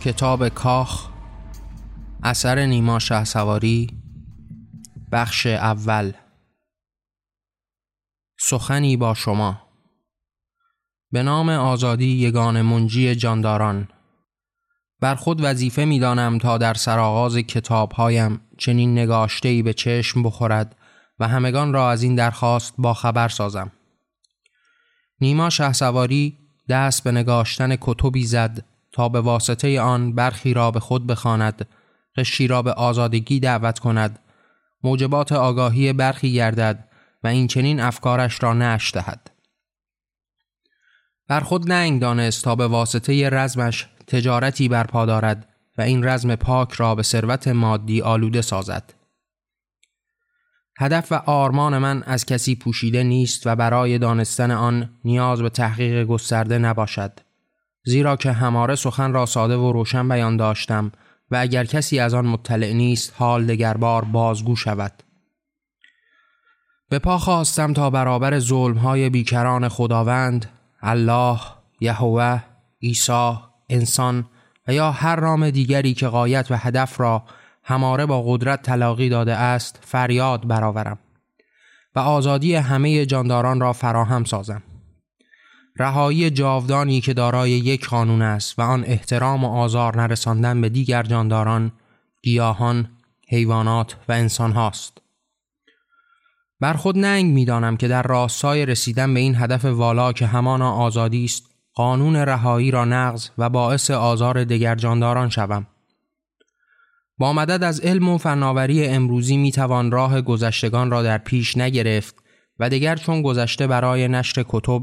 کتاب کاخ اثر نیما شه سواری بخش اول. سخنی با شما. به نام آزادی یگان منجی جانداران. بر خود وظیفه می دانم تا در سرآغاز کتابهایم چنین نگاشتهی به چشم بخورد و همگان را از این درخواست با خبر سازم. نیما شهسواری دست به نگاشتن کتبی زد تا به واسطه آن برخی را به خود بخواند قشی را به آزادگی دعوت کند موجبات آگاهی برخی گردد و این چنین افکارش را نش دهد. بر خود ننگ دانست تا به واسطه رزمش تجارتی برپا دارد و این رزم پاک را به ثروت مادی آلوده سازد. هدف و آرمان من از کسی پوشیده نیست و برای دانستن آن نیاز به تحقیق گسترده نباشد. زیرا که هماره سخن را ساده و روشن بیان داشتم و اگر کسی از آن مطلع نیست حال دگربار بازگو شود. به پا خواستم تا برابر ظلمهای بیکران خداوند الله یهوه عیسی انسان و یا هر نام دیگری که قایت و هدف را هماره با قدرت تلاقی داده است فریاد برآورم و آزادی همه جانداران را فراهم سازم. رهایی جاودانی که دارای یک قانون است و آن احترام و آزار نرساندن به دیگر جانداران، گیاهان، حیوانات و انسان هاست. بر خود ننگ می‌دانم که در راستای رسیدن به این هدف والا که همانا آزادی است، قانون رهایی را نقض و باعث آزار دیگر جانداران شوم. با مدد از علم و فناوری امروزی می توان راه گذشتگان را در پیش نگرفت و دیگر چون گذشته برای نشر کتب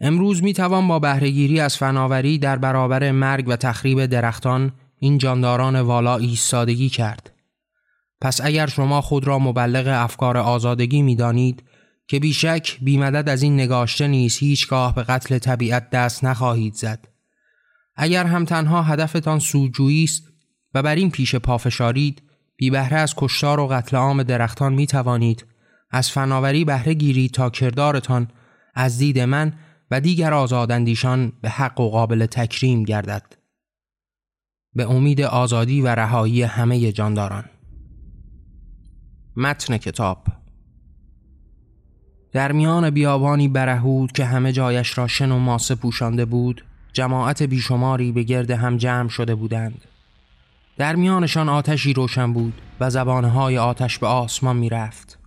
امروز می توان با بهرهگیری از فناوری در برابر مرگ و تخریب درختان این جانداران والا ایستادگی کرد. پس اگر شما خود را مبلغ افکار آزادگی می دانید که بیشک بیمدد از این نگاشته نیز هیچگاه به قتل طبیعت دست نخواهید زد. اگر هم تنها هدفتان سودجویی است و بر این پیش پافشارید بی بهره از کشتار و قتل عام درختان می توانید از فناوری بهره گیرید تا کردارتان از دید من و دیگر آزاداندیشان به حق و قابل تکریم گردد. به امید آزادی و رهایی همه جانداران. متن کتاب. در میان بیابانی برهود که همه جایش را شن و ماسه پوشانده بود جماعت بیشماری به گرد هم جمع شده بودند. در میانشان آتشی روشن بود و زبانهای آتش به آسمان می رفت.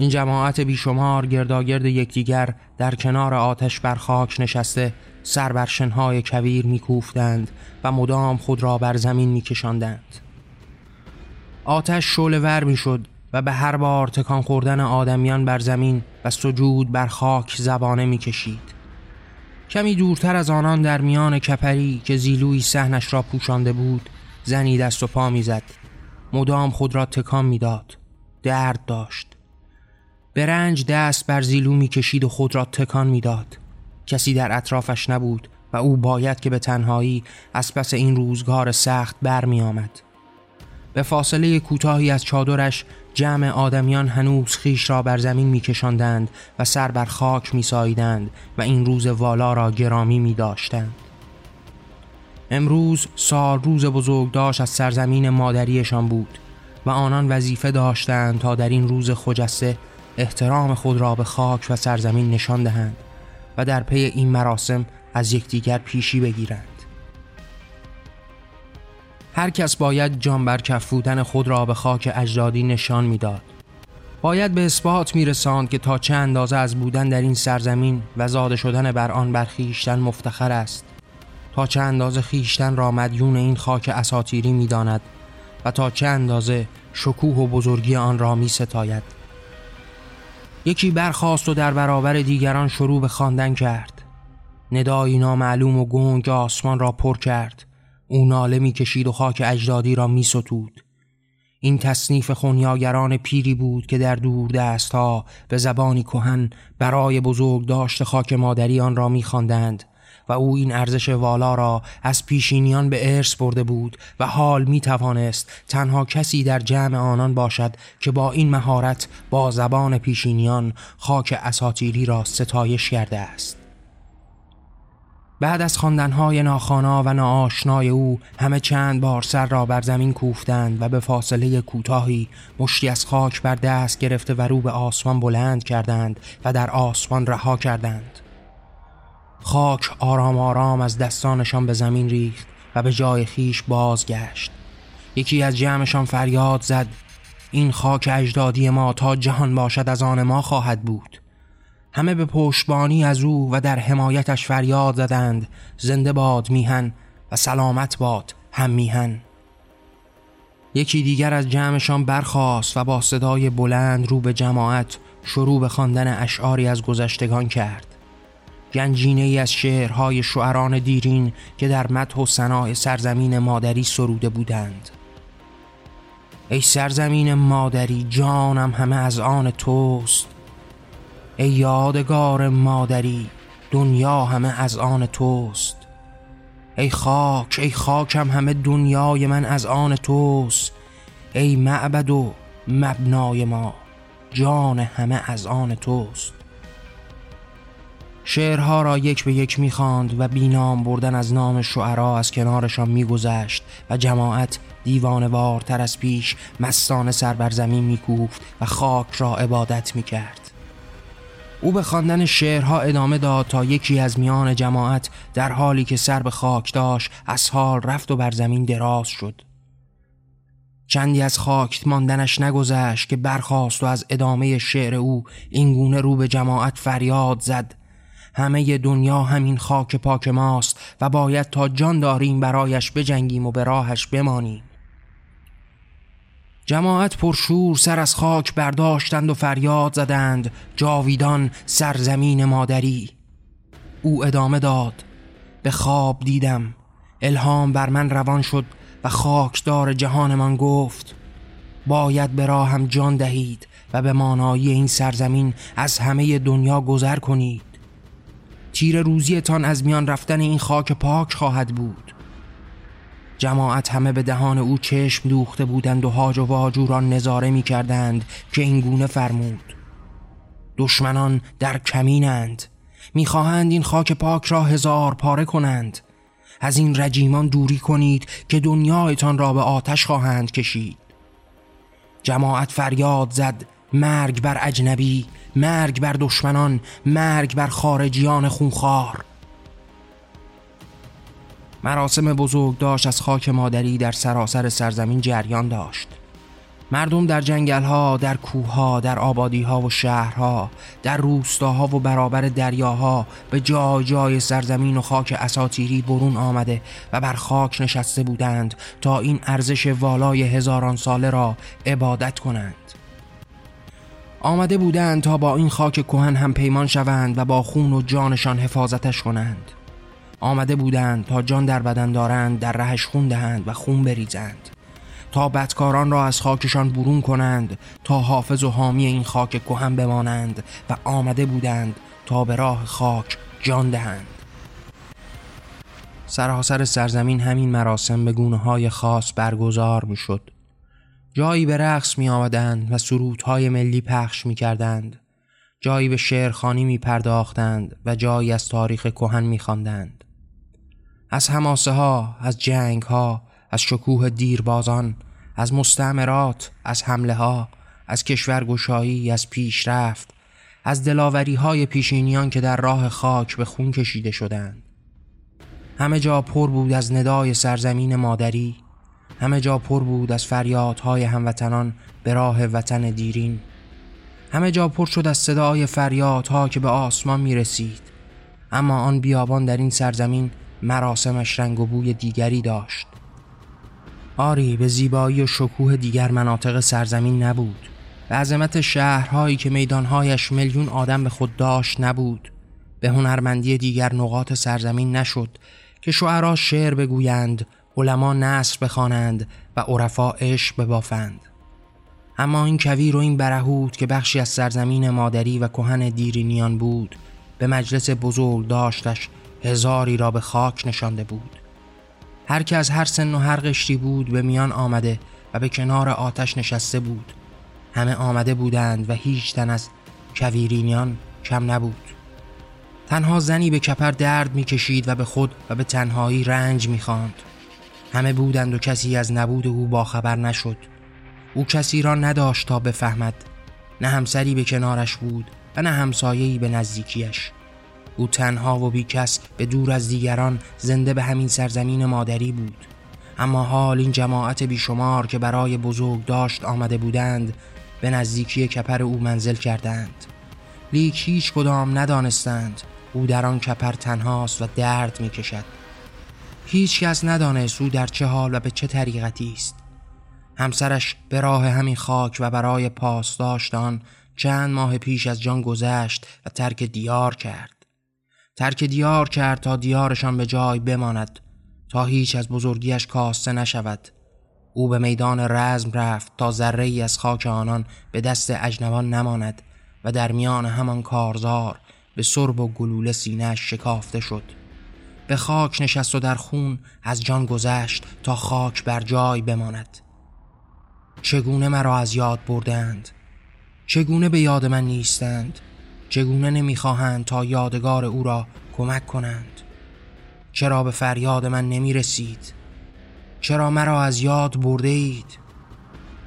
این جماعت بیشمار گرداگرد یکدیگر در کنار آتش بر خاک نشسته سر بر شنهای کویر میکوفتند و مدام خود را بر زمین میکشاندند. آتش شعله ور می‌شد و به هر بار تکان خوردن آدمیان بر زمین و سجود بر خاک زبانه می‌کشید. کمی دورتر از آنان در میان کپری که زیلوی سهنش را پوشانده بود زنی دست و پا می‌زد. مدام خود را تکان می‌داد. درد داشت. به رنج دست بر زیلو می کشید و خود را تکان می‌داد. کسی در اطرافش نبود و او باید که به تنهایی از پس این روزگار سخت برمی آمد. به فاصله کوتاهی از چادرش جمع آدمیان هنوز خیش را بر زمین میکشاندند و سر بر خاک میساییدند و این روز والا را گرامی می داشتند. امروز سال روز بزرگ داشت از سرزمین مادریشان بود و آنان وظیفه داشتند تا در این روز خجسته احترام خود را به خاک و سرزمین نشان دهند و در پی این مراسم از یکدیگر پیشی بگیرند هر کس باید جان بر کفودن خود را به خاک اجدادی نشان می‌داد. باید به اثبات میرساند که تا چه اندازه از بودن در این سرزمین و زاده شدن بر آن بر خیشتن مفتخر است تا چه اندازه خیشتن را مدیون این خاک اساتیری می‌داند و تا چه اندازه شکوه و بزرگی آن را می ستاید. یکی برخاست و در برابر دیگران شروع به خواندن کرد. ندایی نامعلوم و گنگ آسمان را پر کرد. او ناله می کشید و خاک اجدادی را می ستود. این تصنیف خونیاگران پیری بود که در دور دست ها به زبانی کهن برای بزرگ داشت خاک مادری آن را میخواندند. و او این ارزش والا را از پیشینیان به ارث برده بود و حال می توانست تنها کسی در جمع آنان باشد که با این مهارت با زبان پیشینیان خاک اساتیری را ستایش کرده است. بعد از خواندنهای ناخانا و ناآشنای او همه چند بار سر را بر زمین کوفتند و به فاصله کوتاهی مشتی از خاک بر دست گرفته و رو به آسمان بلند کردند و در آسمان رها کردند. خاک آرام آرام از دستانشان به زمین ریخت و به جای خیش بازگشت. یکی از جمعشان فریاد زد این خاک اجدادی ما تا جهان باشد از آن ما خواهد بود. همه به پشتبانی از او و در حمایتش فریاد زدند زنده باد میهن و سلامت باد هم میهن. یکی دیگر از جمعشان برخاست و با صدای بلند رو به جماعت شروع به خواندن اشعاری از گذشتگان کرد. گنجینه ای از شعرهای شعران دیرین که در مدح و صناع سرزمین مادری سروده بودند. ای سرزمین مادری جانم همه از آن توست. ای یادگار مادری دنیا همه از آن توست. ای خاک ای خاکم همه دنیای من از آن توست. ای معبد و مبنای ما جان همه از آن توست. شعرها را یک به یک می‌خواند و بینام بردن از نام شعرا از کنارشان میگذشت و جماعت دیوانوارتر از پیش مستان سر بر زمین میکوفت و خاک را عبادت می‌کرد. او به خواندن شعرها ادامه داد تا یکی از میان جماعت در حالی که سر به خاک داشت از حال رفت و بر زمین دراز شد. چندی از خاک ماندنش نگذشت که برخاست و از ادامه شعر او اینگونه رو به جماعت فریاد زد همه دنیا همین خاک پاک ماست و باید تا جان داریم برایش بجنگیم و به راهش بمانیم. جماعت پرشور سر از خاک برداشتند و فریاد زدند جاویدان سرزمین مادری. او ادامه داد به خواب دیدم الهام بر من روان شد و خاکدار جهانمان گفت باید به راهم جان دهید و به مانایی این سرزمین از همه دنیا گذر کنید. تیر روزیتان از میان رفتن این خاک پاک خواهد بود. جماعت همه به دهان او چشم دوخته بودند و هاج و واجو را نظاره می کردند که این گونه فرمود. دشمنان در کمینند. می‌خواهند این خاک پاک را هزار پاره کنند. از این رجیمان دوری کنید که دنیایتان را به آتش خواهند کشید. جماعت فریاد زد. مرگ بر اجنبی مرگ بر دشمنان مرگ بر خارجیان خونخوار مراسم بزرگ داشت از خاک مادری در سراسر سرزمین جریان داشت مردم در جنگلها، در کوهها، در آبادیها و شهرها، در روستاها و برابر دریاها به جای جای سرزمین و خاک اساتیری برون آمده و بر خاک نشسته بودند تا این ارزش والای هزاران ساله را عبادت کنند. آمده بودند تا با این خاک کهن هم پیمان شوند و با خون و جانشان حفاظتش کنند. آمده بودند تا جان در بدن دارند در رهش خون دهند و خون بریزند تا بدکاران را از خاکشان برون کنند تا حافظ و حامی این خاک کهن بمانند و آمده بودند تا به راه خاک جان دهند سراسر سرزمین همین مراسم به گونه های خاص برگزار می شد. جایی به رقص می آمدند و سرودهای ملی پخش می کردند. جایی به شعرخانی می پرداختند و جایی از تاریخ کهن می خواندند. از هماسه ها، از جنگ ها، از شکوه دیربازان، از مستعمرات، از حمله ها، از کشورگشایی، از پیشرفت، از دلاوری های پیشینیان که در راه خاک به خون کشیده شدند. همه جا پر بود از ندای سرزمین مادری، همه جا پر بود از فریادهای هموطنان به راه وطن دیرین. همه جا پر شد از صدای فریادها که به آسمان می رسید. اما آن بیابان در این سرزمین مراسمش رنگ و بوی دیگری داشت آری به زیبایی و شکوه دیگر مناطق سرزمین نبود به عظمت شهرهایی که میدانهایش میلیون آدم به خود داشت نبود به هنرمندی دیگر نقاط سرزمین نشد که شعرا شعر بگویند علما نصر بخوانند و عرفا عشق ببافند. اما این کویر و این برهود که بخشی از سرزمین مادری و کهن دیرینیان بود به مجلس بزرگ داشتش هزاری را به خاک نشانده بود. هر که از هر سن و هر قشری بود به میان آمده و به کنار آتش نشسته بود. همه آمده بودند و هیچ تن از کویرینیان کم نبود. تنها زنی به کپر درد می‌کشید و به خود و به تنهایی رنج می‌خواند. همه بودند و کسی از نبود او باخبر نشد. او کسی را نداشت تا بفهمد. نه همسری به کنارش بود و نه همسایه‌ای به نزدیکیش. او تنها و بیکس به دور از دیگران زنده به همین سرزمین مادری بود. اما حال این جماعت بیشمار که برای بزرگ داشت آمده بودند به نزدیکی کپر او منزل کردند. لیک هیچ کدام ندانستند. او در آن کپر تنهاست و درد می کشد هیچ کس ندانست او در چه حال و به چه طریقتی است. همسرش به راه همین خاک و برای پاسداشت آن چند ماه پیش از جان گذشت و ترک دیار کرد. ترک دیار کرد تا دیارشان به جای بماند تا هیچ از بزرگیش کاسته نشود. او به میدان رزم رفت تا ذره ای از خاک آنان به دست اجنبان نماند و در میان همان کارزار به سرب و گلوله سینهش شکافته شد. به خاک نشست و در خون از جان گذشت تا خاک بر جای بماند. چگونه مرا از یاد بردند؟ چگونه به یاد من نیستند؟ چگونه نمی‌خواهند تا یادگار او را کمک کنند؟ چرا به فریاد من نمی رسید چرا مرا از یاد برده اید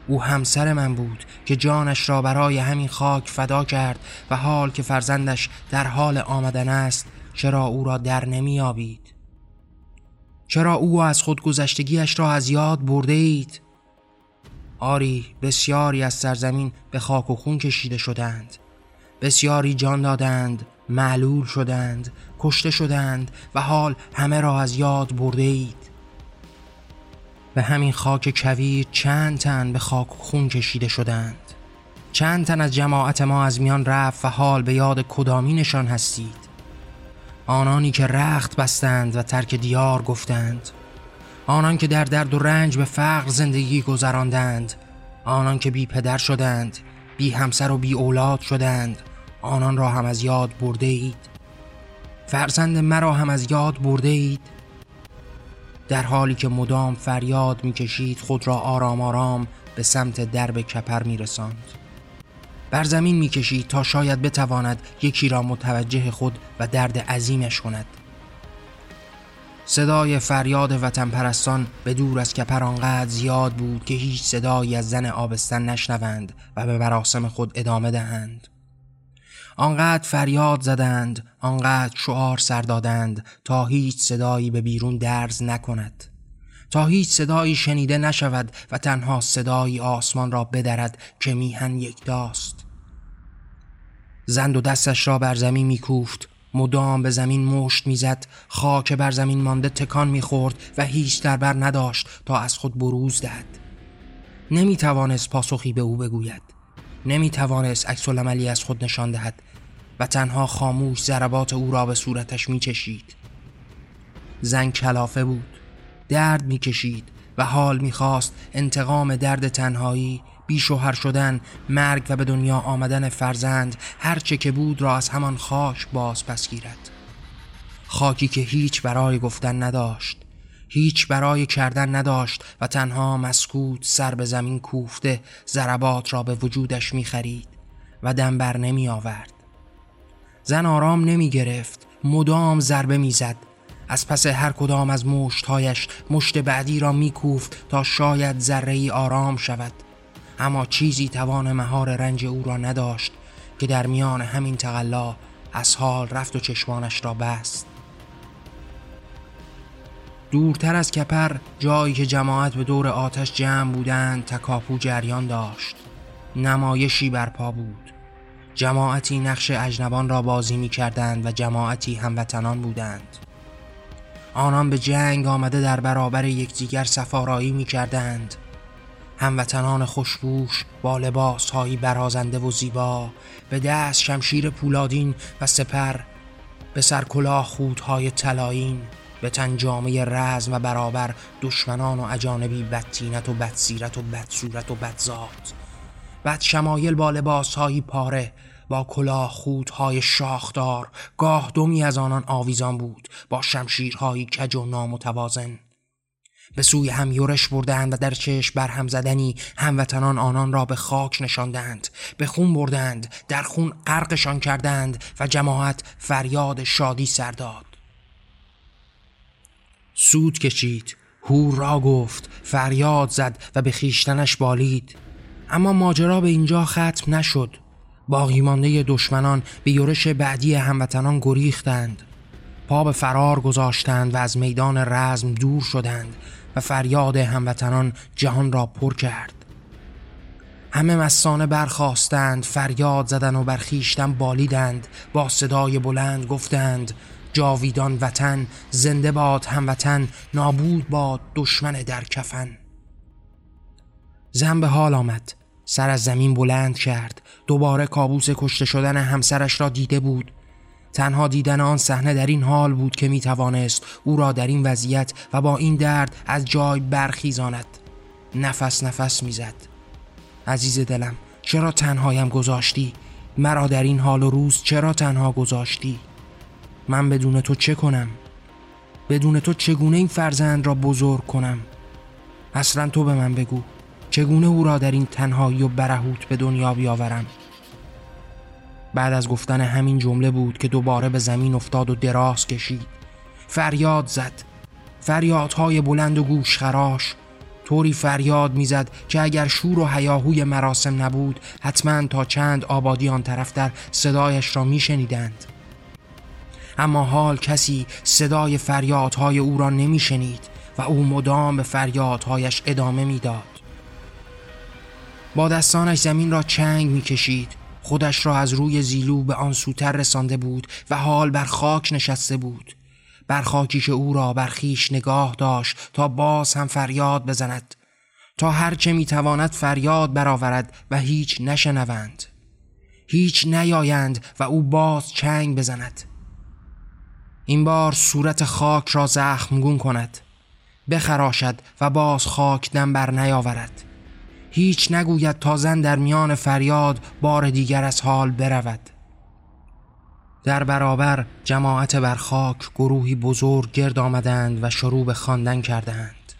او همسر من بود که جانش را برای همین خاک فدا کرد و حال که فرزندش در حال آمدن است چرا او را در نمیابید چرا او از خودگذشتگیش را از یاد برده اید آری بسیاری از سرزمین به خاک و خون کشیده شدند. بسیاری جان دادند معلول شدند کشته شدند و حال همه را از یاد برده اید به همین خاک کویر چند تن به خاک و خون کشیده شدند. چند تن از جماعت ما از میان رفت و حال به یاد کدامینشان هستید؟ آنانی که رخت بستند و ترک دیار گفتند. آنان که در درد و رنج به فقر زندگی گذراندند. آنان که بی پدر شدند بی همسر و بی اولاد شدند. آنان را هم از یاد برده اید فرزند مرا هم از یاد برده اید در حالی که مدام فریاد می‌کشید خود را آرام آرام به سمت درب کپر میرساند. بر زمین می‌کشید تا شاید بتواند یکی را متوجه خود و درد عظیمش کند. صدای فریاد وطن پرستان به دور از کپر آنقدر زیاد بود که هیچ صدایی از زن آبستن نشنوند و به مراسم خود ادامه دهند. آنقدر فریاد زدند آنقدر شعار سر دادند تا هیچ صدایی به بیرون درز نکند. تا هیچ صدایی شنیده نشود و تنها صدایی آسمان را بدرد که میهن یک داست. زند و دستش را بر زمین میکوفت. مدام به زمین مشت می‌زد. خاک بر زمین مانده تکان می‌خورد و هیچ دربر نداشت تا از خود بروز دهد. نمی‌توانست پاسخی به او بگوید. نمی‌توانست عکس عملی از خود نشان دهد و تنها خاموش ضربات او را به صورتش میچشید. زن کلافه بود. درد می‌کشید و حال می‌خواست انتقام درد تنهایی بی شوهر شدن مرگ و به دنیا آمدن فرزند هرچه که بود را از همان خاک باز پس گیرد. خاکی که هیچ برای گفتن نداشت هیچ برای کردن نداشت و تنها مسکوت سر به زمین کوفته ضربات را به وجودش می‌خرید و دم بر نمی آورد. زن آرام نمی گرفت مدام ضربه می‌زد از پس هر کدام از مشتهایش مشت بعدی را میکوفت تا شاید ذره ای آرام شود. اما چیزی توان مهار رنج او را نداشت که در میان همین تقلا از حال رفت و چشمانش را بست. دورتر از کپر جایی که جماعت به دور آتش جمع بودند تکاپو جریان داشت. نمایشی برپا بود. جماعتی نقش اجنبان را بازی می کردند و جماعتی هموطنان بودند. آنان به جنگ آمده در برابر یکدیگر سفارایی می کردند هموطنان خوشبوش با لباس هایی برازنده و زیبا به دست شمشیر پولادین و سپر به سر کلاه خودهای طلایین به تن رزم و برابر دشمنان و اجانبی بدتینت و بدسیرت و بدصورت و بدزاد بد شمایل با لباسهایی پاره با کلاه خودهای شاخدار گاه دومی از آنان آویزان بود با شمشیرهایی کج و نامتوازن. به سوی هم یورش بردند و در چشم بر هم زدنی هموطنان آنان را به خاک نشاندند به خون بردند در خون غرقشان کردند و جماعت فریاد شادی سرداد سود کشید. هور را گفت. فریاد زد و به خیشتنش بالید. اما ماجرا به اینجا ختم نشد. باقی مانده دشمنان به یورش بعدی هموطنان گریختند. پا به فرار گذاشتند و از میدان رزم دور شدند. و فریاد هموطنان جهان را پر کرد. همه مستانه برخواستند فریاد زدن و برخیشتن بالیدند با صدای بلند گفتند جاویدان وطن زنده باد هموطن نابود باد دشمن در کفن. زن به حال آمد سر از زمین بلند کرد دوباره کابوس کشته شدن همسرش را دیده بود. تنها دیدن آن صحنه در این حال بود که می توانست او را در این وضعیت و با این درد از جای برخیزاند. نفس نفس می‌زد. عزیز دلم چرا تنهایم گذاشتی؟ مرا در این حال و روز چرا تنها گذاشتی؟ من بدون تو چه کنم؟ بدون تو چگونه این فرزند را بزرگ کنم؟ اصلا تو به من بگو چگونه او را در این تنهایی و برهوت به دنیا بیاورم؟ بعد از گفتن همین جمله بود که دوباره به زمین افتاد و دراز کشید. فریاد زد. فریادهای بلند و گوشخراش طوری فریاد می‌زد که اگر شور و هیاهوی مراسم نبود حتما تا چند آبادی آن طرف در صدایش را میشنیدند. اما حال کسی صدای فریادهای او را نمیشنید و او مدام به فریادهایش ادامه می‌داد. با دستانش زمین را چنگ می‌کشید. خودش را از روی زیلو به آن سوتر رسانده بود و حال بر خاک نشسته بود. بر خاکی که او را بر خیش نگاه داشت تا باز هم فریاد بزند. تا هرچه می‌تواند فریاد برآورد و هیچ نشنوند. هیچ نیایند و او باز چنگ بزند. این بار صورت خاک را زخمگون کند. بخراشد و باز خاک دم بر نیاورد. هیچ نگوید تا زن در میان فریاد بار دیگر از حال برود. در برابر جماعت بر خاک گروهی بزرگ گرد آمدند و شروع به خواندن کردند.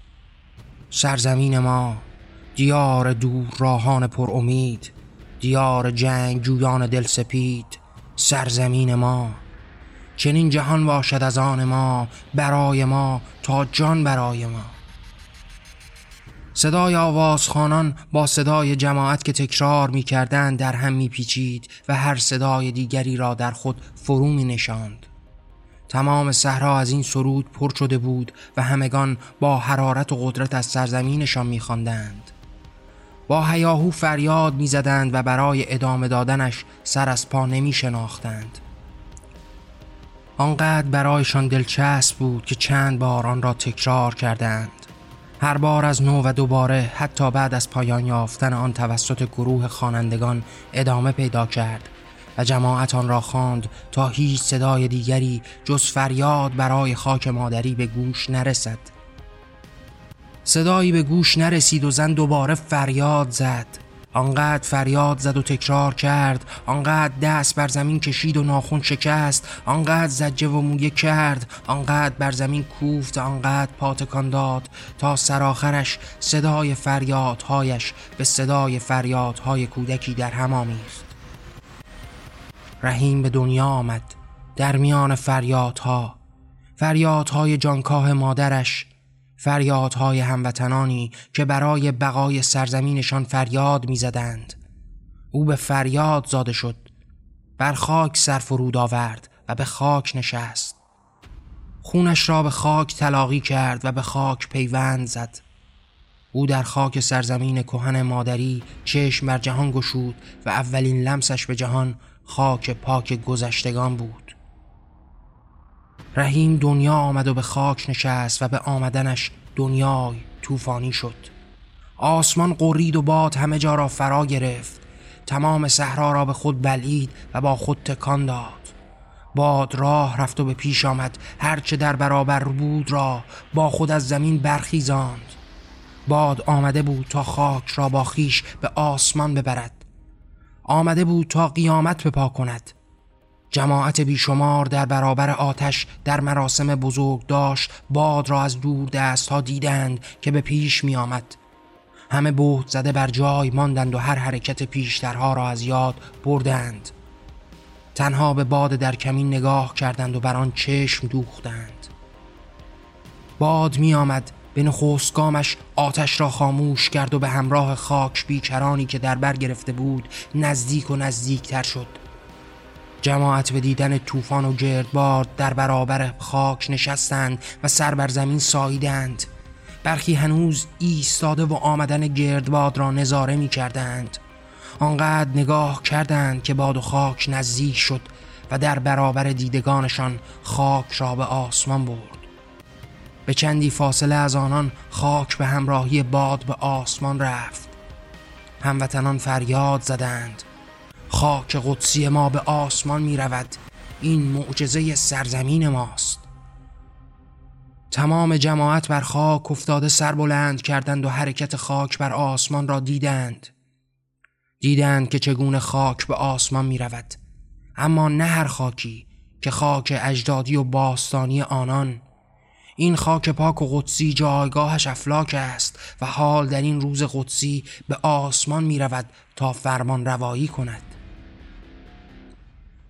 سرزمین ما دیار دور راهان پر امید دیار جنگ جویان دل سپید سرزمین ما. چنین جهان باشد از آن ما برای ما تا جان برای ما. صدای آوازخانان با صدای جماعت که تکرار می کردن در هم می پیچید و هر صدای دیگری را در خود فرو می نشاند. تمام صحرا از این سرود پر شده بود و همگان با حرارت و قدرت از سرزمینشان می خواندند. با هیاهو فریاد می زدند و برای ادامه دادنش سر از پا نمی شناختند. آنقدر برایشان دلچسب بود که چند بار آن را تکرار کردند. هر بار از نو و دوباره حتی بعد از پایان یافتن آن توسط گروه خوانندگان ادامه پیدا کرد و جماعت آن را خواند تا هیچ صدای دیگری جز فریاد برای خاک مادری به گوش نرسد. صدایی به گوش نرسید و زن دوباره فریاد زد. آنقدر فریاد زد و تکرار کرد آنقدر دست بر زمین کشید و ناخون شکست آنقدر زجه و مویه کرد آنقدر بر زمین کوفت آنقدر پاتکان داد تا سرآخرش صدای فریادهایش به صدای فریادهای کودکی در هم آمیخت. رحیم به دنیا آمد در میان فریادها. فریادهای جانکاه مادرش فریادهای هموطنانی که برای بقای سرزمینشان فریاد می‌زدند. او به فریاد زاده شد بر خاک سر فرود آورد و به خاک نشست. خونش را به خاک تلاقی کرد و به خاک پیوند زد. او در خاک سرزمین کهن مادری چشم بر جهان گشود و اولین لمسش به جهان خاک پاک گذشتگان بود. رحیم دنیا آمد و به خاک نشست و به آمدنش دنیای طوفانی شد. آسمان قرید و باد همه جا را فرا گرفت. تمام صحرا را به خود بلید و با خود تکان داد. باد راه رفت و به پیش آمد. هرچه در برابر بود را با خود از زمین برخیزاند. باد آمده بود تا خاک را با خیش به آسمان ببرد. آمده بود تا قیامت بپا کند. جماعت بیشمار در برابر آتش در مراسم بزرگ داشت باد را از دور دست ها دیدند که به پیش می آمد همه بود زده بر جای ماندند و هر حرکت پیشترها را از یاد بردند. تنها به باد در کمین نگاه کردند و بر آن چشم دوختند. باد می آمد به نخستگامش آتش را خاموش کرد و به همراه خاک بیکرانی که در بر گرفته بود نزدیک و نزدیکتر شد. جماعت به دیدن طوفان و گردباد در برابر خاک نشستند و سر بر زمین ساییدند. برخی هنوز ایستاده و آمدن گردباد را نظاره می کردند آنقدر نگاه کردند که باد و خاک نزدیک شد و در برابر دیدگانشان خاک را به آسمان برد. به چندی فاصله از آنان خاک به همراهی باد به آسمان رفت. هموطنان فریاد زدند. خاک قدسی ما به آسمان می رود این معجزه سرزمین ماست. تمام جماعت بر خاک افتاده سر بلند کردند و حرکت خاک بر آسمان را دیدند. دیدند که چگونه خاک به آسمان می رود اما نه هر خاکی که خاک اجدادی و باستانی آنان. این خاک پاک و قدسی جایگاهش افلاک است و حال در این روز قدسی به آسمان می رود تا فرمان روایی کند.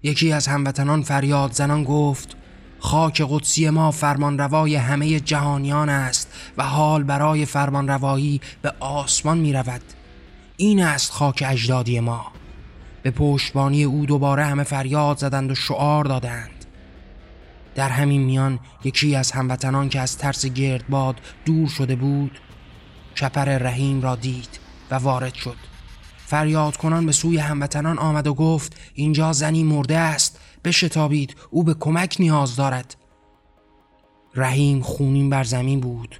یکی از هموطنان فریاد زنان گفت خاک قدسی ما فرمان روای همه جهانیان است و حال برای فرمان روایی به آسمان می رود این است خاک اجدادی ما. به پشتبانی او دوباره همه فریاد زدند و شعار دادند. در همین میان یکی از هموطنان که از ترس گردباد دور شده بود چپر رحیم را دید و وارد شد. فریاد کنان به سوی هموطنان آمد و گفت اینجا زنی مرده است بشتابید او به کمک نیاز دارد. رحیم خونین بر زمین بود.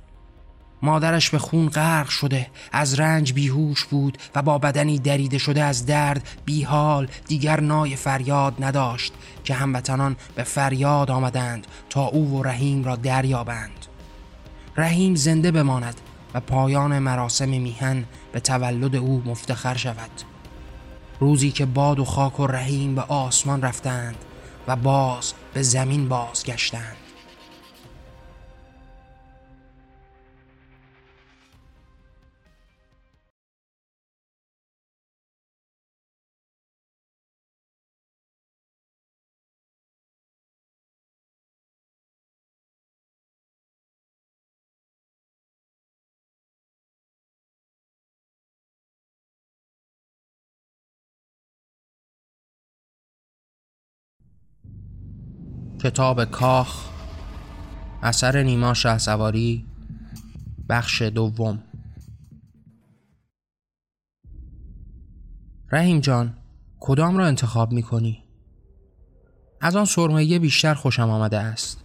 مادرش به خون غرق شده از رنج بیهوش بود و با بدنی دریده شده از درد بیحال دیگر نای فریاد نداشت که هموطنان به فریاد آمدند تا او و رحیم را دریابند. رحیم زنده بماند و پایان مراسم میهن به تولد او مفتخر شود. روزی که باد و خاک و رحیم به آسمان رفتند و باز به زمین بازگشتند. کتاب کاخ اثر نیما شه سواری بخش دوم رحیم جان کدام را انتخاب می کنی؟ از آن سرمایه بیشتر خوشم آمده است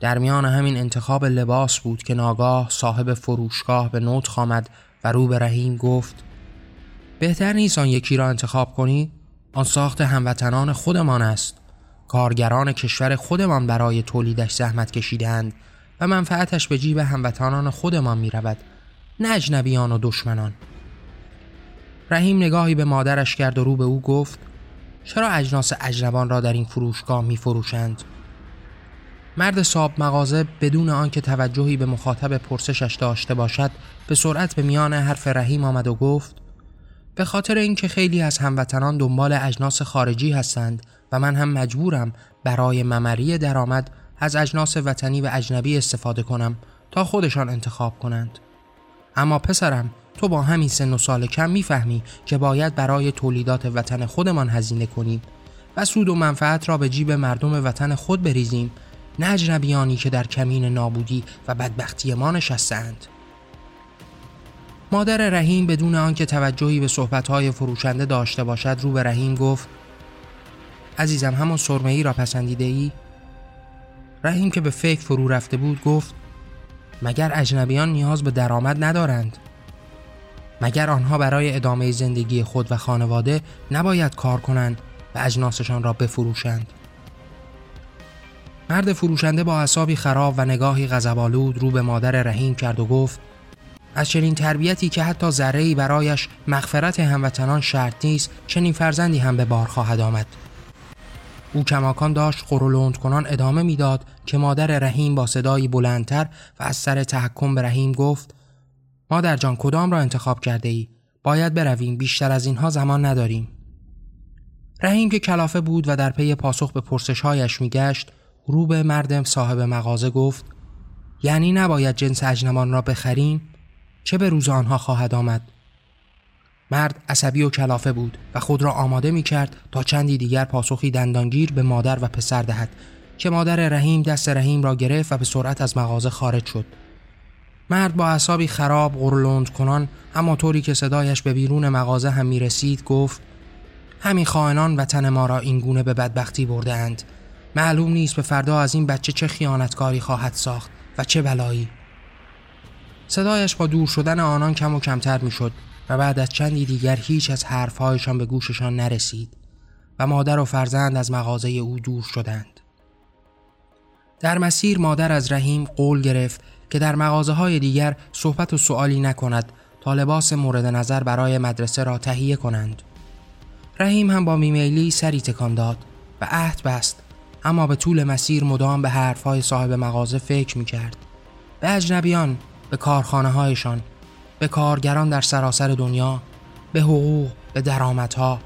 در میان همین انتخاب لباس بود که ناگاه صاحب فروشگاه به نوت خامد و رو به رحیم گفت بهتر نیست آن یکی را انتخاب کنی؟ آن ساخت هموطنان خودمان است کارگران کشور خودمان برای تولیدش زحمت کشیدند و منفعتش به جیب هموطنان خودمان می رود نه اجنبیان و دشمنان رحیم نگاهی به مادرش کرد و رو به او گفت چرا اجناس اجنبان را در این فروشگاه می فروشند؟ مرد صاب مغازه بدون آنکه توجهی به مخاطب پرسشش داشته باشد به سرعت به میان حرف رحیم آمد و گفت به خاطر اینکه خیلی از هموطنان دنبال اجناس خارجی هستند و من هم مجبورم برای ممری درآمد از اجناس وطنی و اجنبی استفاده کنم تا خودشان انتخاب کنند. اما پسرم تو با همین سن و سال کم می‌فهمی که باید برای تولیدات وطن خودمان هزینه کنیم و سود و منفعت را به جیب مردم وطن خود بریزیم. نه اجنبیانی که در کمین نابودی و بدبختی ما نشستند مادر رحیم بدون آنکه توجهی به صحبتهای فروشنده داشته باشد رو به رحیم گفت عزیزم همان سرمه ای را پسندیده ای؟ رحیم که به فکر فرو رفته بود گفت مگر اجنبیان نیاز به درآمد ندارند؟ مگر آنها برای ادامه زندگی خود و خانواده نباید کار کنند و اجناسشان را بفروشند؟ مرد فروشنده با اعصابی خراب و نگاهی غضب‌آلود رو به مادر رحیم کرد و گفت از چنین تربیتی که حتی ذره برایش مغفرت هموطنان شرط نیست چنین فرزندی هم به بار خواهد آمد. او کماکان داشت قرولوند کنان ادامه می‌داد که مادر رحیم با صدایی بلندتر و از سر تحکم به رحیم گفت مادر جان کدام را انتخاب کرده ای؟ باید برویم بیشتر از اینها زمان نداریم. رحیم که کلافه بود و در پی پاسخ به پرسشهایش میگشت رو به مردم صاحب مغازه گفت یعنی نباید جنس اجنمان را بخریم؟ چه به روز آنها خواهد آمد؟ مرد عصبی و کلافه بود و خود را آماده می کرد تا چندی دیگر پاسخی دندانگیر به مادر و پسر دهد که مادر رحیم دست رحیم را گرفت و به سرعت از مغازه خارج شد. مرد با اعصابی خراب غرلند کنان اما طوری که صدایش به بیرون مغازه هم می رسید گفت همین خائنان وطن ما را این گونه به بدبختی برده اند معلوم نیست به فردا از این بچه چه خیانتکاری خواهد ساخت و چه بلایی. صدایش با دور شدن آنان کم و کمتر می شد و بعد از چندی دیگر هیچ از حرفهایشان به گوششان نرسید و مادر و فرزند از مغازه او دور شدند. در مسیر مادر از رحیم قول گرفت که در مغازه های دیگر صحبت و سوالی نکند تا لباس مورد نظر برای مدرسه را تهیه کنند. رحیم هم با میمیلی سری تکان داد و عهد بست اما به طول مسیر مدام به حرفهای صاحب مغازه فکر می کرد. به اجنبیان، به کارخانه هایشان، به کارگران در سراسر دنیا، به حقوق، به درآمدها،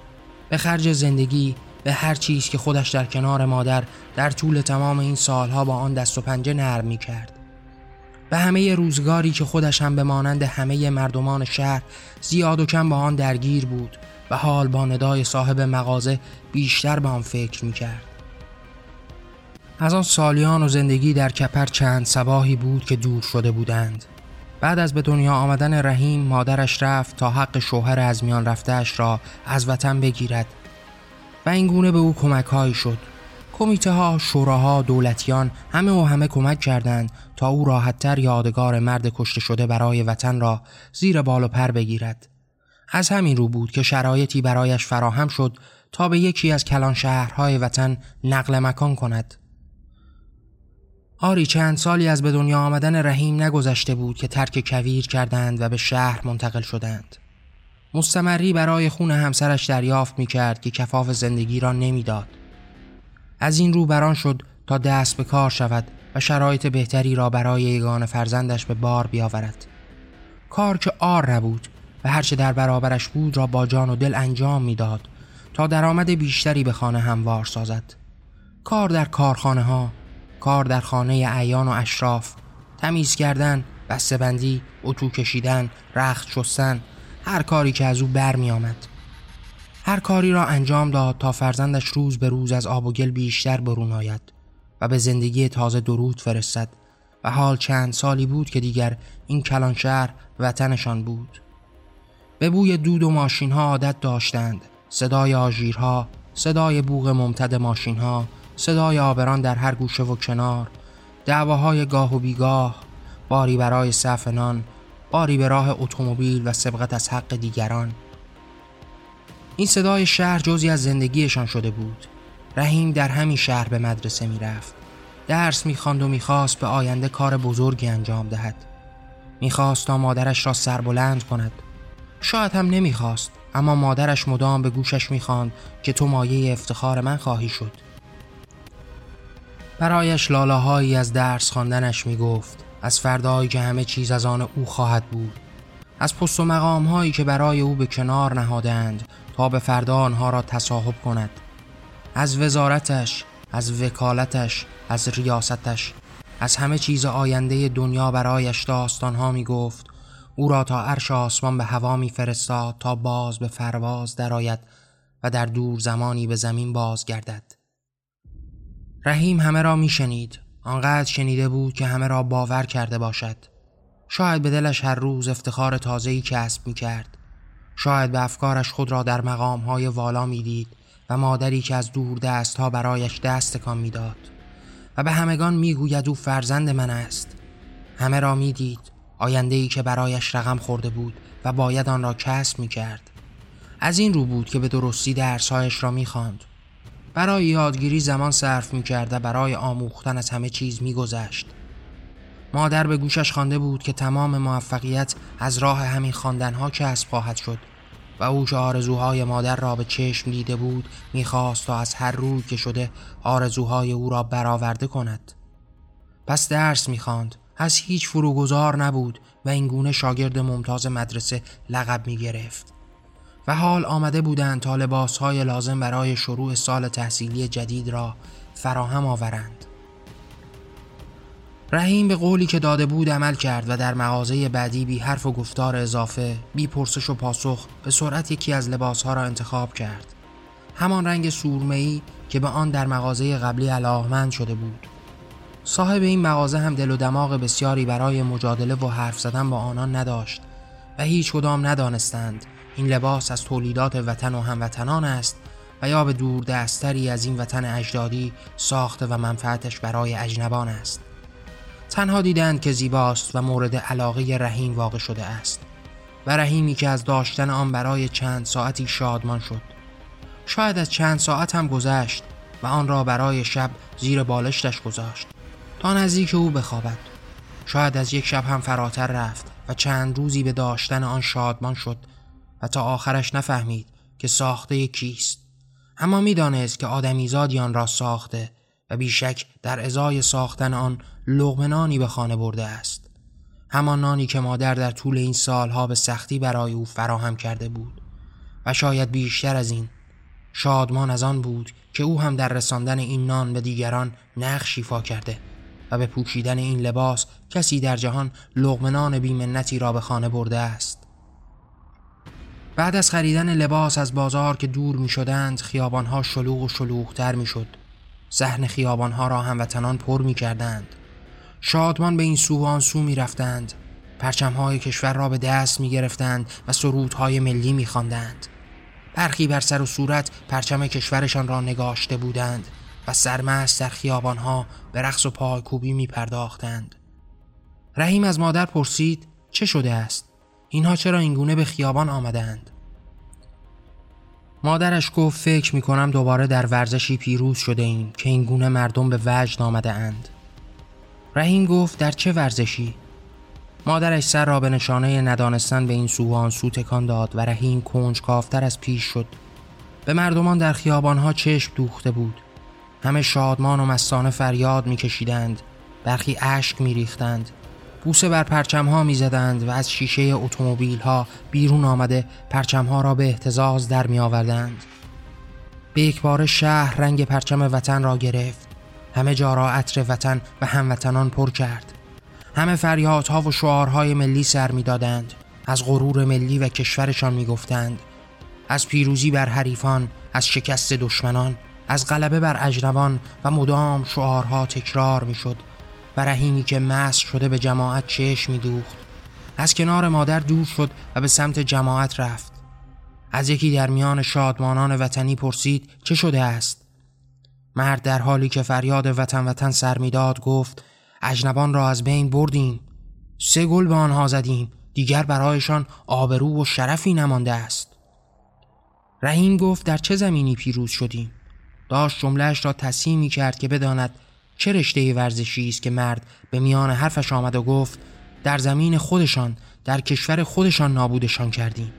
به خرج زندگی، به هر چیز که خودش در کنار مادر در طول تمام این سالها با آن دست و پنجه نرم می کرد. به همه روزگاری که خودش هم به مانند همه مردمان شهر زیاد و کم با آن درگیر بود و حال با ندای صاحب مغازه بیشتر به آن فکر می کرد. از آن سالیان و زندگی در کپر چند سباهی بود که دور شده بودند بعد از به دنیا آمدن رحیم مادرش رفت تا حق شوهر از میان رفتهش را از وطن بگیرد و این گونه به او کمک هایی شد کمیته ها، شوراها، دولتیان همه و همه کمک کردند تا او راحتتر یادگار مرد کشته شده برای وطن را زیر بال و پر بگیرد. از همین رو بود که شرایطی برایش فراهم شد تا به یکی از کلان شهرهای وطن نقل مکان کند. آری چند سالی از به دنیا آمدن رحیم نگذشته بود که ترک کویر کردند و به شهر منتقل شدند. مستمری برای خون همسرش دریافت می کرد که کفاف زندگی را نمی‌داد. از این رو بران شد تا دست به کار شود و شرایط بهتری را برای یگان فرزندش به بار بیاورد. کار که آر نبود و هرچه در برابرش بود را با جان و دل انجام می‌داد تا درآمد بیشتری به خانه هموار سازد. کار در کارخانه ها، کار در خانه عیان و اشراف. تمیز کردن بندی، اتو کشیدن رخت شستن هر کاری که از او برمی آمد هر کاری را انجام داد تا فرزندش روز به روز از آب و گل بیشتر برون آید و به زندگی تازه درود فرستد و حال چند سالی بود که دیگر این کلان شهر وطنشان بود. به بوی دود و ماشین ها عادت داشتند. صدای آژیرها صدای بوغ ممتد ماشین ها صدای آبران در هر گوشه و کنار دعواهای گاه و بیگاه باری برای صف نان باری به راه اتومبیل و سبقت از حق دیگران. این صدای شهر جزی از زندگیشان شده بود. رحیم در همین شهر به مدرسه می‌رفت. درس می‌خواند و می‌خواست به آینده کار بزرگی انجام دهد. می‌خواست تا مادرش را سربلند کند. شاید هم نمی‌خواست اما مادرش مدام به گوشش می‌خواند که تو مایه افتخار من خواهی شد. برایش لالاهایی از درس خواندنش می گفت از فردایی که همه چیز از آن او خواهد بود. از پست و مقام هایی که برای او به کنار نهادند تا به فردا آنها را تصاحب کند. از وزارتش از وکالتش از ریاستش از همه چیز آینده دنیا برایش داستانها می گفت او را تا عرش آسمان به هوا می فرستاد تا باز به فرواز درآید و در دور زمانی به زمین باز گردد رحیم همه را میشنید. آنقدر شنیده بود که همه را باور کرده باشد. شاید به دلش هر روز افتخار تازه‌ای کسب می کرد شاید به افکارش خود را در مقامهای والا می‌دید و مادری که از دور دست ها برایش دست کام می‌داد. و به همگان می‌گوید او فرزند من است. همه را می‌دید. آینده ای که برایش رقم خورده بود و باید آن را کسب می کرد از این رو بود که به درستی درسهایش را می‌خواند. برای یادگیری زمان صرف می کرده برای آموختن از همه چیز می گذشت. مادر به گوشش خوانده بود که تمام موفقیت از راه همین خواندنها کسب خواهد شد و او که آرزوهای مادر را به چشم دیده بود می‌خواست تا از هر روی که شده آرزوهای او را برآورده کند. پس درس می‌خواند. از هیچ فروگذار نبود و اینگونه شاگرد ممتاز مدرسه لقب می‌گرفت. و حال آمده بودند تا لباسهای لازم برای شروع سال تحصیلی جدید را فراهم آورند. رحیم به قولی که داده بود عمل کرد و در مغازه بعدی بی حرف و گفتار اضافه بی پرسش و پاسخ به سرعت یکی از لباسها را انتخاب کرد. همان رنگ سورمه‌ای که به آن در مغازه قبلی علاقمند شده بود. صاحب این مغازه هم دل و دماغ بسیاری برای مجادله و حرف زدن با آنان نداشت و هیچ کدام ندانستند این لباس از تولیدات وطن و هموطنان است و یا به دور دستری از این وطن اجدادی ساخته و منفعتش برای اجنبان است. تنها دیدند که زیباست و مورد علاقه رحیم واقع شده است و رحیمی که از داشتن آن برای چند ساعتی شادمان شد. شاید از چند ساعت هم گذشت و آن را برای شب زیر بالشتش گذاشت تا نزدیک او بخوابد. شاید از یک شب هم فراتر رفت و چند روزی به داشتن آن شادمان شد و تا آخرش نفهمید که ساخته کیست. اما می‌دانست که آدمیزادی آن را ساخته و بیشک در ازای ساختن آن لغمنانی به خانه برده است. همان نانی که مادر در طول این سالها به سختی برای او فراهم کرده بود. و شاید بیشتر از این شادمان از آن بود که او هم در رساندن این نان به دیگران نقش ایفا کرده و به پوشیدن این لباس کسی در جهان لغمنان بیمنتی را به خانه برده است. بعد از خریدن لباس از بازار که دور می شدند خیابانها شلوغ و شلوغتر می شد زهن خیابانها را هموطنان پر می کردند شادمان به این سو و آن سو می رفتند پرچمهای کشور را به دست می گرفتند و سرودهای ملی می خواندند. برخی بر سر و صورت پرچم کشورشان را نگاشته بودند و سرمست در خیابانها به رقص و پایکوبی می پرداختند. رحیم از مادر پرسید چه شده است؟ اینها چرا اینگونه به خیابان آمدند؟ مادرش گفت فکر می کنم دوباره در ورزشی پیروز شده ایم که اینگونه مردم به وجد آمده اند. رحیم گفت در چه ورزشی؟ مادرش سر را به نشانه ندانستن به این سو و آن داد و رحیم کنجکافتر از پیش شد. به مردمان در خیابانها چشم دوخته بود. همه شادمان و مستانه فریاد میکشیدند. برخی اشک میریختند. بوسه بر پرچم ها می زدند و از شیشه اتومبیل ها بیرون آمده پرچم ها را به احتزاز در می آوردند. به یک بار شهر رنگ پرچم وطن را گرفت. همه جا را عطر وطن و هموطنان پر کرد. همه فریادها و شعارهای ملی سر می دادند. از غرور ملی و کشورشان می گفتند. از پیروزی بر حریفان، از شکست دشمنان، از غلبه بر اجنبان و مدام شعارها تکرار می شد و رحیمی که مست شده به جماعت چشم می دوخت. از کنار مادر دور شد و به سمت جماعت رفت. از یکی در میان شادمانان وطنی پرسید چه شده است؟ مرد در حالی که فریاد وطن وطن سر می‌داد گفت اجنبان را از بین بردیم سه گل به آنها زدیم دیگر برایشان آبرو و شرفی نمانده است رحیم گفت در چه زمینی پیروز شدیم داشت جملهش را تصحیح می کرد که بداند چه رشته ورزشی است که مرد به میان حرفش آمد و گفت در زمین خودشان در کشور خودشان نابودشان کردیم.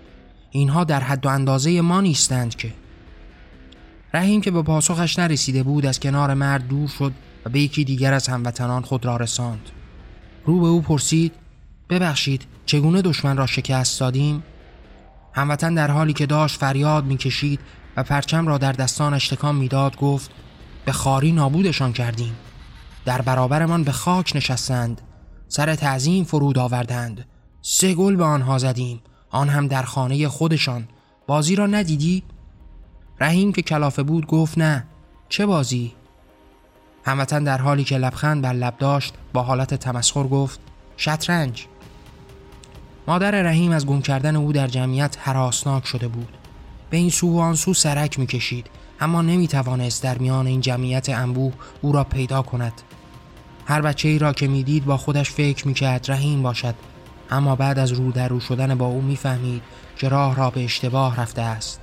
اینها در حد و اندازه ما نیستند که. رحیم که به پاسخش نرسیده بود از کنار مرد دور شد و به یکی دیگر از هموطنان خود را رساند. رو به او پرسید ببخشید چگونه دشمن را شکست دادیم؟ هموطن در حالی که داشت فریاد می‌کشید و پرچم را در دستانش تکان می‌داد گفت به خاری نابودشان کردیم. در برابرمان به خاک نشستند. سر تعظیم فرود آوردند. سه گل به آنها زدیم. آن هم در خانه خودشان. بازی را ندیدی؟ رحیم که کلافه بود گفت نه. چه بازی؟ هموطن در حالی که لبخند بر لب داشت با حالت تمسخر گفت شطرنج. مادر رحیم از گم کردن او در جمعیت حراسناک شده بود. به این سو و آن سو سرک می‌کشید اما نمی توانست در میان این جمعیت انبوه او را پیدا کند. هر بچه ای را که می‌دید با خودش فکر می‌کرد رحیم باشد اما بعد از رو در شدن با او می‌فهمید که راه را به اشتباه رفته است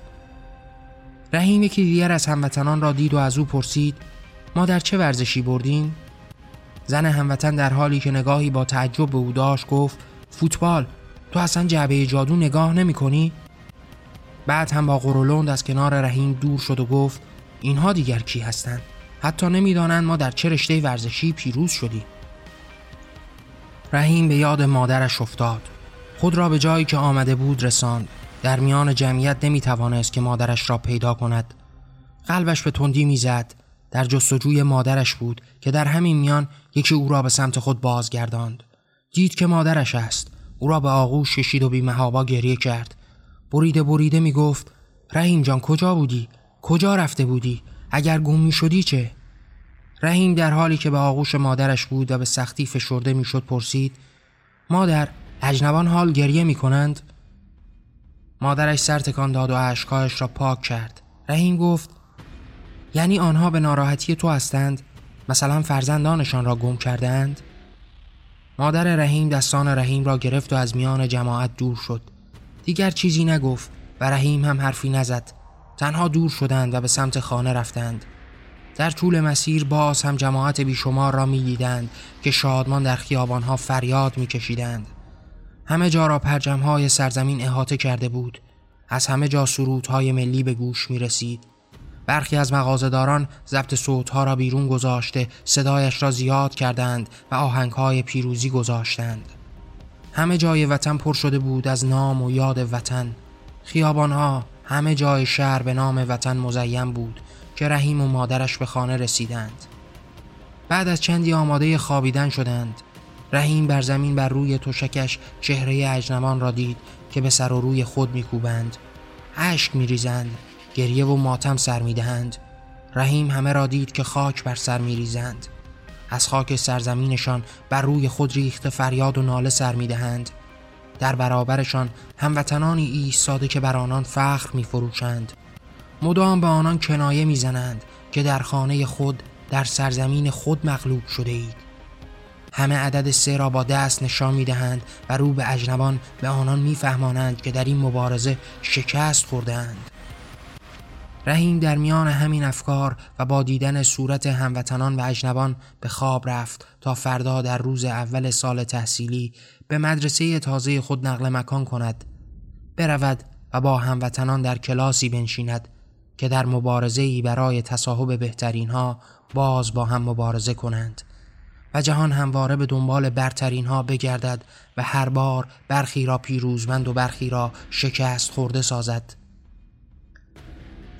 رحیم یکی دیگر از هموطنان را دید و از او پرسید ما در چه ورزشی بردیم؟ زن هموطن در حالی که نگاهی با تعجب به او داشت گفت فوتبال تو اصلا جعبه جادو نگاه نمی کنی؟ بعد هم با قرولند از کنار رحیم دور شد و گفت اینها دیگر کی هستند؟ حتی نمی‌دانند ما در چه رشته ورزشی پیروز شدیم. رحیم به یاد مادرش افتاد. خود را به جایی که آمده بود رساند. در میان جمعیت نمی توانست که مادرش را پیدا کند. قلبش به تندی می‌زد. در جستجوی مادرش بود که در همین میان یکی او را به سمت خود بازگرداند. دید که مادرش است. او را به آغوش کشید و بیمهابا گریه کرد. بریده بریده می گفت رحیم جان کجا بودی؟ کجا رفته بودی؟ اگر گم می شدی چه؟ رحیم در حالی که به آغوش مادرش بود و به سختی فشرده می شد پرسید مادر اجنبان حال گریه می کنند؟ مادرش سر تکان داد و عشقایش را پاک کرد. رحیم گفت یعنی آنها به ناراحتی تو هستند؟ مثلا فرزندانشان را گم کردند مادر رحیم دستان رحیم را گرفت و از میان جماعت دور شد. دیگر چیزی نگفت و رحیم هم حرفی نزد. تنها دور شدند و به سمت خانه رفتند. در طول مسیر باز هم جماعت بیشمار را می‌دیدند که شادمان در خیابانها فریاد میکشیدند. همه جا را پرجمهای سرزمین احاطه کرده بود. از همه جا سرودهای ملی به گوش می رسید برخی از مغازهداران ضبط صوتها را بیرون گذاشته صدایش را زیاد کردند و آهنگهای پیروزی گذاشتند. همه جای وطن پر شده بود از نام و یاد وطن. خیابانها همه جای شهر به نام وطن مزین بود که رحیم و مادرش به خانه رسیدند. بعد از چندی آماده خوابیدن شدند رحیم بر زمین بر روی تشکش چهره اجنمان را دید که به سر و روی خود میکوبند. اشک میریزند گریه و ماتم سر می‌دهند. رحیم همه را دید که خاک بر سر میریزند. از خاک سرزمینشان بر روی خود ریخته فریاد و ناله سر می‌دهند. در برابرشان هموطنانی ایستاده که بر آنان فخر میفروشند مدام به آنان کنایه می‌زنند که در خانه خود در سرزمین خود مغلوب شده اید همه عدد سه را با دست نشان می دهند و رو به اجنبان به آنان میفهمانند که در این مبارزه شکست خوردهاند. رحیم در میان همین افکار و با دیدن صورت هموطنان و اجنبان به خواب رفت تا فردا در روز اول سال تحصیلی به مدرسه تازه خود نقل مکان کند برود و با هموطنان در کلاسی بنشیند که در مبارزه ای برای تصاحب بهترین ها باز با هم مبارزه کنند و جهان همواره به دنبال برترین ها بگردد و هر بار برخی را پیروزمند و برخی را شکست خورده سازد.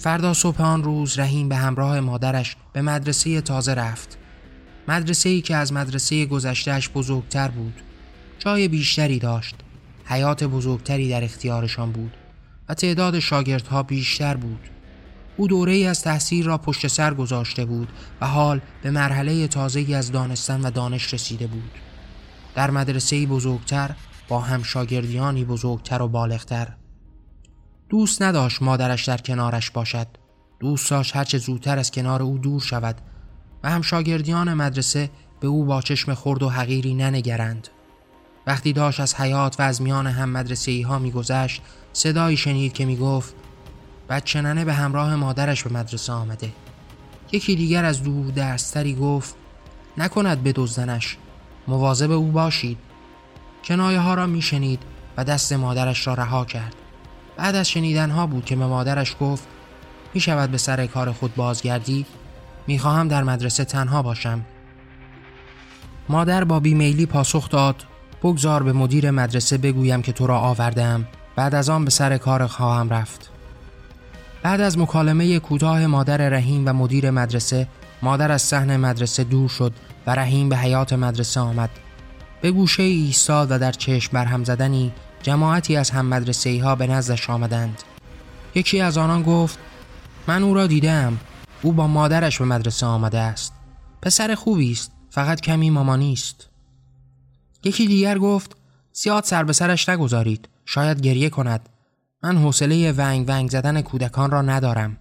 فردا صبح آن روز رحیم به همراه مادرش به مدرسه تازه رفت. مدرسه ای که از مدرسه گذشتهش بزرگتر بود. جای بیشتری داشت. حیات بزرگتری در اختیارشان بود و تعداد شاگردها بیشتر بود. او دوره ای از تحصیل را پشت سر گذاشته بود و حال به مرحله تازه‌ای از دانستن و دانش رسیده بود. در مدرسه بزرگتر با هم شاگردیانی بزرگتر و بالغتر. دوست نداشت مادرش در کنارش باشد. دوست داشت هرچه زودتر از کنار او دور شود و هم شاگردیان مدرسه به او با چشم خرد و حقیری ننگرند. وقتی داشت از حیات و از میان هم مدرسه ای ها میگذشت صدایی شنید که می‌گفت بچه ننه به همراه مادرش به مدرسه آمده. یکی دیگر از دور درستری گفت نکند بدزدنش مواظب او باشید. کنایه ها را میشنید و دست مادرش را رها کرد. بعد از شنیدن ها بود که به مادرش گفت می شود به سر کار خود بازگردی می خواهم در مدرسه تنها باشم. مادر با بیمیلی پاسخ داد بگذار به مدیر مدرسه بگویم که تو را آوردم بعد از آن به سر کار خواهم رفت. بعد از مکالمه کوتاه مادر رحیم و مدیر مدرسه مادر از صحن مدرسه دور شد و رحیم به حیات مدرسه آمد. به گوشه ایستاد و در چشم برهم زدنی جماعتی از هم مدرسه ها به نزدش آمدند. یکی از آنان گفت من او را دیدم. او با مادرش به مدرسه آمده است. پسر خوبی است فقط کمی مامانی است یکی دیگر گفت زیاد سر به سرش نگذارید شاید گریه کند. من حوصله ونگ ونگ زدن کودکان را ندارم.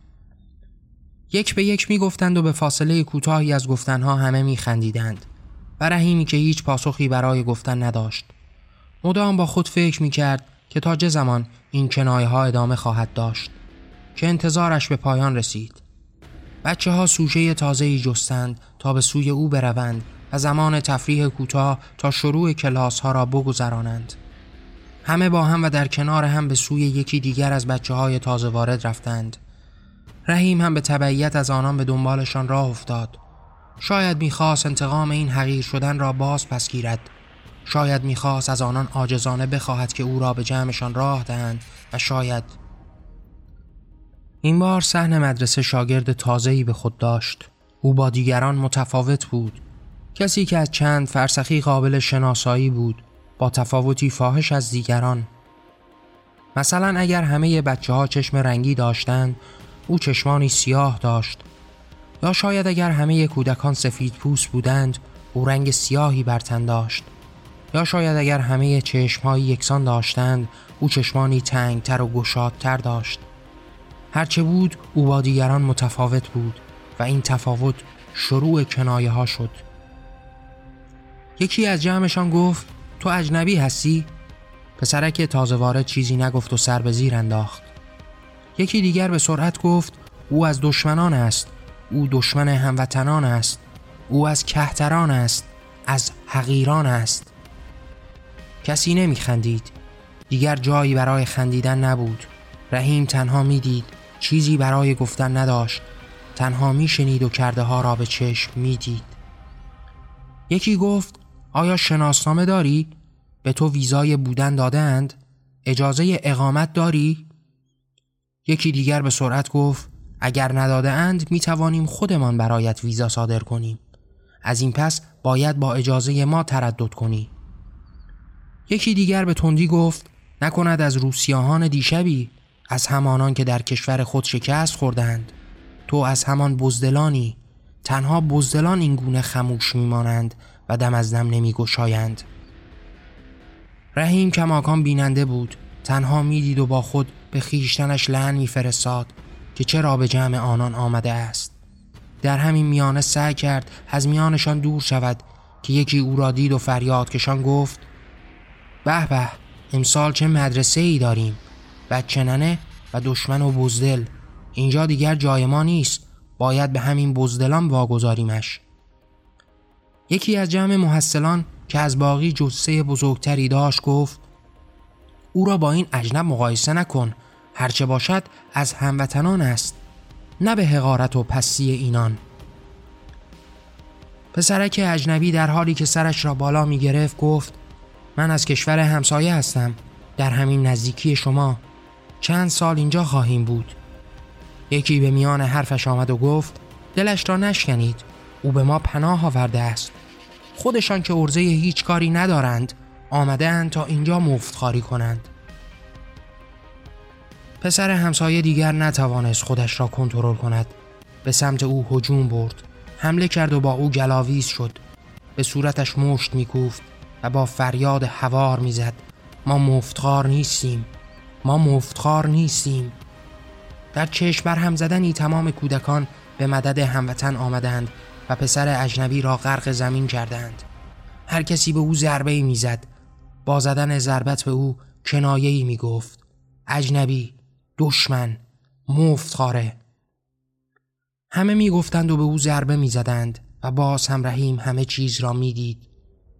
یک به یک می گفتند و به فاصله کوتاهی از گفتنها همه می خندیدند و رحیمی که هیچ پاسخی برای گفتن نداشت. مدام با خود فکر می کرد که تا چه زمان این کنایه ها ادامه خواهد داشت که انتظارش به پایان رسید. بچه ها سوژه تازه ای جستند تا به سوی او بروند و زمان تفریح کوتاه تا شروع کلاس ها را بگذرانند. همه با هم و در کنار هم به سوی یکی دیگر از بچه های تازه وارد رفتند. رحیم هم به تبعیت از آنان به دنبالشان راه افتاد. شاید می‌خواست انتقام این حقیر شدن را باز پس گیرد. شاید می‌خواست از آنان عاجزانه بخواهد که او را به جمعشان راه دهند و شاید این بار صحن مدرسه شاگرد تازه‌ای به خود داشت. او با دیگران متفاوت بود. کسی که از چند فرسخی قابل شناسایی بود با تفاوتی فاحش از دیگران. مثلا اگر همه بچه ها چشم رنگی داشتند او چشمانی سیاه داشت. یا شاید اگر همه کودکان سفید پوست بودند او رنگ سیاهی بر تن داشت. یا شاید اگر همه چشمهایی یکسان داشتند او چشمانی تنگتر و گشادتر داشت. هرچه بود او با دیگران متفاوت بود و این تفاوت شروع کنایه ها شد. یکی از جمعشان گفت تو اجنبی هستی؟ پسرک تازه وارد چیزی نگفت و سر به زیر انداخت. یکی دیگر به سرعت گفت او از دشمنان است. او دشمن هموطنان است. او از کهتران است. از حقیران است. کسی نمی خندید دیگر جایی برای خندیدن نبود. رحیم تنها می‌دید. چیزی برای گفتن نداشت. تنها میشنید و کرده ها را به چشم می‌دید. یکی گفت آیا شناسنامه داری؟ به تو ویزای بودن دادند؟ اجازه اقامت داری؟ یکی دیگر به سرعت گفت اگر نداده اند می توانیم خودمان برایت ویزا صادر کنیم. از این پس باید با اجازه ما تردد کنی. یکی دیگر به تندی گفت نکند از روسیاهان دیشبی از همانان که در کشور خود شکست خوردند تو از همان بزدلانی تنها بزدلان این گونه خموش میمانند و دم از دم نمی گشایند. رحیم کماکان بیننده بود. تنها می‌دید و با خود به خیشتنش لعن میفرستاد که چرا به جمع آنان آمده است. در همین میانه سعی کرد از میانشان دور شود که یکی او را دید و فریاد کشان گفت به به. امسال چه مدرسه ای داریم؟ بچه ننه و دشمن و بزدل. اینجا دیگر جای ما نیست. باید به همین بزدلان واگذاریمش. یکی از جمع محصلان که از باقی جسه بزرگتری داشت گفت او را با این اجنب مقایسه نکن. هرچه باشد از هموطنان است نه به حقارت و پسی اینان. پسرک اجنبی در حالی که سرش را بالا می گرفت گفت من از کشور همسایه هستم در همین نزدیکی شما. چند سال اینجا خواهیم بود. یکی به میان حرفش آمد و گفت دلش را نشکنید او به ما پناه آورده است. خودشان که ارزه هیچ کاری ندارند آمده تا اینجا مفتخاری کنند. پسر همسایه دیگر نتوانست خودش را کنترل کند. به سمت او هجوم برد. حمله کرد و با او گلاویز شد. به صورتش مشت میکوفت. و با فریاد هوار می‌زد. ما مفتخار نیستیم. ما مفتخار نیستیم. در چشم بر هم زدنی تمام کودکان به مدد هموطن آمدند و پسر اجنبی را غرق زمین کردند. هر کسی به او ضربه می‌زد. با زدن ضربت به او کنایه‌ای می‌گفت. اجنبی دشمن مفتخاره. همه می‌گفتند و به او ضربه می‌زدند و باز هم رحیم همه چیز را می‌دید.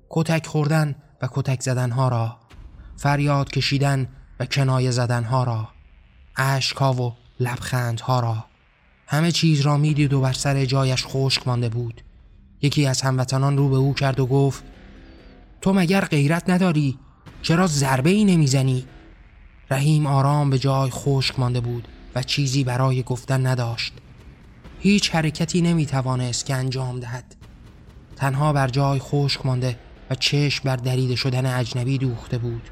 کتک خوردن و کتک زدنها را فریاد کشیدن و کنایه زدنها را اشکها و لبخندها را. همه چیز را می‌دید و بر سر جایش خشک مانده بود. یکی از هموطنان رو به او کرد و گفت تو مگر غیرت نداری؟ چرا ضربه ای نمی‌زنی؟ رحیم آرام به جای خشک مانده بود و چیزی برای گفتن نداشت. هیچ حرکتی نمی‌توانست که انجام دهد. تنها بر جای خشک مانده و چشم بر دریده شدن اجنبی دوخته بود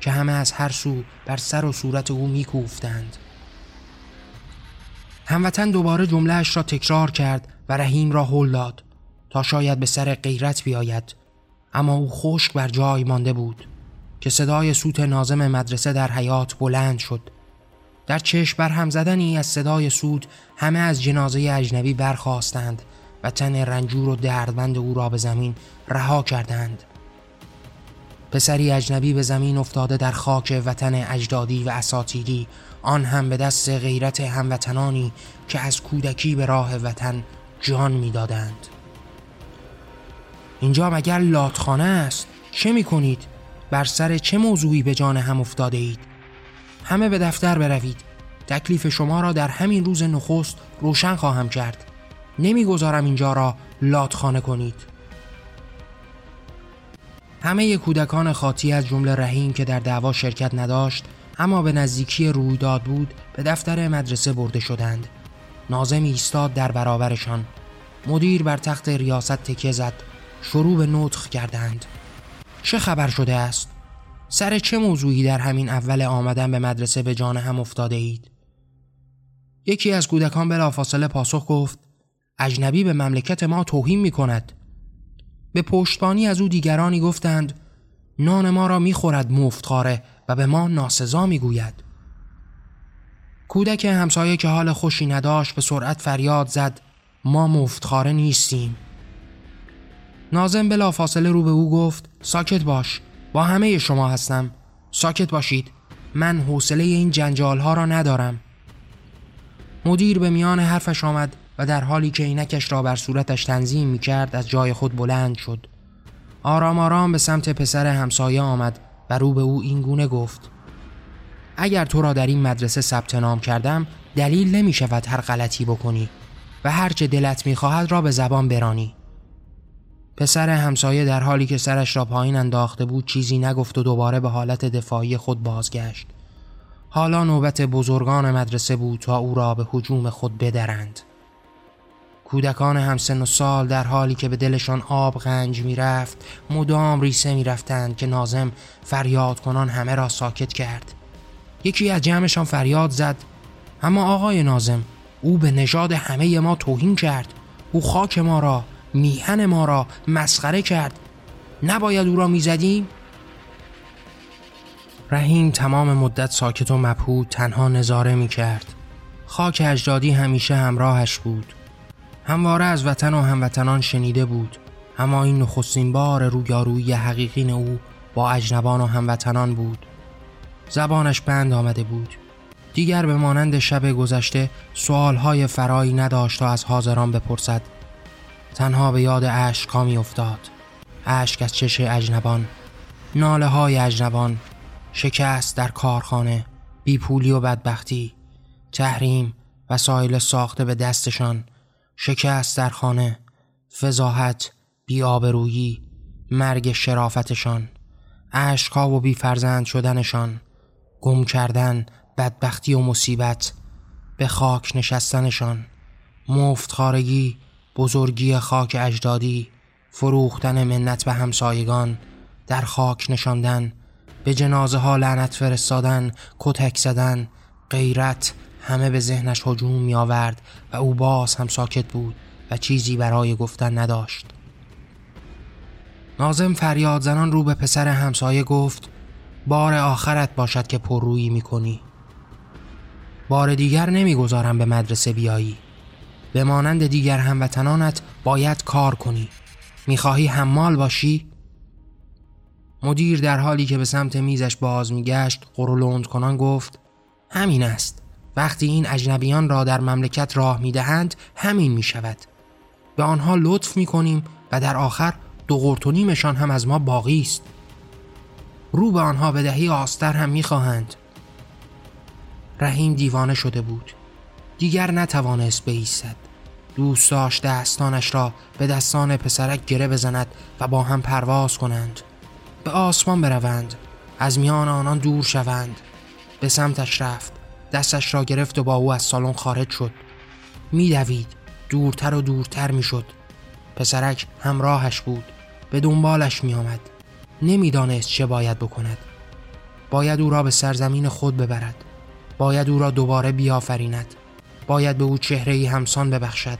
که همه از هر سو بر سر و صورت او میکوفتند. هموطن دوباره جملهش را تکرار کرد و رحیم را هل داد تا شاید به سر غیرت بیاید اما او خشک بر جای مانده بود که صدای سوت نازم مدرسه در حیات بلند شد. در چشم بر هم زدنی از صدای سود همه از جنازه اجنبی برخواستند و تن رنجور و دردمند او را به زمین رها کردند پسری اجنبی به زمین افتاده در خاک وطن اجدادی و اساتیری آن هم به دست غیرت هموطنانی که از کودکی به راه وطن جان می‌دادند. اینجا مگر لاتخانه است چه می کنید؟ بر سر چه موضوعی به جان هم افتاده اید؟ همه به دفتر بروید تکلیف شما را در همین روز نخست روشن خواهم کرد نمی‌گذارم اینجا را لاتخانه کنید. همه کودکان خاطی از جمله رحیم که در دعوا شرکت نداشت اما به نزدیکی رویداد بود به دفتر مدرسه برده شدند. نازم ایستاد در برابرشان. مدیر بر تخت ریاست تکیه زد. شروع به نطخ کردند. چه خبر شده است؟ سر چه موضوعی در همین اول آمدن به مدرسه به جان هم افتاده اید؟ یکی از کودکان بلافاصله پاسخ گفت اجنبی به مملکت ما توهین می کند به پشتبانی از او دیگرانی گفتند نان ما را می‌خورد مفتخاره و به ما ناسزا می‌گوید. کودک همسایه که حال خوشی نداشت به سرعت فریاد زد ما مفتخاره نیستیم. نازم بلا فاصله رو به او گفت ساکت باش با همه شما هستم. ساکت باشید من حوصله این جنجال ها را ندارم. مدیر به میان حرفش آمد و در حالی که عینکش را بر صورتش تنظیم می کرد از جای خود بلند شد. آرام آرام به سمت پسر همسایه آمد و رو به او این گونه گفت اگر تو را در این مدرسه ثبت نام کردم دلیل نمی شود هر غلطی بکنی و هر چه دلت می خواهد را به زبان برانی. پسر همسایه در حالی که سرش را پایین انداخته بود چیزی نگفت و دوباره به حالت دفاعی خود بازگشت. حالا نوبت بزرگان مدرسه بود تا او را به حجوم خود بدرند. کودکان همسن و سال در حالی که به دلشان آب غنج می‌رفت مدام ریسه می‌رفتند که نازم فریاد کنان همه را ساکت کرد یکی از جمعشان فریاد زد اما آقای نازم او به نژاد همه ما توهین کرد او خاک ما را میهن ما را مسخره کرد نباید او را می‌زدیم رحیم تمام مدت ساکت و مبهود تنها نظاره می کرد. خاک اجدادی همیشه همراهش بود. همواره از وطن و هموطنان شنیده بود. اما این نخستین بار رویارویی حقیقین او با اجنبان و هموطنان بود. زبانش بند آمده بود. دیگر به مانند شب گذشته سوالهای فرایی نداشت تا از حاضران بپرسد. تنها به یاد اشکا می افتاد. اشک از چش اجنبان. ناله های اجنبان شکست در کارخانه بیپولی و بدبختی تحریم وسایل ساخته به دستشان شکست در خانه فضاحت بیابرویی مرگ شرافتشان عشقها و بیفرزند شدنشان گم کردن بدبختی و مصیبت به خاک نشستنشان مفتخارگی بزرگی خاک اجدادی فروختن منت به همسایگان در خاک نشاندن به جنازه ها لعنت فرستادن کتک زدن غیرت همه به ذهنش هجوم می آورد و او باز هم ساکت بود و چیزی برای گفتن نداشت. نازم فریاد زنان رو به پسر همسایه گفت بار آخرت باشد که پررویی می کنی بار دیگر نمی‌گذارم به مدرسه بیایی. به مانند دیگر هموطنانت باید کار کنی. می‌خواهی حمال باشی؟ مدیر در حالی که به سمت میزش باز میگشت قرولند کنان گفت همین است. وقتی این اجنبیان را در مملکت راه می‌دهند همین می‌شود. به آنها لطف می‌کنیم و در آخر دو قرتونیمشان هم از ما باقی است. رو به آنها بدهی آستر هم می‌خواهند. رحیم دیوانه شده بود. دیگر نتوانست بایستد دوست داشت دستانش را به دستان پسرک گره بزند و با هم پرواز کنند. به آسمان بروند. از میان آنان دور شوند. به سمتش رفت. دستش را گرفت و با او از سالن خارج شد. میدوید. دورتر و دورتر می‌شد. پسرک همراهش بود. به دنبالش میآمد. نمی‌دانست چه باید بکند. باید او را به سرزمین خود ببرد. باید او را دوباره بیافریند. باید به او چهره همسان ببخشد.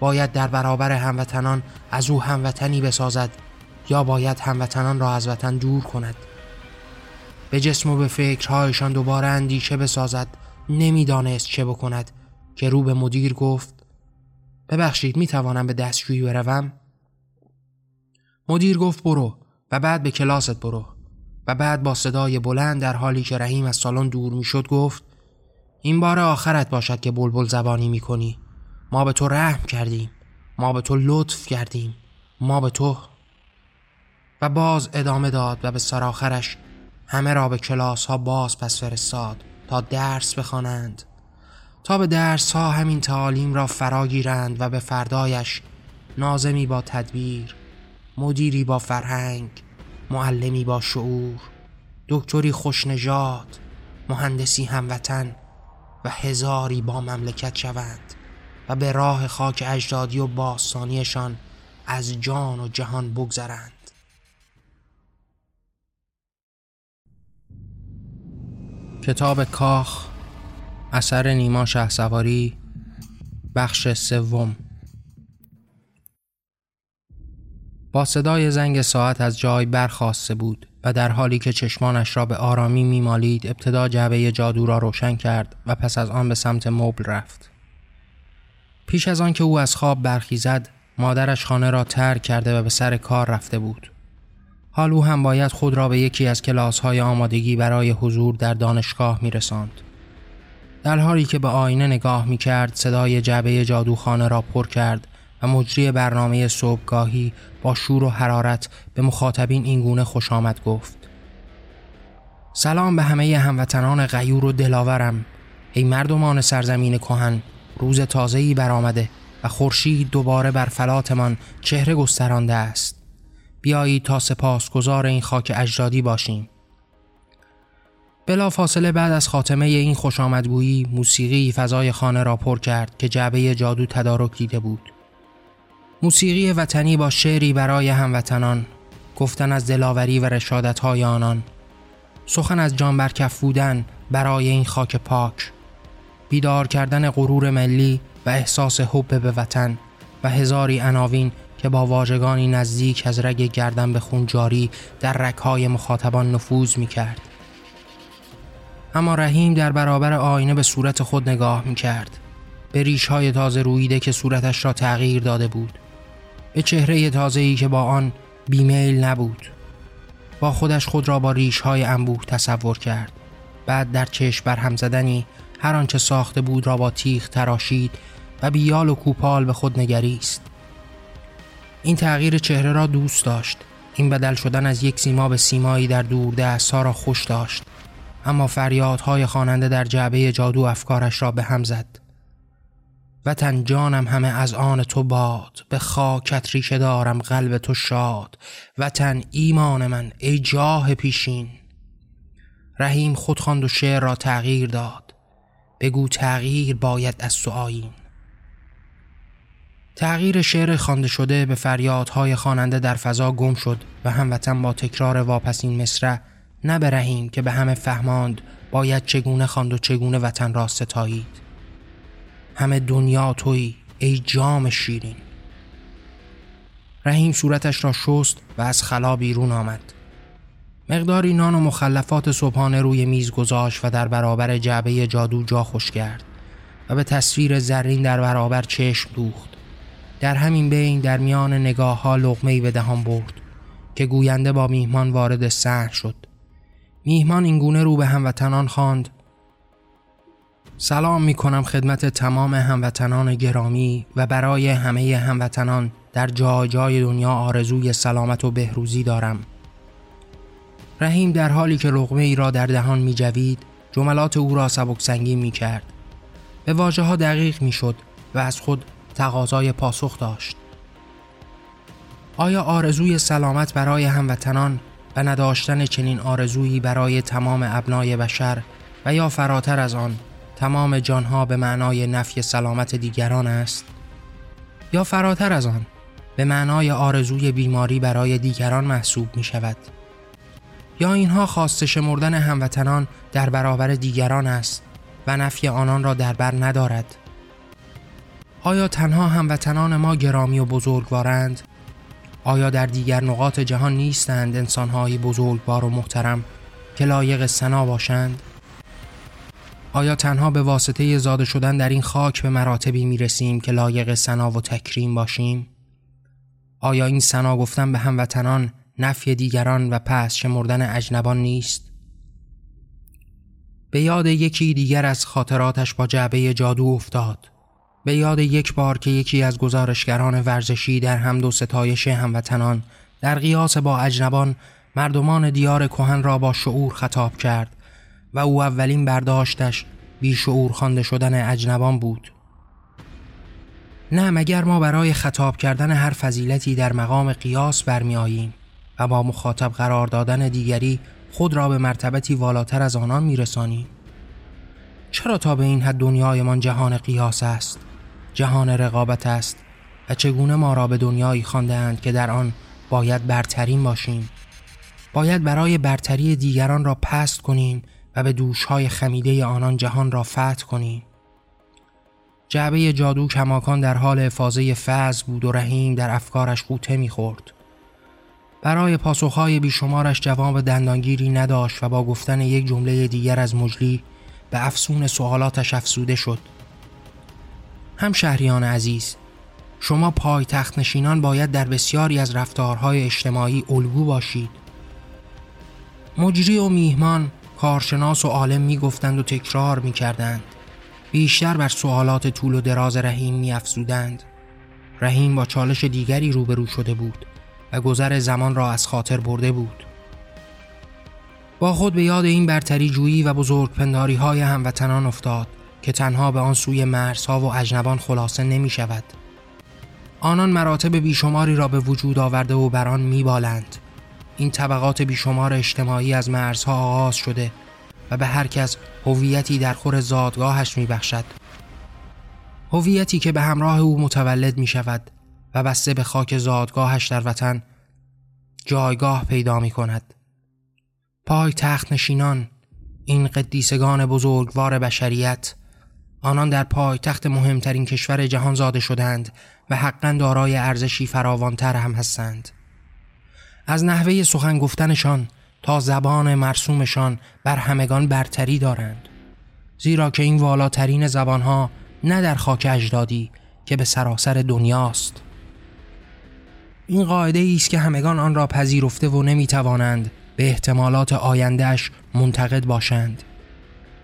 باید در برابر هموطنان از او هموطنی بسازد. یا باید هموطنان را از وطن دور کند. به جسم و به فکرهایشان دوباره اندیشه بسازد. نمی‌دانست چه بکند که رو به مدیر گفت ببخشید می توانم به دستشویی بروم؟ مدیر گفت برو و بعد به کلاست برو. و بعد با صدای بلند در حالی که رحیم از سالن دور می‌شد گفت این بار آخرت باشد که بلبل زبانی می‌کنی. ما به تو رحم کردیم. ما به تو لطف کردیم. ما به تو. و باز ادامه داد و به سرآخرش همه را به کلاس ها باز پس فرستاد. تا درس بخوانند. تا به درس ها همین تعالیم را فرا گیرند و به فردایش نازمی با تدبیر مدیری با فرهنگ معلمی با شعور دکتری خوشنژاد مهندسی هموطن و هزاری با مملکت شوند و به راه خاک اجدادی و باستانیشان از جان و جهان بگذرند. کتاب کاخ اثر نیما سواری بخش سوم. با صدای زنگ ساعت از جای برخواسته بود و در حالی که چشمانش را به آرامی میمالید ابتدا جعبه جادو را روشن کرد و پس از آن به سمت مبل رفت. پیش از آن که او از خواب برخیزد مادرش خانه را ترک کرده و به سر کار رفته بود. حال او هم باید خود را به یکی از کلاس های آمادگی برای حضور در دانشگاه می رساند. در حالی که به آینه نگاه می کرد صدای جعبه جادوخانه را پر کرد و مجری برنامه صبحگاهی با شور و حرارت به مخاطبین اینگونه خوش آمد گفت. سلام به همه هموطنان غیور و دلاورم. ای مردمان سرزمین کهن روز تازه‌ای برآمده و خورشید دوباره بر فلاتمان چهره گسترانده است. بیایید تا سپاسگزار این خاک اجدادی باشیم. بلا فاصله بعد از خاتمه این خوش آمدگویی موسیقی فضای خانه را پر کرد که جعبه جادو تدارک دیده بود. موسیقی وطنی با شعری برای هموطنان گفتن از دلاوری و رشادت های آنان سخن از جان برکف بودن برای این خاک پاک بیدار کردن غرور ملی و احساس حب به وطن و هزاری عناوین که با واژگانی نزدیک از رگ گردن به خون جاری در رکهای مخاطبان نفوذ می کرد. اما رحیم در برابر آینه به صورت خود نگاه می کرد. به ریش های تازه رویده که صورتش را تغییر داده بود. به چهره تازه‌ای که با آن بیمیل نبود. با خودش خود را با ریش های انبوه تصور کرد. بعد در چشم برهم زدنی هر آنچه ساخته بود را با تیغ تراشید و بیال و کوپال به خود نگریست. این تغییر چهره را دوست داشت. این بدل شدن از یک سیما به سیمایی در دور را خوش داشت. اما فریادهای خواننده در جعبه جادو افکارش را به هم زد. وطن جانم همه از آن تو باد به خاکت ریشه دارم قلب تو شاد. وطن ایمان من ای جاه پیشین. رحیم خود خواند و شعر را تغییر داد. بگو تغییر باید از تو آیین. تغییر شعر خوانده شده به فریادهای خواننده در فضا گم شد و هموطن با تکرار واپسین مصرع نه برهیم که به همه فهماند باید چگونه خواند و چگونه وطن را ستایید. همه دنیا توی ای جام شیرین. رحیم صورتش را شست و از خلا بیرون آمد. مقداری نان و مخلفات صبحانه روی میز گذاشت و در برابر جعبه جادو جا خوش کرد و به تصویر زرین در برابر چشم دوخت. در همین بین در میان نگاه ها لغمه به دهان برد که گوینده با میهمان وارد صحن شد. میهمان اینگونه رو به هموطنان خواند. سلام می کنم خدمت تمام هموطنان گرامی و برای همه هموطنان در جای جای دنیا آرزوی سلامت و بهروزی دارم. رحیم در حالی که لغمه ای را در دهان می جوید جملات او را سبک سنگین می کرد به واجه ها دقیق می شد و از خود تقاضای پاسخ داشت. آیا آرزوی سلامت برای هموطنان و نداشتن چنین آرزویی برای تمام ابنای بشر و یا فراتر از آن تمام جانها به معنای نفی سلامت دیگران است؟ یا فراتر از آن به معنای آرزوی بیماری برای دیگران محسوب می شود یا اینها خواست شمردن هموطنان در برابر دیگران است و نفی آنان را در بر ندارد؟ آیا تنها هموطنان ما گرامی و بزرگوارند؟ آیا در دیگر نقاط جهان نیستند انسانهایی بزرگوار و محترم که لایق سنا باشند؟ آیا تنها به واسطه زاده شدن در این خاک به مراتبی می رسیم که لایق سنا و تکریم باشیم؟ آیا این سنا گفتن به هموطنان نفی دیگران و پس شمردن اجنبان نیست؟ به یاد یکی دیگر از خاطراتش با جعبه جادو افتاد به یاد یک بار که یکی از گزارشگران ورزشی در حمد و ستایش هموطنان در قیاس با اجنبان مردمان دیار کهن را با شعور خطاب کرد و او اولین برداشتش بی شعور خوانده شدن اجنبان بود نه مگر ما برای خطاب کردن هر فضیلتی در مقام قیاس برمی آییم و با مخاطب قرار دادن دیگری خود را به مرتبتی والاتر از آنان می رسانیم. چرا تا به این حد دنیایمان جهان قیاس است جهان رقابت است و چگونه ما را به دنیایی خواندهاند که در آن باید برترین باشیم باید برای برتری دیگران را پست کنیم و به دوشهای خمیده آنان جهان را فتح کنیم جعبه جادو کماکان در حال افاظه فز بود و رحیم در افکارش قوطه می‌خورد. برای پاسخهای بیشمارش جواب دندانگیری نداشت و با گفتن یک جمله دیگر از مجلی به افسون سوالاتش افسوده شد. هم شهریان عزیز شما پای تخت نشینان باید در بسیاری از رفتارهای اجتماعی الگو باشید. مجری و میهمان کارشناس و عالم می‌گفتند و تکرار می‌کردند. بیشتر بر سوالات طول و دراز رحیم می افزودند. رحیم با چالش دیگری روبرو شده بود و گذر زمان را از خاطر برده بود. با خود به یاد این برتری جویی و بزرگ پنداری های هموطنان افتاد که تنها به آن سوی مرزها و اجنبان خلاصه نمی شود. آنان مراتب بیشماری را به وجود آورده و بر آن میبالند. این طبقات بیشمار اجتماعی از مرزها آغاز شده و به هر کس هویتی در خور زادگاهش میبخشد هویتی که به همراه او متولد می شود و بسته به خاک زادگاهش در وطن جایگاه پیدا می کند پای تخت نشینان این قدیسگان بزرگوار بشریت آنان در پای تخت مهمترین کشور جهان زاده شدند و حقا دارای ارزشی فراوانتر هم هستند. از نحوه سخن گفتنشان تا زبان مرسومشان بر همگان برتری دارند. زیرا که این والاترین زبانها نه در خاک اجدادی که به سراسر دنیاست. این قاعده است که همگان آن را پذیرفته و نمی‌توانند به احتمالات آیندهش منتقد باشند.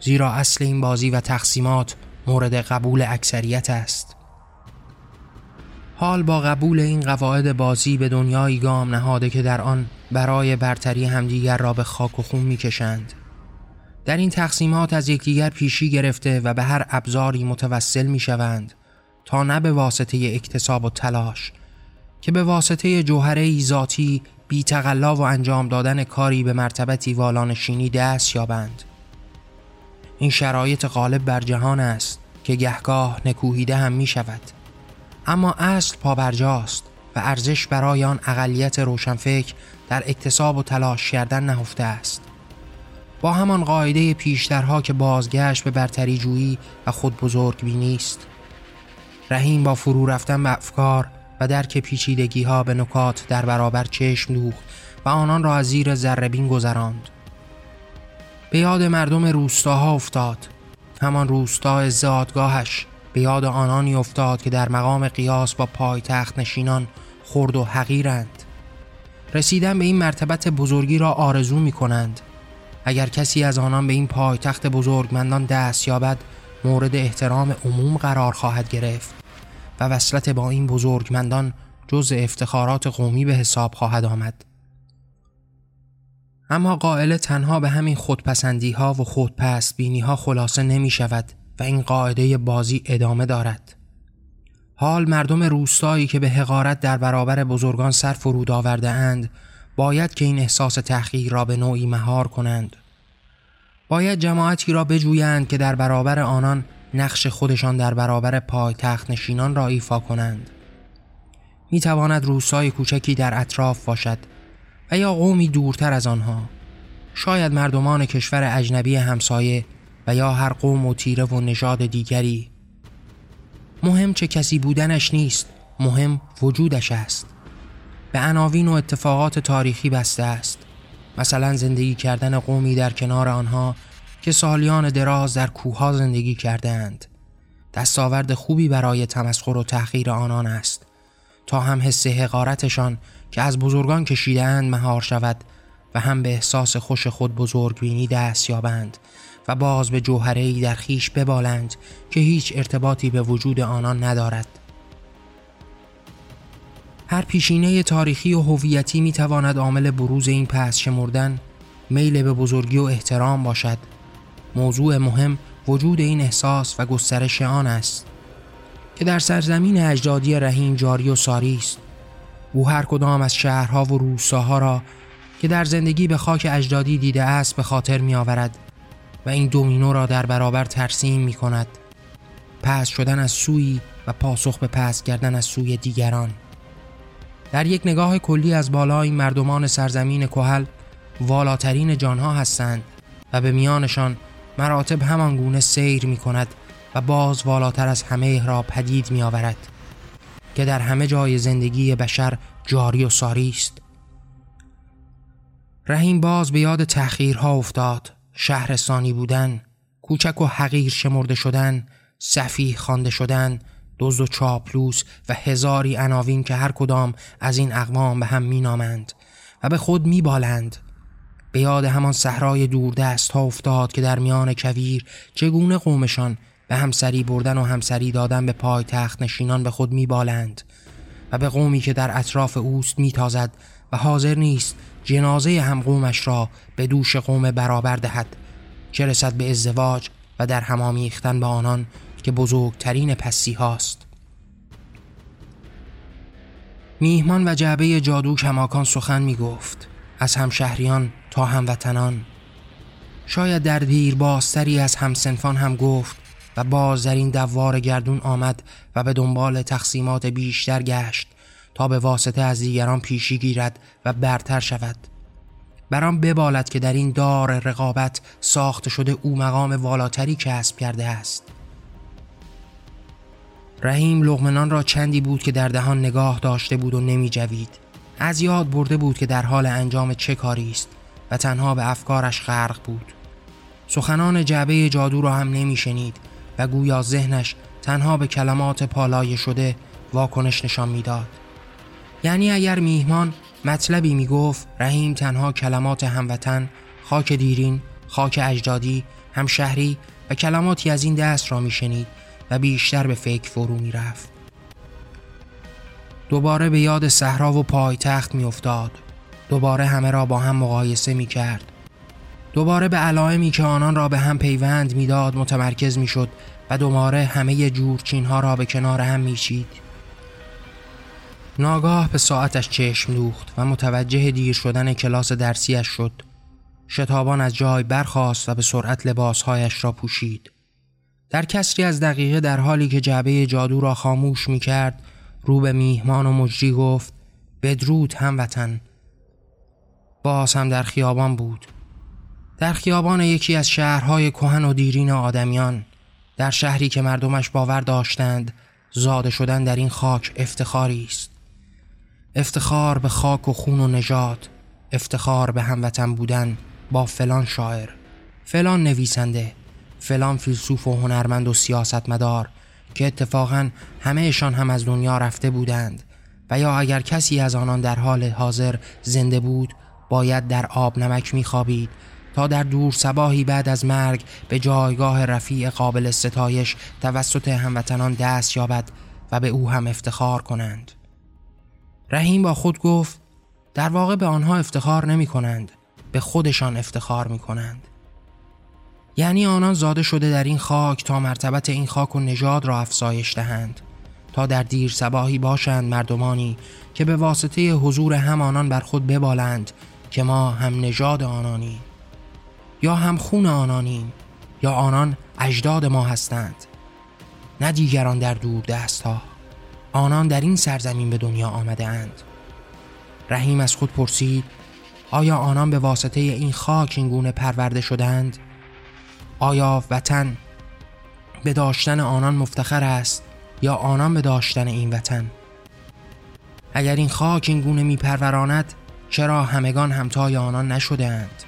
زیرا اصل این بازی و تقسیمات مورد قبول اکثریت است. حال با قبول این قواعد بازی به دنیایی گام نهاده که در آن برای برتری همدیگر را به خاک و خون می‌کشند. در این تقسیمات از یکدیگر پیشی گرفته و به هر ابزاری متوسل می‌شوند تا نه به واسطه اکتساب و تلاش که به واسطه جوهره ذاتی بی تقلا و انجام دادن کاری به مرتبتی والانشینی دست یابند. این شرایط غالب بر جهان است که گهگاه نکوهیده هم می شود. اما اصل پابرجاست و ارزش برای آن اقلیت روشنفکر در اکتساب و تلاش کردن نهفته است. با همان قاعده پیشترها که بازگشت به برتری جویی و خود بزرگ بی نیست. رحیم با فرو رفتن به افکار و درک پیچیدگی ها به نکات در برابر چشم دوخت و آنان را از زیر زربین گذراند. به یاد مردم روستاها افتاد. همان روستا زادگاهش به یاد آنانی افتاد که در مقام قیاس با پایتخت نشینان خرد و حقیرند. رسیدن به این مرتبت بزرگی را آرزو می کنند. اگر کسی از آنان به این پایتخت بزرگمندان دست یابد مورد احترام عموم قرار خواهد گرفت و وصلت با این بزرگمندان جز افتخارات قومی به حساب خواهد آمد. اما قائل تنها به همین خودپسندی ها و خودپست بینی ها خلاصه نمی شود و این قاعده بازی ادامه دارد. حال مردم روستایی که به حقارت در برابر بزرگان سر فرود آورده اند باید که این احساس تحقیر را به نوعی مهار کنند. باید جماعتی را بجویند که در برابر آنان نقش خودشان در برابر پای تخت نشینان را ایفا کنند. می تواند روستای کوچکی در اطراف باشد و یا قومی دورتر از آنها. شاید مردمان کشور اجنبی همسایه و یا هر قوم و تیره و نژاد دیگری. مهم چه کسی بودنش نیست مهم وجودش است. به عناوین و اتفاقات تاریخی بسته است. مثلا زندگی کردن قومی در کنار آنها که سالیان دراز در کوهها زندگی کردهاند. دستاورد خوبی برای تمسخر و تحقیر آنان است. تا هم حس حقارتشان که از بزرگان کشیدهاند مهار شود و هم به احساس خوش خود بزرگ بینی دست یابند و باز به جوهره در خیش ببالند که هیچ ارتباطی به وجود آنان ندارد. هر پیشینه تاریخی و هویتی می تواند عامل بروز این پس شمردن میل به بزرگی و احترام باشد. موضوع مهم وجود این احساس و گسترش آن است که در سرزمین اجدادی رحیم جاری و ساری است. او هر کدام از شهرها و روستاها را که در زندگی به خاک اجدادی دیده است به خاطر می آورد و این دومینو را در برابر ترسیم می کند پس شدن از سوی و پاسخ به پس کردن از سوی دیگران. در یک نگاه کلی از بالا این مردمان سرزمین کهل والاترین جانها هستند و به میانشان مراتب همان گونه سیر می کند و باز والاتر از همه را پدید می آورد که در همه جای زندگی بشر جاری و ساری است. رحیم باز به یاد تأخیرها افتاد. شهرستانی بودن کوچک و حقیر شمرده شدن صفی خوانده شدن دزد و چاپلوس و هزاری عناوین که هر کدام از این اقوام به هم مینامند و به خود میبالند. به یاد همان صحرای دوردست ها افتاد که در میان کویر چگونه قومشان به همسری بردن و همسری دادن به پای تخت نشینان به خود میبالند و به قومی که در اطراف اوست میتازد و حاضر نیست جنازه هم قومش را به دوش قوم برابر دهد چه رسد به ازدواج و در همامیختن به آنان که بزرگترین پسی هاست. میهمان و جعبه جادو کماکان سخن می گفت از همشهریان تا هموطنان. شاید در دیر بازتری از همسنفان هم گفت و باز در این دوار گردون آمد و به دنبال تقسیمات بیشتر گشت تا به واسطه از دیگران پیشی گیرد و برتر شود. برام ببالد که در این دار رقابت ساخته شده او مقام والاتری کسب کرده است. رحیم لغمنان را چندی بود که در دهان نگاه داشته بود و نمی جوید. از یاد برده بود که در حال انجام چه کاری است و تنها به افکارش غرق بود. سخنان جعبه جادو را هم نمی شنید. و گویا ذهنش تنها به کلمات پالایه شده واکنش نشان می‌داد. یعنی اگر میهمان مطلبی می گفت رحیم تنها کلمات هموطن، خاک دیرین، خاک اجدادی، همشهری و کلماتی از این دست را می شنید و بیشتر به فکر فرو می رفت. دوباره به یاد صحرا و پایتخت می افتاد. دوباره همه را با هم مقایسه می کرد. دوباره به علائمی که آنان را به هم پیوند می‌داد متمرکز می شد و دوباره همه جورچین ها را به کنار هم می چید. ناگاه به ساعتش چشم دوخت و متوجه دیر شدن کلاس درسیش شد. شتابان از جای برخاست و به سرعت لباسهایش را پوشید. در کسری از دقیقه در حالی که جعبه جادو را خاموش می کرد رو به میهمان و مجری گفت بدرود هموطن باز هم در خیابان بود در خیابان یکی از شهرهای کهن و دیرین آدمیان در شهری که مردمش باور داشتند زاده شدن در این خاک افتخاری است. افتخار به خاک و خون و نجات افتخار به هموطن بودن با فلان شاعر فلان نویسنده فلان فیلسوف و هنرمند و سیاستمدار که اتفاقا همهشان هم از دنیا رفته بودند و یا اگر کسی از آنان در حال حاضر زنده بود باید در آب نمک میخوابید تا در دور سباهی بعد از مرگ به جایگاه رفیع قابل ستایش توسط هموطنان دست یابد و به او هم افتخار کنند. رحیم با خود گفت در واقع به آنها افتخار نمی کنند به خودشان افتخار می کنند. یعنی آنان زاده شده در این خاک تا مرتبت این خاک و نژاد را افزایش دهند. تا در دیر سباهی باشند مردمانی که به واسطه حضور هم آنان بر خود ببالند که ما هم نژاد آنانیم. یا هم خون آنانیم یا آنان اجداد ما هستند. نه دیگران در دور دست ها آنان در این سرزمین به دنیا آمده اند رحیم از خود پرسید آیا آنان به واسطه این خاک این گونه پرورده شدند؟ آیا وطن به داشتن آنان مفتخر است یا آنان به داشتن این وطن؟ اگر این خاک این گونه میپروراند چرا همگان همتای آنان نشده اند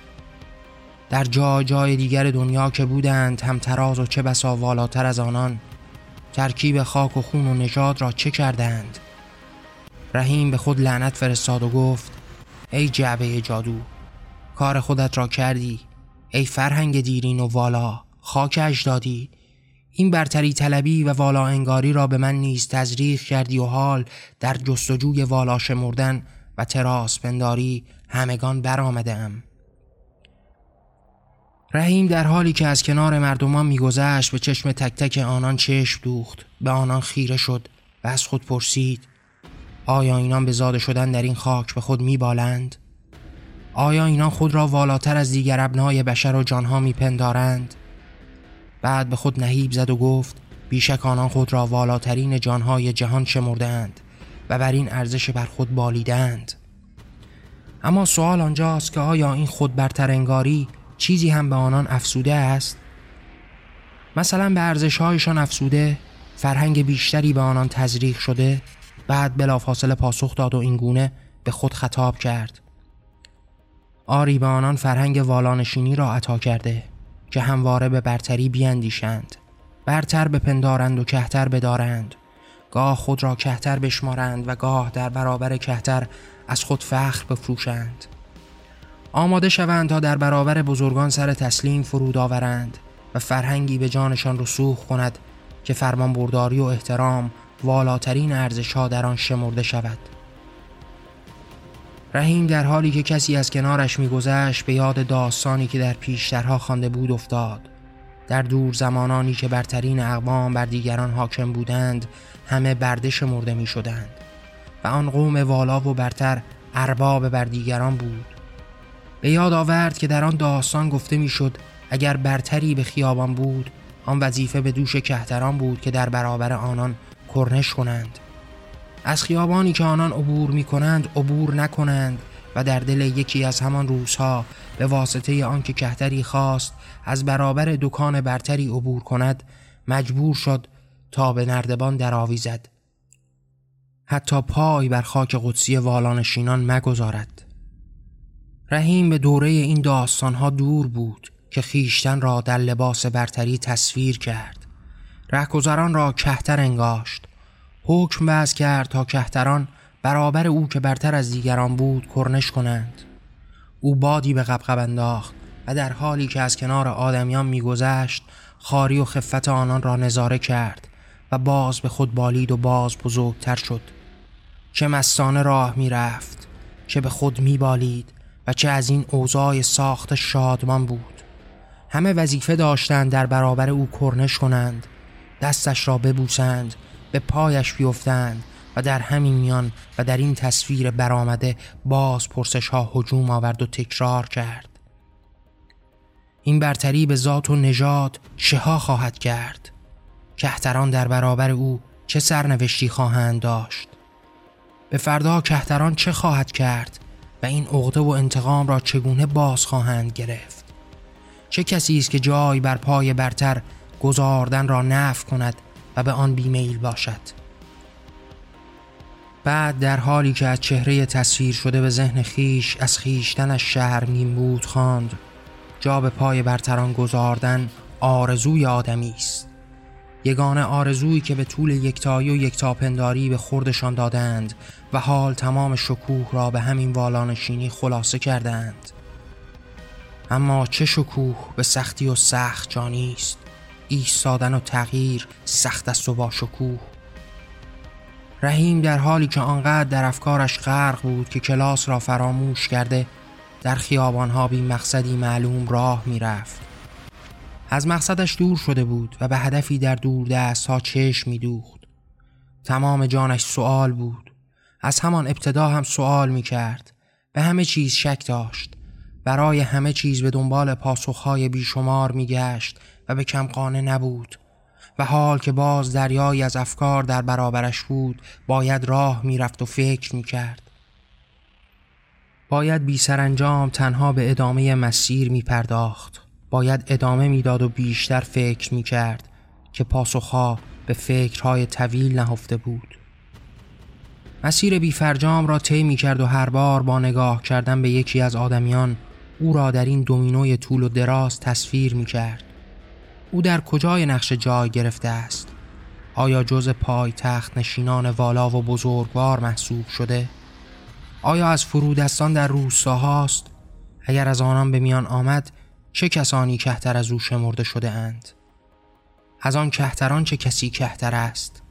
در جای جای دیگر دنیا که بودند هم تراز و چه بسا والاتر از آنان. ترکیب خاک و خون و نژاد را چه کردند؟ رحیم به خود لعنت فرستاد و گفت ای جعبه جادو کار خودت را کردی. ای فرهنگ دیرین و والا خاک اجدادی این برتری طلبی و والا انگاری را به من نیز تزریق کردی و حال در جستجوی والا شمردن و تراس پنداری همگان برآمده ام. رحیم در حالی که از کنار مردمان میگذشت به چشم تک تک آنان چشم دوخت به آنان خیره شد و از خود پرسید آیا اینان به زاده شدن در این خاک به خود میبالند؟ آیا اینان خود را والاتر از دیگر ابنای بشر و جانها میپندارند؟ بعد به خود نهیب زد و گفت بیشک آنان خود را والاترین جانهای جهان شمردند و بر این ارزش بر خود بالیدند اما سوال آنجاست که آیا این خود برتر انگاری چیزی هم به آنان افسوده است؟ مثلا به ارزشهایشان افسوده فرهنگ بیشتری به آنان تزریق شده بعد بلافاصله پاسخ داد و اینگونه به خود خطاب کرد. آری به آنان فرهنگ والانشینی را عطا کرده که همواره به برتری بیاندیشند برتر بپندارند و کهتر بدارند. گاه خود را کهتر بشمارند و گاه در برابر کهتر از خود فخر بفروشند. آماده شوند تا در برابر بزرگان سر تسلیم فرود آورند و فرهنگی به جانشان رسوخ کند که فرمان برداری و احترام والاترین ارزش ها در آن شمرده شود. رحیم در حالی که کسی از کنارش میگذشت به یاد داستانی که در پیشترها خوانده بود افتاد. در دور زمانانی که برترین اقوام بر دیگران حاکم بودند همه برده شمرده می شدند و آن قوم والا و برتر ارباب بر دیگران بود. به یاد آورد که در آن داستان گفته می‌شد اگر برتری به خیابان بود آن وظیفه به دوش کهتران بود که در برابر آنان کرنش کنند. از خیابانی که آنان عبور می کنند عبور نکنند و در دل یکی از همان روزها به واسطه آنکه کهتری خواست از برابر دکان برتری عبور کند مجبور شد تا به نردبان درآویزد. حتی پای بر خاک قدسی والانشینان مگذارد. رحیم به دوره این داستانها دور بود که خیشتن را در لباس برتری تصویر کرد. رهگذران را کهتر انگاشت. حکم بز کرد تا کهتران برابر او که برتر از دیگران بود کرنش کنند. او بادی به قبقب انداخت و در حالی که از کنار آدمیان میگذشت خاری و خفت آنان را نظاره کرد و باز به خود بالید و باز بزرگتر شد. چه مستانه راه می‌رفت چه به خود میبالید و چه از این اوضاع ساخت شادمان بود. همه وظیفه داشتند در برابر او کرنش کنند دستش را ببوسند به پایش بیفتند و در همین میان و در این تصویر برآمده باز پرسش ها هجوم آورد و تکرار کرد. این برتری به ذات و نژاد ها خواهد کرد؟ کهتران در برابر او چه سرنوشتی خواهند داشت؟ به فردا کهتران چه خواهد کرد؟ و این عقده و انتقام را چگونه باز خواهند گرفت؟ چه کسی است که جای بر پای برتر گذاردن را نف کند و به آن بیمیل باشد؟ بعد در حالی که از چهره تصویر شده به ذهن خیش از خیشتنش شهر میم بود خواند جا به پای برتران گذاردن آرزوی آدمی است. یگانه آرزویی که به طول یکتایی و یکتاپنداری به خوردشان دادند و حال تمام شکوه را به همین والانشینی خلاصه کردند. اما چه شکوه به سختی و سخت جانی است. ایستادن و تغییر سخت است و با شکوه. رحیم در حالی که آنقدر در افکارش غرق بود که کلاس را فراموش کرده در خیابانها بی مقصدی معلوم راه می‌رفت. از مقصدش دور شده بود و به هدفی در دور دست ها چشم میدوخت. تمام جانش سوال بود. از همان ابتدا هم سوال می کرد به همه چیز شک داشت. برای همه چیز به دنبال پاسخهای بیشمار می گشت و به کم قانه نبود. و حال که باز دریایی از افکار در برابرش بود باید راه می‌رفت و فکر می‌کرد. باید بی سرانجام تنها به ادامه مسیر می پرداخت باید ادامه می‌داد و بیشتر فکر می کرد که پاسخها به فکرهای طویل نهفته بود مسیر بی فرجام را طی می کرد و هر بار با نگاه کردن به یکی از آدمیان او را در این دومینوی طول و دراز تصویر می کرد او در کجای نقش جای گرفته است آیا جز پای تخت نشینان والا و بزرگوار محسوب شده؟ آیا از فرودستان در روستاهاست؟ اگر از آنان به میان آمد چه کسانی کهتر از او شمرده شده اند؟ از آن کهتران چه کسی کهتر است؟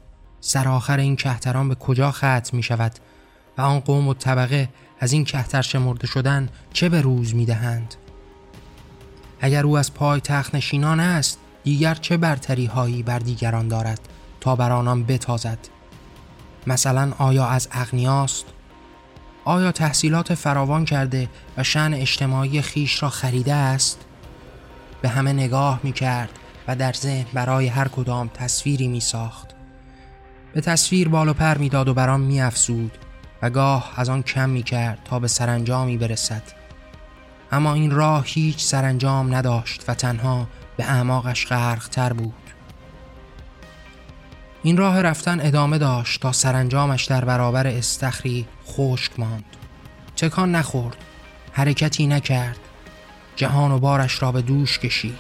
سرآخر این کهتران به کجا ختم می شود و آن قوم و طبقه از این کهتر شمرده شدن چه به روز می دهند؟ اگر او از پای تخت نشینان است دیگر چه برتری هایی بر دیگران دارد تا بر آنان بتازد مثلا آیا از اغنیاست آیا تحصیلات فراوان کرده و شن اجتماعی خیش را خریده است به همه نگاه می کرد و در ذهن برای هر کدام تصویری می ساخت به تصویر بال و پر می داد و برام می افزود و گاه از آن کم می کرد تا به سرانجامی برسد. اما این راه هیچ سرانجام نداشت و تنها به اعماقش غرقتر بود. این راه رفتن ادامه داشت تا سرانجامش در برابر استخری خشک ماند. تکان نخورد. حرکتی نکرد. جهان و بارش را به دوش کشید.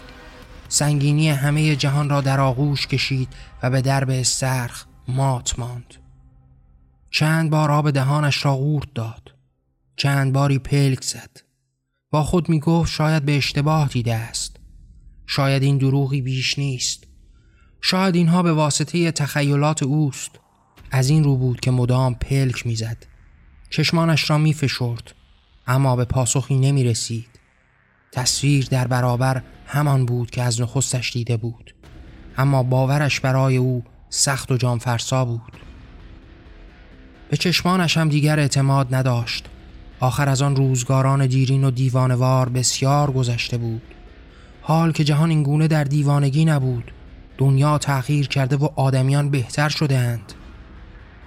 سنگینی همه جهان را در آغوش کشید و به درب استرخ مات ماند. چند بار آب دهانش را غورت داد. چند باری پلک زد. با خود می گفت شاید به اشتباه دیده است. شاید این دروغی بیش نیست. شاید اینها به واسطه تخیلات اوست. از این رو بود که مدام پلک می‌زد. چشمانش را می فشرد اما به پاسخی نمی رسید تصویر در برابر همان بود که از نخستش دیده بود. اما باورش برای او سخت و جانفرسا بود. به چشمانش هم دیگر اعتماد نداشت. آخر از آن روزگاران دیرین و دیوانوار بسیار گذشته بود. حال که جهان اینگونه در دیوانگی نبود دنیا تغییر کرده و آدمیان بهتر شده اند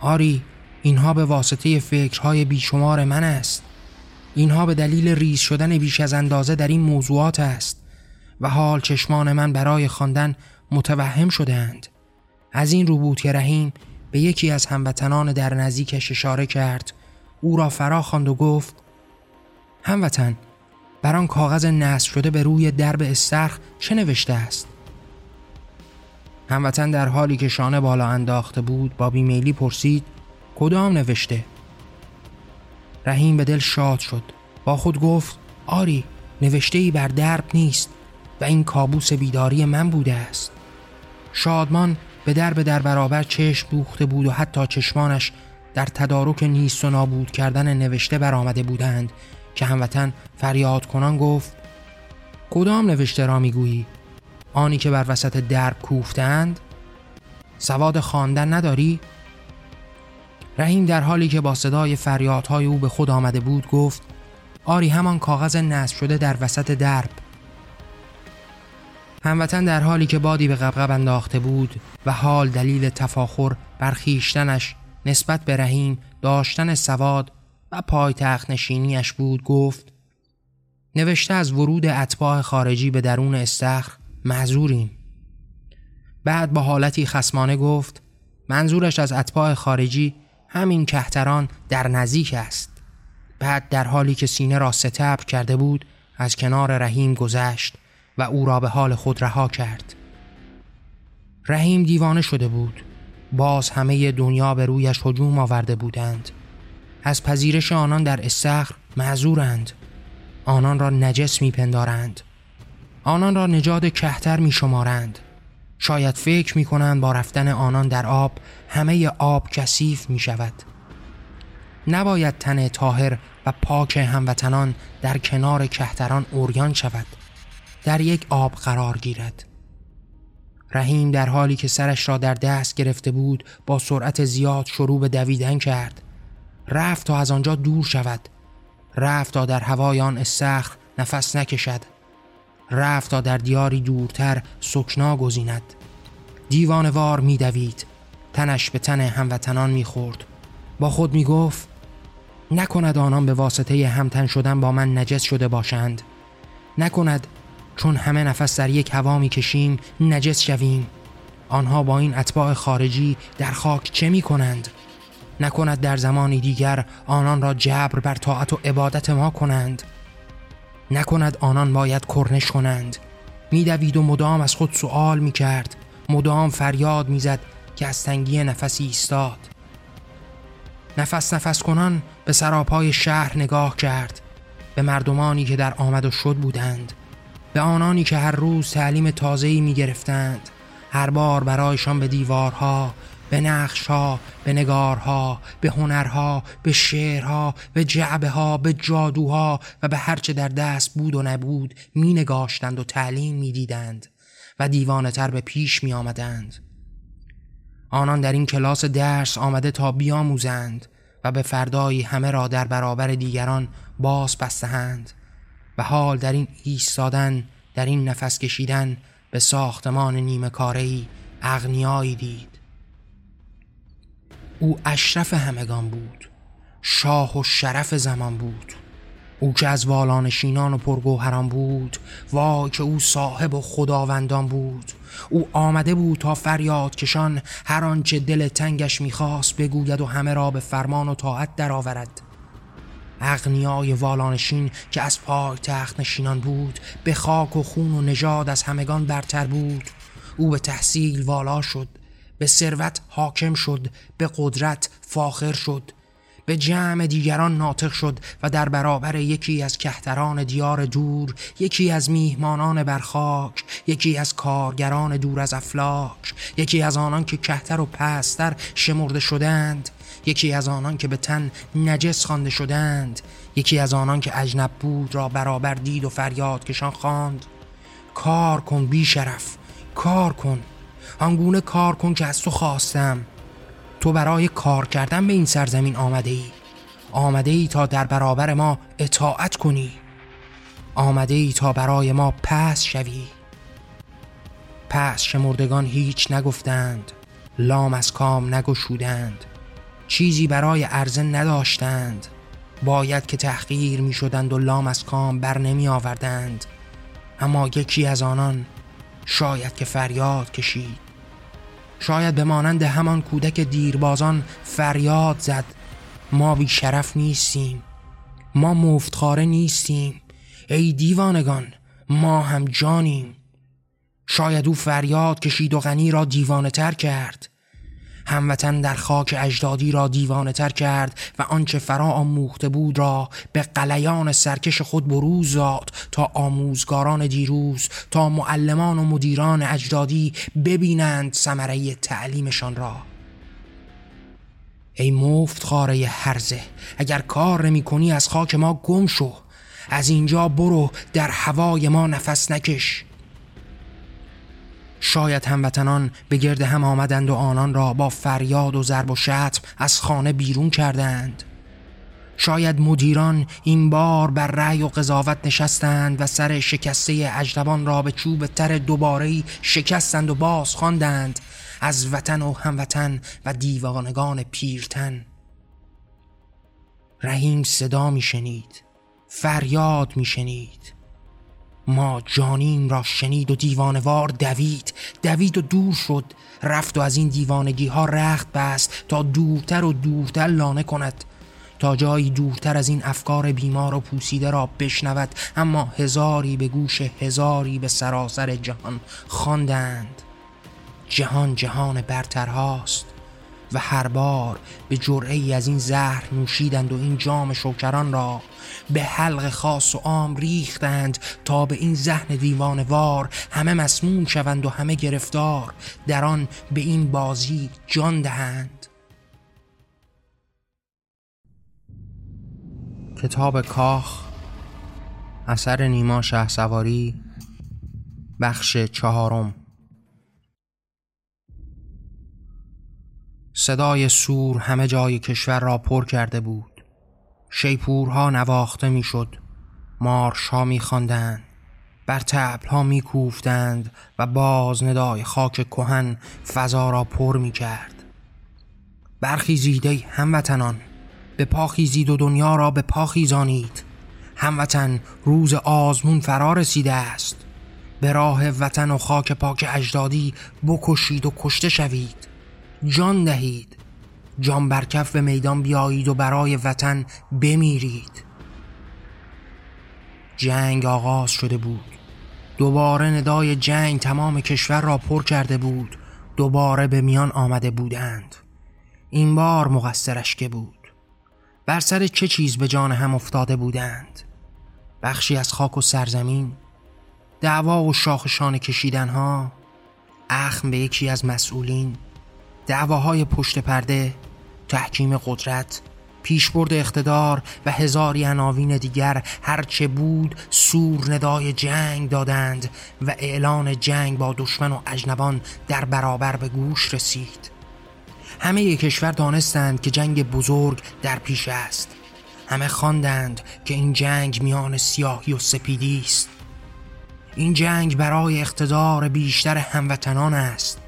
آری اینها به واسطه فکرهای بیشمار من است. اینها به دلیل ریز شدن بیش از اندازه در این موضوعات است و حال چشمان من برای خواندن متوهم شده اند از این رو بود که رحیم به یکی از هموطنان در نزدیکش اشاره کرد. او را فرا خواند و گفت هموطن بر آن کاغذ نصب شده به روی درب استرخ چه نوشته است؟ هموطن در حالی که شانه بالا انداخته بود با بیمیلی پرسید کدام نوشته؟ رحیم به دل شاد شد. با خود گفت آری نوشته ای بر درب نیست و این کابوس بیداری من بوده است. شادمان به درب در برابر چشم دوخته بود و حتی چشمانش در تدارک نیست و نابود کردن نوشته برآمده بودند که هموطن فریاد کنان گفت کدام نوشته را می‌گویی؟ آنی که بر وسط درب کوفتند؟ سواد خواندن نداری؟ رحیم در حالی که با صدای فریادهای او به خود آمده بود گفت آری همان کاغذ نصب شده در وسط درب. هموطن در حالی که بادی به قبقب انداخته بود و حال دلیل تفاخر برخیشتنش نسبت به رحیم داشتن سواد و پایتخت نشینیش بود گفت نوشته از ورود اتباع خارجی به درون استخر معذوریم. بعد با حالتی خسمانه گفت منظورش از اتباع خارجی همین کهتران در نزدیک است. بعد در حالی که سینه را ستبر کرده بود از کنار رحیم گذشت و او را به حال خود رها کرد. رحیم دیوانه شده بود. باز همه دنیا به رویش هجوم آورده بودند. از پذیرش آنان در استخر معذورند. آنان را نجس میپندارند. آنان را نجاد کهتر میشمارند. شاید فکر می‌کنند با رفتن آنان در آب همه آب کثیف می شود نباید تن تاهر و پاک هموطنان در کنار کهتران اوریان شود. در یک آب قرار گیرد. رحیم در حالی که سرش را در دست گرفته بود با سرعت زیاد شروع به دویدن کرد. رفت تا از آنجا دور شود. رفت تا در هوای آن استخر نفس نکشد. رفت تا در دیاری دورتر سکنا گزیند. دیوانوار میدوید. تنش به تن هموطنان می‌خورد. با خود می‌گفت نکند آنان به واسطه همتن شدن با من نجس شده باشند. نکند چون همه نفس در یک هوا می‌کشیم نجس شویم. آنها با این اتباع خارجی در خاک چه می کنند؟ نکند در زمانی دیگر آنان را جبر بر طاعت و عبادت ما کنند. نکند آنان باید کرنش کنند. میدوید و مدام از خود سوال می‌کرد. مدام فریاد می‌زد که از تنگی نفسی ایستاد. نفس نفس کنان به سراپای شهر نگاه کرد. به مردمانی که در آمد و شد بودند. به آنانی که هر روز تعلیم تازه‌ای می گرفتند هر بار برایشان به دیوارها به نقشها به نگارها به هنرها به شعرها به جعبه ها به جادوها و به هرچه در دست بود و نبود می نگاشتند و تعلیم می دیدند و دیوانه تر به پیش می آمدند آنان در این کلاس درس آمده تا بیاموزند و به فردایی همه را در برابر دیگران باز بستهند و حال در این ایستادن در این نفس کشیدن به ساختمان نیمه کارهی اغنیایی دید. او اشرف همگان بود. شاه و شرف زمان بود. او که از والانشینان و پرگوهران بود وای که او صاحب و خداوندان بود. او آمده بود تا فریاد کشان هر آنچه دل تنگش می‌خواست بگوید و همه را به فرمان و طاعت درآورد. اغنیای والانشین که از پای تخت نشینان بود به خاک و خون و نژاد از همگان برتر بود. او به تحصیل والا شد. به ثروت حاکم شد به قدرت فاخر شد به جمع دیگران ناطق شد و در برابر یکی از کهتران دیار دور یکی از میهمانان برخاک یکی از کارگران دور از افلاک یکی از آنان که کهتر و پستر شمرده شدند یکی از آنان که به تن نجس خوانده شدند یکی از آنان که اجنب بود را برابر دید و فریاد کشان خواند. کار کن بی شرف کار کن. آنگونه کار کن که از تو خواستم. تو برای کار کردن به این سرزمین آمده ای. آمده ای تا در برابر ما اطاعت کنی. آمده ای تا برای ما پس شوی. پس شمردگان هیچ نگفتند. لام از کام نگشودند. چیزی برای عرضه نداشتند. باید که تحقیر می شدند و لام از کام بر نمی آوردند. اما یکی از آنان شاید که فریاد کشید. شاید به مانند همان کودک دیربازان فریاد زد. ما بی شرف نیستیم. ما مفتخاره نیستیم. ای دیوانگان ما هم جانیم. شاید او فریاد کشید و غنی را دیوانه تر کرد. هموطن در خاک اجدادی را دیوانه تر کرد و آنچه فرا آموخته بود را به قلیان سرکش خود بروز داد تا آموزگاران دیروز تا معلمان و مدیران اجدادی ببینند ثمره تعلیمشان را. ای مفت خاره هرزه اگر کار نمی کنی از خاک ما گم شو. از اینجا برو در هوای ما نفس نکش. شاید هموطنان به گرد هم آمدند و آنان را با فریاد و ضرب و شتم از خانه بیرون کردند. شاید مدیران این بار بر رأی و قضاوت نشستند و سر شکسته اجدبان را به چوب تر دوباره شکستند و باز خواندند. از وطن و هموطن و دیوانگان پیرتن. رحیم صدا میشنید فریاد میشنید. ما جانیم را شنید و دیوانوار دوید. دوید و دور شد. رفت و از این دیوانگی ها رخت بست تا دورتر و دورتر لانه کند. تا جایی دورتر از این افکار بیمار و پوسیده را بشنود اما هزاری به گوش هزاری به سراسر جهان خواندند. جهان جهان برترهاست و هر بار به جرعه از این زهر نوشیدند و این جام شوکران را به حلق خاص و عام ریختند تا به این ذهن دیوانوار همه مسموم شوند و همه گرفتار در آن به این بازی جان دهند. کتاب کاخ اثر نیما شه سواری بخش چهارم. صدای سور همه جای کشور را پر کرده بود. شیپورها نواخته می‌شد مارشها میخواندند بر تبلها میکوفتند و باز ندای خاک کهن فضا را پر می‌کرد. برخیزید هموطنان به پاخیزید و دنیا را به پاخیزانید هموطن روز آزمون فرا رسیده است. به راه وطن و خاک پاک اجدادی بکشید و کشته شوید. جان دهید. جان برکف به میدان بیایید و برای وطن بمیرید. جنگ آغاز شده بود. دوباره ندای جنگ تمام کشور را پر کرده بود. دوباره به میان آمده بودند. این بار مقصرش که بود؟ بر سر چه چیز به جان هم افتاده بودند؟ بخشی از خاک و سرزمین؟ دعوا و شاخشان کشیدن ها اخم به یکی از مسئولین؟ دعواهای پشت پرده تحکیم قدرت پیشبرد اقتدار و هزاری عناوین دیگر هرچه بود سور ندای جنگ دادند و اعلان جنگ با دشمن و اجنبان در برابر به گوش رسید. همه کشور دانستند که جنگ بزرگ در پیش است. همه خواندند که این جنگ میان سیاهی و سپیدی است. این جنگ برای اقتدار بیشتر هموطنان است.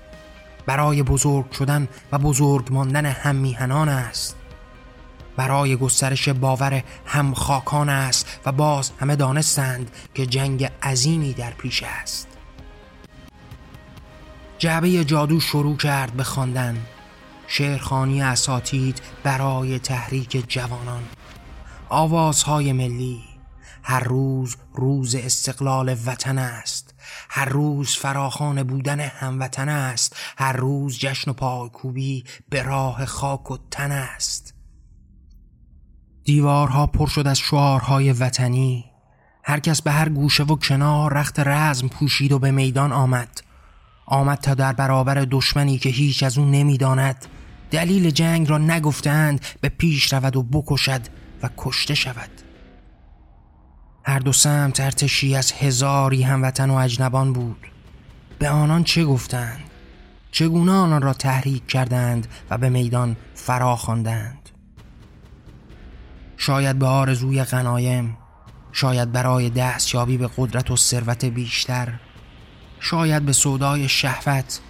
برای بزرگ شدن و بزرگ ماندن هم میهنان است. برای گسترش باور همخاکان است و باز همه دانستند که جنگ عظیمی در پیش است. جعبه جادو شروع کرد به خواندن. شعرخانی اساتید برای تحریک جوانان. آوازهای ملی. هر روز روز استقلال وطن است. هر روز فراخان بودن هموطن است هر روز جشن و پایکوبی به راه خاک و تن است. دیوارها پر شد از شعارهای وطنی هر کس به هر گوشه و کنار رخت رزم پوشید و به میدان آمد. آمد تا در برابر دشمنی که هیچ از اون نمی‌داند. دلیل جنگ را نگفتند به پیش رود و بکشد و کشته شود. هر دو سمت ارتشی از هزاری هموطن و اجنبان بود. به آنان چه گفتند؟ چگونه آنان را تحریک کردند و به میدان فرا خواندند؟ شاید به آرزوی غنایم شاید برای دستیابی به قدرت و ثروت بیشتر شاید به سودای شهوت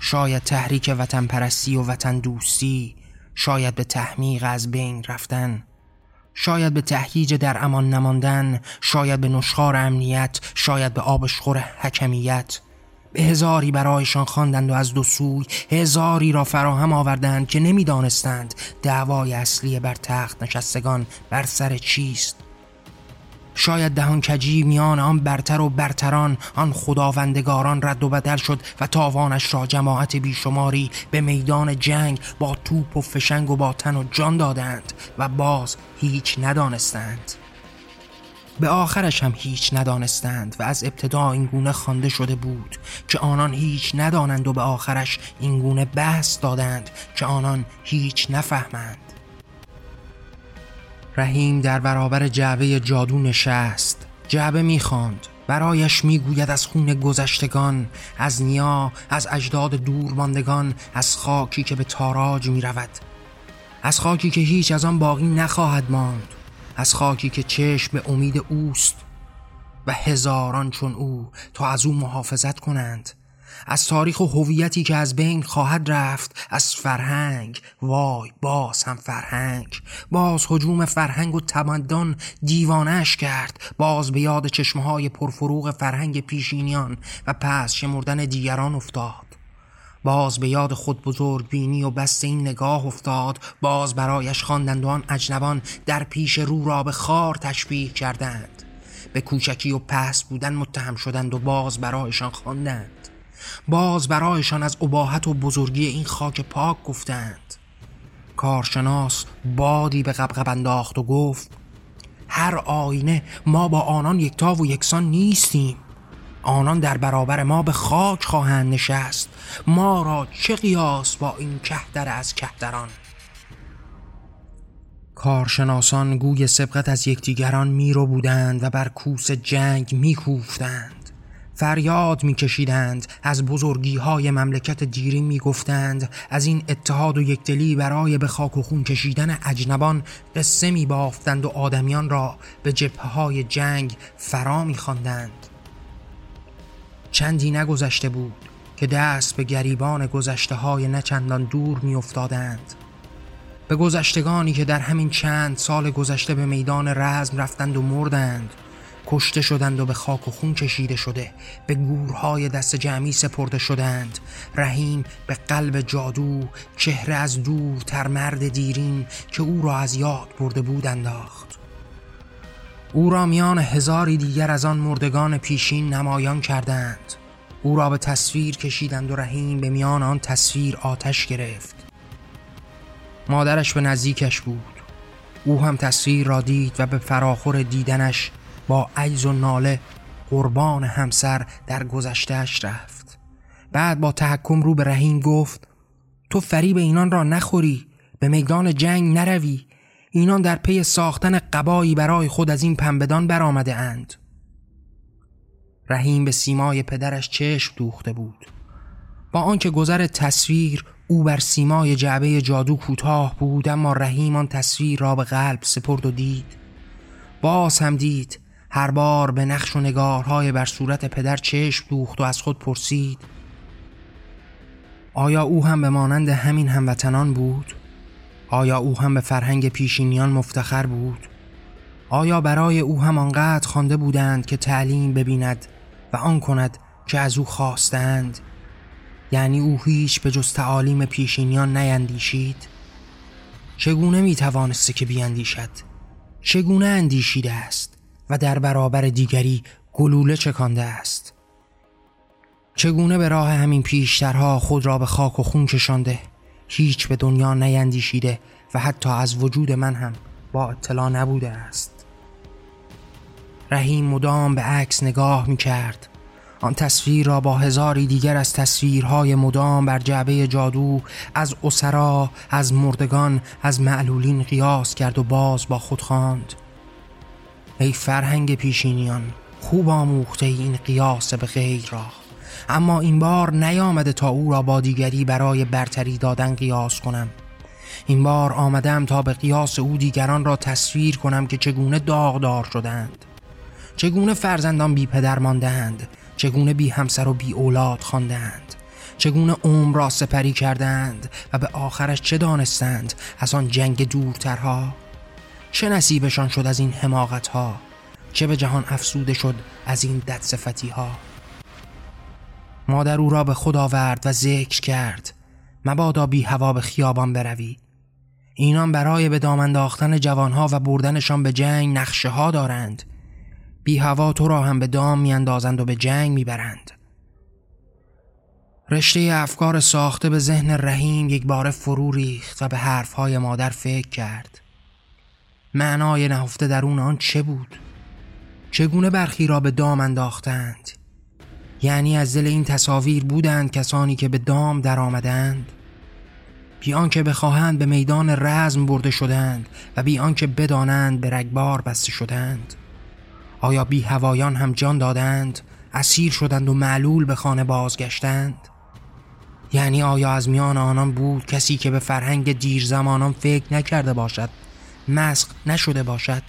شاید تحریک وطن پرستی و وطن دوستی شاید به تحمیق از بین رفتن. شاید به تهییج در امان نماندن شاید به نشخار امنیت شاید به آبشخور حکمیت. به هزاری برایشان خواندند و از دو سوی هزاری را فراهم آوردند که نمی‌دانستند دعوای اصلی بر تخت نشستگان بر سر چیست. شاید دهان کجی میان آن برتر و برتران آن خداوندگاران رد و بدل شد و تاوانش را جماعت بیشماری به میدان جنگ با توپ و فشنگ و با تن و جان دادند و باز هیچ ندانستند. به آخرش هم هیچ ندانستند و از ابتدا این گونه خوانده شده بود که آنان هیچ ندانند و به آخرش این گونه بحث دادند که آنان هیچ نفهمند. رحیم در برابر جعبه جادو نشست. جعبه می‌خواند. برایش می‌گوید از خون گذشتگان از نیا از اجداد دور ماندگان از خاکی که به تاراج می‌رود. از خاکی که هیچ از آن باقی نخواهد ماند. از خاکی که چشم به امید اوست و هزاران چون او تا از او محافظت کنند. از تاریخ و هویتی که از بین خواهد رفت از فرهنگ. وای باز هم فرهنگ. باز حجوم فرهنگ و تمدن دیوانش کرد. باز به یاد چشمه های پرفروغ فرهنگ پیشینیان و پس شمردن دیگران افتاد. باز به یاد خود بزرگ بینی و بست این نگاه افتاد. باز برایش خواندند اجنبان در پیش رو را به خار تشبیه کردند. به کوچکی و پس بودن متهم شدند و باز برایشان خواندند. باز برایشان از اباحت و بزرگی این خاک پاک گفتند. کارشناس بادی به قبقب انداخت و گفت هر آینه ما با آنان یکتا و یکسان نیستیم. آنان در برابر ما به خاک خواهند نشست. ما را چه قیاس با این کهدر از کهدران؟ کارشناسان گوی سبقت از یکدیگران میرو بودند و بر کوس جنگ میکوفتند. فریاد میکشیدند. از بزرگی های مملکت دیرین می‌گفتند از این اتحاد و یکدلی برای به خاک و خون کشیدن اجنبان قصه می بافتند و آدمیان را به جبهه های جنگ فرا میخواندند. چندی نگذشته بود که دست به گریبان گذشته های نچندان دور میافتادند. به گذشتگانی که در همین چند سال گذشته به میدان رزم رفتند و مردند. کشته شدند و به خاک و خون کشیده شده. به گورهای دست جمعی سپرده شدند. رحیم به قلب جادو چهره از دور تر مرد دیرین که او را از یاد برده بود انداخت. او را میان هزاری دیگر از آن مردگان پیشین نمایان کردند. او را به تصویر کشیدند و رحیم به میان آن تصویر آتش گرفت. مادرش به نزدیکش بود. او هم تصویر را دید و به فراخور دیدنش با عجز و ناله قربان همسر در گذشتهش رفت. بعد با تحکم رو به رحیم گفت تو فریب اینان را نخوری به میدان جنگ نروی. اینان در پی ساختن قبایی برای خود از این پنبدان برآمده اند. رحیم به سیمای پدرش چشم دوخته بود. با آنکه گذر تصویر او بر سیمای جعبه جادو کوتاه بود اما رحیم آن تصویر را به قلب سپرد و دید. باز هم دید هر بار به نقش و نگارهای بر صورت پدر چشم دوخت و از خود پرسید آیا او هم به مانند همین هموطنان بود؟ آیا او هم به فرهنگ پیشینیان مفتخر بود؟ آیا برای او هم آنقدر خوانده بودند که تعلیم ببیند و آن کند که از او خواستند؟ یعنی او هیچ به جز تعالیم پیشینیان نیندیشید؟ چگونه می توانسته که بیاندیشد؟ چگونه اندیشیده است و در برابر دیگری گلوله چکانده است؟ چگونه به راه همین پیشترها خود را به خاک و خون کشانده هیچ به دنیا نیندیشیده و حتی از وجود من هم با اطلاع نبوده است رحیم مدام به عکس نگاه می کرد آن تصویر را با هزاری دیگر از تصویرهای مدام بر جعبه جادو از اسرا، از مردگان، از معلولین قیاس کرد و باز با خود خواند. ای فرهنگ پیشینیان خوب آموخته این قیاس به غیر را. اما این بار نیامده تا او را با دیگری برای برتری دادن قیاس کنم. این بار آمدم تا به قیاس او دیگران را تصویر کنم که چگونه داغدار شدند. چگونه فرزندان بی پدر ماندند چگونه بی همسر و بی اولاد خواندند چگونه عمر را سپری کردند و به آخرش چه دانستند از آن جنگ دورترها؟ چه نصیبشان شد از این حماقتها؟ چه به جهان افسوده شد از این دد ها مادر او را به خود آورد و ذکر کرد مبادا بی هوا به خیابان بروی. اینان برای به دام انداختن جوانها و بردنشان به جنگ نقشه ها دارند. بی هوا تو را هم به دام میاندازند و به جنگ می‌برند. رشته افکار ساخته به ذهن رحیم یک بار فرو ریخت و به حرفهای مادر فکر کرد. معنای نهفته درون آن چه بود؟ چگونه برخی را به دام انداختند؟ یعنی از دل این تصاویر بودند کسانی که به دام در آمدند بیان که بخواهند به میدان رزم برده شدند و بیان که بدانند به رگبار بسته شدند آیا بی هوایان هم جان دادند اسیر شدند و معلول به خانه بازگشتند یعنی آیا از میان آنان بود کسی که به فرهنگ دیر زمانان فکر نکرده باشد مسق نشده باشد.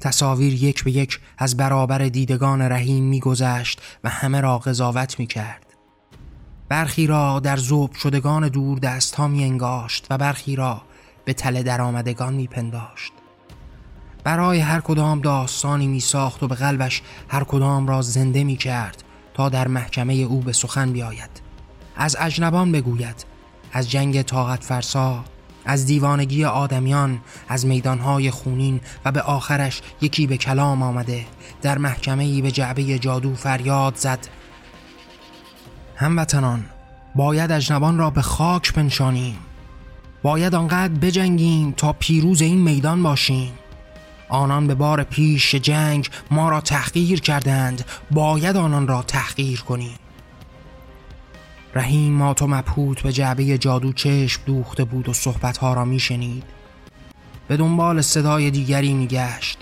تصاویر یک به یک از برابر دیدگان رحیم میگذشت و همه را قضاوت می‌کرد. برخی را در زوب شدگان دور دست ها می انگاشت و برخی را به تله درآمدگان می پنداشت. برای هر کدام داستانی می ساخت و به قلبش هر کدام را زنده می کرد تا در محکمه او به سخن بیاید. از اجنبان بگوید از جنگ طاقت فرسا از دیوانگی آدمیان از میدانهای خونین و به آخرش یکی به کلام آمده. در محکمه به جعبه جادو فریاد زد. هموطنان باید اجنبان را به خاک بنشانیم. باید آنقدر بجنگیم تا پیروز این میدان باشیم. آنان به بار پیش جنگ ما را تحقیر کردند. باید آنان را تحقیر کنیم. رحیم مات و مبهوت به جعبه جادو چشم دوخته بود و صحبتها را میشنید. به دنبال صدای دیگری میگشت.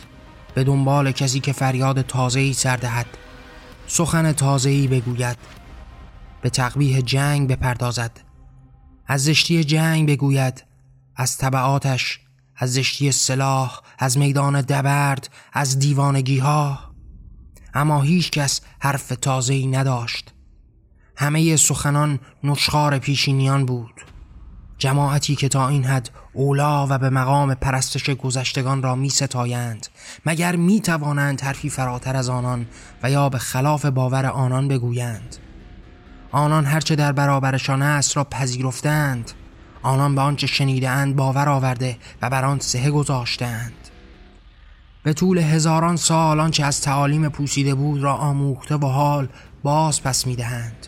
به دنبال کسی که فریاد تازه‌ای سر دهد. سخن تازه‌ای بگوید. به تقبیه جنگ بپردازد. از زشتی جنگ بگوید. از طبعاتش از زشتی سلاح از میدان دبرد از دیوانگی ها اما هیچ کس حرف تازه‌ای نداشت. همه سخنان نشخار پیشینیان بود. جماعتی که تا این حد اولا و به مقام پرستش گذشتگان را می ستایند مگر می توانند حرفی فراتر از آنان و یا به خلاف باور آنان بگویند؟ آنان هرچه در برابرشان است را پذیرفتند. آنان به آنچه شنیدهاند باور آورده و بر آن سهه گذاشتند به طول هزاران سال آنچه از تعالیم پوسیده بود را آموخته و حال باز پس می‌دهند.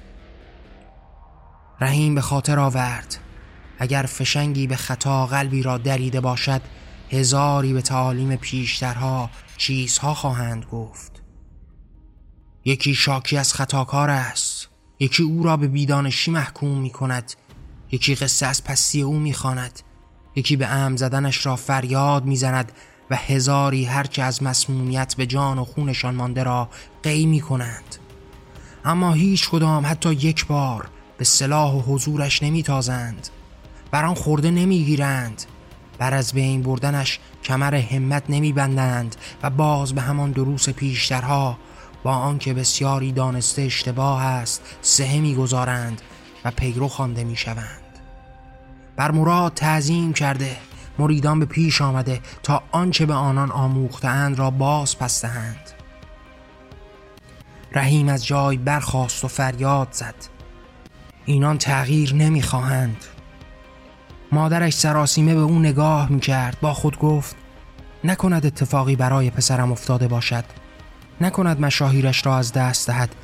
رحیم به خاطر آورد اگر فشنگی به خطا قلبی را دریده باشد هزاری به تعالیم پیشترها چیزها خواهند گفت یکی شاکی از خطاکار است یکی او را به بیدانشی محکوم می کند یکی قصه از پستی او می خاند. یکی به ام زدنش را فریاد می زند و هزاری هرچه از مسمومیت به جان و خونشان مانده را قی می کنند اما هیچ کدام حتی یک بار به سلاح و حضورش نمی تازند بر آن خورده نمی گیرند بر از بین بردنش کمر همت نمی بندند و باز به همان دروس پیشترها با آنکه بسیاری دانسته اشتباه است سهه گذارند و پیرو خوانده می شوند بر مراد تعظیم کرده مریدان به پیش آمده تا آنچه به آنان آموختند را باز پستهند رحیم از جای برخاست و فریاد زد. اینان تغییر نمی‌خواهند. مادرش سراسیمه به او نگاه می‌کرد با خود گفت نکند اتفاقی برای پسرم افتاده باشد. نکند مشاهیرش را از دست دهد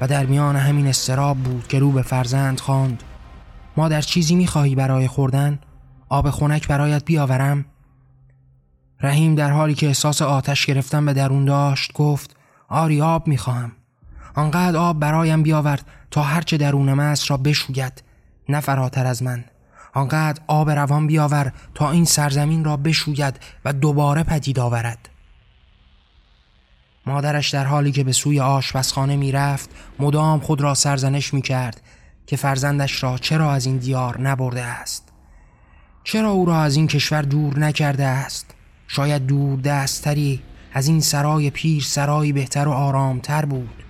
و در میان همین استراب بود که رو به فرزند خواند. مادر چیزی می‌خواهی برای خوردن؟ آب خنک برایت بیاورم؟ رحیم در حالی که احساس آتش گرفتن به درون داشت گفت آری آب می‌خواهم. آنقدر آب برایم بیاورد تا هرچه درونم است را بشوید نه فراتر از من. آنقدر آب روان بیاور تا این سرزمین را بشوید و دوباره پدید آورد. مادرش در حالی که به سوی آشپزخانه می‌رفت مدام خود را سرزنش می کرد که فرزندش را چرا از این دیار نبرده است؟ چرا او را از این کشور دور نکرده است؟ شاید دور دستتری از این سرای پیر سرایی بهتر و آرامتر بود.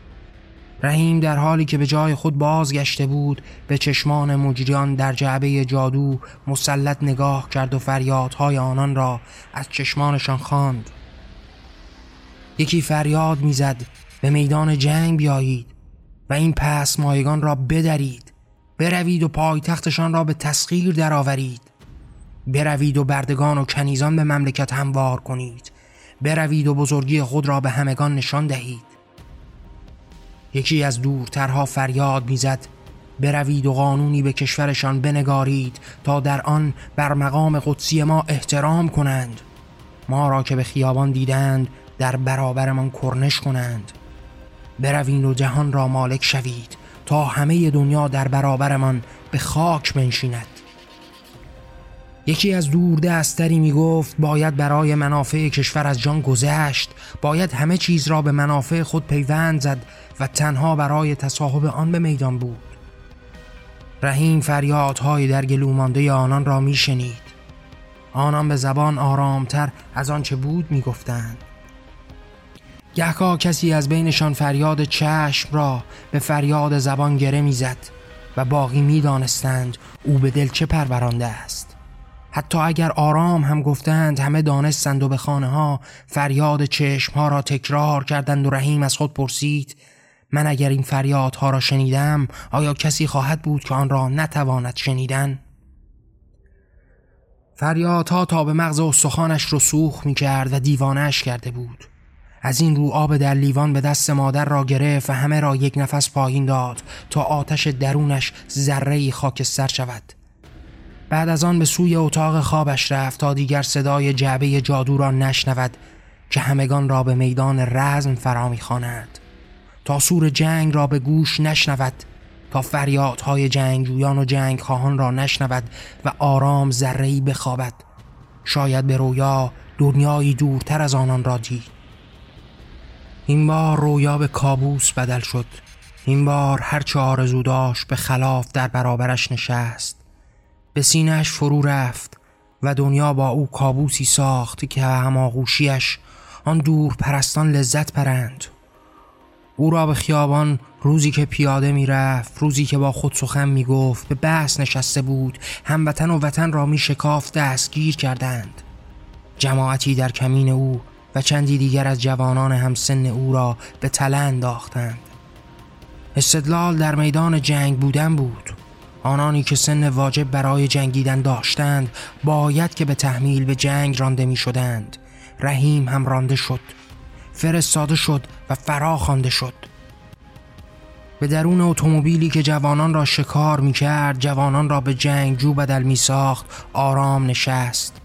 رحیم در حالی که به جای خود بازگشته بود به چشمان مجریان در جعبه جادو مسلط نگاه کرد و فریادهای آنان را از چشمانشان خواند. یکی فریاد می‌زد به میدان جنگ بیایید و این پس مایگان را بدرید بروید و پایتختشان را به تسخیر درآورید بروید و بردگان و کنیزان به مملکت هموار کنید بروید و بزرگی خود را به همگان نشان دهید یکی از دورترها فریاد می‌زد. بروید و قانونی به کشورشان بنگارید تا در آن بر مقام قدسی ما احترام کنند. ما را که به خیابان دیدند در برابرمان کرنش کنند. بروید و جهان را مالک شوید تا همه دنیا در برابرمان به خاک بنشیند یکی از دور دستری می گفت باید برای منافع کشور از جان گذشت. باید همه چیز را به منافع خود پیوند زد. و تنها برای تصاحب آن به میدان بود. رحیم فریادهای در گلومانده آنان را می شنید آنان به زبان آرامتر از آنچه بود می گفتند گهگاه کسی از بینشان فریاد چشم را به فریاد زبان گره می‌زد و باقی می‌دانستند او به دل چه پرورانده است. حتی اگر آرام هم گفتند همه دانستند و به خانه ها فریاد چشم ها را تکرار کردند و رحیم از خود پرسید من اگر این فریادها را شنیدم آیا کسی خواهد بود که آن را نتواند شنیدن؟ فریادها تا به مغز استخوانش رسوخ می کرد و دیوانش کرده بود. از این رو آب در لیوان به دست مادر را گرفت و همه را یک نفس پایین داد تا آتش درونش ذره خاکستر شود. بعد از آن به سوی اتاق خوابش رفت تا دیگر صدای جعبه جادو را نشنود که همگان را به میدان رزم فرا می‌خواند تا سور جنگ را به گوش نشنود تا فریادهای جنگجویان و جنگ خواهان را نشنود و آرام ذرهی بخوابد. شاید به رویا دنیایی دورتر از آنان را دید. این بار رویا به کابوس بدل شد. این بار هرچه آرزو داشت به خلاف در برابرش نشست. به سینهش فرو رفت و دنیا با او کابوسی ساخت که هماغوشیش آن دور پرستان لذت پرند. او را به خیابان روزی که پیاده می رفت روزی که با خود سخن می گفت به بحث نشسته بود. هموطن و وطن را می شکاف دستگیر کردند. جماعتی در کمین او و چندی دیگر از جوانان همسن او را به تله انداختند. استدلال در میدان جنگ بودن بود. آنانی که سن واجب برای جنگیدن داشتند باید که به تحمیل به جنگ رانده می شدند رحیم هم رانده شد. فرستاده شد و فرا خوانده شد. به درون اتومبیلی که جوانان را شکار می کرد جوانان را به جنگ جو بدل می ساخت آرام نشست.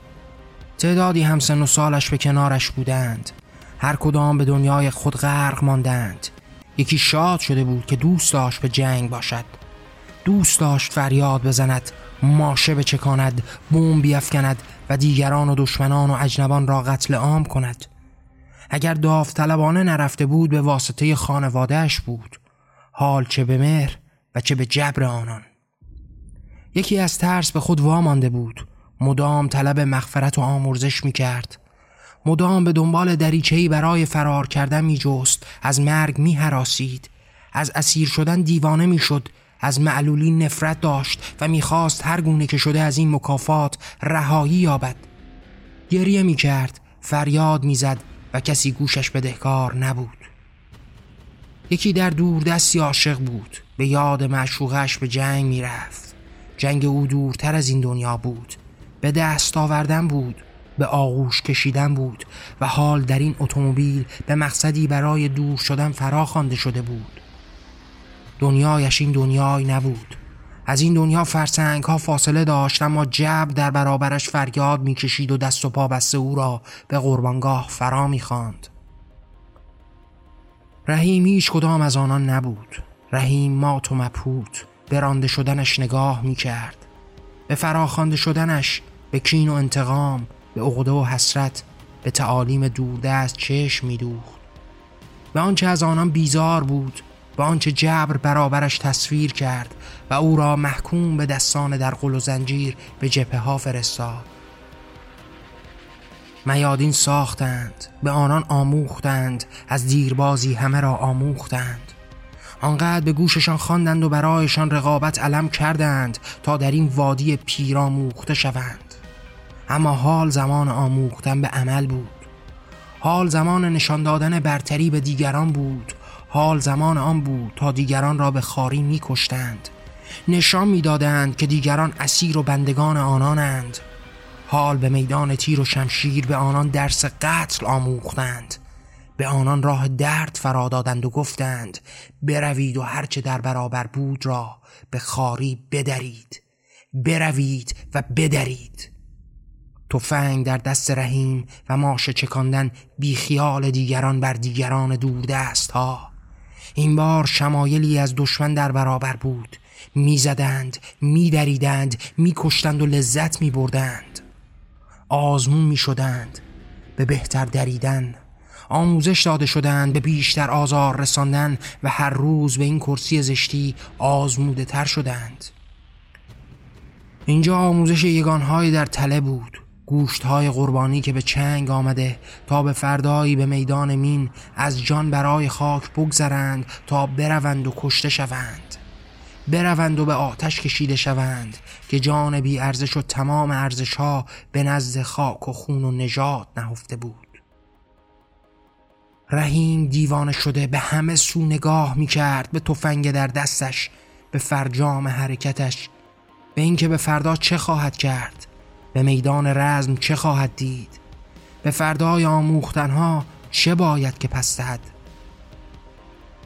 تعدادی همسن و سالش به کنارش بودند. هر کدام به دنیای خود غرق ماندند. یکی شاد شده بود که دوست داشت به جنگ باشد. دوست داشت فریاد بزند ماشه بچکاند بوم بیافکند و دیگران و دشمنان و اجنبان را قتل عام کند. اگر داوطلبانه نرفته بود به واسطه خانوادهش بود. حال چه به مهر و چه به جبر آنان. یکی از ترس به خود وامانده بود. مدام طلب مغفرت و آمرزش می کرد مدام به دنبال دریچهی برای فرار کردن می جست از مرگ می حراسید از اسیر شدن دیوانه می شد از معلولی نفرت داشت و می‌خواست هر گونه که شده از این مکافات رهایی یابد. گریه می کرد فریاد می‌زد. و کسی گوشش بدهکار نبود. یکی در دور دستی عاشق بود. به یاد معشوقش به جنگ می‌رفت. جنگ او دورتر از این دنیا بود. به دست آوردن بود به آغوش کشیدن بود و حال در این اتومبیل به مقصدی برای دور شدن فرا خوانده شده بود. دنیایش این دنیای نبود. از این دنیا فرسنگ ها فاصله داشت اما جبر در برابرش فریاد می‌کشید و دست و پا بسته او را به قربانگاه فرا می‌خواند. رحیم هیچ کدام از آنان نبود. رحیم مات و مپوت برانده شدنش نگاه می‌کرد. به فراخوانده شدنش به کین و انتقام به عقده و حسرت به تعالیم دوردست چشم میدوخت. به آنچه از آنان بیزار بود به آنچه جبر برابرش تصویر کرد و او را محکوم به دستان در قل و زنجیر به جپه ها فرستاد. میادین ساختند به آنان آموختند از دیربازی همه را آموختند. آنقدر به گوششان خواندند و برایشان رقابت علم کردند تا در این وادی پیراموخته شوند. اما حال زمان آموختن به عمل بود. حال زمان نشان دادن برتری به دیگران بود. حال زمان آن بود تا دیگران را به خاری می کشتند نشان می‌دادند که دیگران اسیر و بندگان آنانند. حال به میدان تیر و شمشیر به آنان درس قتل آموختند. به آنان راه درد فرا دادند و گفتند بروید و هرچه در برابر بود را به خاری بدرید. بروید و بدرید. تفنگ در دست رحیم و ماشه چکاندن بیخیال دیگران بر دیگران دوردست ها این بار شمایلی از دشمن در برابر بود. می‌زدند میدریدند میکشتند و لذت میبردند. آزمون می‌شدند به بهتر دریدن. آموزش داده شدند به بیشتر آزار رساندن و هر روز به این کرسی زشتی آزموده تر شدند. اینجا آموزش یگانهایی در تله بود گوشت های قربانی که به چنگ آمده تا به فردایی به میدان مین از جان برای خاک بگذرند تا بروند و کشته شوند. بروند و به آتش کشیده شوند که جان بی ارزش و تمام ارزش ها به نزد خاک و خون و نجات نهفته بود. رحیم دیوانه شده به همه سو نگاه می کرد به تفنگ در دستش به فرجام حرکتش. به اینکه به فردا چه خواهد کرد؟ به میدان رزم چه خواهد دید؟ به فردای آموختنها چه باید که پس دهد؟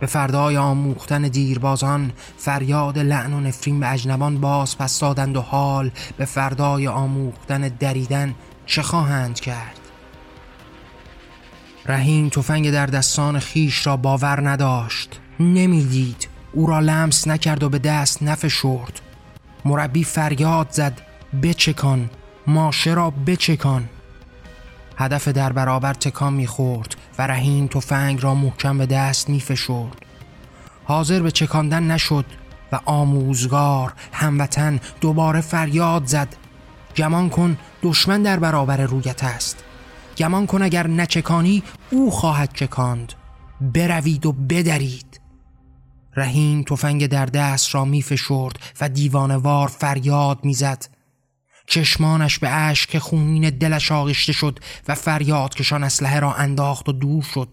به فردای آموختن دیربازان فریاد لعن و نفرین به اجنبان باز پس دادند و حال به فردای آموختن دریدن چه خواهند کرد؟ رحیم تفنگ در دستان خیش را باور نداشت. نمی‌دید. او را لمس نکرد و به دست نفشرد. مربی فریاد زد. بچکان. ماشه را بچکان. هدف در برابر تکان می‌خورد و رحیم تفنگ را محکم به دست میفشرد. حاضر به چکاندن نشد و آموزگار هموطن دوباره فریاد زد. گمان کن دشمن در برابر رویت است. گمان کن اگر نچکانی او خواهد چکاند. بروید و بدرید. رحیم تفنگ در دست را میفشرد و دیوانوار فریاد می‌زد. چشمانش به اشک خونین دلش آغشته شد و فریاد کشان اسلحه را انداخت و دور شد.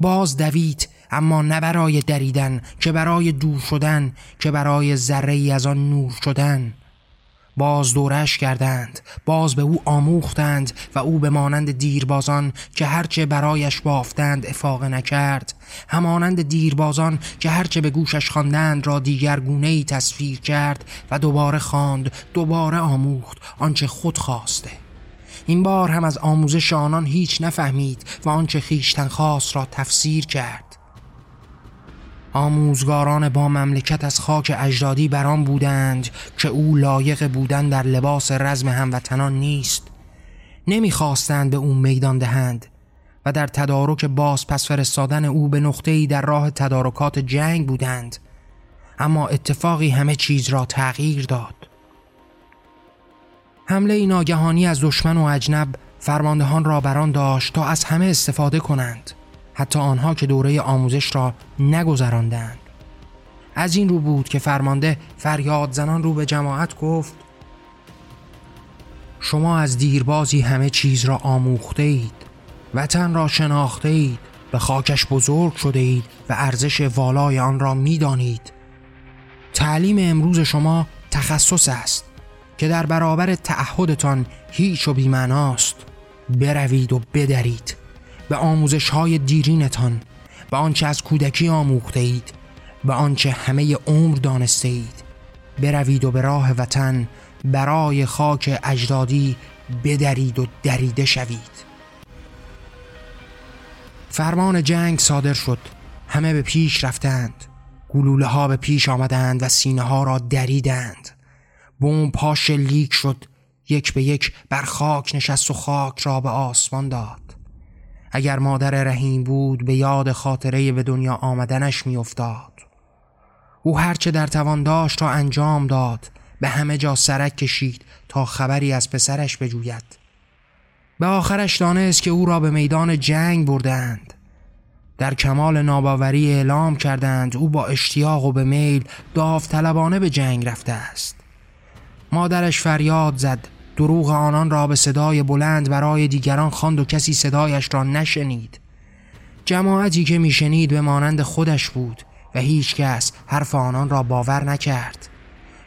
باز دوید اما نه برای دریدن که برای دور شدن که برای ذره ای از آن نور شدن. باز دورش کردند باز به او آموختند و او به مانند دیربازان که هرچه برایش بافتند افاقه نکرد. همانند دیربازان که هرچه به گوشش خواندند را دیگر گونه ای تصویر کرد و دوباره خواند دوباره آموخت آنچه خود خواسته. این بار هم از آموزش آنان هیچ نفهمید و آنچه خیشتن خواست را تفسیر کرد. آموزگاران با مملکت از خاک اجدادی بران بودند که او لایق بودن در لباس رزم هموطنان نیست. نمی‌خواستند به او میدان دهند و در تدارک باز پس فرستادن او به نقطه‌ای در راه تدارکات جنگ بودند. اما اتفاقی همه چیز را تغییر داد. حمله ناگهانی از دشمن و اجنب فرماندهان را بران داشت تا از همه استفاده کنند. حتی آنها که دوره آموزش را نگذراندند از این رو بود که فرمانده فریاد زنان رو به جماعت گفت شما از دیربازی همه چیز را آموخته اید وطن را شناخته اید به خاکش بزرگ شده اید و ارزش والای آن را می‌دانید. تعلیم امروز شما تخصص است که در برابر تعهدتان هیچ و بیمناست بروید و بدرید. به آموزش های دیرینتان به آنچه از کودکی آموخته اید به آنچه همه عمر دانسته اید بروید و به راه وطن برای خاک اجدادی بدرید و دریده شوید. فرمان جنگ صادر شد. همه به پیش رفتند. گلوله ها به پیش آمدند و سینه ها را دریدند. بوم پاش لیک شد. یک به یک بر خاک نشست و خاک را به آسمان داد. اگر مادر رحیم بود به یاد خاطره به دنیا آمدنش میافتاد. او هرچه در توان داشت را انجام داد به همه جا سرک کشید تا خبری از پسرش بجوید. به آخرش دانست که او را به میدان جنگ بردند در کمال ناباوری اعلام کردند او با اشتیاق و به میل داوطلبانه به جنگ رفته است. مادرش فریاد زد. دروغ آنان را به صدای بلند برای دیگران خواند و کسی صدایش را نشنید. جماعتی که میشنید به مانند خودش بود و هیچ کس حرف آنان را باور نکرد.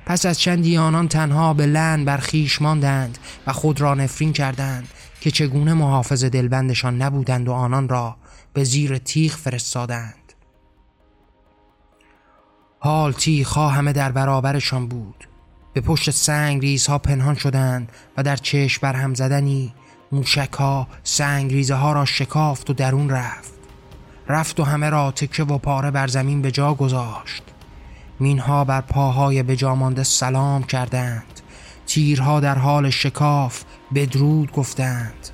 پس از چندی آنان تنها به لن بر خیش ماندند و خود را نفرین کردند که چگونه محافظ دلبندشان نبودند و آنان را به زیر تیغ فرستادند. حال تیغ همه در برابرشان بود. به پشت سنگ ریزها پنهان شدند و در چشم برهم زدنی موشک ها سنگ ریزه ها را شکافت و درون رفت. رفت و همه را تکه و پاره بر زمین به جا گذاشت. مینها بر پاهای به مانده سلام کردند. تیرها در حال شکاف بدرود گفتند.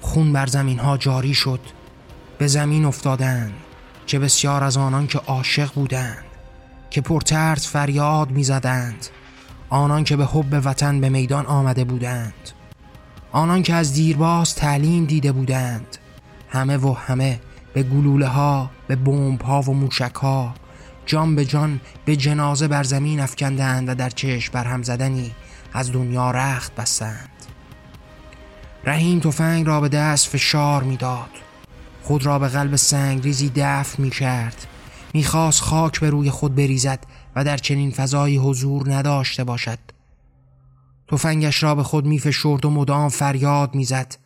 خون بر زمین ها جاری شد. به زمین افتادند چه بسیار از آنان که عاشق بودند. که پرترس فریاد می‌زدند. آنان که به حب وطن به میدان آمده بودند. آنان که از دیرباز تعلیم دیده بودند. همه و همه به گلوله ها به بمب ها و موشک ها جان به جان به جنازه بر زمین افکندند و در چشم بر هم زدنی از دنیا رخت بستند. رحیم تفنگ را به دست فشار می‌داد. خود را به قلب سنگریزی دفن می کرد می‌خواست خاک به روی خود بریزد و در چنین فضایی حضور نداشته باشد تفنگش را به خود میفشرد و مدام فریاد می‌زد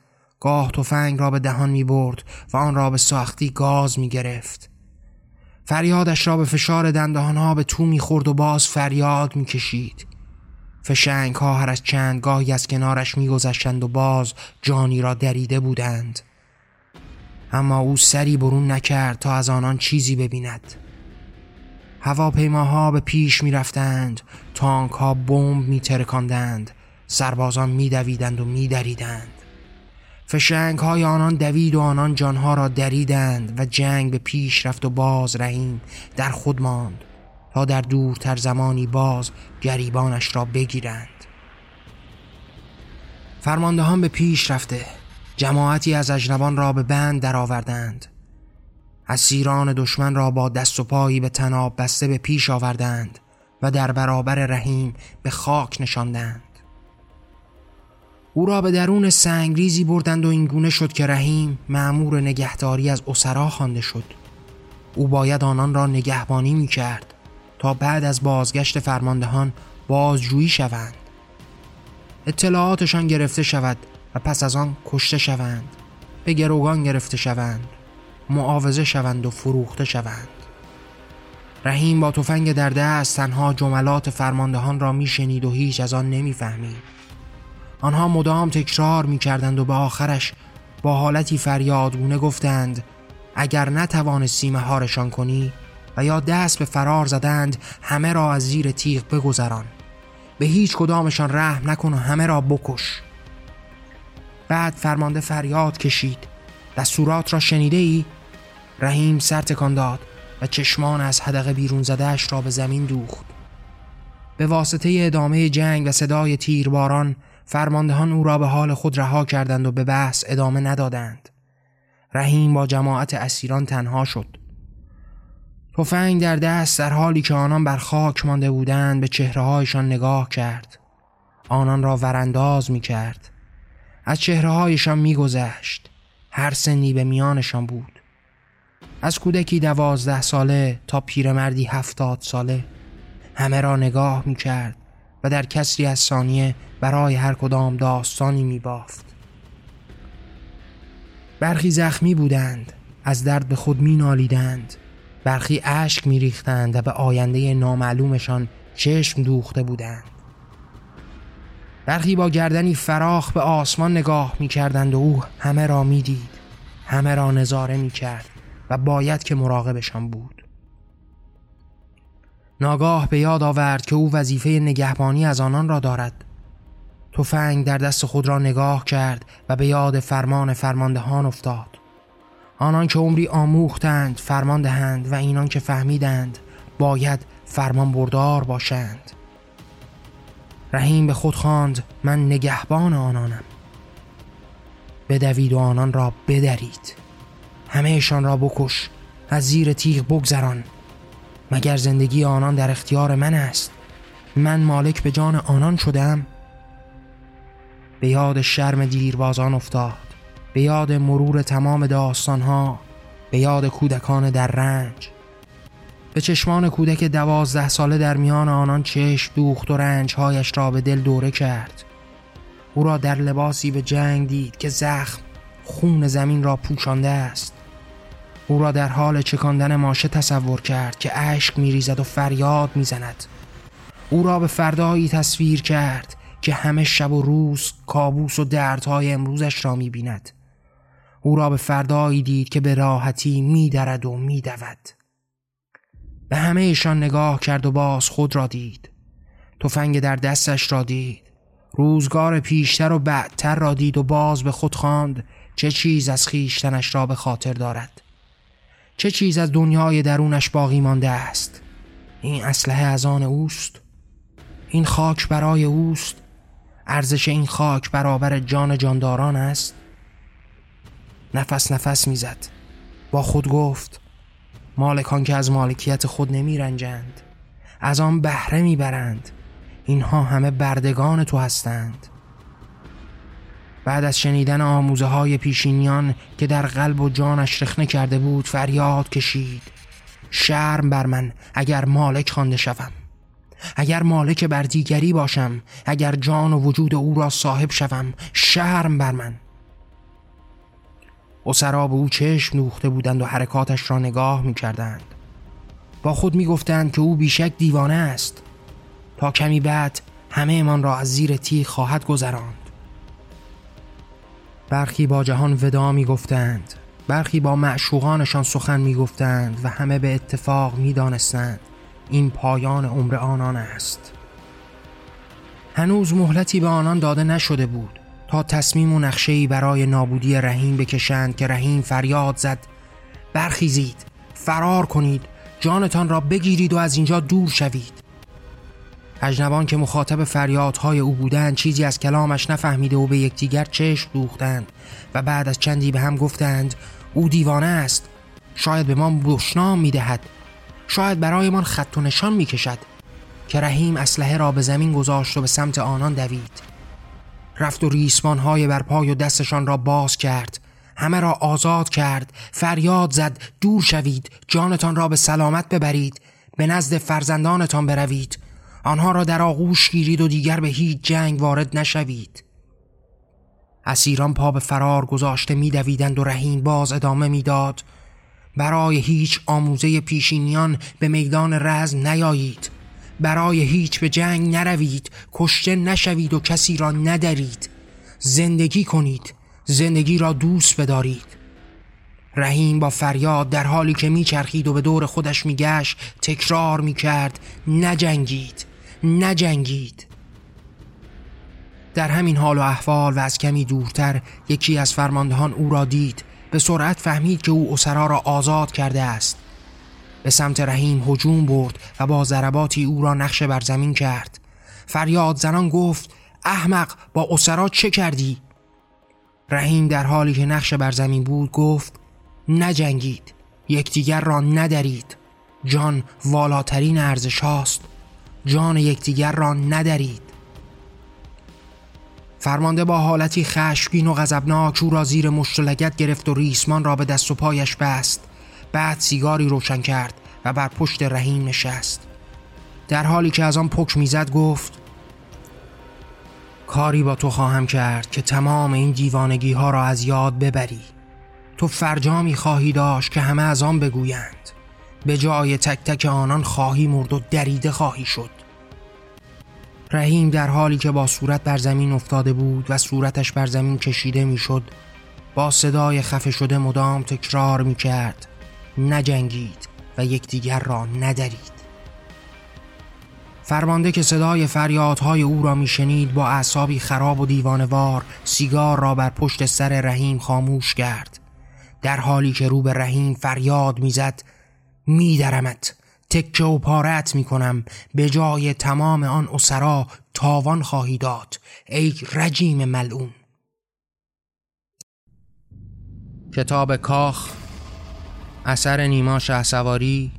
گاه تفنگ را به دهان می برد و آن را به ساختی گاز می گرفت. فریادش را به فشار دندانها به تو می خورد و باز فریاد می کشید. فشنگ ها هر از چند گاهی از کنارش می گذشتند و باز جانی را دریده بودند. اما او سری برون نکرد تا از آنان چیزی ببیند. هواپیماها به پیش می رفتند تانک ها بمب می ترکاندند سربازان می دویدند و می دریدند فشنگ های آنان دوید و آنان جانها را دریدند و جنگ به پیش رفت و باز رحیم در خود ماند تا در دورتر زمانی باز گریبانش را بگیرند. فرماندهان به پیش رفته. جماعتی از اجنبان را به بند درآوردند. اسیران دشمن را با دست و پایی به تناب بسته به پیش آوردند و در برابر رحیم به خاک نشاندند. او را به درون سنگریزی بردند و اینگونه شد که رحیم معمور نگهداری از اسرا خوانده شد. او باید آنان را نگهبانی می کرد تا بعد از بازگشت فرماندهان بازجویی شوند اطلاعاتشان گرفته شود و پس از آن کشته شوند به گروگان گرفته شوند معاوضه شوند و فروخته شوند. رحیم با تفنگ در دست تنها جملات فرماندهان را میشنید و هیچ از آن نمی‌فهمید. آنها مدام تکرار می‌کردند و به آخرش با حالتی فریادگونه گفتند اگر نتوانستی مهارشان کنی و یا دست به فرار زدند همه را از زیر تیغ بگذران. به هیچ کدامشان رحم نکن و همه را بکش. بعد فرمانده فریاد کشید. دستورات را شنیده ای؟ رحیم سر تکان داد و چشمان از حدقه بیرون زدهش را به زمین دوخت. به واسطه ادامه جنگ و صدای تیرباران فرماندهان او را به حال خود رها کردند و به بحث ادامه ندادند. رحیم با جماعت اسیران تنها شد. تفنگ در دست در حالی که آنان بر خاک مانده بودند به چهرههایشان نگاه کرد. آنان را ورانداز می کرد از چهرههایشان می گذشت هر سنی به میانشان بود. از کودکی دوازده ساله تا پیرمردی هفتاد ساله همه را نگاه می کرد و در کسری از ثانیه برای هر کدام داستانی می بافت برخی زخمی بودند از درد به خود می نالیدند برخی اشک می ریختند و به آینده نامعلومشان چشم دوخته بودند. برخی با گردنی فراخ به آسمان نگاه می کردند و او همه را می دید همه را نظاره می کرد و باید که مراقبشان بود. ناگاه به یاد آورد که او وظیفه نگهبانی از آنان را دارد. تفنگ در دست خود را نگاه کرد و به یاد فرمان فرماندهان افتاد. آنان که عمری آموختند فرمان دهند و اینان که فهمیدند باید فرمان بردار باشند. رحیم به خود خواند من نگهبان آنانم. بدوید و آنان را بدرید. همهشان را بکش از زیر تیغ بگذران. مگر زندگی آنان در اختیار من است؟ من مالک به جان آنان شدم. به یاد شرم دیربازان افتاد. به یاد مرور تمام داستانها. به یاد کودکان در رنج. به چشمان کودک دوازده ساله در میان آنان چشم دوخت و رنجهایش را به دل دوره کرد. او را در لباسی به جنگ دید که زخم خون زمین را پوشانده است. او را در حال چکاندن ماشه تصور کرد که اشک میریزد و فریاد می‌زند. او را به فردایی تصویر کرد که همه شب و روز کابوس و دردهای امروزش را می‌بیند. او را به فردایی دید که به راحتی میدرد و میدود. به همهشان نگاه کرد و باز خود را دید. تفنگ در دستش را دید. روزگار پیشتر و بعدتر را دید و باز به خود خواند چه چیز از خیشتنش را به خاطر دارد. چه چیز از دنیای درونش باقی مانده است؟ این اسلحه از آن اوست؟ این خاک برای اوست؟ ارزش این خاک برابر جان جانداران است؟ نفس نفس می‌زد. با خود گفت مالکان که از مالکیت خود نمی رنجند از آن بهره می‌برند. اینها همه بردگان تو هستند. بعد از شنیدن آموزه های پیشینیان که در قلب و جانش رخنه کرده بود فریاد کشید. شرم بر من اگر مالک خوانده شوم. اگر مالک بر دیگری باشم اگر جان و وجود او را صاحب شوم. شرم بر من. اسرا به او چشم نوخته بودند و حرکاتش را نگاه می کردند. با خود می گفتند که او بیشک دیوانه است. تا کمی بعد همه امان را از زیر تیغ خواهد گذراند. برخی با جهان ودا می گفتند برخی با معشوقانشان سخن می گفتند و همه به اتفاق می دانستند این پایان عمر آنان است. هنوز مهلتی به آنان داده نشده بود. تا تصمیم و نقشه‌ای برای نابودی رحیم بکشند که رحیم فریاد زد. برخیزید فرار کنید جانتان را بگیرید و از اینجا دور شوید. اجنبان که مخاطب فریادهای او بودند چیزی از کلامش نفهمیده و به یکدیگر چشم دوختند و بعد از چندی به هم گفتند او دیوانه است شاید به ما دشنام می‌دهد شاید برایمان خط و نشان می‌کشد که رحیم اسلحه را به زمین گذاشت و به سمت آنان دوید. رفت و ریسمان های بر پای و دستشان را باز کرد. همه را آزاد کرد. فریاد زد. دور شوید. جانتان را به سلامت ببرید. به نزد فرزندانتان بروید. آنها را در آغوش گیرید و دیگر به هیچ جنگ وارد نشوید. اسیران پا به فرار گذاشته میدویدند و رحیم باز ادامه می‌داد. برای هیچ آموزه پیشینیان به میدان رزم نیایید. برای هیچ به جنگ نروید کشته نشوید و کسی را ندارید زندگی کنید زندگی را دوست بدارید. رحیم با فریاد در حالی که میچرخید و به دور خودش میگشت تکرار می‌کرد نجنگید نجنگید. در همین حال و احوال و از کمی دورتر یکی از فرماندهان او را دید. به سرعت فهمید که او اسرا را آزاد کرده است. به سمت رحیم هجوم برد و با ضرباتی او را نقش بر زمین کرد. فریاد زنان گفت احمق با اسرا چه کردی؟ رحیم در حالی که نقش بر زمین بود گفت نجنگید یکدیگر را ندارید جان والاترین ارزش هاست. جان یکدیگر را ندارید فرمانده با حالتی خشمگین و غضبناک او را زیر مشت گرفت و ریسمان را به دست و پایش بست. بعد سیگاری روشن کرد و بر پشت رحیم نشست. در حالی که از آن پک می‌زد گفت کاری با تو خواهم کرد که تمام این دیوانگی ها را از یاد ببری. تو فرجامی خواهی داشت که همه از آن بگویند. به جای تک تک آنان خواهی مرد و دریده خواهی شد. رحیم در حالی که با صورت بر زمین افتاده بود و صورتش بر زمین کشیده می‌شد با صدای خفه شده مدام تکرار می کرد نجنگید و یکدیگر را ندارید فرمانده که صدای فریادهای او را میشنید با اعصابی خراب و دیوانوار سیگار را بر پشت سر رحیم خاموش کرد. در حالی که رو به رحیم فریاد می‌زد میدرمت تکه و پارت می‌کنم به جای تمام آن اسرا تاوان خواهی داد ای رجیم ملعون. کتاب کاخ اثر نیما شهسواری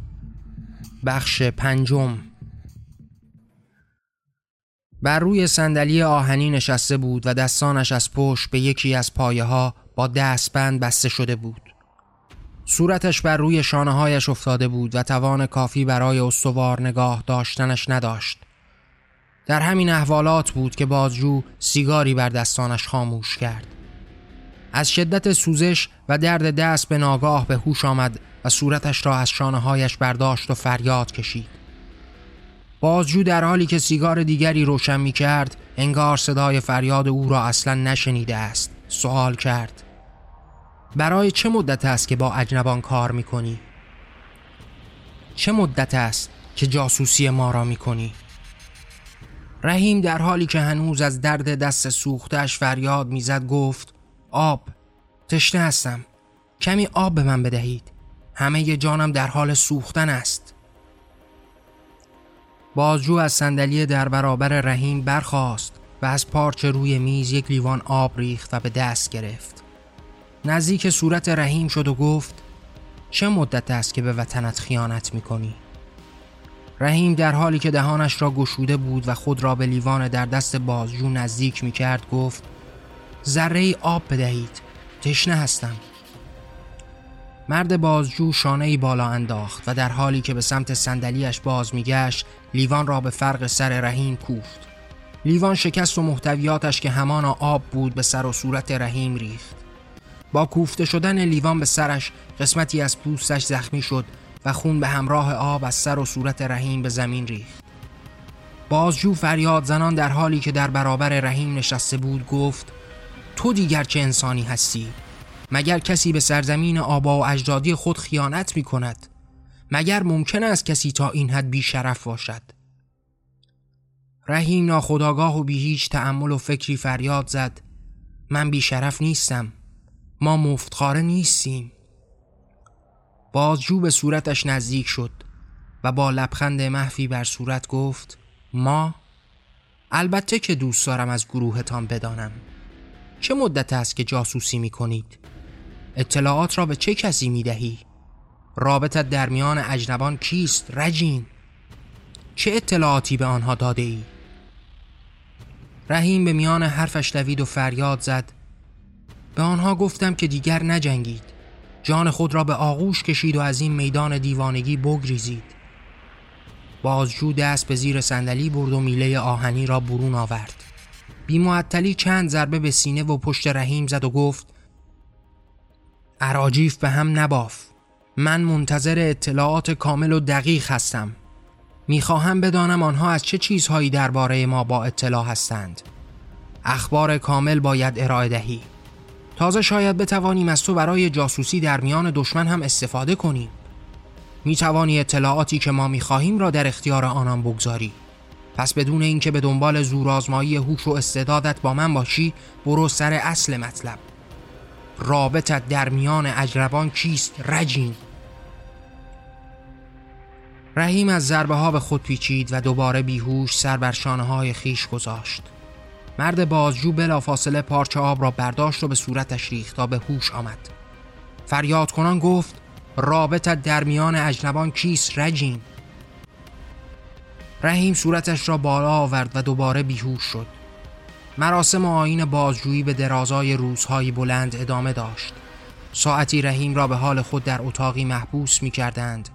بخش پنجم. بر روی صندلی آهنی نشسته بود و دستانش از پشت به یکی از پایه ها با دستبند بسته شده بود. صورتش بر روی شانه هایش افتاده بود و توان کافی برای استوار نگاه داشتنش نداشت. در همین احوالات بود که بازجو سیگاری بر دستانش خاموش کرد. از شدت سوزش و درد دست به ناگاه به هوش آمد و صورتش را از شانه هایش برداشت و فریاد کشید بازجو در حالی که سیگار دیگری روشن می کرد انگار صدای فریاد او را اصلا نشنیده است سوال کرد برای چه مدت است که با اجنبان کار می کنی؟ چه مدت است که جاسوسی ما را می کنی؟ رحیم در حالی که هنوز از درد دست سوختش فریاد می‌زد گفت آب. تشنه هستم. کمی آب به من بدهید. همه جانم در حال سوختن است. بازجو از صندلی در برابر رحیم برخاست و از پارچه روی میز یک لیوان آب ریخت و به دست گرفت. نزدیک صورت رحیم شد و گفت چه مدت است که به وطنت خیانت می‌کنی؟ رحیم در حالی که دهانش را گشوده بود و خود را به لیوان در دست بازجو نزدیک می‌کرد گفت ذره آب بدهید. تشنه هستم. مرد بازجو شانه بالا انداخت و در حالی که به سمت صندلیاش باز میگشت لیوان را به فرق سر رحیم کوفت. لیوان شکست و محتویاتش که همانا آب بود به سر و صورت رحیم ریخت. با کوفته شدن لیوان به سرش قسمتی از پوستش زخمی شد و خون به همراه آب از سر و صورت رحیم به زمین ریخت. بازجو فریاد زنان در حالی که در برابر رحیم نشسته بود گفت تو دیگر چه انسانی هستی؟ مگر کسی به سرزمین آبا و اجدادی خود خیانت می کند؟ مگر ممکن است کسی تا این حد بی شرف باشد؟ رحیم ناخداگاه و بی هیچ تعمل و فکری فریاد زد من بی شرف نیستم ما مفتخاره نیستیم بازجو به صورتش نزدیک شد و با لبخند محفی بر صورت گفت ما البته که دوست دارم از گروهتان بدانم چه مدت است که جاسوسی می کنید؟ اطلاعات را به چه کسی می دهی؟ رابطت در میان اجنبان کیست رجین؟ چه اطلاعاتی به آنها داده ای؟ رحیم به میان حرفش دوید و فریاد زد به آنها گفتم که دیگر نجنگید جان خود را به آغوش کشید و از این میدان دیوانگی بگریزید بازجو دست به زیر صندلی برد و میله آهنی را برون آورد بیمعطلی چند ضربه به سینه و پشت رحیم زد و گفت عراجیف به هم نباف. من منتظر اطلاعات کامل و دقیق هستم. می‌خواهم بدانم آنها از چه چیزهایی درباره ما با اطلاع هستند. اخبار کامل باید ارائه دهی. تازه شاید بتوانیم از تو برای جاسوسی در میان دشمن هم استفاده کنیم. می توانی اطلاعاتی که ما می خواهیم را در اختیار آنان بگذاری. پس بدون اینکه به دنبال زورآزمایی هوش و استعدادت با من باشی برو سر اصل مطلب. رابطت در میان اجربان کیست رجین رحیم از ضربه ها به خود پیچید و دوباره بیهوش سر بر شانه های خیش گذاشت. مرد بازجو بلافاصله پارچه آب را برداشت و به صورتش ریخت تا به هوش آمد. فریاد کنان گفت رابطت در میان اجنبان کیست رجیم؟ رحیم صورتش را بالا آورد و دوباره بیهوش شد. مراسم آین بازجویی به درازای روزهای بلند ادامه داشت. ساعتی رحیم را به حال خود در اتاقی محبوس می کردند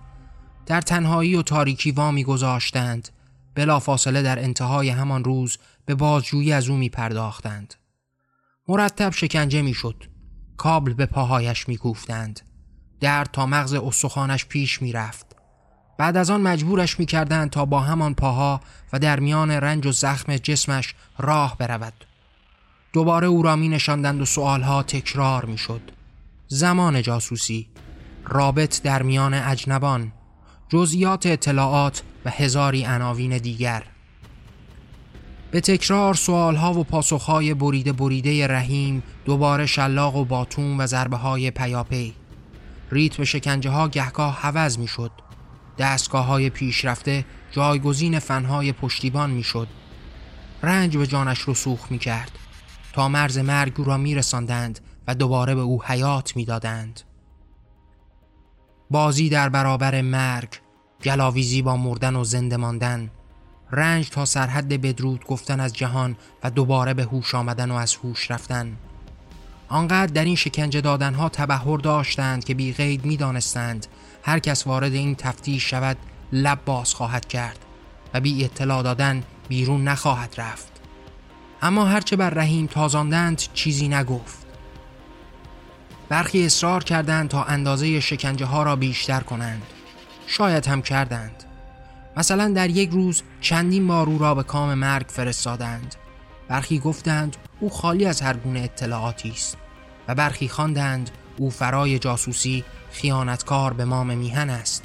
در تنهایی و تاریکی وامی گذاشتند بلافاصله در انتهای همان روز به بازجویی از او می پرداختند مرتب شکنجه می شد کابل به پاهایش می گفتند درد تا مغز استخوانش پیش می رفت بعد از آن مجبورش می کردند تا با همان پاها و در میان رنج و زخم جسمش راه برود. دوباره او را می نشاندند و سوالها تکرار می شد زمان جاسوسی رابط در میان اجنبان جزئیات اطلاعات و هزاری عناوین دیگر. به تکرار سوالها و پاسخهای بریده بریده رحیم دوباره شلاق و باتون و ضربه های پیاپی. ریتم شکنجه ها گهگاه حوض می شد دستگاه های پیشرفته جایگزین فنهای پشتیبان می شد رنج به جانش رسوخ می کرد تا مرز مرگ او را می رساندند و دوباره به او حیات می دادند. بازی در برابر مرگ گلاویزی با مردن و زنده ماندن رنج تا سرحد بدرود گفتن از جهان و دوباره به هوش آمدن و از هوش رفتن آنقدر در این شکنجه دادنها تبهر داشتند که بی غید می دانستند هر کس وارد این تفتیش شود لب باز خواهد کرد و بی اطلاع دادن بیرون نخواهد رفت. اما هرچه بر رحیم تازاندند چیزی نگفت. برخی اصرار کردند تا اندازه شکنجه ها را بیشتر کنند. شاید هم کردند. مثلا در یک روز چندین بار او را به کام مرگ فرستادند. برخی گفتند او خالی از هر گونه اطلاعاتی است و برخی خواندند او فرای جاسوسی خیانتکار به مام میهن است.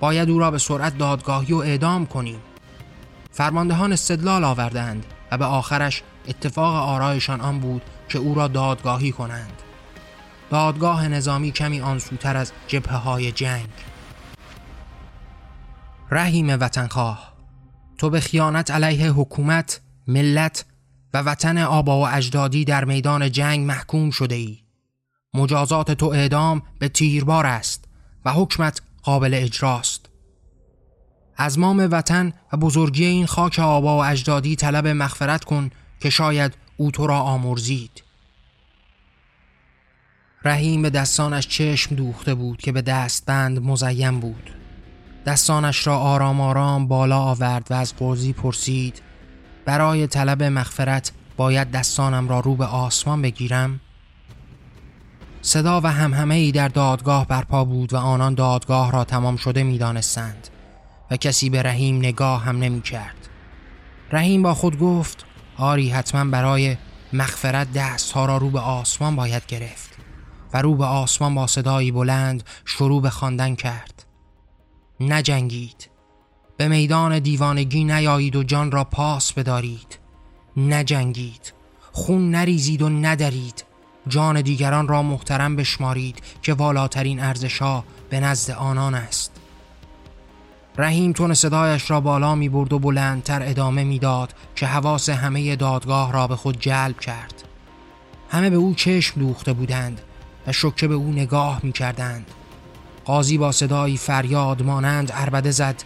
باید او را به سرعت دادگاهی و اعدام کنیم. فرماندهان استدلال آوردند و به آخرش اتفاق آرایشان آن بود که او را دادگاهی کنند. دادگاه نظامی کمی آنسوتر از جبهه های جنگ. رحیم وطنخواه تو به خیانت علیه حکومت، ملت و وطن آبا و اجدادی در میدان جنگ محکوم شده ای. مجازات تو اعدام به تیربار است و حکمت قابل اجراست. از مام وطن و بزرگی این خاک آبا و اجدادی طلب مغفرت کن که شاید او تو را آمرزید. رحیم به دستانش چشم دوخته بود که به دستبند مزیم بود. دستانش را آرام آرام بالا آورد و از قوزی پرسید برای طلب مغفرت باید دستانم را رو به آسمان بگیرم؟ صدا و همهمه ای در دادگاه برپا بود و آنان دادگاه را تمام شده می دانستند و کسی به رحیم نگاه هم نمی کرد. رحیم با خود گفت آری حتما برای مغفرت دستها را رو به آسمان باید گرفت و رو به آسمان با صدایی بلند شروع به خواندن کرد. نجنگید. به میدان دیوانگی نیایید و جان را پاس بدارید. نجنگید. خون نریزید و ندارید جان دیگران را محترم بشمارید که والاترین ارزشها به نزد آنان است. رحیم تون صدایش را بالا می برد و بلندتر ادامه می‌داد که حواس همه دادگاه را به خود جلب کرد. همه به او چشم دوخته بودند و شکه به او نگاه می کردند قاضی با صدایی فریاد مانند اربده زد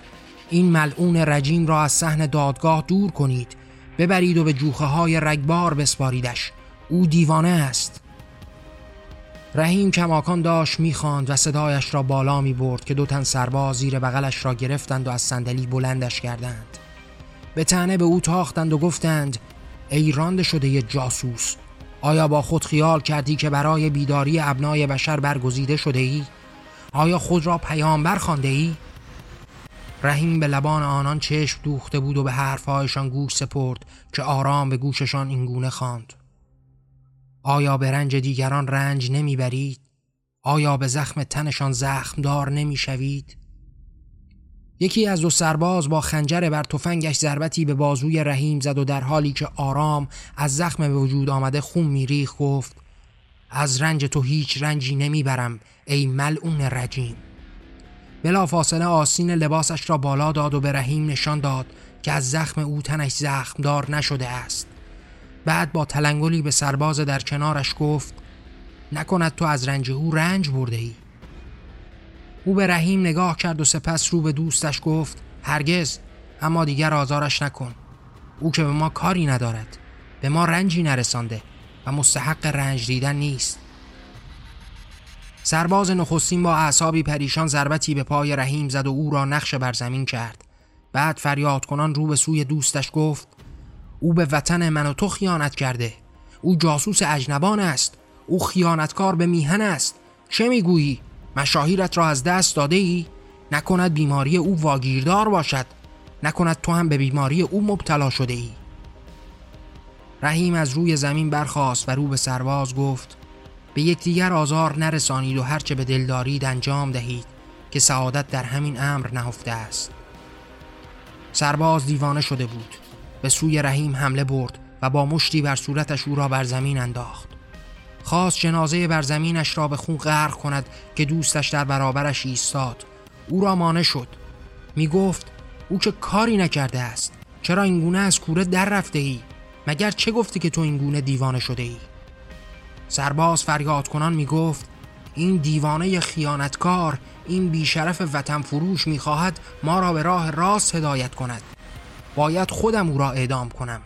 این ملعون رجیم را از صحن دادگاه دور کنید ببرید و به جوخه های رگبار بسپاریدش. او دیوانه است. رحیم کماکان داشت می‌خواند و صدایش را بالا می برد که دو تن سرباز زیر بغلش را گرفتند و از صندلی بلندش کردند به تنه به او تاختند و گفتند ای رانده شده ی جاسوس آیا با خود خیال کردی که برای بیداری ابنای بشر برگزیده شده ای؟ آیا خود را پیامبر خانده ای؟ رحیم به لبان آنان چشم دوخته بود و به حرفهایشان گوش سپرد که آرام به گوششان اینگونه خواند. آیا به رنج دیگران رنج نمی‌برید؟ آیا به زخم تنشان زخمدار نمی‌شوید؟ یکی از دو سرباز با خنجر بر تفنگش ضربتی به بازوی رحیم زد و در حالی که آرام از زخم به وجود آمده خون میریخ گفت از رنج تو هیچ رنجی نمی‌برم ای ملعون رجیم بلا فاصله آسین لباسش را بالا داد و به رحیم نشان داد که از زخم او تنش زخمدار نشده است بعد با تلنگلی به سرباز در کنارش گفت نکند تو از رنج او رنج برده ای او به رحیم نگاه کرد و سپس رو به دوستش گفت هرگز اما دیگر آزارش نکن. او که به ما کاری ندارد به ما رنجی نرسانده و مستحق رنج دیدن نیست. سرباز نخستین با اعصابی پریشان ضربتی به پای رحیم زد و او را نقش بر زمین کرد. بعد فریاد کنان رو به سوی دوستش گفت او به وطن من و تو خیانت کرده. او جاسوس اجنبان است. او خیانتکار به میهن است. چه می‌گویی؟ مشاهیرت را از دست داده ای؟ نکند بیماری او واگیردار باشد. نکند تو هم به بیماری او مبتلا شده ای. رحیم از روی زمین برخاست و رو به سرباز گفت به یکدیگر آزار نرسانید و هرچه به دل دارید انجام دهید که سعادت در همین امر نهفته است. سرباز دیوانه شده بود. به سوی رحیم حمله برد و با مشتی بر صورتش او را بر زمین انداخت. خواست جنازه بر زمینش را به خون غرق کند که دوستش در برابرش ایستاد. او را مانع شد. می گفت او که کاری نکرده است. چرا اینگونه از کوره در رفته ای؟ مگر چه گفتی که تو اینگونه دیوانه شده ای؟ سرباز فریاد کنان می گفت این دیوانه خیانتکار این بیشرف وطن فروش می خواهد ما را به راه راست هدایت کند. باید خودم او را اعدام کنم.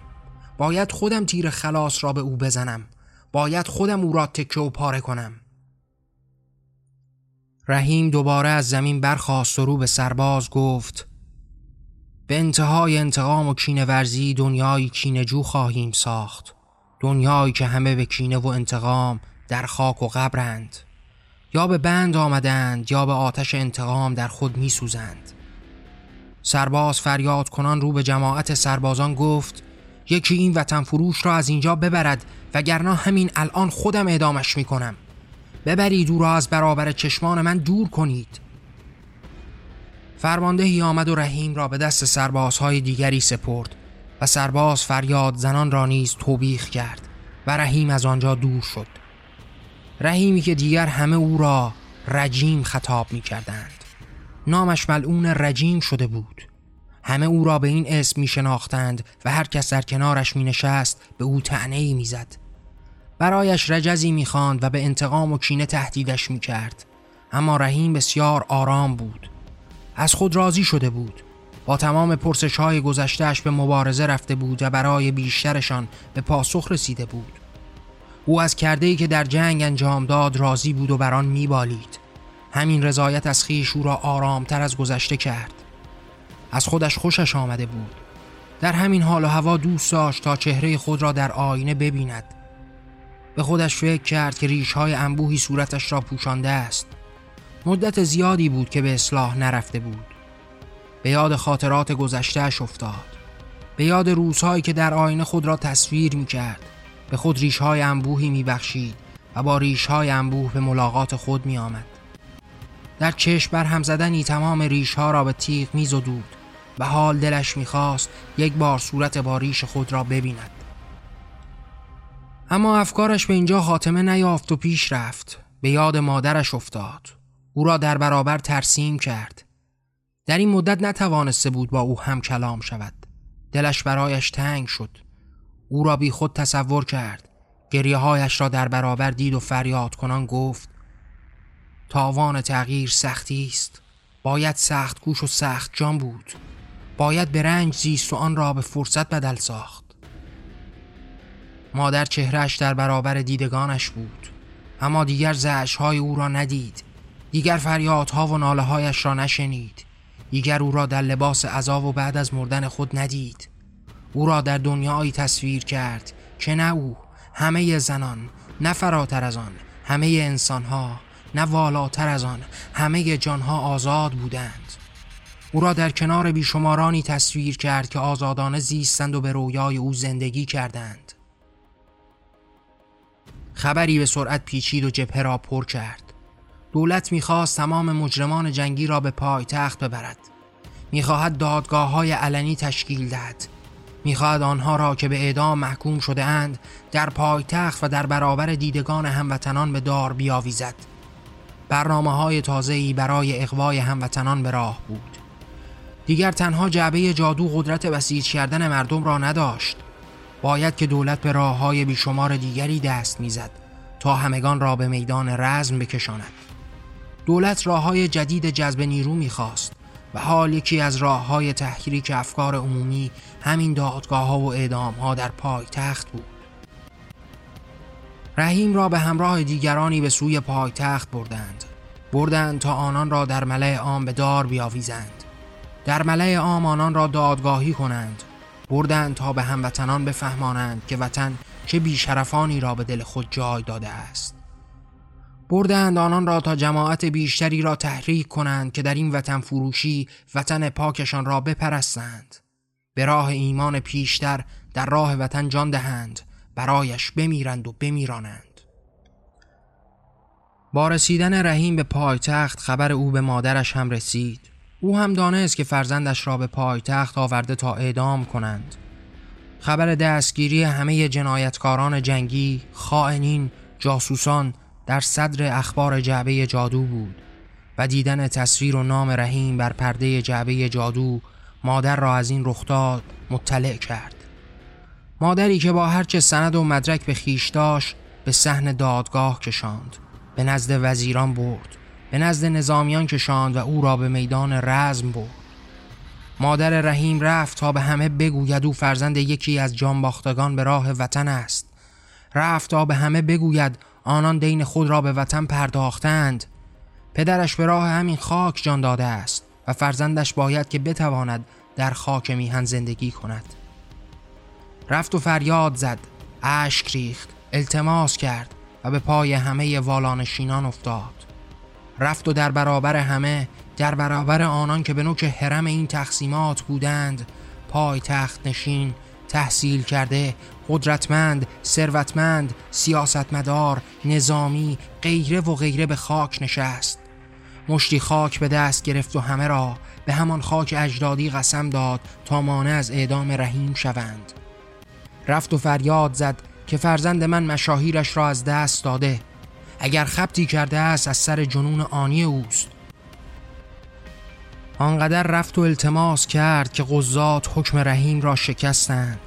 باید خودم تیر خلاص را به او بزنم. باید خودم او را تکه و پاره کنم. رحیم دوباره از زمین برخاست و رو به سرباز گفت به انتهای انتقام و کینه ورزی دنیایی کینه جو خواهیم ساخت. دنیایی که همه به کینه و انتقام در خاک و قبرند. یا به بند آمدند یا به آتش انتقام در خود می سوزند. سرباز فریاد کنان رو به جماعت سربازان گفت یکی این وطن فروش را از اینجا ببرد وگرنه همین الان خودم اعدامش می‌کنم. ببرید او را از برابر چشمان من دور کنید. فرماندهی آمد و رحیم را به دست سربازهای دیگری سپرد و سرباز فریاد زنان را نیز توبیخ کرد و رحیم از آنجا دور شد. رحیمی که دیگر همه او را رجیم خطاب می کردند نامش ملعون رجیم شده بود همه او را به این اسم می شناختند و هر کس در کنارش می نشست به او تعنی ای می زد. برایش رجزی می خاند و به انتقام و کینه تهدیدش می کرد. اما رحیم بسیار آرام بود. از خود راضی شده بود. با تمام پرسش های گذشتهش به مبارزه رفته بود و برای بیشترشان به پاسخ رسیده بود. او از کرده که در جنگ انجام داد راضی بود و بران میبالید. همین رضایت از خیش او را آرامتر از گذشته کرد. از خودش خوشش آمده بود. در همین حال و هوا دوست داشت تا چهره خود را در آینه ببیند. به خودش فکر کرد که ریش های انبوهی صورتش را پوشانده است. مدت زیادی بود که به اصلاح نرفته بود. به یاد خاطرات گذشتهش افتاد. به یاد روزهایی که در آینه خود را تصویر می کرد به خود ریش های انبوهی می بخشید و با ریش های انبوه به ملاقات خود می آمد. در چشم بر هم زدنی تمام ریش ها را به تیغ می زدود و حال دلش می‌خواست یک بار صورت باریش خود را ببیند. اما افکارش به اینجا خاتمه نیافت و پیش رفت. به یاد مادرش افتاد. او را در برابر ترسیم کرد. در این مدت نتوانسته بود با او هم کلام شود. دلش برایش تنگ شد. او را بی خود تصور کرد. گریه هایش را در برابر دید و فریاد کنان گفت تاوان تغییر سختی است. باید سخت گوش و سخت جان بود. باید به رنج زیست و آن را به فرصت بدل ساخت. مادر چهرش در برابر دیدگانش بود. اما دیگر زشهای او را ندید. دیگر فریادها و ناله هایش را نشنید. دیگر او را در لباس عذاب و بعد از مردن خود ندید. او را در دنیایی تصویر کرد که نه او همه زنان نه فراتر از آن همه انسانها نه والاتر از آن. همه جانها آزاد بودند. او را در کنار بیشمارانی تصویر کرد که آزادانه زیستند و به رویای او زندگی کردند. خبری به سرعت پیچید و جبهه را پر کرد. دولت می‌خواست تمام مجرمان جنگی را به پایتخت ببرد. می‌خواهد دادگاه های علنی تشکیل دهد. می‌خواهد آنها را که به اعدام محکوم شده اند در پایتخت و در برابر دیدگان هموطنان به دار بیاویزد. برنامه های تازه‌ای برای اقوای هموطنان به راه بود. دیگر تنها جعبه جادو قدرت بسیج کردن مردم را نداشت. باید که دولت به راه های بیشمار دیگری دست می‌زد تا همگان را به میدان رزم بکشاند. دولت راه های جدید جذب نیرو می‌خواست و حال یکی از راه های تحریک افکار عمومی همین دادگاه ها و اعدام ها در پایتخت بود. رحیم را به همراه دیگرانی به سوی پایتخت بردند. بردند تا آنان را در ملع عام به دار بیاویزند. در ملع عام آنان را دادگاهی کنند. بردند تا به هموطنان بفهمانند که وطن چه بیشرفانی را به دل خود جای داده است. بردند آنان را تا جماعت بیشتری را تحریک کنند که در این وطن فروشی وطن پاکشان را بپرستند. به راه ایمان پیشتر در راه وطن جان دهند. برایش بمیرند و بمیرانند. با رسیدن رحیم به پایتخت خبر او به مادرش هم رسید. او هم دانست که فرزندش را به پایتخت آورده تا اعدام کنند. خبر دستگیری همه جنایتکاران جنگی، خائنین، جاسوسان در صدر اخبار جعبه جادو بود و دیدن تصویر و نام رحیم بر پرده جعبه جادو مادر را از این رخداد مطلع کرد. مادری که با هرچه سند و مدرک به خیش داشت به صحن دادگاه کشاند به نزد وزیران برد به نزد نظامیان کشاند و او را به میدان رزم برد. مادر رحیم رفت تا به همه بگوید او فرزند یکی از جانباختگان به راه وطن است. رفت تا به همه بگوید آنان دین خود را به وطن پرداختند. پدرش به راه همین خاک جان داده است و فرزندش باید که بتواند در خاک میهن زندگی کند. رفت و فریاد زد. اشک ریخت التماس کرد و به پای همه والانشینان افتاد. رفت و در برابر همه در برابر آنان که به نوک حرم این تقسیمات بودند پای تخت نشین تحصیل کرده قدرتمند ثروتمند سیاستمدار نظامی غیره و غیره به خاک نشست. مشتی خاک به دست گرفت و همه را به همان خاک اجدادی قسم داد تا مانع از اعدام رحیم شوند. رفت و فریاد زد که فرزند من مشاهیرش را از دست داده. اگر خبتی کرده است از سر جنون آنی اوست. آنقدر رفت و التماس کرد که قضات حکم رحیم را شکستند.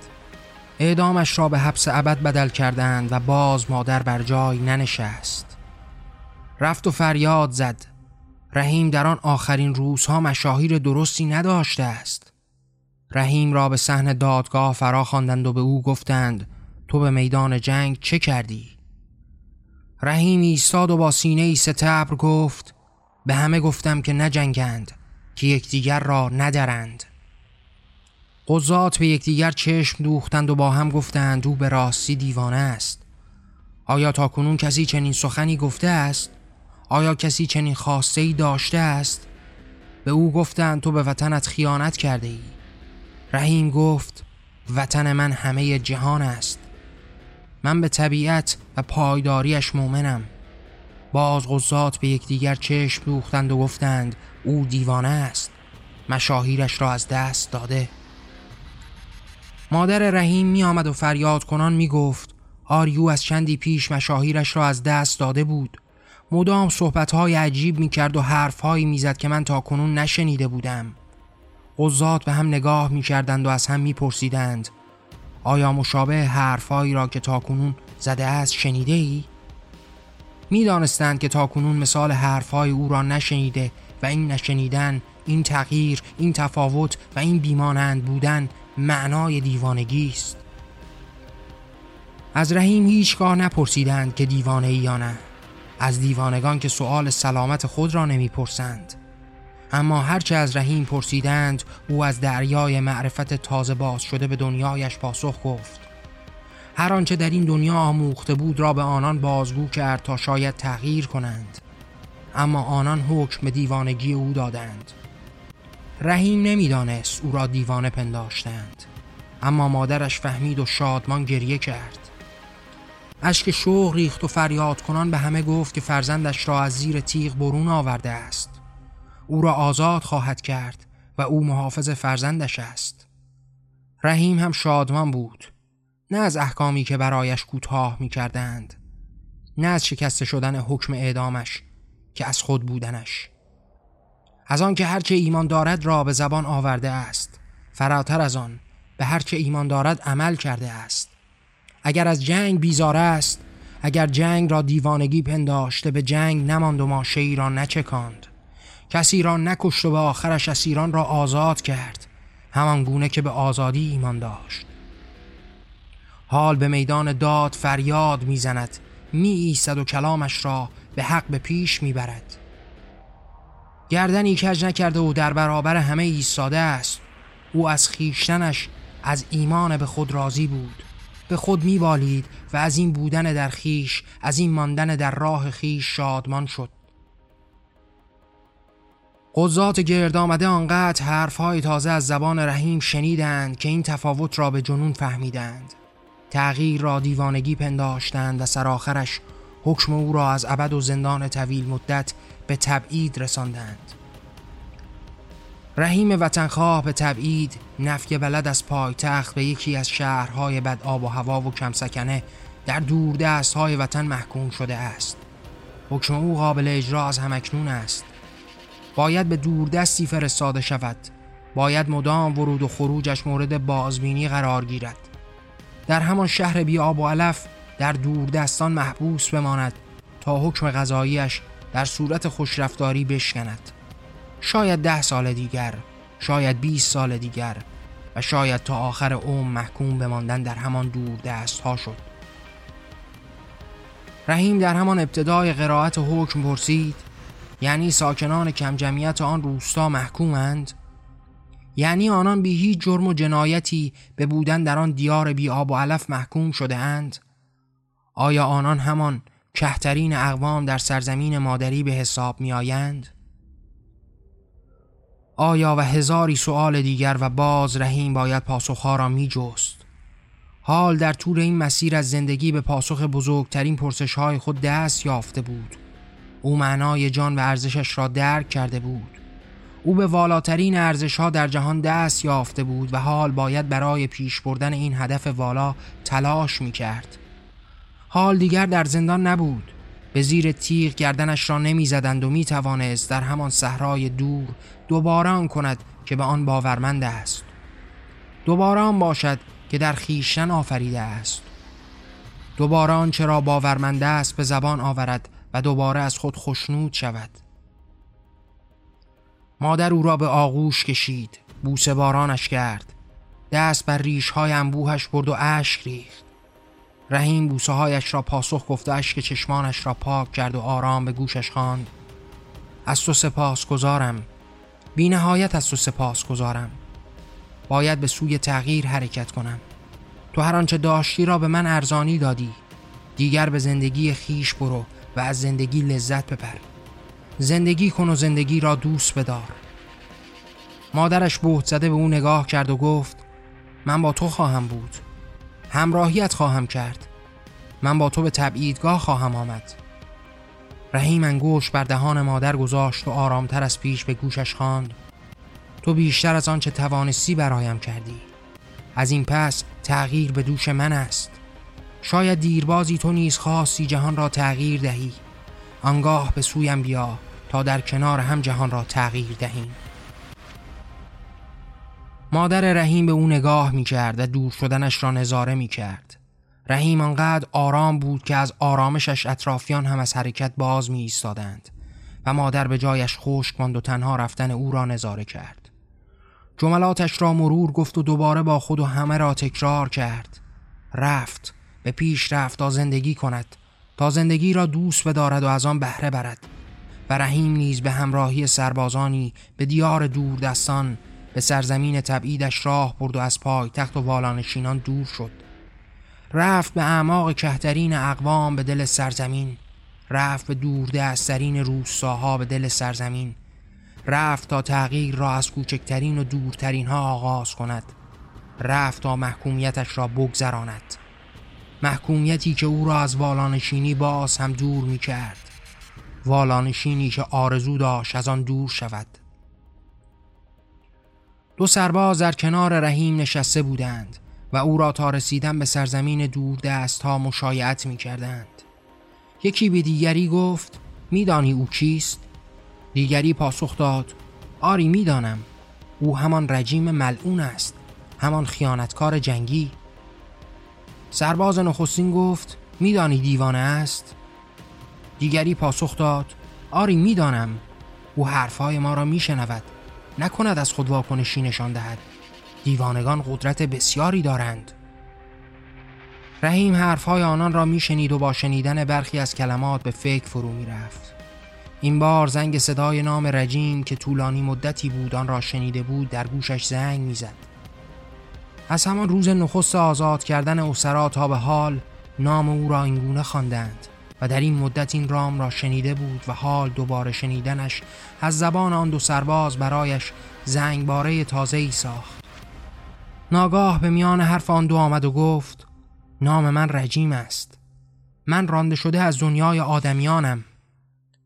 اعدامش را به حبس ابد بدل کردند و باز مادر بر جای ننشست. رفت و فریاد زد. رحیم در آن آخرین روزها مشاهیر درستی نداشته است. رحیم را به صحن دادگاه فرا خواندند و به او گفتند تو به میدان جنگ چه کردی رحیم ایستاد و با سینه ای ستبر گفت به همه گفتم که نجنگند که یکدیگر را ندرند قضات به یکدیگر چشم دوختند و با هم گفتند او به راستی دیوانه است آیا تا کنون کسی چنین سخنی گفته است؟ آیا کسی چنین خواسته ای داشته است؟ به او گفتند تو به وطنت خیانت کرده ای رحیم گفت وطن من همه جهان است. من به طبیعت و پایداریش مؤمنم. باز غزات به یکدیگر چشم دوختند و گفتند او دیوانه است. مشاهیرش را از دست داده. مادر رحیم می آمد و فریاد کنان می گفت آریو از چندی پیش مشاهیرش را از دست داده بود. مدام صحبتهای عجیب می کرد و حرفهایی می زد که من تا کنون نشنیده بودم. قضات به هم نگاه می کردند و از هم می پرسیدند آیا مشابه حرفهایی را که تاکنون زده است شنیده ای؟ می دانستند که تاکنون مثال حرفهای او را نشنیده و این نشنیدن، این تغییر، این تفاوت و این بیمانند بودن معنای دیوانگی است. از رحیم هیچگاه نپرسیدند که دیوانه ای یا نه. از دیوانگان که سؤال سلامت خود را نمی‌پرسند. اما هرچه از رحیم پرسیدند او از دریای معرفت تازه باز شده به دنیایش پاسخ گفت. هر آنچه در این دنیا آموخته بود را به آنان بازگو کرد تا شاید تغییر کنند. اما آنان حکم دیوانگی او دادند. رحیم نمی‌دانست او را دیوانه پنداشتند. اما مادرش فهمید و شادمان گریه کرد. اشک شوق ریخت و فریاد کنان به همه گفت که فرزندش را از زیر تیغ برون آورده است. او را آزاد خواهد کرد و او محافظ فرزندش است. رحیم هم شادمان بود. نه از احکامی که برایش کوتاه می کردند نه از شکسته شدن حکم اعدامش که از خود بودنش. از آن که هرچه ایمان دارد را به زبان آورده است فراتر از آن به هرچه ایمان دارد عمل کرده است. اگر از جنگ بیزار است اگر جنگ را دیوانگی پنداشته به جنگ نماند و ماشه را نچکاند. کسی را نکشت و به آخرش اسیران را آزاد کرد. همان گونه که به آزادی ایمان داشت. حال به میدان داد فریاد می‌زند. می ایستد و کلامش را به حق به پیش می‌برد. گردنی کج نکرده و در برابر همه ایستاده است. او از خیشتنش از ایمان به خود راضی بود. به خود میبالید و از این بودن در خیش از این ماندن در راه خیش شادمان شد. قضات گرد آمده آنقدر حرفهای تازه از زبان رحیم شنیدند که این تفاوت را به جنون فهمیدند. تغییر را دیوانگی پنداشتند و سرآخرش حکم او را از ابد و زندان طویل مدت به تبعید رساندند. رحیم وطنخواه به تبعید نفی بلد از پایتخت به یکی از شهرهای بد آب و هوا و کم سکنه در دور دست های وطن محکوم شده است. حکم او قابل اجرا از همکنون است. باید به دور دستی فرستاده شود. باید مدام ورود و خروجش مورد بازبینی قرار گیرد. در همان شهر بی آب و علف در دور دستان محبوس بماند تا حکم غذاییش در صورت خوشرفتاری بشکند. شاید ده سال دیگر شاید 20 سال دیگر و شاید تا آخر عمر محکوم بماندن در همان دور دست ها شد. رحیم در همان ابتدای قرائت حکم پرسید یعنی ساکنان کم جمعیت آن روستا محکومند یعنی آنان بی هیچ جرم و جنایتی به بودن در آن دیار بی آب و علف محکوم شده اند آیا آنان همان کهترین اقوام در سرزمین مادری به حساب می آیند؟ آیا و هزاری سؤال دیگر و باز رحیم باید پاسخها را می جست. حال در طول این مسیر از زندگی به پاسخ بزرگترین پرسش های خود دست یافته بود او معنای جان و ارزشش را درک کرده بود. او به والاترین ارزش ها در جهان دست یافته بود و حال باید برای پیش بردن این هدف والا تلاش می کرد حال دیگر در زندان نبود. به زیر تیغ گردنش را نمی زدند و می توانست در همان صحرای دور دوباره آن کند که به آن باورمند است. دوباره آن باشد که در خیشتن آفریده است. دوباره آن چرا باورمند است به زبان آورد و دوباره از خود خشنود شود. مادر او را به آغوش کشید بوسه بارانش کرد دست بر ریش های انبوهش برد و اشک ریخت. رحیم بوسه هایش را پاسخ گفت اشک چشمانش را پاک کرد و آرام به گوشش خواند. از تو سپاس گذارم. بی نهایت از تو سپاس گذارم. باید به سوی تغییر حرکت کنم. تو هر آنچه داشتی را به من ارزانی دادی. دیگر به زندگی خیش برو. و از زندگی لذت ببر. زندگی کن و زندگی را دوست بدار. مادرش بهت زده به او نگاه کرد و گفت من با تو خواهم بود. همراهیت خواهم کرد. من با تو به تبعیدگاه خواهم آمد. رحیم انگوش بر دهان مادر گذاشت و آرامتر از پیش به گوشش خواند. تو بیشتر از آنچه توانستی برایم کردی. از این پس تغییر به دوش من است. شاید دیربازی تو نیز خواستی جهان را تغییر دهی. آنگاه به سویم بیا تا در کنار هم جهان را تغییر دهیم. مادر رحیم به او نگاه می کرد و دور شدنش را نظاره می کرد. رحیم آنقدر آرام بود که از آرامشش اطرافیان هم از حرکت باز می ایستادند و مادر به جایش خشک ماند و تنها رفتن او را نظاره کرد. جملاتش را مرور گفت و دوباره با خود و همه را تکرار کرد. رفت. به پیش رفت تا زندگی کند تا زندگی را دوست بدارد و از آن بهره برد. و رحیم نیز به همراهی سربازانی به دیار دور دستان به سرزمین تبعیدش راه برد و از پای تخت و والانشینان دور شد. رفت به اعماق کهترین اقوام به دل سرزمین رفت به دور دسترین روستاها به دل سرزمین رفت تا تغییر را از کوچکترین و دورترین ها آغاز کند رفت تا محکومیتش را بگذراند. محکومیتی که او را از والانشینی باز هم دور می کرد والانشینی که آرزو داشت از آن دور شود دو سرباز در کنار رحیم نشسته بودند و او را تا رسیدن به سرزمین دور دست ها مشایعت می کردند. یکی به دیگری گفت میدانی او کیست؟ دیگری پاسخ داد آری می‌دانم او همان رجیم ملعون است همان خیانتکار جنگی سرباز نخستین گفت میدانی دیوانه است؟ دیگری پاسخ داد آری می‌دانم. او حرفهای ما را میشنود. نکند از خود واکنشی نشان دهد. دیوانگان قدرت بسیاری دارند. رحیم حرفهای آنان را میشنید و با شنیدن برخی از کلمات به فکر فرو می‌رفت. این بار زنگ صدای نام رجیم که طولانی مدتی بود آن را شنیده بود در گوشش زنگ می‌زد. از همان روز نخست آزاد کردن اسرا تا به حال نام او را اینگونه خواندند و در این مدت این رام را شنیده بود و حال دوباره شنیدنش از زبان آن دو سرباز برایش زنگباره تازه ای ساخت. ناگاه به میان حرف آن دو آمد و گفت نام من رجیم است. من رانده شده از دنیای آدمیانم.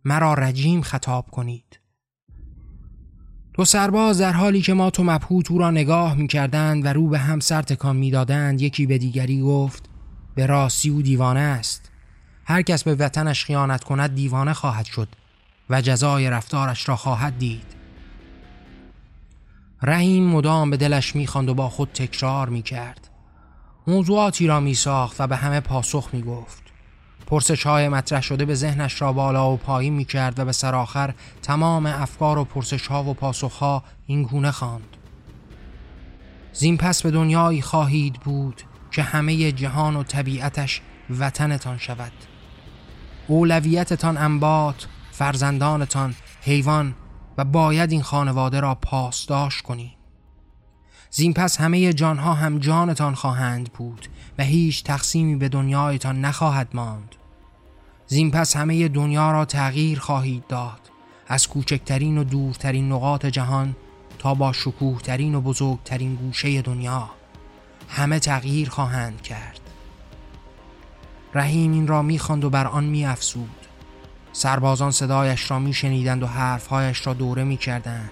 مرا رجیم خطاب کنید. دو سرباز در حالی که ما تو مبهوت او را نگاه می کردند و رو به هم سر تکان می دادند یکی به دیگری گفت به راستی او دیوانه است. هر کس به وطنش خیانت کند دیوانه خواهد شد و جزای رفتارش را خواهد دید. رحیم مدام به دلش می‌خواند و با خود تکرار می‌کرد. موضوعاتی را میساخت و به همه پاسخ می‌گفت. پرسش های مطرح شده به ذهنش را بالا و پایین می کرد و به سرآخر تمام افکار و پرسش ها و پاسخ ها این گونه خواند. زین پس به دنیایی خواهید بود که همه جهان و طبیعتش وطنتان شود. اولویتتان انبات فرزندانتان حیوان و باید این خانواده را پاسداشت کنی. زین پس همه جانها هم جانتان خواهند بود و هیچ تقسیمی به دنیایتان نخواهد ماند. زین پس همه دنیا را تغییر خواهید داد. از کوچکترین و دورترین نقاط جهان تا با شکوهترین و بزرگترین گوشه دنیا همه تغییر خواهند کرد. رحیم این را می‌خواند و بر آن میافزود. سربازان صدایش را میشنیدند و حرفهایش را دوره می‌کردند.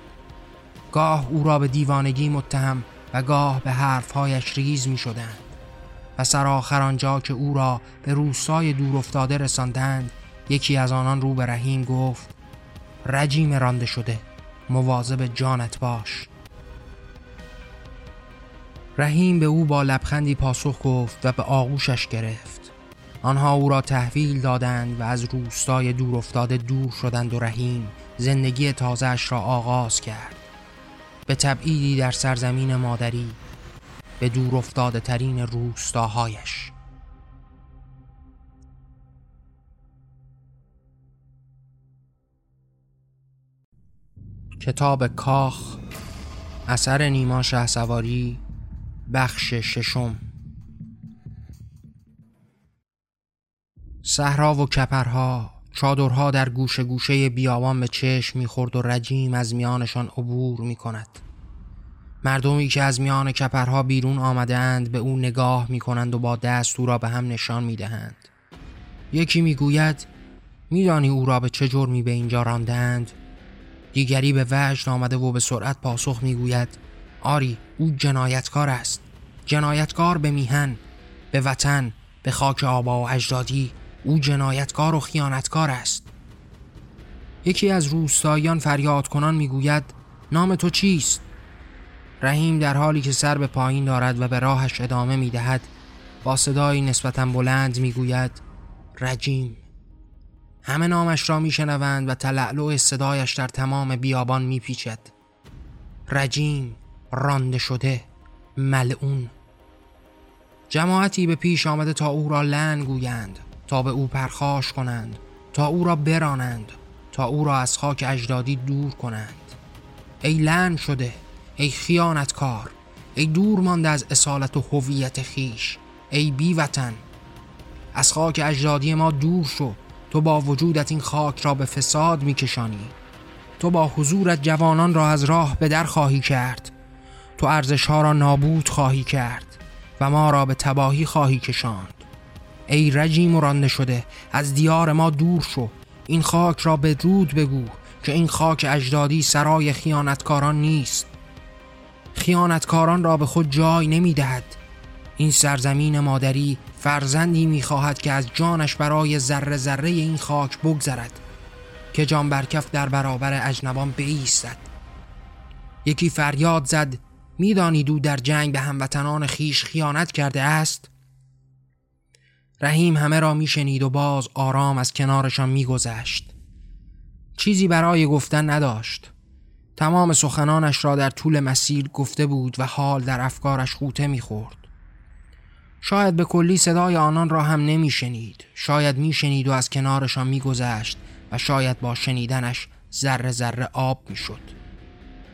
گاه او را به دیوانگی متهم و گاه به حرفهایش ریز می‌شدند. و سرآخر آنجا که او را به روستای دور افتاده رساندند یکی از آنان رو به رحیم گفت رجیم رانده شده مواظب جانت باش. رحیم به او با لبخندی پاسخ گفت و به آغوشش گرفت. آنها او را تحویل دادند و از روستای دور افتاده دور شدند و رحیم زندگی تازهش را آغاز کرد. به تبعیدی در سرزمین مادری به دور افتاده ترین روستاهایش. کتاب کاخ اثر نیما سواری بخش ششم. صحرا و کپرها چادرها در گوشه گوشه بیابان به چشم می‌خورد و رجیم از میانشان عبور می‌کند. مردمی که از میان کپرها بیرون آمدند به او نگاه می‌کنند و با دست او را به هم نشان می‌دهند. یکی می‌گوید میدانی او را به چه جرمی به اینجا راندند؟ دیگری به وجد آمده و به سرعت پاسخ می‌گوید آری او جنایتکار است. جنایتکار به میهن به وطن به خاک آبا و اجدادی. او جنایتکار و خیانتکار است. یکی از روستاییان فریاد کنان می‌گوید نام تو چیست؟ رحیم در حالی که سر به پایین دارد و به راهش ادامه می‌دهد با صدایی نسبتا بلند می‌گوید رجیم. همه نامش را میشنوند و تلعلو صدایش در تمام بیابان میپیچد. رجیم رانده شده ملعون. جماعتی به پیش آمده تا او را لن گویند تا به او پرخاش کنند تا او را برانند تا او را از خاک اجدادی دور کنند. ای لن شده! ای خیانتکار ای دور مانده از اصالت و هویت خیش ای بی وطن از خاک اجدادی ما دور شو تو با وجودت این خاک را به فساد میکشانی. تو با حضورت جوانان را از راه به در خواهی کرد. تو ارزش ها را نابود خواهی کرد و ما را به تباهی خواهی کشاند. ای رجیم و رانده شده از دیار ما دور شو. این خاک را به رود بگو که این خاک اجدادی سرای خیانتکاران نیست. خیانتکاران را به خود جای نمی دهد. این سرزمین مادری فرزندی می خواهد که از جانش برای ذره ذره این خاک بگذرد که جان برکف در برابر اجنبان بیستد یکی فریاد زد می‌دانید او در جنگ به هموطنان خیش خیانت کرده است؟ رحیم همه را میشنید و باز آرام از کنارشان میگذشت. چیزی برای گفتن نداشت. تمام سخنانش را در طول مسیر گفته بود و حال در افکارش خوته می‌خورد. شاید به کلی صدای آنان را هم نمیشنید. شاید میشنید و از کنارشان میگذشت و شاید با شنیدنش ذره ذره آب می‌شد.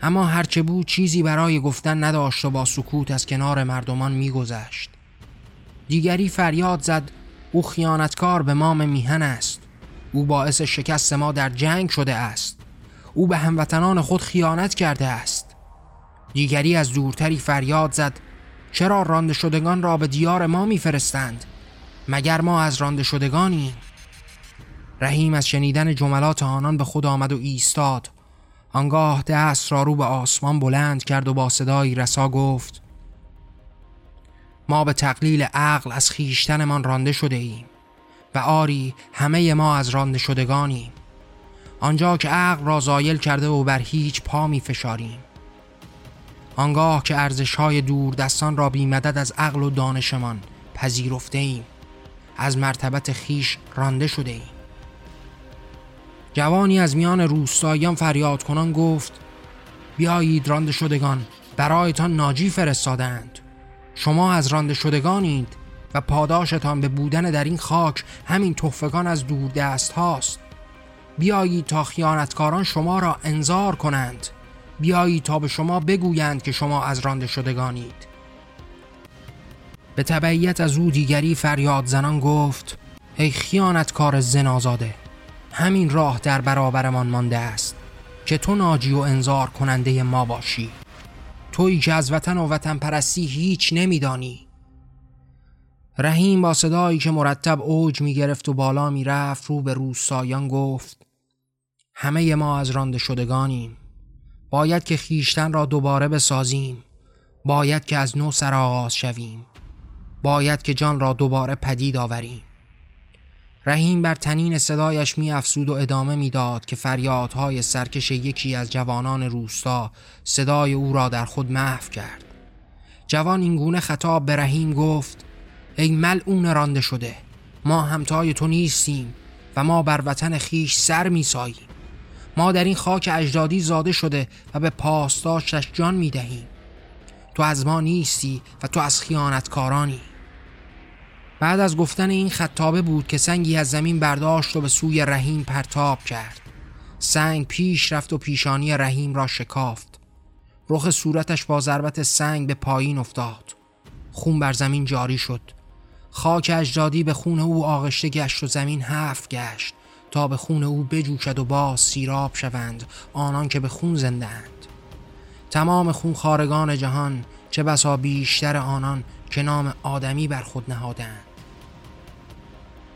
اما هرچه بود چیزی برای گفتن نداشت و با سکوت از کنار مردمان میگذشت. دیگری فریاد زد او خیانتکار به مام میهن است. او باعث شکست ما در جنگ شده است. او به هموطنان خود خیانت کرده است. دیگری از دورتری فریاد زد چرا رانده شدگان را به دیار ما میفرستند؟ مگر ما از رانده شدگانیم؟ رحیم از شنیدن جملات آنان به خود آمد و ایستاد. آنگاه دست را رو به آسمان بلند کرد و با صدایی رسا گفت ما به تقلیل عقل از خیشتنمان رانده شده ایم و آری همه ما از رانده شدگانیم. آنجا که عقل را زایل کرده و بر هیچ پا می فشاریم. آنگاه که ارزش های دور دستان را بی مدد از عقل و دانشمان پذیرفته ایم از مرتبت خیش رانده شده ایم جوانی از میان روستاییان فریاد کنان گفت بیایید رانده شدگان برایتان ناجی فرستادند شما از رانده شدگانید و پاداشتان به بودن در این خاک همین تحفگان از دور دست هاست. بیایید تا خیانتکاران شما را انذار کنند. بیایید تا به شما بگویند که شما از رانده شدگانید. به تبعیت از او دیگری فریاد زنان گفت ای خیانتکار زنازاده همین راه در برابرمان مانده است که تو ناجی و انذار کننده ما باشی. تویی که از وطن و وطن پرستی هیچ نمیدانی. رحیم با صدایی که مرتب اوج می گرفت و بالا می رفت رو به روستایان گفت همه ما از رانده شدگانیم. باید که خیشتن را دوباره بسازیم. باید که از نو سرآغاز شویم. باید که جان را دوباره پدید آوریم. رحیم بر تنین صدایش می افسود و ادامه می‌داد که فریادهای سرکش یکی از جوانان روستا صدای او را در خود محو کرد. جوان اینگونه خطاب به رحیم گفت ای ملعون رانده شده ما همتای تو نیستیم و ما بر وطن خیش سر می ساییم. ما در این خاک اجدادی زاده شده و به پاسداشتش جان می دهیم تو از ما نیستی و تو از خیانتکارانی. بعد از گفتن این خطابه بود که سنگی از زمین برداشت و به سوی رحیم پرتاب کرد. سنگ پیش رفت و پیشانی رحیم را شکافت. رخ صورتش با ضربت سنگ به پایین افتاد. خون بر زمین جاری شد. خاک اجدادی به خون او آغشته گشت و زمین هفت گشت تا به خون او بجوشد و باز سیراب شوند آنان که به خون زنده اند. تمام خون خارگان جهان چه بسا بیشتر آنان که نام آدمی بر خود نهادند.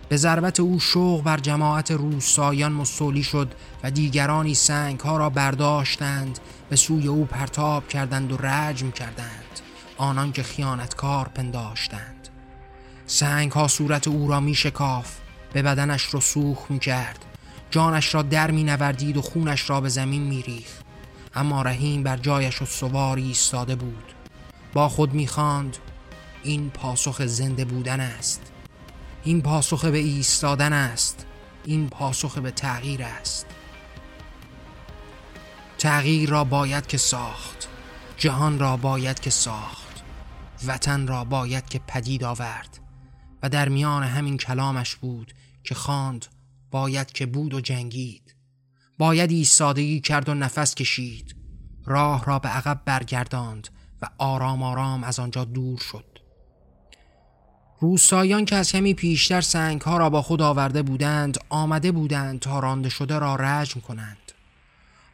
به ضربت او شوق بر جماعت روستایان مستولی شد و دیگرانی سنگ ها را برداشتند به سوی او پرتاب کردند و رجم کردند آنان که خیانتکار پنداشتند. سنگ ها صورت او را می شکاف به بدنش رسوخ می کرد جانش را در می نوردید و خونش را به زمین می ریخ. اما رحیم بر جایش و سواری ایستاده بود. با خود می خاند این پاسخ زنده بودن است. این پاسخ به ایستادن است. این پاسخ به تغییر است. تغییر را باید که ساخت. جهان را باید که ساخت. وطن را باید که پدید آورد. در میان همین کلامش بود که خواند باید که بود و جنگید. باید ایستادگی کرد و نفس کشید. راه را به عقب برگرداند و آرام آرام از آنجا دور شد. روسایان که از کمی پیشتر سنگ ها را با خود آورده بودند آمده بودند تا رانده شده را رجم کنند.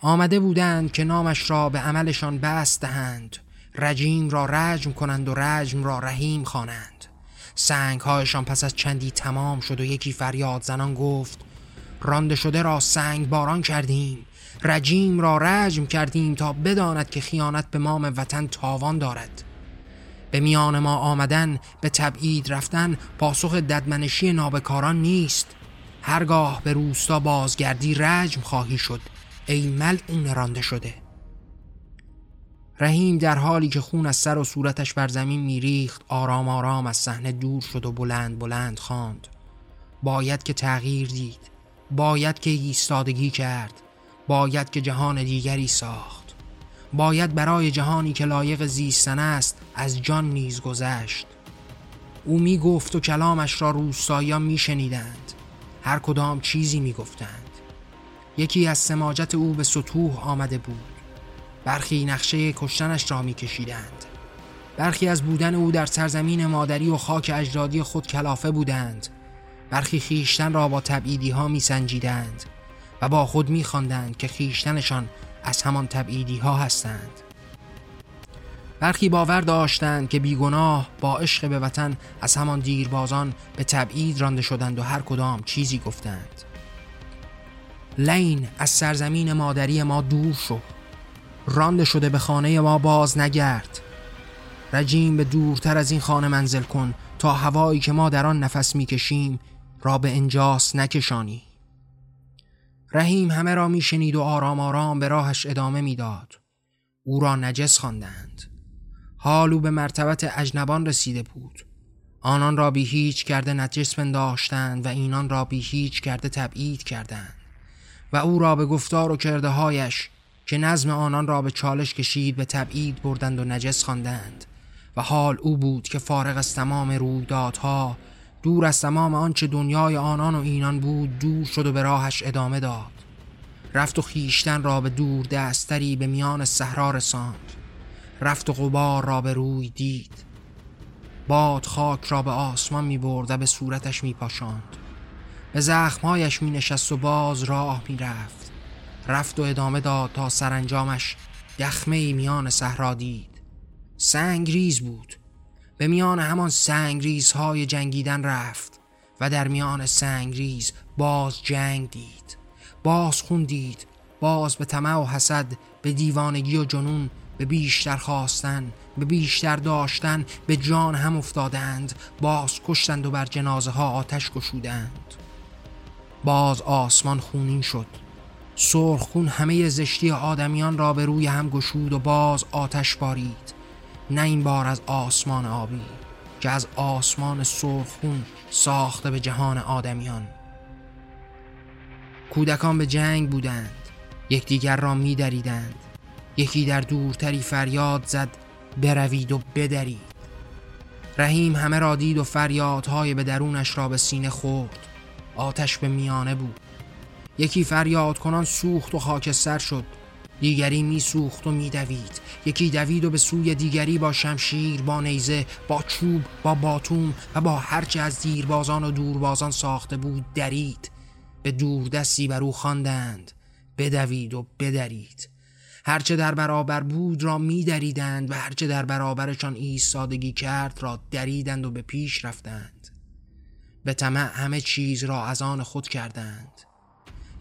آمده بودند که نامش را به عملشان بست دهند رجیم را رجم کنند و رجم را رحیم خوانند. سنگ هایشان پس از چندی تمام شد و یکی فریاد زنان گفت رانده شده را سنگ باران کردیم رجیم را رجم کردیم تا بداند که خیانت به مام وطن تاوان دارد. به میان ما آمدن به تبعید رفتن پاسخ ددمنشی نابکاران نیست. هرگاه به روستا بازگردی رجم خواهی شد. ای ملعون رانده شده. رحیم در حالی که خون از سر و صورتش بر زمین میریخت آرام آرام از صحنه دور شد و بلند بلند خواند. باید که تغییر دید. باید که ایستادگی کرد. باید که جهان دیگری ساخت. باید برای جهانی که لایق زیستن است از جان نیز گذشت. او می گفت و کلامش را روستاییان می شنیدند هر کدام چیزی می گفتند یکی از سماجت او به سطوح آمده بود. برخی نقشه کشتنش را می کشیدند برخی از بودن او در سرزمین مادری و خاک اجدادی خود کلافه بودند. برخی خیشتن را با تبعیدی ها می سنجیدند و با خود می خواندند که خیشتنشان از همان تبعیدی ها هستند. برخی باور داشتند که بیگناه با عشق به وطن از همان دیربازان به تبعید رانده شدند و هر کدام چیزی گفتند. لین از سرزمین مادری ما دور شو رانده شده به خانه ما باز نگرد. رجیم به دورتر از این خانه منزل کن تا هوایی که ما در آن نفس می‌کشیم را به انجاس نکشانی. رحیم همه را میشنید و آرام آرام به راهش ادامه می‌داد. او را نجس خواندند. حال او به مرتبت اجنبان رسیده بود. آنان را بی هیچ کرده نجس پنداشتند و اینان را بی هیچ کرده تبعید کردند و او را به گفتار و کرده هایش که نظم آنان را به چالش کشید به تبعید بردند و نجس خواندند. و حال او بود که فارغ از تمام رویدادها دور از تمام آنچه دنیای آنان و اینان بود دور شد و به راهش ادامه داد. رفت و خیشتن را به دور دستری به میان صحرا رساند. رفت و غبار را به روی دید. باد خاک را به آسمان می برد و به صورتش می پاشاند. به زخمهایش می نشست و باز راه می رفت. رفت و ادامه داد تا سرانجامش دخمه میان صحرا دید. سنگ ریز بود. به میان همان سنگریز های جنگیدن رفت و در میان سنگریز باز جنگ دید. باز خون دید. باز به طمع و حسد به دیوانگی و جنون به بیشتر خواستن به بیشتر داشتن به جان هم افتادند. باز کشتند و بر جنازه ها آتش گشودند. باز آسمان خونین شد. سرخ خون همه زشتی آدمیان را به روی هم گشود و باز آتش بارید. نه این بار از آسمان آبی که از آسمان سرخون ساخته به جهان آدمیان. کودکان به جنگ بودند یکدیگر را میدریدند یکی در دورتری فریاد زد بروید و بدرید. رحیم همه را دید و فریادهای به درونش را به سینه خورد. آتش به میانه بود. یکی فریاد کنان سوخت و خاکستر شد. دیگری میسوخت و میدوید. یکی دوید و به سوی دیگری با شمشیر با نیزه با چوب با باتوم و با هرچه از دیربازان و دوربازان ساخته بود درید. به دور دستی بر او خواندند. بدوید و بدرید. هرچه در برابر بود را میدریدند و هرچه در برابرشان ایستادگی کرد را دریدند و به پیش رفتند. به طمع همه چیز را از آن خود کردند.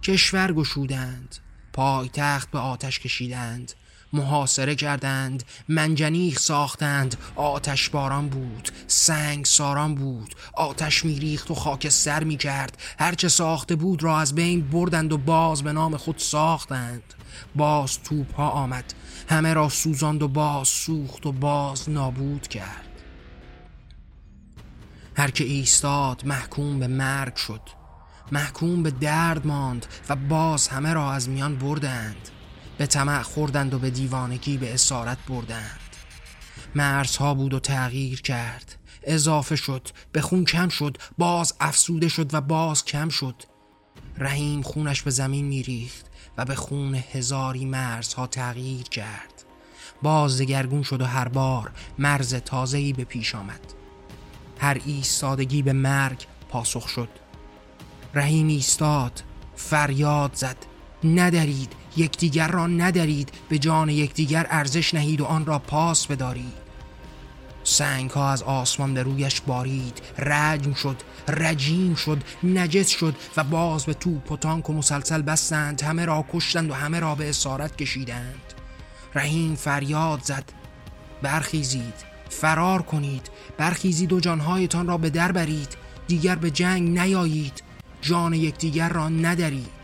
کشور گشودند. پایتخت به آتش کشیدند. محاصره کردند. منجنیخ ساختند. آتش باران بود. سنگ ساران بود. آتش میریخت و خاکستر می‌کرد. هرچه ساخته بود را از بین بردند و باز به نام خود ساختند. باز توپ ها آمد. همه را سوزاند و باز سوخت و باز نابود کرد. هر که ایستاد محکوم به مرگ شد. محکوم به درد ماند و باز همه را از میان بردند. به طمع خوردند و به دیوانگی به اسارت بردند. مرزها بود و تغییر کرد. اضافه شد به خون کم شد باز افسوده شد و باز کم شد. رحیم خونش به زمین میریخت و به خون هزاری مرزها تغییر کرد. باز دگرگون شد و هر بار مرز تازه‌ای به پیش آمد. هر ایستادگی به مرگ پاسخ شد. رحیم ایستاد فریاد زد. ندارید یکدیگر را ندارید به جان یکدیگر ارزش نهید و آن را پاس بدارید. سنگ ها از آسمان به رویش بارید. رجم شد. رجیم شد. نجس شد و باز به توپ و تانک و مسلسل بستند. همه را کشتند و همه را به اسارت کشیدند. رحیم فریاد زد. برخیزید. فرار کنید. برخیزید و جانهایتان را به در برید. دیگر به جنگ نیایید. جان یکدیگر را ندارید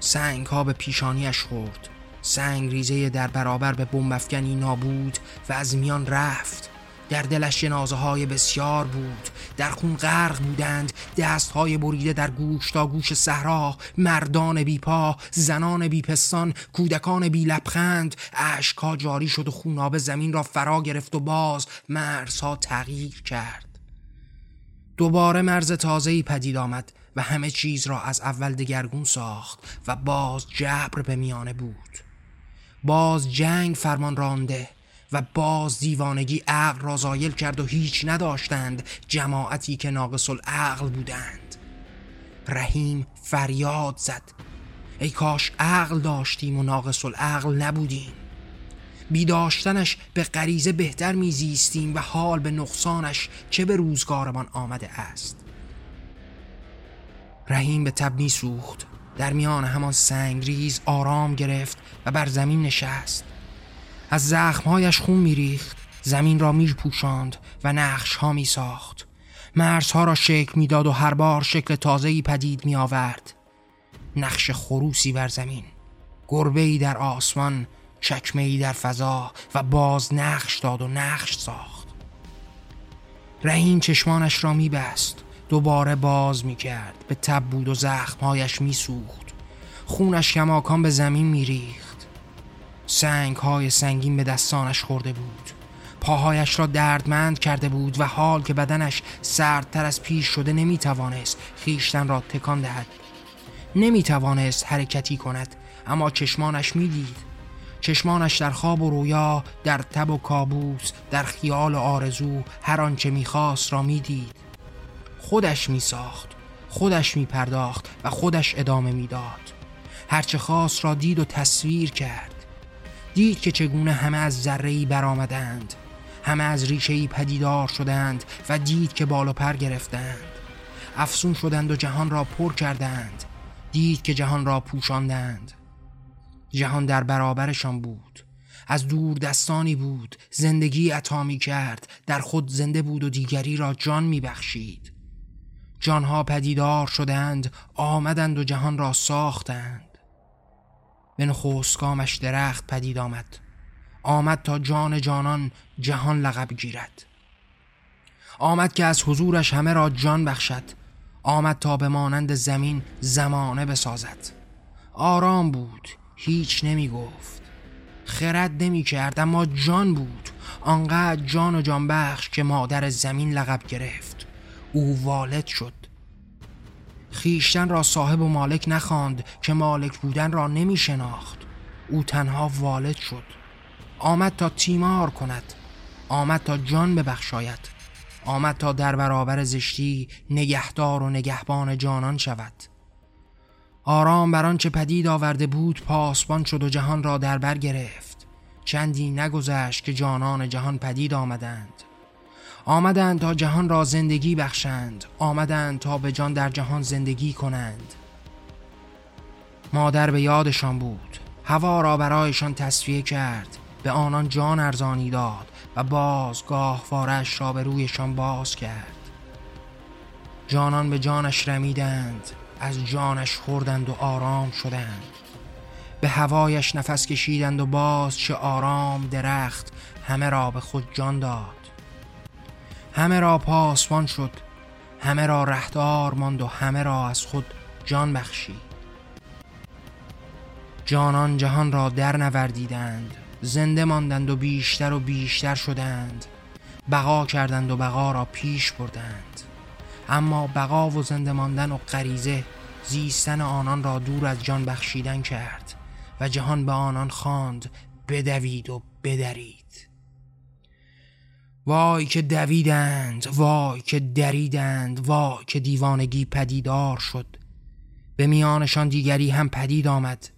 سنگ ها به پیشانیش خورد. سنگ ریزه در برابر به بمبافکنی نابود و از میان رفت. در دلش جنازه های بسیار بود. در خون غرق بودند. دست های بریده در گوش تا گوش صحرا. مردان بی پا زنان بی پستان کودکان بی لبخند. اشکها جاری شد و خوناب زمین را فرا گرفت و باز مرزها تغییر کرد. دوباره مرز تازه‌ای پدید آمد و همه چیز را از اول دگرگون ساخت و باز جبر به میانه بود. باز جنگ فرمان رانده و باز دیوانگی عقل را زایل کرد و هیچ نداشتند جماعتی که ناقص العقل بودند. رحیم فریاد زد. ای کاش عقل داشتیم و ناقص العقل نبودیم. بیداشتنش به غریزه بهتر میزیستیم و حال به نقصانش چه به روزگارمان آمده است. رحیم به تب سوخت در میان همان سنگریز آرام گرفت و بر زمین نشست. از زخمهایش خون میریخت. زمین را میپوشاند و نقش ها می ساخت مرزها را شکل می‌داد و هر بار شکل تازه‌ای پدید می آورد نقش خروسی بر زمین. گربه در آسمان چکمه ای در فضا و باز نقش داد و نقش ساخت. رحیم چشمانش را میبست. دوباره باز می‌کرد. به تب بود و زخمهایش میسوخت. خونش کماکان به زمین میریخت. سنگ های سنگین به دستانش خورده بود. پاهایش را دردمند کرده بود و حال که بدنش سردتر از پیش شده نمی‌توانست خیشتن را تکان دهد. نمی‌توانست حرکتی کند اما چشمانش می‌دید. چشمانش در خواب و رویا در تب و کابوس در خیال و آرزو هر آنچه می‌خواست را می‌دید. خودش میساخت خودش میپرداخت و خودش ادامه می‌داد. هرچه خاص را دید و تصویر کرد. دید که چگونه همه از ذره‌ای برآمدند همه از ریشه‌ای پدیدار شدند و دید که بال و پر گرفتند. افسون شدند و جهان را پر کردند. دید که جهان را پوشاندند. جهان در برابرشان بود. از دور دستانی بود زندگی عطا کرد در خود زنده بود و دیگری را جان می بخشید جانها پدیدار شدند آمدند و جهان را ساختند. به نخوستگامش درخت پدید آمد. آمد تا جان جانان جهان لقب گیرد. آمد که از حضورش همه را جان بخشد. آمد تا به مانند زمین زمانه بسازد. آرام بود. هیچ نمی گفت خرد نمی کرد اما جان بود. آنقدر جان و جان بخش که مادر زمین لقب گرفت. او والد شد. خیشتن را صاحب و مالک نخواند که مالک بودن را نمی شناخت او تنها والد شد. آمد تا تیمار کند. آمد تا جان ببخشاید. آمد تا در برابر زشتی نگهدار و نگهبان جانان شود. آرام بر آنچه پدید آورده بود پاسبان شد و جهان را در بر گرفت. چندی نگذشت که جانان جهان پدید آمدند. آمدند تا جهان را زندگی بخشند. آمدند تا به جان در جهان زندگی کنند. مادر به یادشان بود. هوا را برایشان تصفیه کرد. به آنان جان ارزانی داد و باز گاهوارش را به رویشان باز کرد. جانان به جانش رمیدند. از جانش خوردند و آرام شدند. به هوایش نفس کشیدند و باز چه آرام درخت همه را به خود جان داد. همه را پاسبان شد همه را رهدار ماند و همه را از خود جان بخشید. جانان جهان را در نوردیدند زنده ماندند و بیشتر و بیشتر شدند. بقا کردند و بقا را پیش بردند. اما بقا و زنده ماندن و غریزه زیستن آنان را دور از جان بخشیدن کرد و جهان به آنان خواند بدوید و بدرید. وای که دویدند وای که دریدند وای که دیوانگی پدیدار شد. به میانشان دیگری هم پدید آمد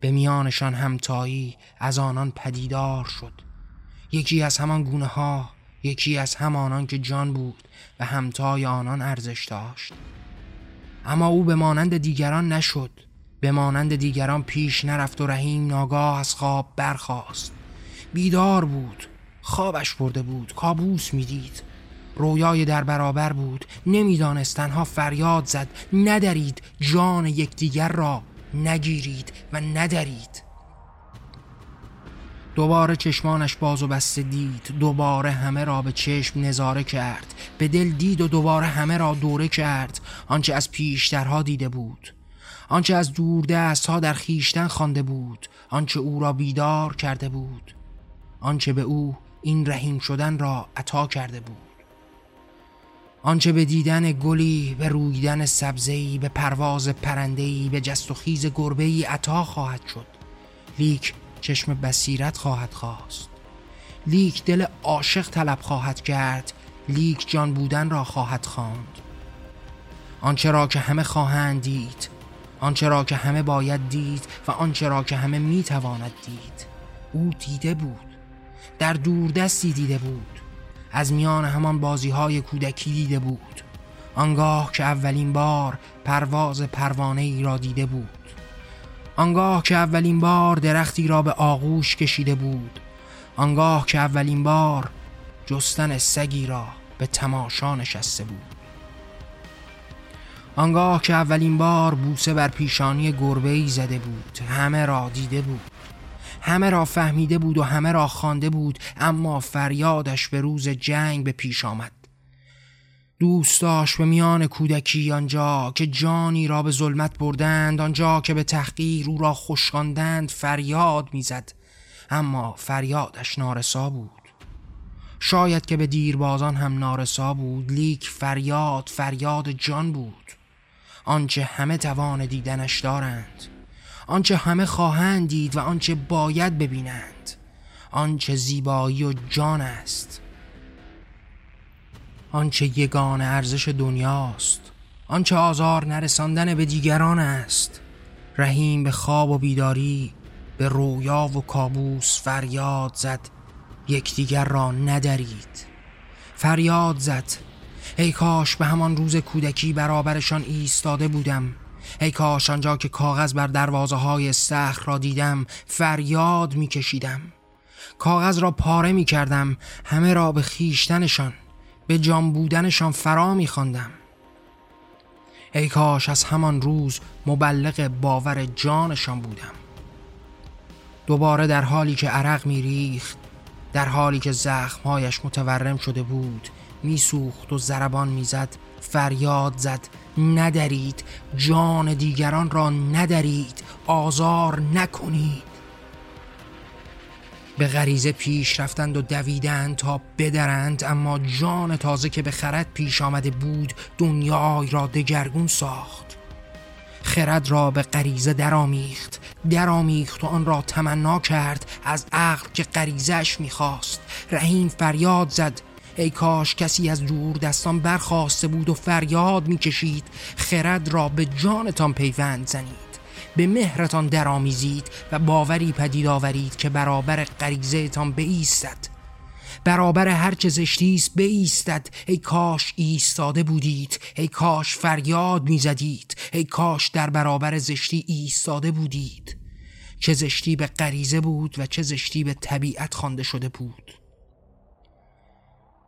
به میانشان همتایی از آنان پدیدار شد. یکی از همان گونه ها یکی از همانان که جان بود و همتای آنان ارزش داشت. اما او به مانند دیگران نشد. به مانند دیگران پیش نرفت و رحیم ناگاه از خواب برخاست. بیدار بود. خوابش برده بود. کابوس می‌دید. رویای در برابر بود. نمی‌دانست فریاد زد. ندرید جان یکدیگر را نگیرید و ندرید. دوباره چشمانش باز و بسته دید. دوباره همه را به چشم نظاره کرد. به دل دید و دوباره همه را دوره کرد. آنچه از پیشترها دیده بود. آنچه از دست ها در خویشتن خوانده بود. آنچه او را بیدار کرده بود. آنچه به او این رحیم شدن را عطا کرده بود. آنچه به دیدن گلی به روییدن سبزه‌ای به پرواز پرنده‌ای به جست و خیز گربه‌ای عطا خواهد شد. لیک چشم بصیرت خواهد خواست. لیک دل عاشق طلب خواهد کرد لیک جان بودن را خواهد خواند. آنچه را که همه خواهند دید آنچه را که همه باید دید و آنچه را که همه می‌تواند دید. او دیده بود در دوردستی دیده بود از میان همان بازی های کودکی دیده بود. آنگاه که اولین بار پرواز پروانه ای را دیده بود. آنگاه که اولین بار درختی را به آغوش کشیده بود آنگاه که اولین بار جستن سگی را به تماشا نشسته بود. آنگاه که اولین بار بوسه بر پیشانی گربه ای زده بود همه را دیده بود همه را فهمیده بود و همه را خوانده بود اما فریادش به روز جنگ به پیش آمد. دوست داشت به میان کودکی آنجا که جانی را به ظلمت بردند آنجا که به تحقیر او را خوشخواندند فریاد می‌زد. اما فریادش نارسا بود. شاید که به دیربازان هم نارسا بود لیک فریاد فریاد جان بود. آنچه همه توان دیدنش دارند. آنچه همه خواهند دید و آنچه باید ببینند. آنچه زیبایی و جان است. آنچه یگان ارزش دنیاست آنچه آزار نرساندن به دیگران است. رحیم به خواب و بیداری به رویا و کابوس فریاد زد یکدیگر را ندارید فریاد زد ای کاش به همان روز کودکی برابرشان ایستاده بودم. ای کاش آنجا که کاغذ بر دروازه های سخت را دیدم فریاد می کشیدم کاغذ را پاره می کردم همه را به خیشتنشان به جان بودنشان فرا می خواندم. ای کاش از همان روز مبلغ باور جانشان بودم دوباره در حالی که عرق می ریخت در حالی که زخمهایش متورم شده بود میسوخت و زربان می‌زد فریاد زد ندارید جان دیگران را ندارید آزار نکنید به غریزه پیش رفتند و دویدند تا بدرند اما جان تازه که به خرد پیش آمده بود دنیای را دگرگون ساخت. خرد را به غریزه درآمیخت درآمیخت و آن را تمنا کرد از عقل که غریزش می‌خواست. رحیم فریاد زد ای کاش کسی از دور دستان برخواسته بود و فریاد می‌کشید خرد را به جانتان پیوند زنید. به مهرتان درآمیزید و باوری پدید آورید که برابر غریزه تان بایستد. برابر هر چه زشتی است بایستد. ای کاش ایستاده بودید. ای کاش فریاد می‌زدید. ای کاش در برابر زشتی ایستاده بودید. چه زشتی به غریزه بود و چه زشتی به طبیعت خوانده شده بود.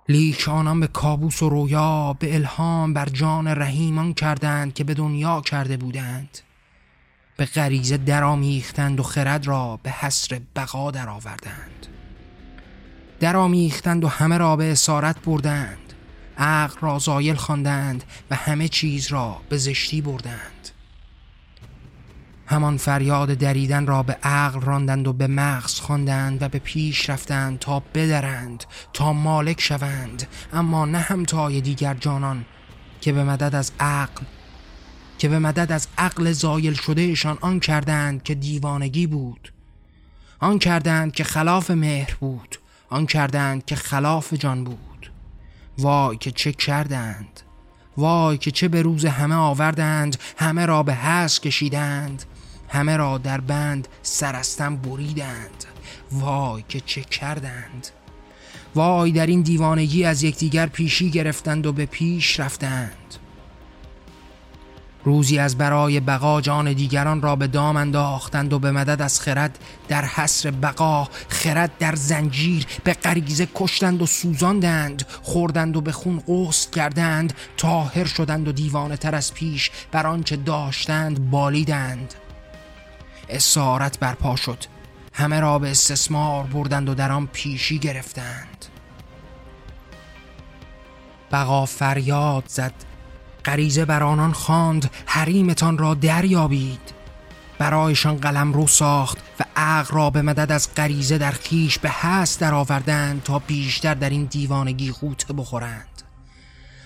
لیک آنان به کابوس و رویا به الهام بر جان رحیمان کردند که به دنیا کرده بودند. به غریزه درآمیختند و خرد را به حسر بقا درآوردند. درآمیختند و همه را به اسارت بردند. عقل را زایل خواندند و همه چیز را به زشتی بردند. همان فریاد دریدن را به عقل راندند و به مغز خواندند و به پیش رفتند تا بدرند تا مالک شوند. اما نه همتای دیگر جانان که به مدد از عقل که به مدد از عقل زایل شدهشان آن کردند که دیوانگی بود. آن کردند که خلاف مهر بود. آن کردند که خلاف جان بود. وای که چه کردند. وای که چه به روز همه آوردند. همه را به حس کشیدند. همه را در بند سرستم بریدند. وای که چه کردند. وای در این دیوانگی از یکدیگر پیشی گرفتند و به پیش رفتند. روزی از برای بقا جان دیگران را به دام انداختند و به مدد از خرد در حسر بقا خرد در زنجیر به غریزه کشتند و سوزاندند خوردند و به خون غسل کردند تاهر شدند و دیوانه تر از پیش بر آنچه داشتند بالیدند. اسارت برپا شد. همه را به استثمار بردند و در آن پیشی گرفتند. بقا فریاد زد. غریزه بر آنان خواند حریمتان را دریابید. برایشان قلم رو ساخت و عقل را به مدد از غریزه در خیش به هست در آوردند تا بیشتر در این دیوانگی خوت بخورند.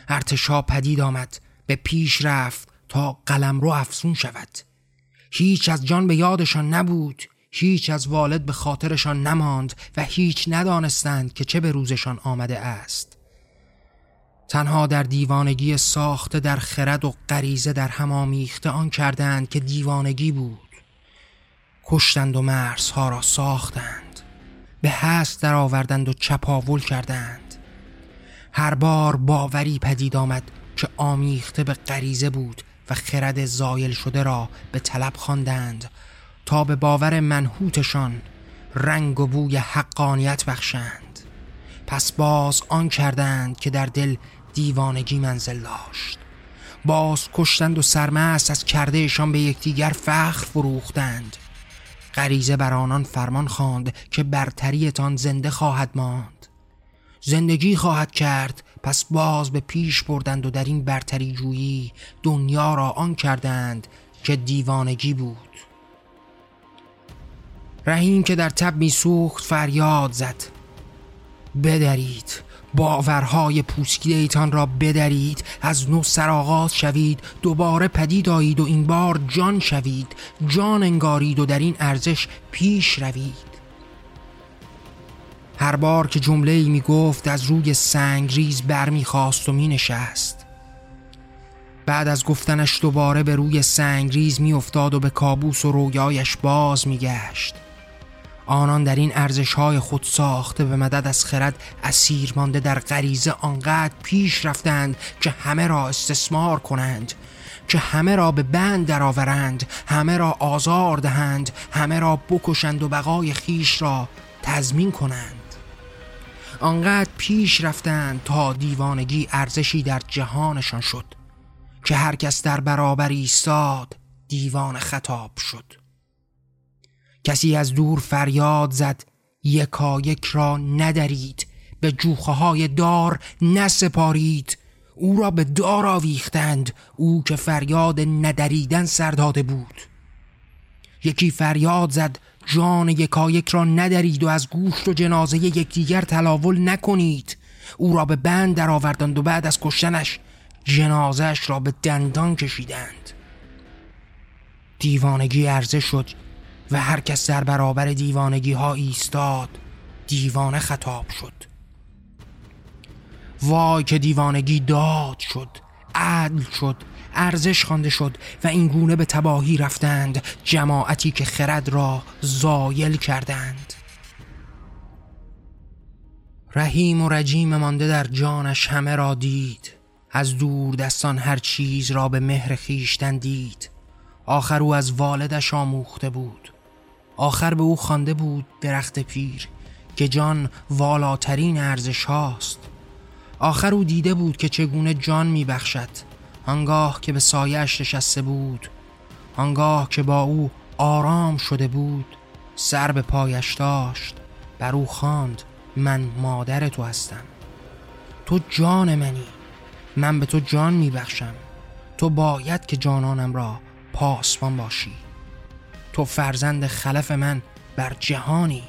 ارتشا پدید آمد به پیش رفت تا قلم رو افزون شود. هیچ از جان به یادشان نبود هیچ از والد به خاطرشان نماند و هیچ ندانستند که چه به روزشان آمده است. تنها در دیوانگی ساخته در خرد و غریزه در هم آمیخته آن کردند که دیوانگی بود. کشتند و مرزها را ساختند. به هست در آوردند و چپاول کردند. هر بار باوری پدید آمد که آمیخته به غریزه بود و خرد زایل شده را به طلب خواندند تا به باور منحوتشان رنگ و بوی حقانیت بخشند. پس باز آن کردند که در دل دیوانگی منزل داشت. باز کشتند و سرمست از کردهشان به یکدیگر فخر فروختند. غریزه بر آنان فرمان خواند که برتریتان زنده خواهد ماند. زندگی خواهد کرد پس باز به پیش بردند و در این برتری جویی دنیا را آن کردند که دیوانگی بود. رحیم که در تب میسوخت فریاد زد. بدرید. باورهای پوسکیده ایتان را بدرید. از نو سراغاز شوید. دوباره پدید آیید و این بار جان شوید. جان انگارید و در این ارزش پیش روید. هر بار که جمله ای می گفت از روی سنگ ریز بر خواست و می نشست بعد از گفتنش دوباره به روی سنگ ریز می افتاد و به کابوس و رویایش باز می گشت آنان در این ارزش های خود ساخته به مدد از خرد اسیر مانده در غریزه آنقدر پیش رفتند که همه را استثمار کنند که همه را به بند درآورند همه را آزار دهند همه را بکشند و بقای خیش را تضمین کنند. آنقدر پیش رفتند تا دیوانگی ارزشی در جهانشان شد که هر کس در برابر ایستاد دیوان خطاب شد. کسی از دور فریاد زد یکایک را ندارید به جوخه های دار نسپارید. او را به دار آویختند او که فریاد ندریدن سرداده بود. یکی فریاد زد جان یکایک را ندارید و از گوشت و جنازه یکدیگر تلاول نکنید. او را به بند در آوردند و بعد از کشتنش جنازش را به دندان کشیدند. دیوانگی عرضه شد. و هر کس در برابر دیوانگی ها ایستاد. دیوانه خطاب شد. وای که دیوانگی داد شد عدل شد ارزش خوانده شد و این گونه به تباهی رفتند جماعتی که خرد را زایل کردند. رحیم و رجیم مانده در جانش همه را دید. از دور دستان هر چیز را به مهر خیشتن دید. آخر او از والدش آموخته بود. آخر به او خوانده بود درخت پیر که جان والاترین ارزش هاست آخر او دیده بود که چگونه جان میبخشد. آنگاه که به سایش نشسته بود آنگاه که با او آرام شده بود سر به پایش داشت. بر او خواند من مادر تو هستم. تو جان منی. من به تو جان میبخشم. تو باید که جانانم را پاسبان باشی. تو فرزند خلف من بر جهانی.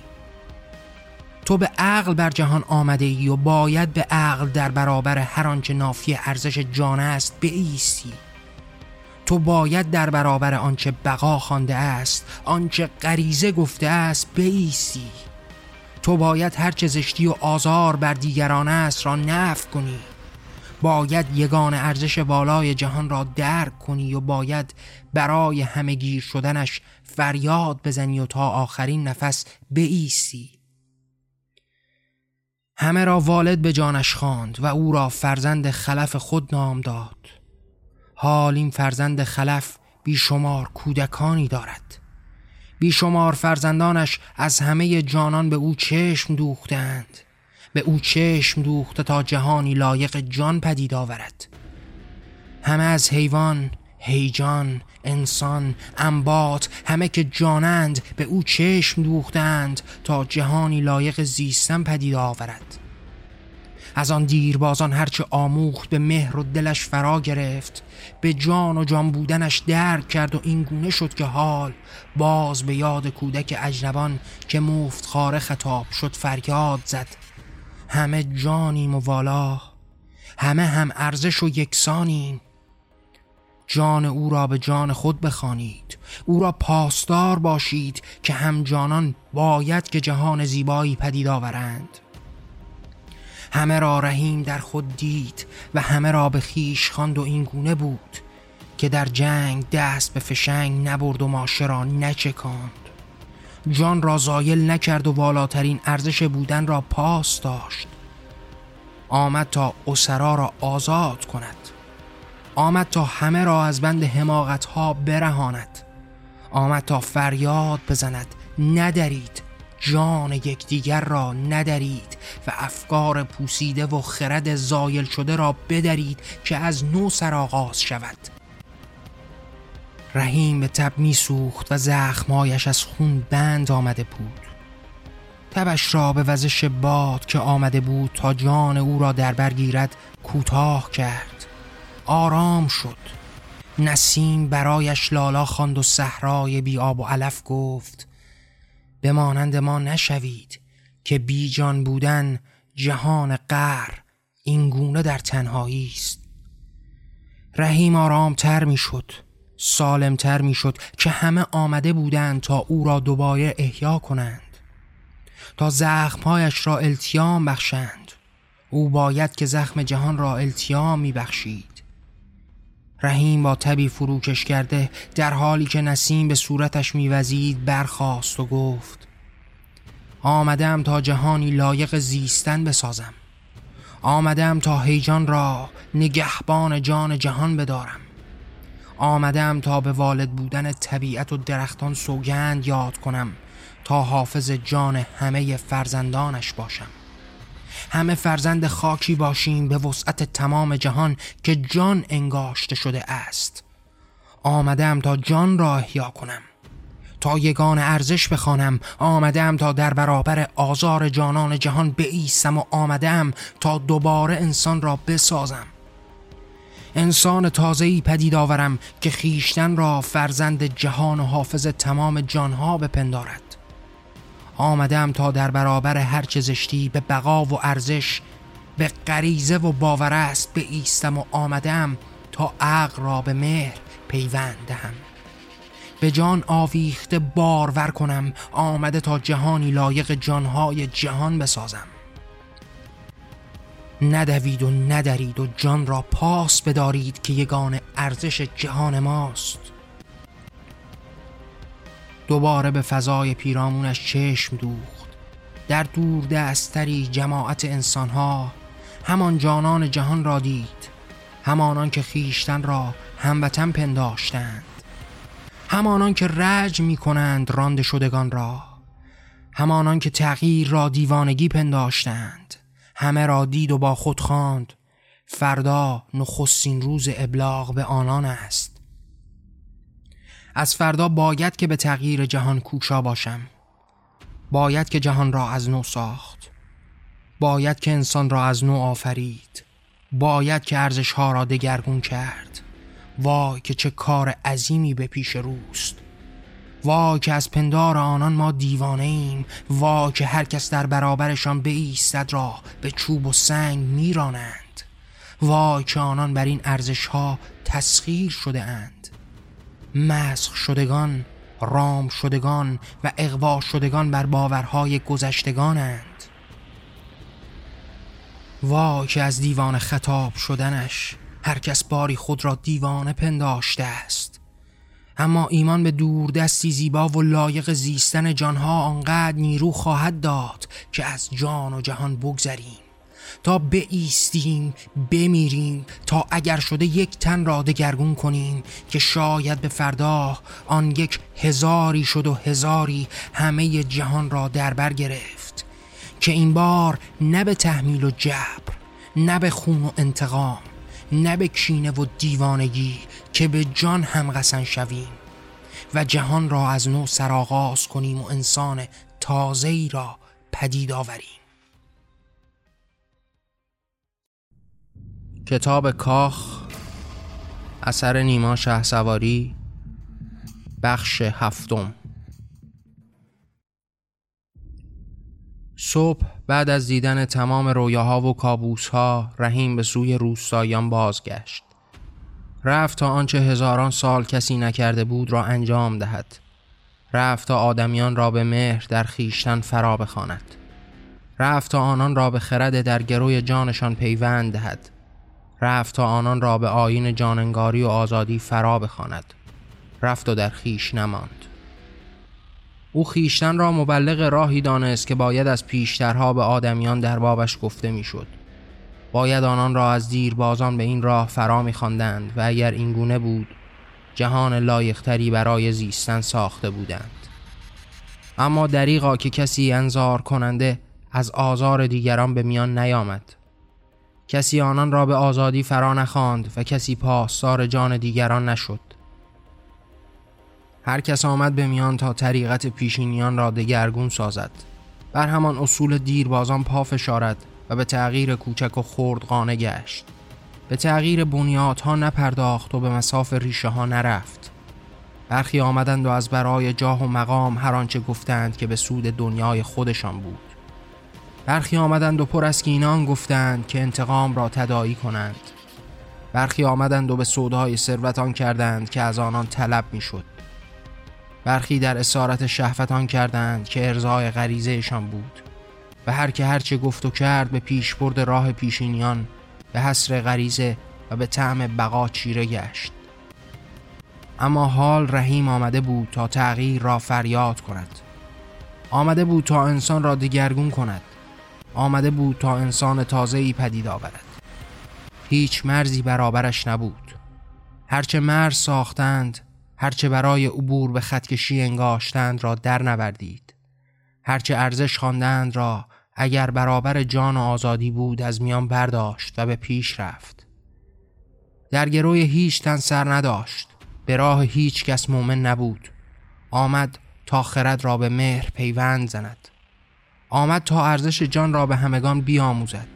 تو به عقل بر جهان آمده ای و باید به عقل در برابر هر آنچه نافی ارزش جان است بیستی تو باید در برابر آنچه بقا خوانده است آنچه غریزه گفته است بیستی تو باید هر چه زشتی و آزار بر دیگران است را نف کنی. باید یگان ارزش والای جهان را درک کنی و باید برای همه گیر شدنش فریاد بزنی و تا آخرین نفس بیستی همه را والد به جانش خواند و او را فرزند خلف خود نام داد. حال این فرزند خلف بیشمار کودکانی دارد. بیشمار فرزندانش از همه جانان به او چشم دوختند. به او چشم دوخته تا جهانی لایق جان پدید آورد. همه از حیوان هیجان انسان انبات همه که جانند به او چشم دوختند تا جهانی لایق زیستن پدید آورد. از آن دیربازان هرچه آموخت به مهر و دلش فرا گرفت به جان و جان بودنش درک کرد و این گونه شد که حال. باز به یاد کودک اجنبان که مفت خاره خطاب شد فریاد زد. همه جانیم و والا همه هم ارزش و یکسانیم. جان او را به جان خود بخوانید. او را پاسدار باشید که هم جانان باید که جهان زیبایی پدید آورند. همه را رحیم در خود دید و همه را به خیش خواند و این گونه بود که در جنگ دست به فشنگ نبرد و ماشه را نچکاند. جان را زایل نکرد و والاترین ارزش بودن را پاس داشت. آمد تا اسرا را آزاد کند. آمد تا همه را از بند حماقت ها برهاند. آمد تا فریاد بزند ندارید جان یکدیگر را ندارید و افکار پوسیده و خرد زایل شده را بدرید که از نو سرآغاز شود. رحیم به تب می سوخت و زخمایش از خون بند آمده بود. تبش را به وزش باد که آمده بود تا جان او را در برگیرد کوتاه کرد. آرام شد. نسیم برایش لالا خواند و صحرای بی آب و علف گفت به مانند ما نشوید که بی جان بودن جهان قر این گونه در تنهایی است. رحیم آرامتر می شد سالمتر می شد که همه آمده بودند تا او را دوباره احیا کنند تا زخمهایش را التیام بخشند. او باید که زخم جهان را التیام می بخشید رحیم با تبی فروکش کرده در حالی که نسیم به صورتش میوزید برخاست و گفت آمدم تا جهانی لایق زیستن بسازم. آمدم تا هیجان را نگهبان جان جهان بدارم. آمدم تا به والد بودن طبیعت و درختان سوگند یاد کنم تا حافظ جان همه فرزندانش باشم. همه فرزند خاکی باشیم به وسعت تمام جهان که جان انگاشته شده است. آمدم تا جان را احیا کنم. تا یگان ارزش بخوانم. آمدم تا در برابر آزار جانان جهان بایستم و آمدم تا دوباره انسان را بسازم. انسان تازه‌ای پدید آورم که خیشتن را فرزند جهان و حافظ تمام جانها بپندارد. آمدم تا در برابر هر چه زشتی به بقا و ارزش به غریزه و باور است به ایستم و آمدم تا عقل را به مهر پیوند دهم. به جان آویخته بارور کنم آمده تا جهانی لایق جانهای جهان بسازم. ندوید و ندارید و جان را پاس بدارید که یگان ارزش جهان ماست. دوباره به فضای پیرامونش چشم دوخت. در دور دستری جماعت انسانها همان جانان جهان را دید. همانان که خیشتن را هموطن پنداشتند. همانان که رج می کنند رانده شدگان را. همانان که تغییر را دیوانگی پنداشتند. همه را دید و با خود خواند. فردا نخستین روز ابلاغ به آنان است. از فردا باید که به تغییر جهان کوشا باشم. باید که جهان را از نو ساخت. باید که انسان را از نو آفرید. باید که ارزش ها را دگرگون کرد. وای که چه کار عظیمی به پیش روست. وا که از پندار آنان ما دیوانه ایم. وا که هر کس در برابرشان بیستد را به چوب و سنگ میرانند. وا که آنان بر این ارزش ها تسخیر شده اند. مسخ شدگان رام شدگان و اقوا شدگان بر باورهای گذشتگانند. وا که از دیوان خطاب شدنش هر کس باری خود را دیوانه پنداشته است. اما ایمان به دور دستی زیبا و لایق زیستن جانها آنقدر نیرو خواهد داد که از جان و جهان بگذریم. تا بایستیم بمیریم تا اگر شده یک تن را دگرگون کنیم که شاید به فردا آن یک هزاری شد و هزاری همه جهان را در بر گرفت. که این بار نه به تحمیل و جبر نه به خون و انتقام نه به کینه و دیوانگی که به جان هم قسن شویم و جهان را از نو سرآغاز کنیم و انسان تازه‌ای را پدید آوریم. کتاب کاخ اثر نیما شه سواری بخش هفتم. صبح بعد از دیدن تمام رویاها و کابوسها رحیم به سوی روستایان بازگشت. رفت تا آنچه هزاران سال کسی نکرده بود را انجام دهد. رفت تا آدمیان را به مهر در خیشتن فرا بخواند. رفت تا آنان را به خرد در گروی جانشان پیوند دهد. رفت تا آنان را به آین جاننگاری و آزادی فرا بخواند. رفت و در خیش نماند. او خیشتن را مبلغ راهی دانست که باید از پیشترها به آدمیان در بابش گفته می‌شد. باید آنان را از دیر بازان به این راه فرا میخواندند و اگر این گونه بود جهان لایختری برای زیستن ساخته بودند. اما دریغا که کسی انظار کننده از آزار دیگران به میان نیامد. کسی آنان را به آزادی فرا نخواند و کسی پاسدار جان دیگران نشد. هر کس آمد به میان تا طریقت پیشینیان را دگرگون سازد. بر همان اصول دیربازان پا فشارد و به تغییر کوچک و خردقانه گشت. به تغییر بنیادها نپرداخت و به مساف ریشه ها نرفت. برخی آمدند و از برای جاه و مقام هر آنچه گفتند که به سود دنیای خودشان بود. برخی آمدند و پر از کینان گفتند که انتقام را تدایی کنند. برخی آمدند و به سودهای ثروتان کردند که از آنان طلب می‌شد. برخی در اسارت شهوتان کردند که ارزای غریزهشان بود. و هر که هرچه گفت و کرد به پیشبرد راه پیشینیان به حسر غریزه و به طعم بقا چیره گشت. اما حال رحیم آمده بود تا تغییر را فریاد کند. آمده بود تا انسان را دگرگون کند. آمده بود تا انسان تازه‌ای پدید آورد. هیچ مرزی برابرش نبود. هرچه مرز ساختند هرچه برای عبور به خطکشی انگاشتند را در نوردید. هرچه ارزش خواندند را اگر برابر جان و آزادی بود از میان برداشت و به پیش رفت. در گروی هیچ تن سر نداشت. به راه هیچ کس مومن نبود. آمد تا خرد را به مهر پیوند زند. آمد تا ارزش جان را به همگان بیاموزد.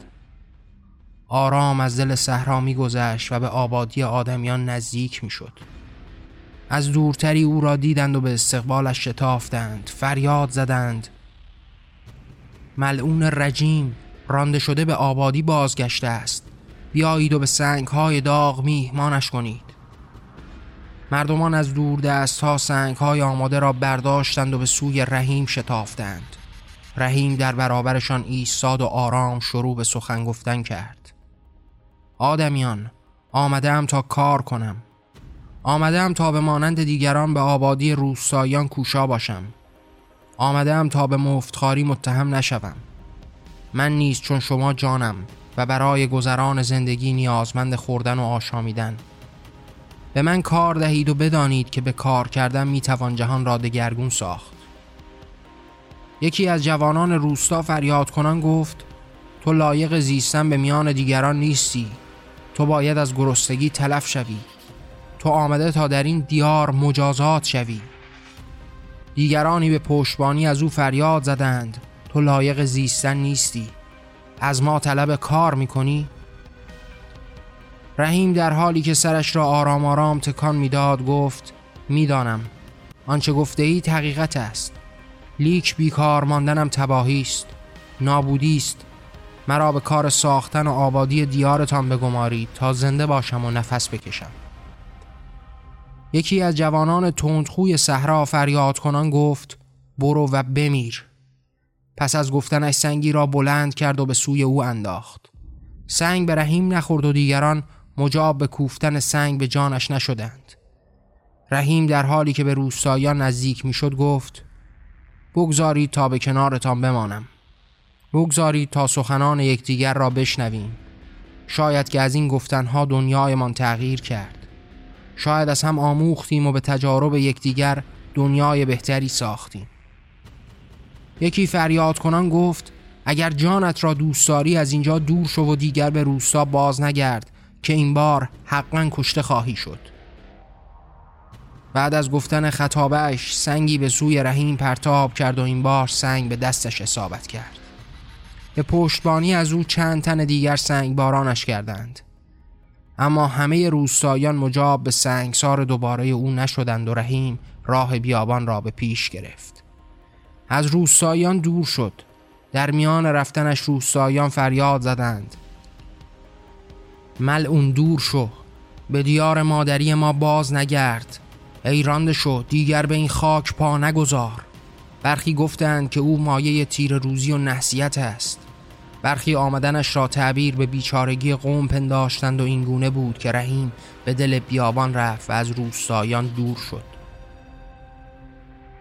آرام از دل صحرا میگذشت و به آبادی آدمیان نزدیک می‌شد. از دورتری او را دیدند و به استقبالش شتافتند. فریاد زدند. ملعون رجیم رانده شده به آبادی بازگشته است. بیایید و به سنگ های داغ میهمانش کنید. مردمان از دور دست ها سنگ های آماده را برداشتند و به سوی رحیم شتافتند. رحیم در برابرشان ایستاد و آرام شروع به سخن گفتن کرد. آدمیان آمدم تا کار کنم. آمدم تا به مانند دیگران به آبادی روستایان کوشا باشم. آمدم تا به مفتخاری متهم نشوم. من نیز چون شما جانم و برای گذران زندگی نیازمند خوردن و آشامیدن. به من کار دهید و بدانید که به کار کردن می‌توان جهان را دگرگون ساخت. یکی از جوانان روستا فریاد کنان گفت تو لایق زیستن به میان دیگران نیستی. تو باید از گرستگی تلف شوی. تو آمده تا در این دیار مجازات شوی. دیگرانی به پشتبانی از او فریاد زدند. تو لایق زیستن نیستی. از ما طلب کار می‌کنی؟ رحیم در حالی که سرش را آرام آرام تکان می‌داد گفت می‌دانم. آنچه گفته ای حقیقت است. لیک بیکار ماندنم تباهی است. نابودی است. مرا به کار ساختن و آبادی دیارتان بگمارید تا زنده باشم و نفس بکشم. یکی از جوانان تندخوی صحرا فریاد کنان گفت برو و بمیر. پس از گفتنش سنگی را بلند کرد و به سوی او انداخت. سنگ به رحیم نخورد و دیگران مجاب به کوفتن سنگ به جانش نشدند. رحیم در حالی که به روستایان نزدیک می‌شد گفت بگذارید تا به کنارتان بمانم. بگذارید تا سخنان یکدیگر را بشنویم. شاید که از این گفتنها دنیایمان تغییر کرد. شاید از هم آموختیم و به تجارب یکدیگر دنیای بهتری ساختیم. یکی فریاد کنان گفت اگر جانت را دوست داری از اینجا دور شو و دیگر به روستا باز نگرد که این بار حقا کشته خواهی شد. بعد از گفتن خطابش سنگی به سوی رحیم پرتاب کرد و این بار سنگ به دستش اصابت کرد. به پشتبانی از او چند تن دیگر سنگ بارانش کردند. اما همه روستایان مجاب به سنگسار دوباره او نشدند و رحیم راه بیابان را به پیش گرفت. از روستایان دور شد. در میان رفتنش روستایان فریاد زدند. ملعون دور شو. به دیار مادری ما باز نگرد. ای رانده شو دیگر به این خاک پا نگذار. برخی گفتند که او مایه تیر روزی و نحسیت است. برخی آمدنش را تعبیر به بیچارگی قوم پنداشتند و این گونه بود که رحیم به دل بیابان رفت و از روستایان دور شد.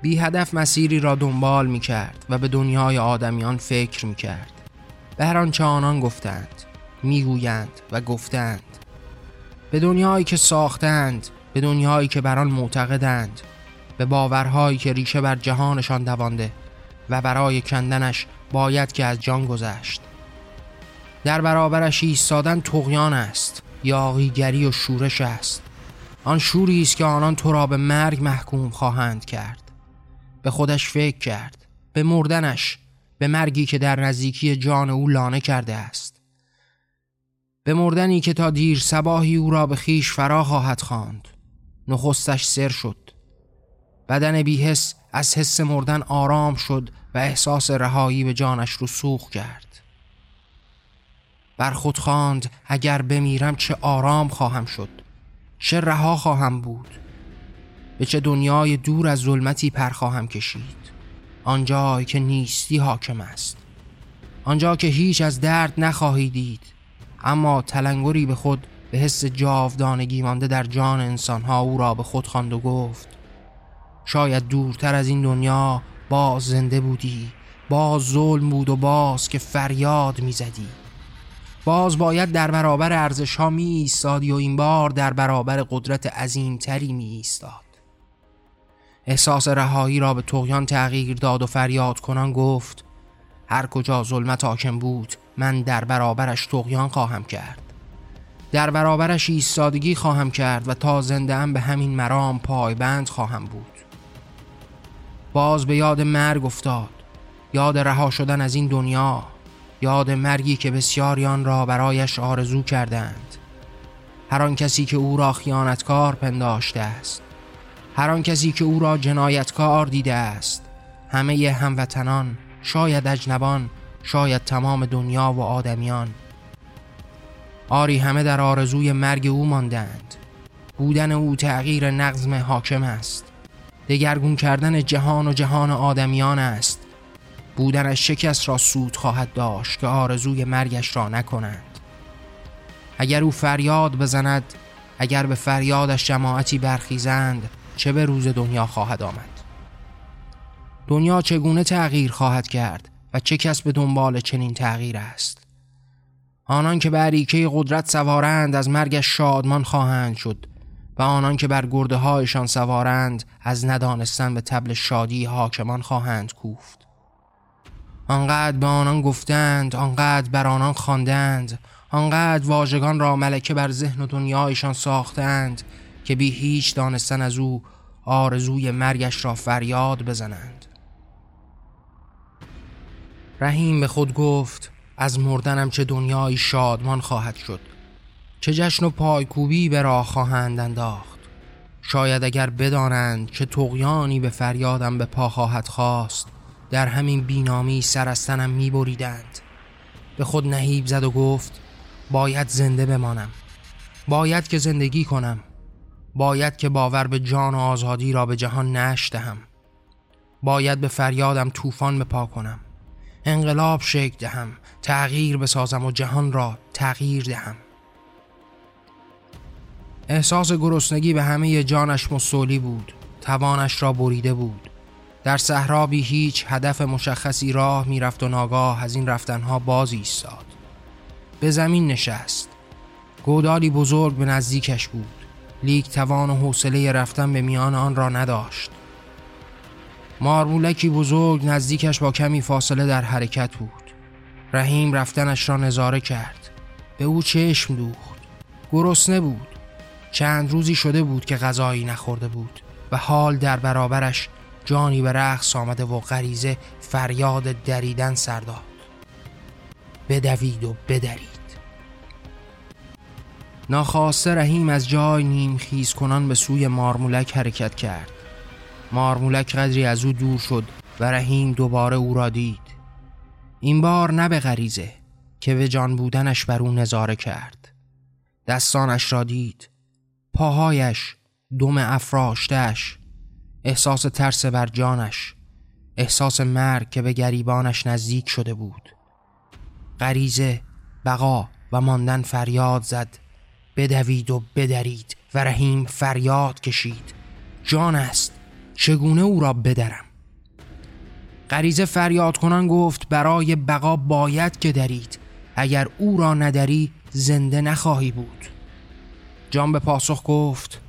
بی هدف مسیری را دنبال می کرد و به دنیای آدمیان فکر می کرد به هر آنچه آنان گفتند می‌گویند و گفتند. به دنیایی که ساختند به دنیایی که بر آن معتقدند به باورهایی که ریشه بر جهانشان دوانده و برای کندنش باید که از جان گذشت. در برابرش ایستادن تغیان است یاغیگری و شورش است. آن شوری است که آنان تو را به مرگ محکوم خواهند کرد. به خودش فکر کرد به مردنش به مرگی که در نزدیکی جان او لانه کرده است. به مردنی که تا دیر سباهی او را به خیش فرا خواهد خواند. نخستش سر شد. بدن بیحس از حس مردن آرام شد و احساس رهایی به جانش رسوخ کرد. بر خود خواند اگر بمیرم چه آرام خواهم شد. چه رها خواهم بود. به چه دنیای دور از ظلمتی پر خواهم کشید. آنجایی که نیستی حاکم است. آنجا که هیچ از درد نخواهی دید. اما تلنگری به خود به حس جاودانگی مانده در جان انسانها او را به خود خواند و گفت شاید دورتر از این دنیا باز زنده بودی باز ظلم بود و باز که فریاد می‌زدی. باز باید در برابر ارزش ها می ایستادی و این بار در برابر قدرت عظیمتری می ایستاد احساس رهایی را به تغیان تغییر داد و فریاد کنان گفت هر کجا ظلمت حاکم بود من در برابرش تغیان خواهم کرد. در برابرش ایستادگی خواهم کرد و تا زنده به همین مرام پایبند خواهم بود. باز به یاد مرگ افتاد. یاد رها شدن از این دنیا یاد مرگی که بسیاریان را برایش آرزو کردند. هر آن کسی که او را خیانتکار پنداشته است. هر آن کسی که او را جنایتکار دیده است. همه هموطنان شاید اجنبان شاید تمام دنیا و آدمیان آری همه در آرزوی مرگ او ماندند بودن او تغییر نظم حاکم است. دگرگون کردن جهان و جهان آدمیان است. بودنش شکست را سود خواهد داشت که آرزوی مرگش را نکنند؟ اگر او فریاد بزند اگر به فریادش جماعتی برخیزند چه به روز دنیا خواهد آمد؟ دنیا چگونه تغییر خواهد کرد و چه کس به دنبال چنین تغییر است؟ آنان که بر ریکه قدرت سوارند از مرگش شادمان خواهند شد. و آنان که بر گرده هایشان سوارند از ندانستن به تبل شادی حاکمان خواهند کوفت. آنقدر به آنان گفتند آنقدر بر آنان خواندند آنقدر واژگان را ملکه بر ذهن و دنیایشان ساختند که بی هیچ دانستن از او آرزوی مرگش را فریاد بزنند. رحیم به خود گفت از مردنم چه دنیایی شادمان خواهد شد. چه جشن و پایکوبی به راه خواهند انداخت. شاید اگر بدانند که تقیانی به فریادم به پا خواهد خواست در همین بینامی سرستنم می بریدند. به خود نهیب زد و گفت باید زنده بمانم. باید که زندگی کنم. باید که باور به جان و آزادی را به جهان نشتهم باید به فریادم طوفان بپا کنم. انقلاب شکل دهم. تغییر بسازم و جهان را تغییر دهم. احساس گرسنگی به همه جانش مصولی بود. توانش را بریده بود. در صحرا بی هیچ هدف مشخصی راه می‌رفت و ناگاه از این رفتنها باز ایستاد. به زمین نشست. گودالی بزرگ به نزدیکش بود. لیک توان و حوصله رفتن به میان آن را نداشت. مارمولکی بزرگ نزدیکش با کمی فاصله در حرکت بود. رحیم رفتنش را نظاره کرد. به او چشم دوخت. گرسنه بود. چند روزی شده بود که غذایی نخورده بود و حال در برابرش جانی به رقص آمده و غریزه فریاد دریدن سر داد. بدوید و بدرید. ناخواسته رحیم از جای نیم خیز کنان به سوی مارمولک حرکت کرد. مارمولک قدری از او دور شد و رحیم دوباره او را دید. این بار نه به غریزه که به جان بودنش بر او نظاره کرد. دستانش را دید. پاهایش دم افراشتش احساس ترس بر جانش احساس مرگ که به گریبانش نزدیک شده بود. غریزه بقا و ماندن فریاد زد. بدوید و بدرید و رحیم فریاد کشید. جان است. چگونه او را بدرم؟ غریزه فریاد کنان گفت برای بقا باید که درید. اگر او را ندری زنده نخواهی بود. جان به پاسخ گفت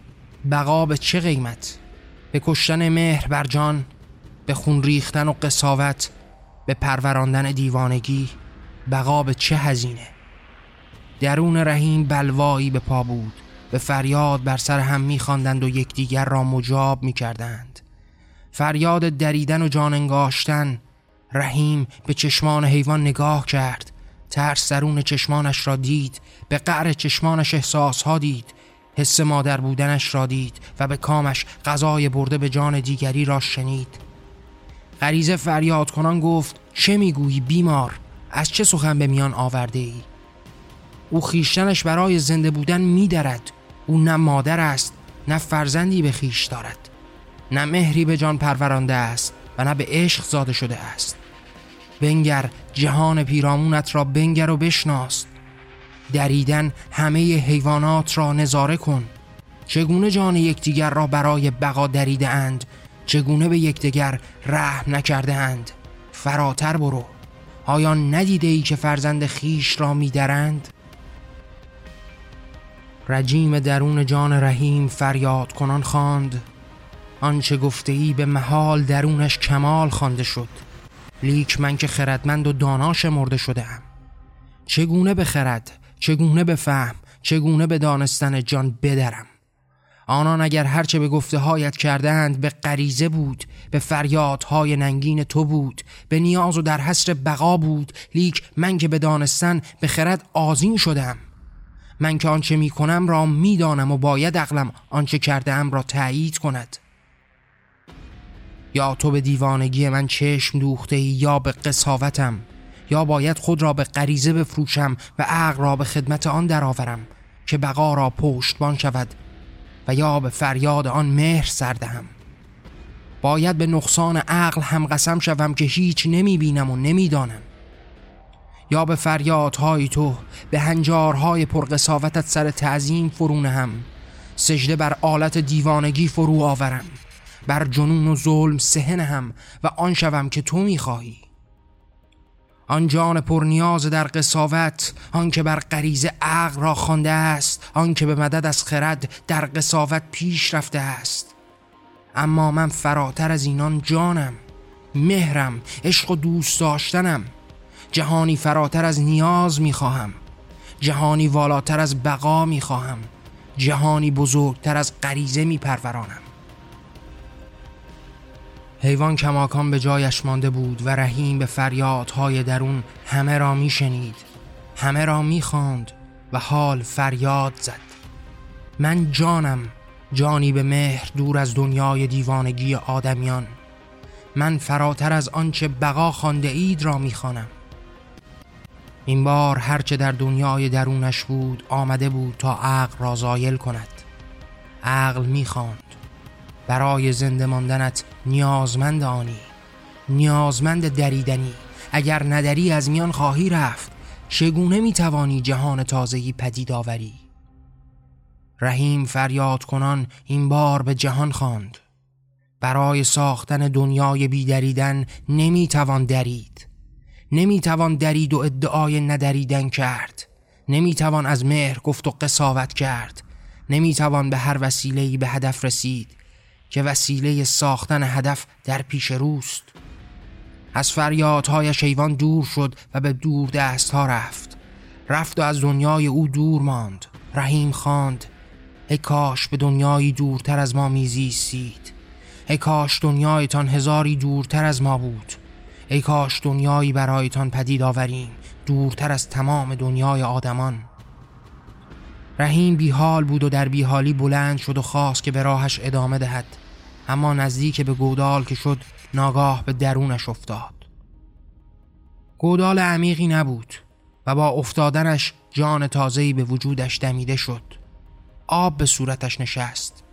بقا به چه قیمت؟ به کشتن مهر بر جان به خون ریختن و قصاوت به پروراندن دیوانگی بقا به چه هزینه؟ درون رحیم بلوایی به پا بود. به فریاد بر سر هم میخواندند و یکدیگر را مجاب می‌کردند. فریاد دریدن و جان انگاشتن رحیم به چشمان حیوان نگاه کرد. ترس درون چشمانش را دید به قعر چشمانش احساس ها دید حس مادر بودنش را دید و به کامش غذای برده به جان دیگری را شنید. غریزه فریاد کنان گفت چه می‌گویی بیمار؟ از چه سخن به میان آورده ای او خیشتنش برای زنده بودن میدرد. او نه مادر است نه فرزندی به خیش دارد. نه مهری به جان پرورانده است و نه به عشق زاده شده است. بنگر جهان پیرامونت را بنگر و بشناس دریدن همه حیوانات را نظاره کن. چگونه جان یکدیگر را برای بقا دریده اند؟ چگونه به یکدیگر رحم نکرده اند؟ فراتر برو. آیا ندیده ای که فرزند خیش را میدرند؟ رجیم درون جان رحیم فریاد کنان خواند. آنچه گفته ای به محال درونش کمال خوانده شد. لیک من که خردمند و داناش مرده شده ام چگونه بخرد؟ چگونه بفهم؟ چگونه به دانستن جان بدرم؟ آنان اگر هرچه به گفته هایت کردند به غریزه بود به فریادهای ننگین تو بود به نیاز و در حسر بقا بود. لیک من که به دانستن به خرد آزین شدم من که آنچه می کنم را می‌دانم و باید عقلم آنچه کرده ام را تایید کند. یا تو به دیوانگی من چشم دوخته یا به قصاوتم یا باید خود را به غریزه بفروشم و عقل را به خدمت آن درآورم که بقا را پشتبان شود و یا به فریاد آن مهر سردهم باید به نقصان عقل هم قسم شوم که هیچ نمی بینم و نمی دانم یا به فریادهای تو به هنجارهای پرقصاوتت سر تعظیم فرونه هم سجده بر آلت دیوانگی فرو آورم. بر جنون و ظلم سهن هم و آن شوم که تو می‌خواهی. آن جان پرنیاز در قصاوت آن که بر غریزه عقل را خوانده است آن که به مدد از خرد در قصاوت پیش رفته است. اما من فراتر از اینان جانم مهرم عشق و دوست داشتنم. جهانی فراتر از نیاز می‌خواهم. جهانی والاتر از بقا می‌خواهم. جهانی بزرگتر از غریزه میپرورانم. حیوان کماکان به جایش مانده بود و رحیم به فریادهای درون همه را میشنید. همه را می‌خواند و حال فریاد زد. من جانم جانی به مهر دور از دنیای دیوانگی آدمیان. من فراتر از آنچه بقا خانده اید را می‌خوانم. این بار هرچه در دنیای درونش بود آمده بود تا عقل را زایل کند. عقل می‌خواند. برای زنده ماندنت نیازمند آنی نیازمند دریدنی. اگر ندری از میان خواهی رفت. چگونه می‌توانی جهان تازهی پدید آوری؟ رحیم فریاد کنان این بار به جهان خواند. برای ساختن دنیای بیدریدن نمی‌توان درید. نمی‌توان درید و ادعای ندریدن کرد. نمی‌توان از مهر گفت و قصاوت کرد. نمی‌توان به هر وسیله‌ای به هدف رسید که وسیله ساختن هدف در پیش روست. از فریادهای شیوان دور شد و به دور دست ها رفت. رفت و از دنیای او دور ماند. رحیم خواند ای کاش به دنیایی دورتر از ما میزیستید. ای کاش دنیایتان هزاری دورتر از ما بود. ای کاش دنیایی برایتان پدید آوریم دورتر از تمام دنیای آدمان. رحیم بیحال بود و در بیحالی بلند شد و خواست که به راهش ادامه دهد اما نزدیک به گودال که شد ناگاه به درونش افتاد. گودال عمیقی نبود و با افتادنش جان تازهی به وجودش دمیده شد. آب به صورتش نشست.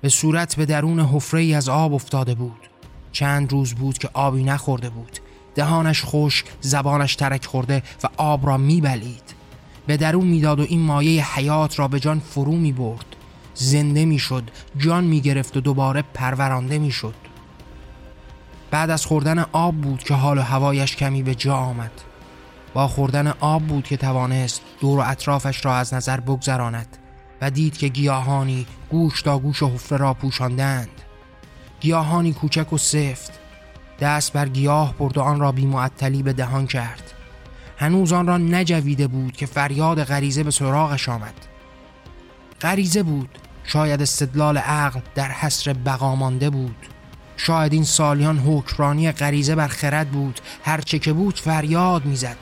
به صورت به درون حفره از آب افتاده بود. چند روز بود که آبی نخورده بود. دهانش خوش زبانش ترک خورده و آب را میبلید. به درون می‌داد و این مایه حیات را به جان فرو می برد زنده می‌شد جان می گرفت و دوباره پرورانده می شد بعد از خوردن آب بود که حال و هوایش کمی به جا آمد. با خوردن آب بود که توانست دور و اطرافش را از نظر بگذراند و دید که گیاهانی گوش تا گوش و حفره را پوشاندند. گیاهانی کوچک و سفت. دست بر گیاه برد و آن را بیمعطلی به دهان کرد. هنوز آن را نجویده بود که فریاد غریزه به سراغش آمد. غریزه بود. شاید استدلال عقل در حسر بقا مانده بود. شاید این سالیان حکرانی غریزه بر خرد بود. هرچه که بود فریاد می‌زد.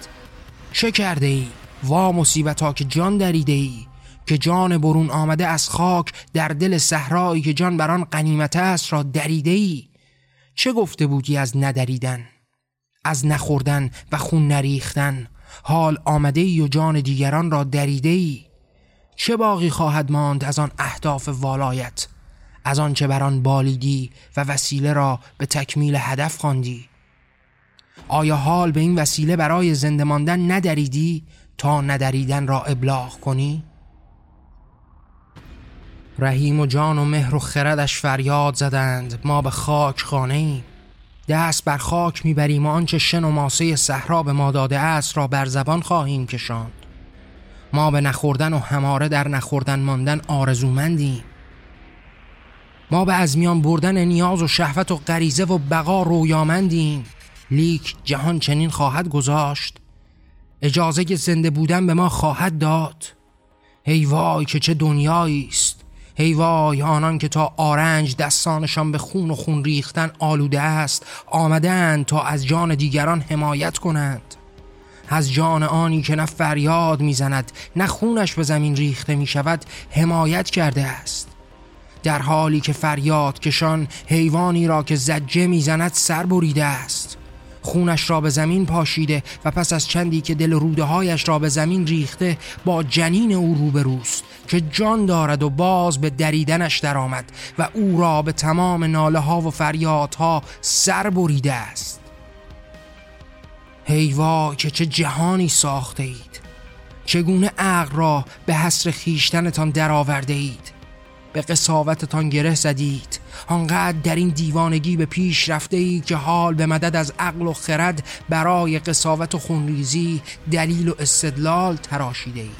چه کرده ای؟ وا مصیبتا که جان دریده ای؟ که جان برون آمده از خاک در دل صحرایی که جان بران قنیمت است را دریده ای چه گفته بودی از ندریدن؟ از نخوردن و خون نریختن. حال آمده ای و جان دیگران را دریده ای چه باقی خواهد ماند از آن اهداف والایت؟ از آنچه بر آن بالیدی و وسیله را به تکمیل هدف خواندی؟ آیا حال به این وسیله برای زنده ماندن ندریدی تا ندریدن را ابلاغ کنی؟ رحیم و جان و مهر و خردش فریاد زدند. ما به خاک خانه ایم. دست بر خاک می‌بریم و آنچه شن و ماسه صحرا به ما داده است را بر زبان خواهیم کشاند. ما به نخوردن و هماره در نخوردن ماندن آرزومندیم. ما به از میان بردن نیاز و شهوت و غریزه و بقا رویامندیم. لیک جهان چنین خواهد گذاشت. اجازه زنده بودن به ما خواهد داد. ای وای که چه دنیایی است ای وای آنان که تا آرنج دستانشان به خون و خون ریختن آلوده است آمدند تا از جان دیگران حمایت کنند. از جان آنی که نه فریاد می‌زند نه خونش به زمین ریخته می شود حمایت کرده است. در حالی که فریاد کشان حیوانی را که زجه می‌زند سر بریده است. خونش را به زمین پاشیده و پس از چندی که دل روده هایش را به زمین ریخته با جنین او روبروست که جان دارد و باز به دریدنش درآمد و او را به تمام ناله ها و فریادها سر بریده است. هیوا که چه جهانی ساخته اید! چگونه عقل را به حسر خیشتنتان درآورده اید! به قصاوتتان گره زدید! آنقدر در این دیوانگی به پیش رفته ای که حال به مدد از عقل و خرد برای قصاوت و خونریزی دلیل و استدلال تراشیده ای.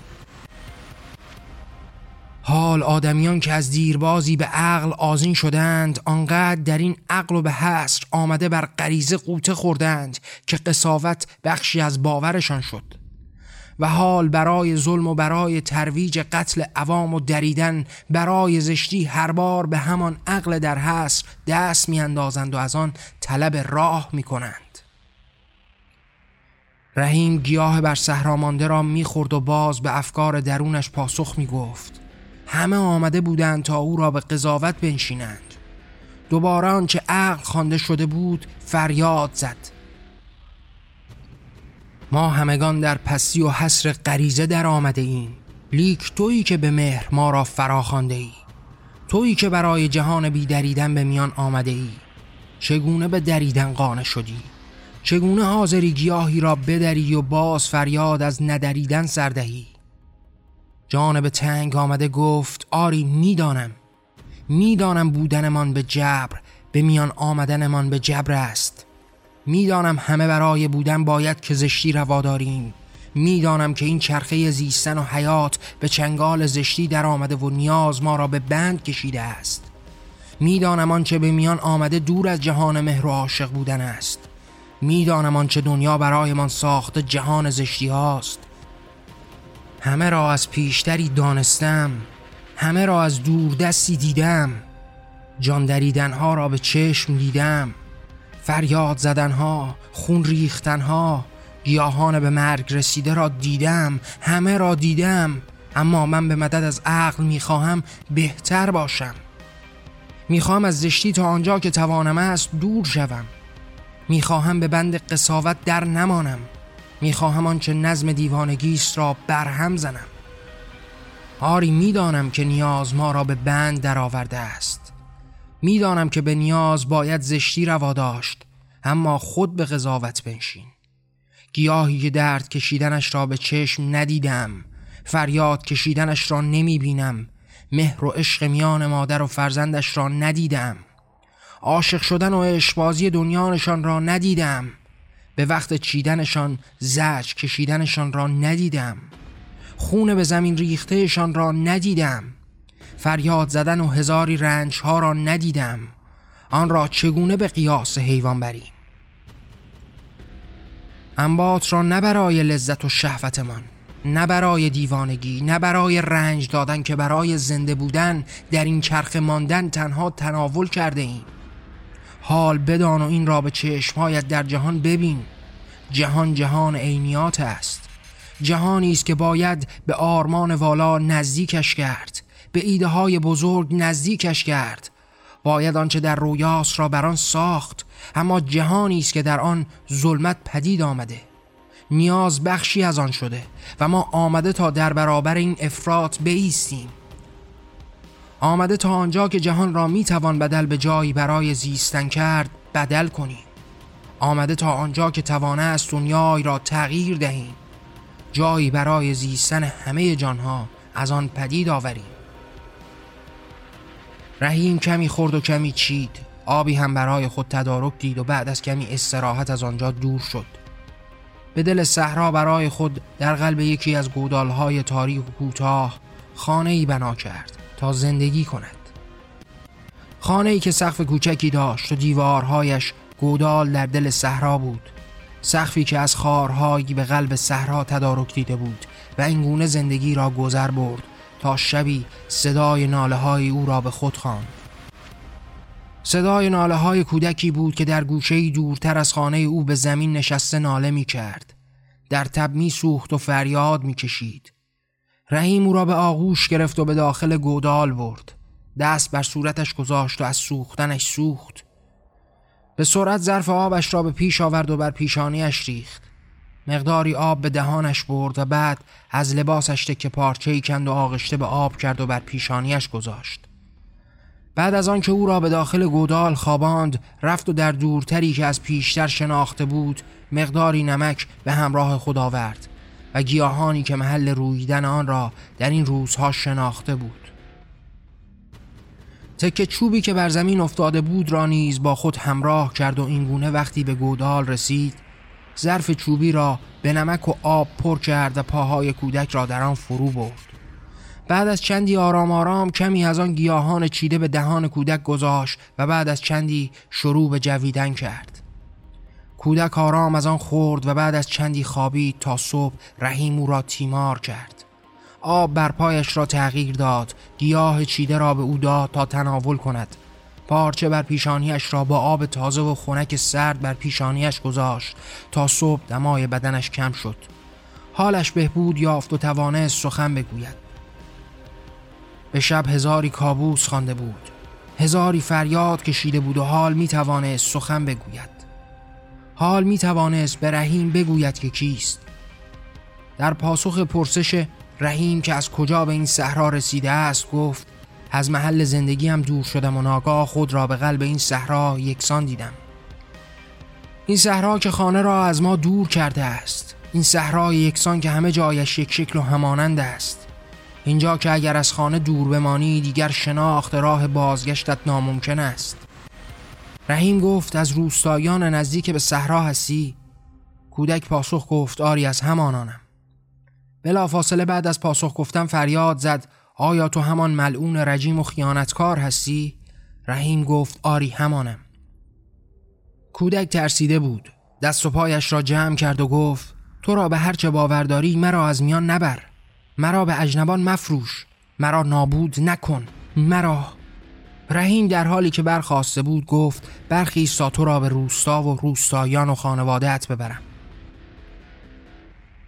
حال آدمیان که از دیربازی به عقل آزین شدند آنقدر در این عقل و به حسر آمده بر غریزه قوطه خوردند که قصاوت بخشی از باورشان شد. و حال برای ظلم و برای ترویج قتل عوام و دریدن برای زشتی هر بار به همان عقل در حسر دست میاندازند و از آن طلب راه می‌کنند. رحیم گیاه بر صحرا را می‌خورد و باز به افکار درونش پاسخ می‌گفت. همه آمده بودند تا او را به قضاوت بنشینند. دوباره آنچه عقل خوانده شده بود فریاد زد. ما همگان در پسی و حسر غریزه در آمده ایم. لیک تویی که به مهر ما را فراخوانده ای. تویی که برای جهان بی دریدن به میان آمده ای. چگونه به دریدن قانه شدی؟ چگونه حاضری گیاهی را بدری و باز فریاد از ندریدن سردهی جانب تنگ آمده گفت آری می‌دانم. می‌دانم بودنمان به جبر به میان آمدنمان به جبر است. می‌دانم همه برای بودن باید که زشتی روا داریم. می‌دانم که این چرخه زیستن و حیات به چنگال زشتی در آمده و نیاز ما را به بند کشیده است. می‌دانم آنچه به میان آمده دور از جهان مهر و عاشق بودن است. می‌دانم آنچه دنیا برایمان ساخته جهان زشتی هاست. همه را از پیشتری دانستم. همه را از دور دستی دیدم. جان دریدنها را به چشم دیدم. فریاد زدنها خون ریختنها گیاهان به مرگ رسیده را دیدم همه را دیدم اما من به مدد از عقل می‌خواهم بهتر باشم. می‌خواهم از زشتی تا آنجا که توانم است دور شوم. می‌خواهم به بند قصاوت در نمانم. می‌خواهم آنچه نظم دیوانگیست را برهم زنم. آری می‌دانم که نیاز ما را به بند درآورده است. می‌دانم که به نیاز باید زشتی روا داشت اما خود به قضاوت بنشین. گیاهی که درد کشیدنش را به چشم ندیدم فریاد کشیدنش را نمی بینم مهر و عشق میان مادر و فرزندش را ندیدم. عاشق شدن و عشقبازی دنیانشان را ندیدم. به وقت چیدنشان زج کشیدنشان را ندیدم. خون به زمین ریختهشان را ندیدم. فریاد زدن و هزاری رنج ها را ندیدم. آن را چگونه به قیاس حیوان بریم؟ انبات را نه برای لذت و شهوتمان نه برای دیوانگی نه برای رنج دادن که برای زنده بودن در این چرخ ماندن تنها تناول کرده ایم. حال بدان و این را به چشمهایت در جهان ببین. جهان جهان عینیات است. جهانی است که باید به آرمان والا نزدیکش کرد به ایده های بزرگ نزدیکش کرد. باید آنچه در رویاس را بران ساخت اما جهانی است که در آن ظلمت پدید آمده. نیاز بخشی از آن شده و ما آمده تا در برابر این افراد بیستیم. آمده تا آنجا که جهان را می‌توان بدل به جایی برای زیستن کرد بدل کنیم. آمده تا آنجا که توانه است دنیای را تغییر دهیم. جایی برای زیستن همه جانها از آن پدید آوریم. رحیم کمی خورد و کمی چید. آبی هم برای خود تدارک دید و بعد از کمی استراحت از آنجا دور شد. به دل صحرا برای خود در قلب یکی از گودالهای تاریک و کوتاه خانه ای بنا کرد تا زندگی کند. خانه ای که سقف کوچکی داشت و دیوارهایش گودال در دل صحرا بود. سقفی که از خارهایی به قلب صحرا تدارک دیده بود و اینگونه زندگی را گذر برد. تا شبی صدای ناله های او را به خود خواند. صدای ناله های کودکی بود که در گوشه دورتر از خانه او به زمین نشسته ناله می کرد. در تب می سوخت و فریاد می کشید. رحیم او را به آغوش گرفت و به داخل گودال برد. دست بر صورتش گذاشت و از سوختنش سوخت. به سرعت ظرف آبش را به پیش آورد و بر پیشانیش ریخت. مقداری آب به دهانش برد و بعد از لباسش تکه پارچه کند و آغشته به آب کرد و بر پیشانیش گذاشت. بعد از آنکه او را به داخل گودال خواباند رفت و در دورتری که از پیشتر شناخته بود مقداری نمک به همراه خود آورد و گیاهانی که محل رویدن آن را در این روزها شناخته بود تکه چوبی که بر زمین افتاده بود را نیز با خود همراه کرد و اینگونه وقتی به گودال رسید ظرف چوبی را به نمک و آب پر کرد و پاهای کودک را در آن فرو برد. بعد از چندی آرام آرام کمی از آن گیاهان چیده به دهان کودک گذاشت و بعد از چندی شروع به جویدن کرد. کودک آرام از آن خورد و بعد از چندی خوابید تا صبح رحیم او را تیمار کرد. آب بر پایش را تغییر داد. گیاه چیده را به او داد تا تناول کند. پارچه بر پیشانیش را با آب تازه و خنک سرد بر پیشانیش گذاشت تا صبح دمای بدنش کم شد. حالش بهبود یافت و توانست سخن بگوید. به شب هزاری کابوس خوانده بود. هزاری فریاد کشیده بود و حال می توانست سخن بگوید. حال می توانست به رحیم بگوید که کیست. در پاسخ پرسش رحیم که از کجا به این صحرا رسیده است گفت از محل زندگیم دور شدم و ناگاه خود را به قلب این صحرا یکسان دیدم. این صحرا که خانه را از ما دور کرده است. این صحرای یکسان که همه جایش یک شکل و همانند است. اینجا که اگر از خانه دور بمانی دیگر شناخت راه بازگشتت ناممکن است. رحیم گفت از روستایان نزدیک به صحرا هستی؟ کودک پاسخ گفت آری از همانانم. بلا فاصله بعد از پاسخ گفتم فریاد زد آیا تو همان ملعون رجیم و خیانتکار هستی؟ رحیم گفت آری همانم. کودک ترسیده بود. دست و پایش را جمع کرد و گفت تو را به هرچه باورداری مرا از میان نبر. مرا به اجنبان مفروش. مرا نابود نکن. مرا. رحیم در حالی که برخواسته بود گفت برخی تو را به روستا و روستایان و خانوادهت ببرم.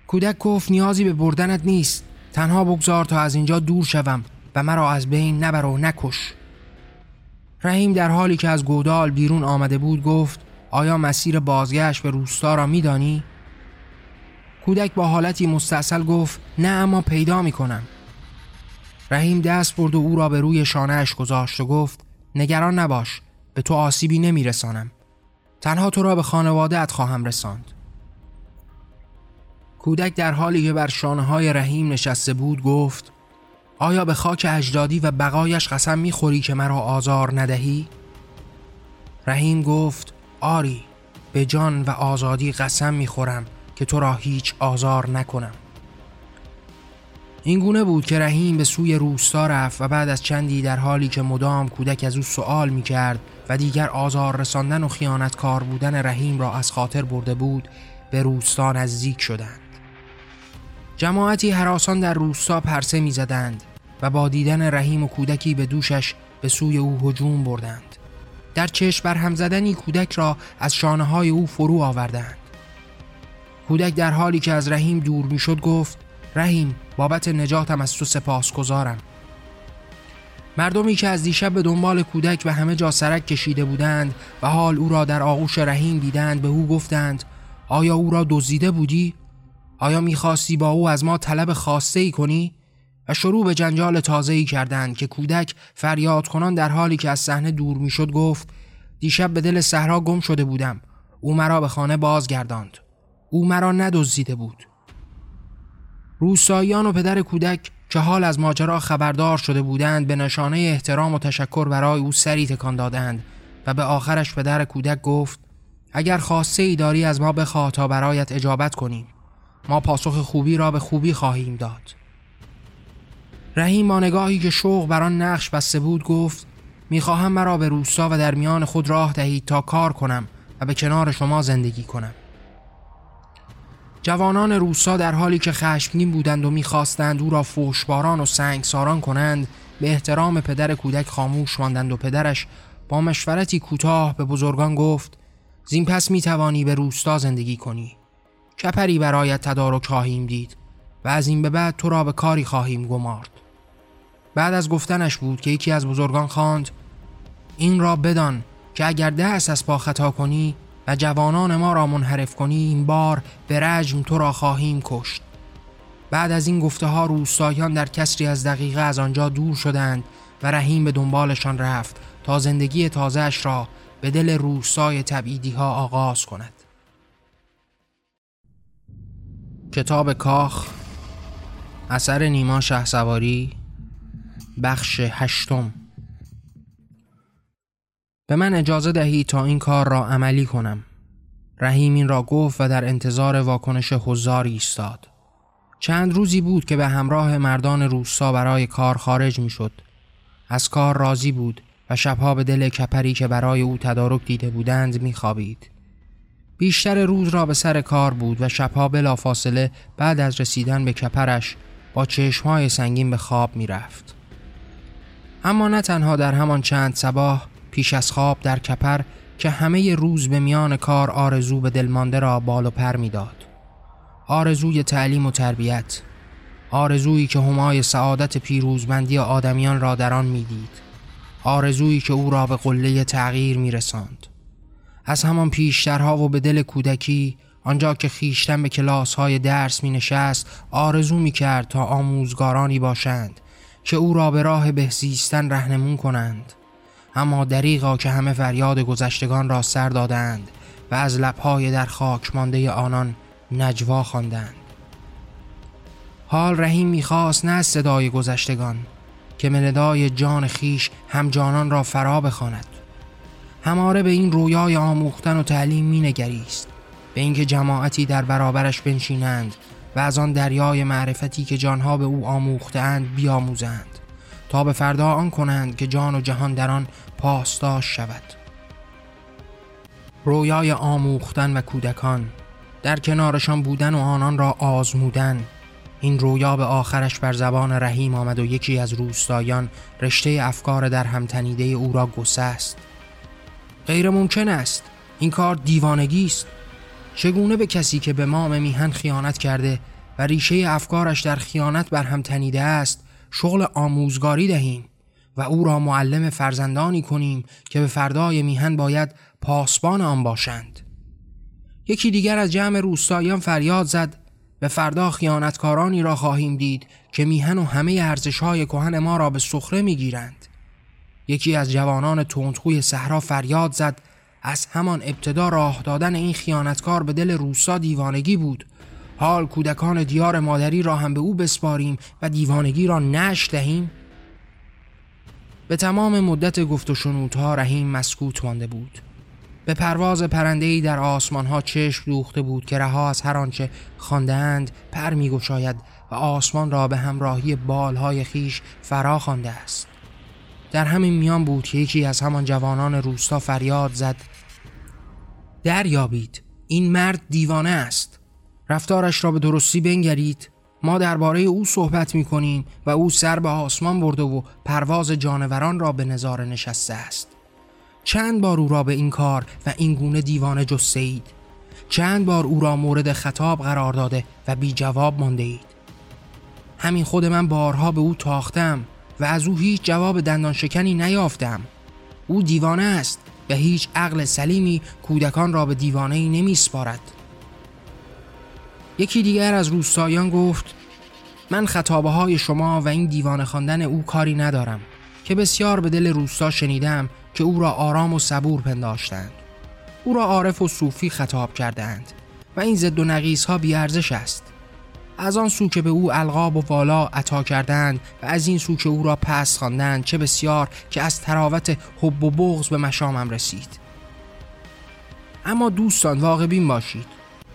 کودک گفت نیازی به بردنت نیست. تنها بگذار تا از اینجا دور شوم و مرا از بین نبر و نکش. رحیم در حالی که از گودال بیرون آمده بود گفت آیا مسیر بازگشت به روستا را میدانی؟ کودک با حالتی مستاصل گفت نه اما پیدا می کنم رحیم دست برد و او را به روی شانهش گذاشت و گفت نگران نباش به تو آسیبی نمی رسانم تنها تو را به خانواده خواهم رساند. کودک در حالی که بر شانه های رحیم نشسته بود گفت آیا به خاک اجدادی و بقایش قسم می‌خوری که مرا آزار ندهی؟ رحیم گفت آری به جان و آزادی قسم می‌خورم که تو را هیچ آزار نکنم این گونه بود که رحیم به سوی روستا رفت و بعد از چندی در حالی که مدام کودک از او سوال می کرد و دیگر آزار رساندن و خیانتکار بودن رحیم را از خاطر برده بود به روستا نزدیک شدند جماعتی حراسان در روستا پرسه می‌زدند و با دیدن رحیم و کودکی به دوشش به سوی او هجوم بردند. در چشم بر هم زدنی کودک را از شانه های او فرو آوردند. کودک در حالی که از رحیم دور می‌شد گفت رحیم بابت نجاتم از تو سپاس گذارم مردمی که از دیشب به دنبال کودک به همه جا سرک کشیده بودند و حال او را در آغوش رحیم دیدند به او گفتند آیا او را دزدیده بودی؟ آیا می‌خواستی با او از ما طلب خاصه ای کنی؟ و شروع به جنجال تازه ای کردند که کودک فریاد کنان در حالی که از صحنه دور می‌شد گفت دیشب به دل صحرا گم شده بودم. او مرا به خانه بازگرداند. او مرا ندزدیده بود. روستاییان و پدر کودک که حال از ماجرا خبردار شده بودند به نشانه احترام و تشکر برای او سری تکان دادند و به آخرش پدر کودک گفت اگر خواسته ای داری از ما بخواه تا برایت اجابت کنیم. ما پاسخ خوبی را به خوبی خواهیم داد. رحیم با نگاهی که شوق بر آن نقش بسته بود گفت می‌خواهم مرا به روستا و در میان خود راه دهید تا کار کنم و به کنار شما زندگی کنم. جوانان روسا در حالی که خشمگین بودند و می‌خواستند او را فوشباران و سنگساران کنند به احترام پدر کودک خاموش ماندند و پدرش با مشورتی کوتاه به بزرگان گفت زین پس می‌توانی به روستا زندگی کنی. کپری برایت تدارک خواهیم دید و از این به بعد تو را به کاری خواهیم گمارد. بعد از گفتنش بود که یکی از بزرگان خواند این را بدان که اگر دست از پا خطا کنی و جوانان ما را منحرف کنی این بار به رجم تو را خواهیم کشت. بعد از این گفته ها روستایان در کسری از دقیقه از آنجا دور شدند و رحیم به دنبالشان رفت تا زندگی تازهش را به دل روستای تبعیدی ها آغاز کند. کتاب کاخ اثر نیما شه سواری بخش هشتم به من اجازه دهید تا این کار را عملی کنم رحیم این را گفت و در انتظار واکنش حضار ایستاد چند روزی بود که به همراه مردان روستا برای کار خارج می شد. از کار راضی بود و شبها به دل کپری که برای او تدارک دیده بودند می خوابید. بیشتر روز را به سر کار بود و شبها بلافاصله بعد از رسیدن به کپرش با چشمهای سنگین به خواب می رفت. اما نه تنها در همان چند سباه پیش از خواب در کپر که همه روز به میان کار آرزو به دلمانده را بال و پر می داد. آرزوی تعلیم و تربیت آرزویی که همای سعادت پیروزمندی آدمیان را در آن می‌دید آرزویی که او را به قله تغییر میرساند از همان پیشترها و به دل کودکی آنجا که خیشتن به کلاس های درس می نشست آرزو می کرد تا آموزگارانی باشند که او را به راه بهزیستن رهنمون کنند اما دریغا که همه فریاد گذشتگان را سر دادند و از لبهای در خاک مانده آنان نجوا خواندند. حال رحیم می‌خواست نه صدای گذشتگان که مندای جان خیش هم جانان را فرا بخواند هماره به این رویای آموختن و تعلیم مینگریست. به اینکه جماعتی در برابرش بنشینند و از آن دریای معرفتی که جانها به او آموختند بیاموزند تا به فردا آن کنند که جان و جهان در آن پاسداش شود. رویای آموختن و کودکان در کنارشان بودن و آنان را آزمودن این رویا به آخرش بر زبان رحیم آمد و یکی از روستایان رشته افکار در همتنیده او را گسست. غیر ممکن است. این کار دیوانگی است چگونه به کسی که به مام میهن خیانت کرده و ریشه افکارش در خیانت بر هم تنیده است شغل آموزگاری دهیم و او را معلم فرزندانی کنیم که به فردای میهن باید پاسبان آن باشند. یکی دیگر از جمع روستاییان فریاد زد به فردا خیانتکارانی را خواهیم دید که میهن و همه ارزشهای کهن ما را به سخره می‌گیرند. یکی از جوانان تندخوی صحرا فریاد زد. از همان ابتدا راه دادن این خیانتکار به دل روستا دیوانگی بود. حال کودکان دیار مادری را هم به او بسپاریم و دیوانگی را نش دهیم. به تمام مدت گفت و شنودها رحیم مسکوت مانده بود. به پرواز پرنده‌ای در آسمانها چشم دوخته بود که رها از هر آنچه خواندهاند پر میگشاید و آسمان را به همراهی بالهای خیش فرا خوانده است. در همین میان بود. که یکی از همان جوانان روستا فریاد زد. دریابید. این مرد دیوانه است. رفتارش را به درستی بنگرید. ما درباره او صحبت می کنیم و او سر به آسمان برده و پرواز جانوران را به نظاره نشسته است. چند بار او را به این کار و این گونه دیوانه جسته اید چند بار او را مورد خطاب قرار داده و بی جواب مانده اید. همین خود من بارها به او تاختم. و از او هیچ جواب دندان شکنی نیافتم. او دیوانه است و هیچ عقل سلیمی کودکان را به دیوانه ای نمی سپارد. یکی دیگر از روستایان گفت من خطابه های شما و این دیوانه خواندن او کاری ندارم که بسیار به دل روستا شنیدم که او را آرام و صبور پنداشتند. او را عارف و صوفی خطاب کردند و این زد و نقیص ها بیارزش است. از آن سو که به او القاب و والا عطا کردند و از این سو که او را پس خواندند چه بسیار که از تراوت حب و بغض به مشامم رسید. اما دوستان واقع بین باشید.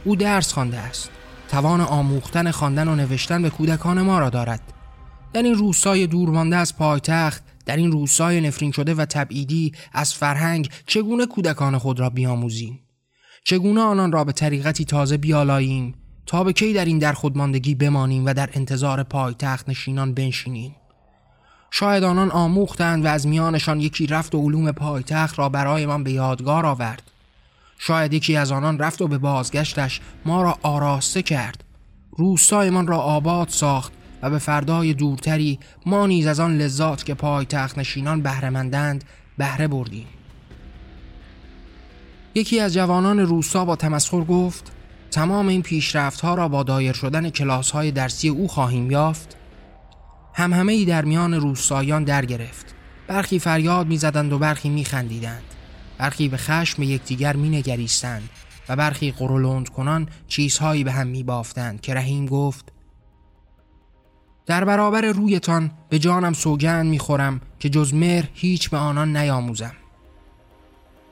او درس خوانده است. توان آموختن خواندن و نوشتن به کودکان ما را دارد. در این روستای دورمانده از پایتخت در این روستای نفرین شده و تبعیدی از فرهنگ چگونه کودکان خود را بیاموزیم؟ چگونه آنان را به طریقتی تازه بیالاییم؟ تا به کی در این در خودماندگی بمانیم و در انتظار پایتخت نشینان بنشینیم؟ شاید آنان آموختند و از میانشان یکی رفت و علوم پایتخت را برایمان به یادگار آورد. شاید یکی از آنان رفت و به بازگشتش ما را آراسته کرد. روستایمان را آباد ساخت و به فردای دورتری ما نیز از آن لذات که پایتخت نشینان بهرهمندند بهره بردیم. یکی از جوانان روستا با تمسخر گفت تمام این پیشرفت ها را با دایر شدن کلاس های درسی او خواهیم یافت. هم همه ای در میان روستایان در گرفت. برخی فریاد می‌زدند و برخی میخندیدند. برخی به خشم یکدیگر مینگریستند و برخی قرولند کنان چیزهایی به هم میبافتند که رحیم گفت در برابر رویتان به جانم سوگند می‌خورم که جز مهر هیچ به آنان نیاموزم.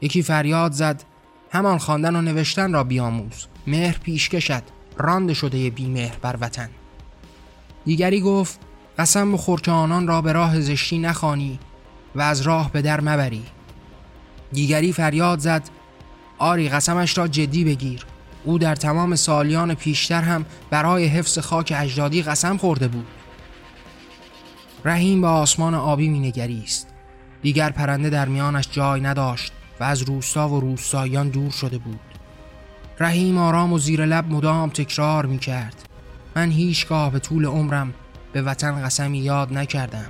یکی فریاد زد همان خواندن و نوشتن را بیاموز. مهر پیشکشد رانده شده بی مهر بر وطن. دیگری گفت قسم بخور که آنان را به راه زشتی نخوانی و از راه به در مبری. دیگری فریاد زد آری قسمش را جدی بگیر. او در تمام سالیان پیشتر هم برای حفظ خاک اجدادی قسم خورده بود. رحیم به آسمان آبی مینگریست دیگر پرنده در میانش جای نداشت. و از روستا و روستاییان دور شده بود. رحیم آرام و زیر لب مدام تکرار می کرد من هیچگاه به طول عمرم به وطن قسمی یاد نکردم.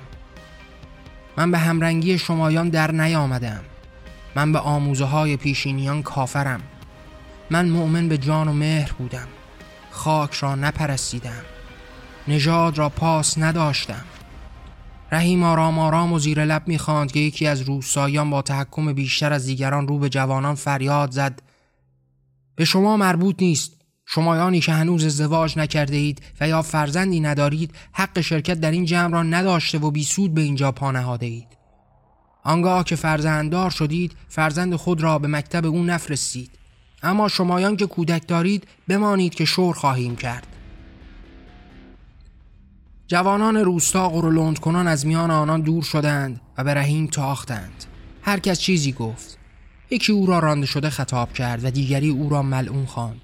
من به همرنگی شمایان در نیامدم. من به آموزه های پیشینیان کافرم. من مؤمن به جان و مهر بودم. خاک را نپرستیدم. نژاد را پاس نداشتم. رحیم آرام آرام و زیر لب می‌خواند که یکی از روسایان با تحکم بیشتر از دیگران رو به جوانان فریاد زد. به شما مربوط نیست. شمایانی که هنوز ازدواج نکرده اید و یا فرزندی ندارید حق شرکت در این جمع را نداشته و بیسود به اینجا پا نهاده اید. آنگاه که فرزنددار شدید فرزند خود را به مکتب او نفرستید. اما شمایان که کودک دارید بمانید که شور خواهیم کرد. جوانان روستا قرولند کنان از میان آنان دور شدند و به رحیم تاختند هر کس چیزی گفت یکی او را رانده شده خطاب کرد و دیگری او را ملعون خواند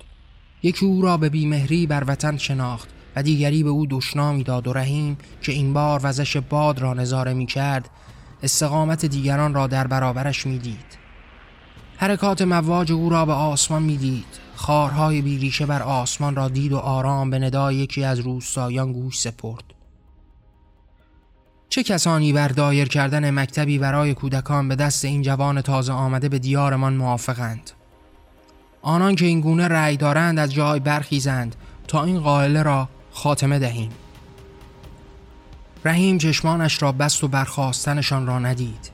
یکی او را به بیمهری بر وطن شناخت و دیگری به او دشنامی داد و رحیم که این بار وزش باد را نظاره می کرد استقامت دیگران را در برابرش می دید. حرکات مواج او را به آسمان می دید. خارهای بیریشه بر آسمان را دید و آرام به ندای یکی از روستایان گوش سپرد. چه کسانی بر دایر کردن مکتبی برای کودکان به دست این جوان تازه آمده به دیارمان موافقند؟ آنان که این گونه رأی دارند از جای برخیزند تا این قائله را خاتمه دهیم. رحیم چشمانش را بست و برخواستنشان را ندید.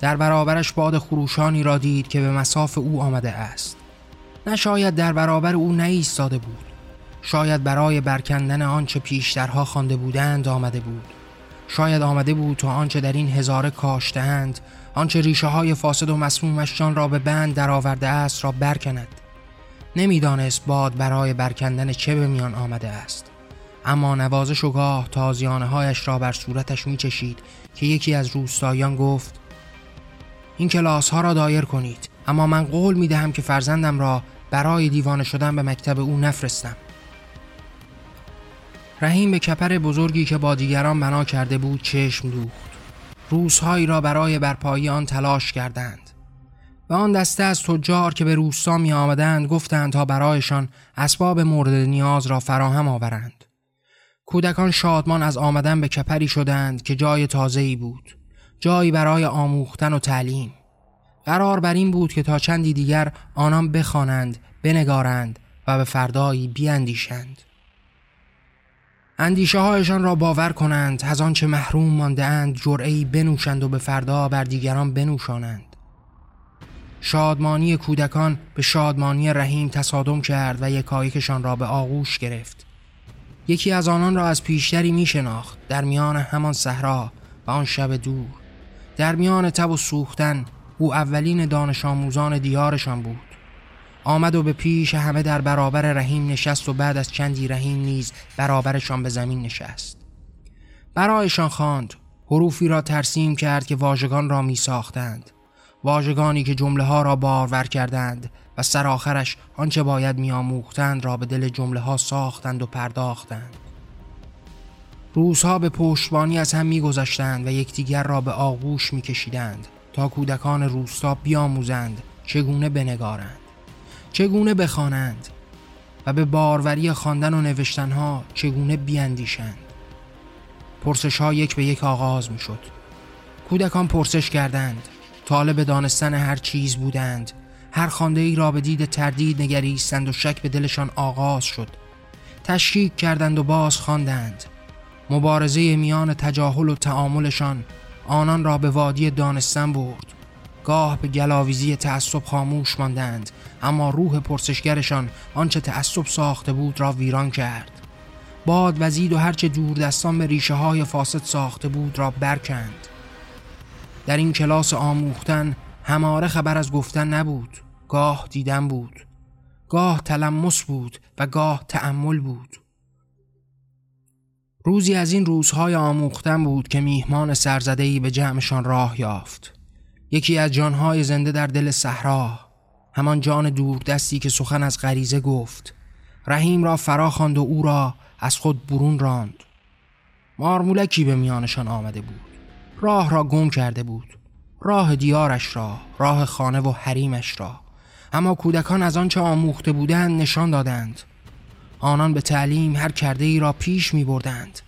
در برابرش باد خروشانی را دید که به مساف او آمده است. نه شاید در برابر او نایستاده بود. شاید برای برکندن آنچه پیشترها خوانده بودند آمده بود. شاید آمده بود تا آنچه در این هزاره کاشتهاند آنچه ریشه های فاسد و مسمومشان را به بند درآورده است را برکند. نمی‌دانست باد برای برکندن چه به میان آمده است. اما نوازش و گاه تازیانه هایش را بر صورتش میچشید که یکی از روستایان گفت این کلاس ها را دایر کنید اما من قول می دهم که فرزندم را برای دیوانه شدن به مکتب او نفرستم. رحیم به کپر بزرگی که با دیگران بنا کرده بود چشم دوخت روزهایی را برای برپایی آن تلاش کردند و آن دسته از تجار که به روستا می آمدند گفتند تا برایشان اسباب مورد نیاز را فراهم آورند. کودکان شادمان از آمدن به کپری شدند که جای تازه‌ای بود. جایی برای آموختن و تعلیم. قرار بر این بود که تا چندی دیگر آنان بخوانند، بنگارند و به فردایی بیاندیشند. اندیشه هایشان را باور کنند از آنچه محروم مانده اند جرعی بنوشند و به فردا بر دیگران بنوشانند. شادمانی کودکان به شادمانی رحیم تصادم کرد و یکایکشان را به آغوش گرفت. یکی از آنان را از پیشتری می شناخت در میان همان صحرا و آن شب دور. در میان تب و سوختن او اولین دانش آموزان دیارشان بود. آمد و به پیش همه در برابر رحیم نشست و بعد از چندی رحیم نیز برابرشان به زمین نشست. برایشان خواند. حروفی را ترسیم کرد که واژگان را می ساختند واژگانی که جمله ها را بارور کردند و سرآخرش آنچه باید میآموختند را به دل جمله ها ساختند و پرداختند. روزها به پشتبانی از هم میگذشتند و یکدیگر را به آغوش میکشیدند تا کودکان روستا بیاموزند چگونه بنگارند. چگونه بخوانند و به باروری خواندن و نوشتنها چگونه بیاندیشند پرسش ها یک به یک آغاز می شد کودکان پرسش کردند طالب دانستن هر چیز بودند هر خانده ای را به دید تردید نگریستند و شک به دلشان آغاز شد. تشکیک کردند و باز خواندند. مبارزه میان تجاهل و تعاملشان آنان را به وادی دانستن برد. گاه به گلاویزی تعصب خاموش ماندند اما روح پرسشگرشان آنچه تعصب ساخته بود را ویران کرد. باد وزید و هرچه دور دستان به ریشه های فاسد ساخته بود را برکند. در این کلاس آموختن هماره خبر از گفتن نبود گاه دیدن بود. گاه تلمس بود و گاه تأمل بود. روزی از این روزهای آموختن بود که میهمان سرزدهی به جمعشان راه یافت. یکی از جانهای زنده در دل صحرا. همان جان دور دستی که سخن از غریزه گفت. رحیم را فرا خواند و او را از خود برون راند. مارمولکی به میانشان آمده بود. راه را گم کرده بود. راه دیارش را راه خانه و حریمش را. اما کودکان از آنچه آموخته بودند نشان دادند. آنان به تعلیم هر کرده ای را پیش می بردند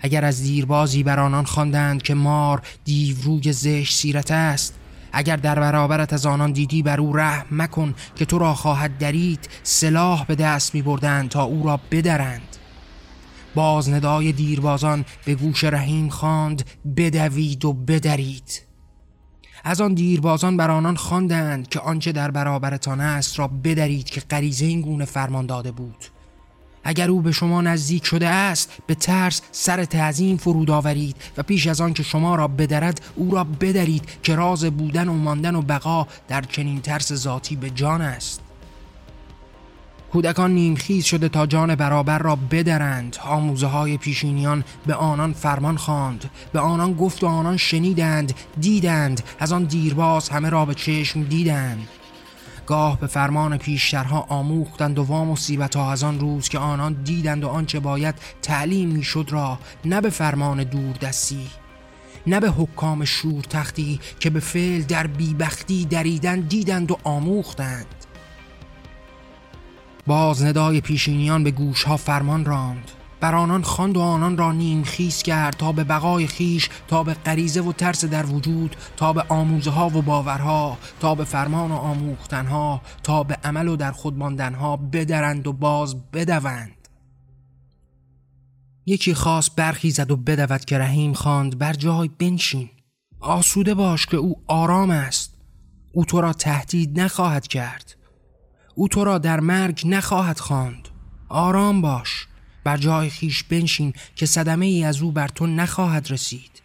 اگر از دیربازی بر آنان خواندند که مار دیو روی زشت سیرت است اگر در برابرت از آنان دیدی بر او رحم مکن که تو را خواهد درید سلاح به دست می بردند تا او را بدرند. باز ندای دیربازان به گوش رحیم خواند بدوید و بدرید. از آن دیربازان بر آنان خواندند که آنچه در برابرتان است را بدرید که غریزه این گونه فرمان داده بود. اگر او به شما نزدیک شده است به ترس سر تعظیم فرود آورید و پیش از آن که شما را بدرد او را بدرید که راز بودن و ماندن و بقا در چنین ترس ذاتی به جان است. کودکان نیمخیز شده تا جان برابر را بدرند. آموزه های پیشینیان به آنان فرمان خواند. به آنان گفت و آنان شنیدند دیدند. از آن دیرباز همه را به چشم دیدند. گاه به فرمان پیشترها آموختند و وا مصیبت ها از آن روز که آنان دیدند و آنچه باید تعلیم می‌شد را نه به فرمان دور دستی نه به حکام شور تختی که به فعل در بیبختی دریدن دیدند و آموختند. باز ندای پیشینیان به گوشها فرمان راند. بر آنان خواند و آنان را نیم خیس کرد تا به بقای خیش تا به غریزه و ترس در وجود تا به آموزه ها و باورها تا به فرمان و آموختنها تا به عمل و در خود ماندنها بدرند و باز بدوند. یکی خاص برخی زد و بدود که رحیم خواند بر جای بنشین. آسوده باش که او آرام است. او تو را تهدید نخواهد کرد. او تو را در مرگ نخواهد خواند. آرام باش. بر جای خیش بنشین که صدمه ای از او بر تو نخواهد رسید.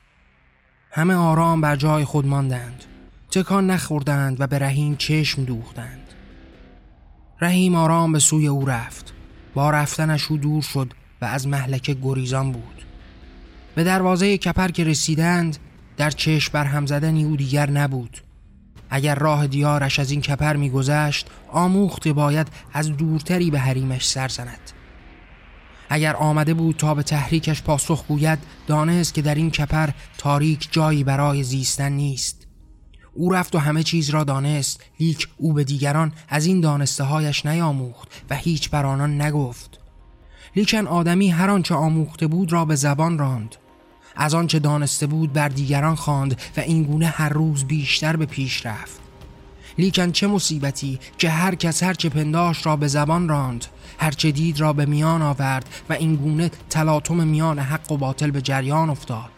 همه آرام بر جای خود ماندند. تکان نخوردند و به رحیم چشم دوختند. رحیم آرام به سوی او رفت. با رفتنش او دور شد و از محلکه گریزان بود. به دروازه کپر که رسیدند در چشم بر هم زدنی او دیگر نبود. اگر راه دیارش از این کپر میگذشت آموخت باید از دورتری به حریمش سر زند. اگر آمده بود تا به تحریکش پاسخ گوید دانست که در این کپر تاریک جایی برای زیستن نیست. او رفت و همه چیز را دانست لیک او به دیگران از این دانسته هایش نیاموخت و هیچ بر آنان نگفت. لیکن آدمی هر آنچه آموخته بود را به زبان راند. از آنچه دانسته بود بر دیگران خواند و اینگونه هر روز بیشتر به پیش رفت. لیکن چه مصیبتی که هر کس هرچه پنداشت را به زبان راند. هرچه دید را به میان آورد و اینگونه تلاطم میان حق و باطل به جریان افتاد.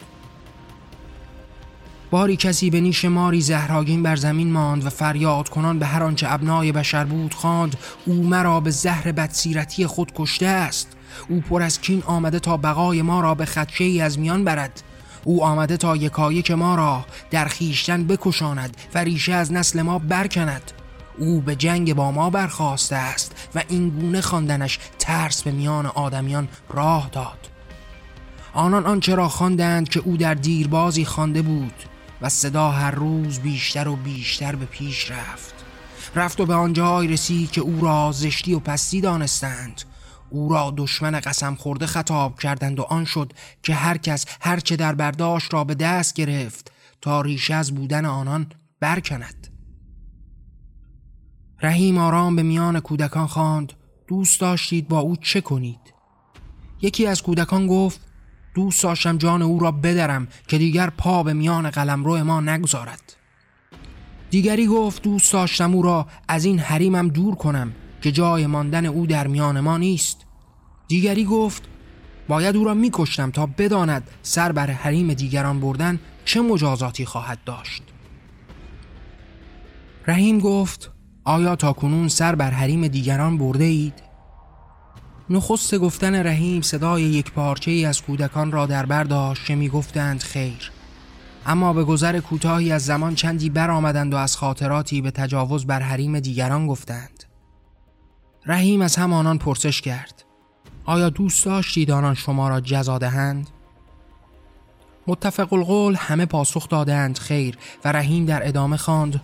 باری کسی به نیش ماری زهراگین بر زمین ماند و فریاد کنان به هر آنچه ابنای بشر بود خواند او مرا به زهر بدسیرتی خود کشته است. او پر از کین آمده تا بقای ما را به خدشه ای از میان برد. او آمده تا یکایک ما را در خیشتن بکشاند و ریشه از نسل ما برکند. او به جنگ با ما برخواسته است و این گونه خواندنش ترس به میان آدمیان راه داد. آنان آنچه را خواندند که او در دیربازی خوانده بود و صدا هر روز بیشتر و بیشتر به پیش رفت. رفت و به آنجای رسید که او را زشتی و پستی دانستند. او را دشمن قسم خورده خطاب کردند و آن شد که هر کس هرچه در برداشت را به دست گرفت تا ریشه از بودن آنان برکند. رحیم آرام به میان کودکان خواند. دوست داشتید با او چه کنید؟ یکی از کودکان گفت دوست داشتم جان او را بدرم که دیگر پا به میان قلمرو ما نگذارد. دیگری گفت دوست داشتم او را از این حریمم دور کنم که جای ماندن او در میان ما نیست. دیگری گفت باید او را میکشتم تا بداند سر بر حریم دیگران بردن چه مجازاتی خواهد داشت. رحیم گفت آیا تا کنون سر بر حریم دیگران برده اید؟ نخست گفتن رحیم صدای یک پارچه ای از کودکان را در برداشت که می گفتند خیر اما به گذر کوتاهی از زمان چندی برآمدند و از خاطراتی به تجاوز بر حریم دیگران گفتند رحیم از همانان پرسش کرد آیا دوست داشتید آنان شما را جزا دهند؟ متفق القول همه پاسخ دادند خیر و رحیم در ادامه خواند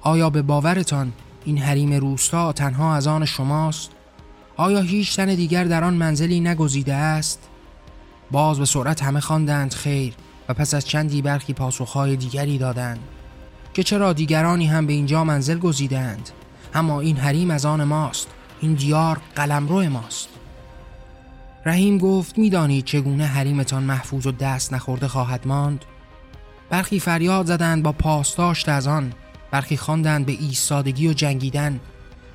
آیا به باورتان این حریم روستا تنها از آن شماست؟ آیا هیچ تن دیگر در آن منزلی نگزیده است؟ باز به سرعت همه خواندند خیر و پس از چندی برخی پاسخهای دیگری دادند که چرا دیگرانی هم به اینجا منزل گزیدند اما این حریم از آن ماست این دیار قلمرو ماست رحیم گفت می‌دانید چگونه حریمتان محفوظ و دست نخورده خواهد ماند برخی فریاد زدند با پاسداشت از آن برخی خواندند به ایستادگی و جنگیدن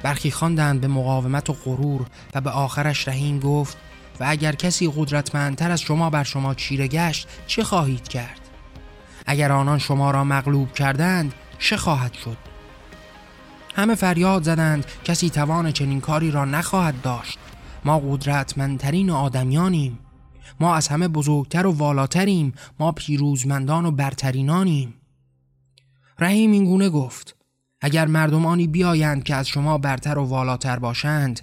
برخی خواندند به مقاومت و غرور و به آخرش رحیم گفت و اگر کسی قدرتمندتر از شما بر شما چیره گشت چه خواهید کرد؟ اگر آنان شما را مغلوب کردند چه خواهد شد؟ همه فریاد زدند کسی توان چنین کاری را نخواهد داشت. ما قدرتمندترین آدمیانیم. ما از همه بزرگتر و والاتریم. ما پیروزمندان و برترینانیم. رحیم اینگونه گفت اگر مردمانی بیایند که از شما برتر و والاتر باشند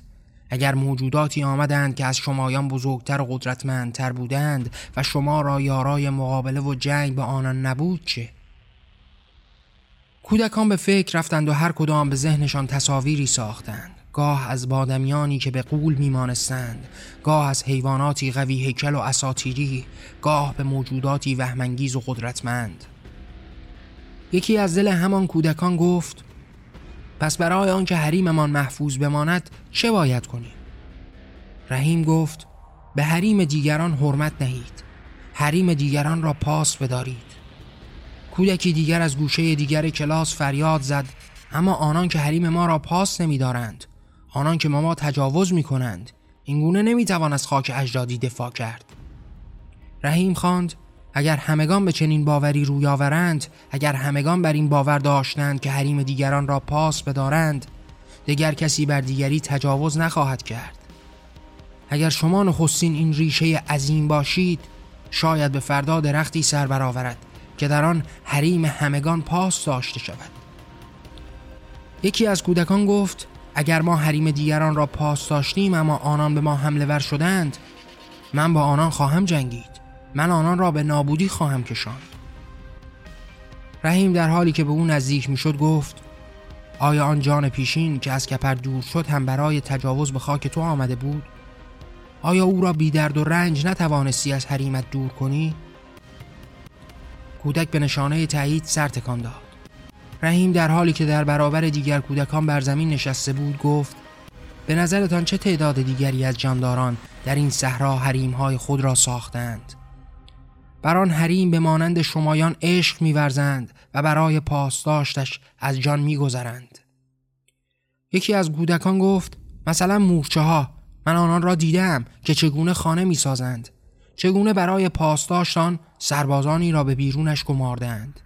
اگر موجوداتی آمدند که از شمایان بزرگتر و قدرتمندتر بودند و شما را یارای مقابله و جنگ به آنان نبود چه؟ کودکان به فکر رفتند و هر کدام به ذهنشان تصاویری ساختند گاه از بادمیانی که به قول میمانستند گاه از حیواناتی قوی هیکل و اساتیری گاه به موجوداتی وهمانگیز و قدرتمند یکی از دل همان کودکان گفت پس برای آنکه حریممان محفوظ بماند چه باید کنیم؟ رحیم گفت به حریم دیگران حرمت نهید حریم دیگران را پاس بدارید. کودکی دیگر از گوشه دیگر کلاس فریاد زد اما آنان که حریم ما را پاس نمیدارند آنان که ما ما تجاوز می کنند اینگونه نمی توان از خاک اجدادی دفاع کرد. رحیم خواند اگر همگان به چنین باوری روی آورند اگر همگان بر این باور داشتند که حریم دیگران را پاس بدارند دیگر کسی بر دیگری تجاوز نخواهد کرد. اگر شما نخستین این ریشه عظیم باشید شاید به فردا درختی سر برآورد که در آن حریم همگان پاس داشته شود. یکی از کودکان گفت اگر ما حریم دیگران را پاس داشتیم اما آنان به ما حمله ور شدند من با آنان خواهم جنگید. من آنان را به نابودی خواهم کشاند رحیم در حالی که به او نزدیک می‌شد گفت آیا آن جان پیشین که از کپر دور شد هم برای تجاوز به خاک تو آمده بود؟ آیا او را بی درد و رنج نتوانستی از حریمت دور کنی؟ کودک به نشانه تایید سر تکان داد. رحیم در حالی که در برابر دیگر کودکان بر زمین نشسته بود گفت به نظرتان چه تعداد دیگری از جانداران در این صحرا حریمهای خود را ساختند؟ بر آن حریم به مانند شمایان عشق میورزند و برای پاسداشتش از جان میگذرند. یکی از کودکان گفت مثلا مورچه ها من آنان را دیدم که چگونه خانه می‌سازند چگونه برای پاسداشتان سربازانی را به بیرونش گماردند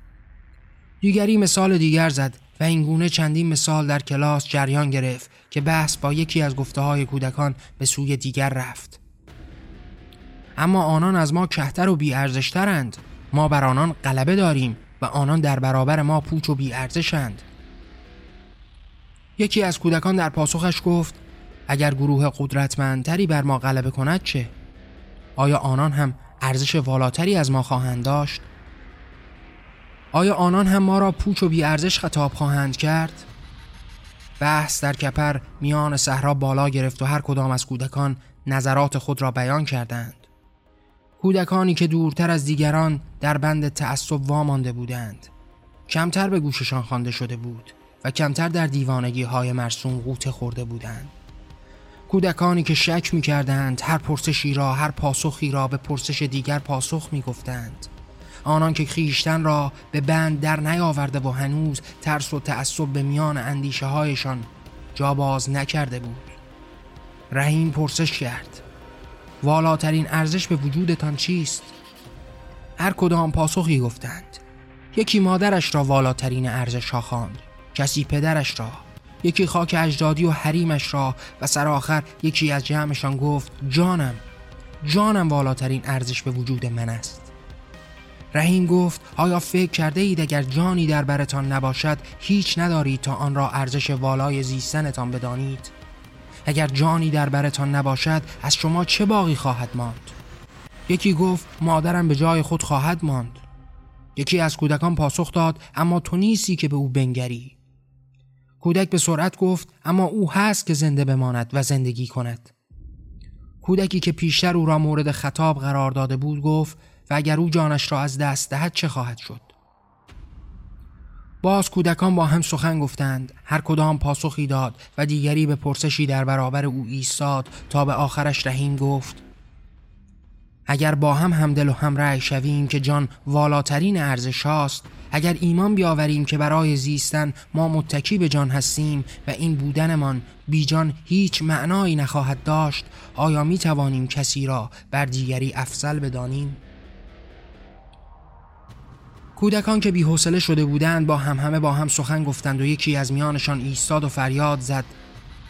دیگری مثال دیگر زد و اینگونه چندین مثال در کلاس جریان گرفت که بحث با یکی از گفته های کودکان به سوی دیگر رفت. اما آنان از ما کهتر و بیارزشترند ما بر آنان غلبه داریم و آنان در برابر ما پوچ و بیارزشند یکی از کودکان در پاسخش گفت اگر گروه قدرتمندتری بر ما غلبه کند چه؟ آیا آنان هم ارزش والاتری از ما خواهند داشت؟ آیا آنان هم ما را پوچ و بیارزش خطاب خواهند کرد؟ بحث در کپر میان صحرا بالا گرفت و هر کدام از کودکان نظرات خود را بیان کردند. کودکانی که دورتر از دیگران در بند تعصب وامانده بودند. کمتر به گوششان خوانده شده بود و کمتر در دیوانگی های مرسوم قوطه خورده بودند. کودکانی که شک می کردند هر پرسشی را هر پاسخی را به پرسش دیگر پاسخ می گفتند آنان که خیشتن را به بند در نیاورده و هنوز ترس و تعصب به میان اندیشه هایشان جا باز نکرده بود. رحیم پرسش کرد. والاترین ارزش به وجودتان چیست؟ هر کدام پاسخی گفتند. یکی مادرش را والاترین ارزش ها خواند کسی پدرش را. یکی خاک اجدادی و حریمش را و سرآخر یکی از جمعشان گفت جانم جانم والاترین ارزش به وجود من است. رحیم گفت آیا فکر کرده اید اگر جانی در برتان نباشد هیچ ندارید تا آن را ارزش والای زیستنتان بدانید؟ اگر جانی در برتان نباشد از شما چه باقی خواهد ماند؟ یکی گفت مادرم به جای خود خواهد ماند. یکی از کودکان پاسخ داد اما تو نیستی که به او بنگری. کودک به سرعت گفت اما او هست که زنده بماند و زندگی کند. کودکی که پیشتر او را مورد خطاب قرار داده بود گفت و اگر او جانش را از دست دهد چه خواهد شد؟ باز کودکان با هم سخن گفتند هر کدام پاسخی داد و دیگری به پرسشی در برابر او ایستاد تا به آخرش رحیم گفت اگر با هم همدل و همرأی شویم که جان والاترین ارزش هاست اگر ایمان بیاوریم که برای زیستن ما متکی به جان هستیم و این بودنمان بی جان هیچ معنایی نخواهد داشت آیا می توانیم کسی را بر دیگری افضل بدانیم؟ کودکان که بیحوصله شده بودند با هم همه با هم سخن گفتند و یکی از میانشان ایستاد و فریاد زد.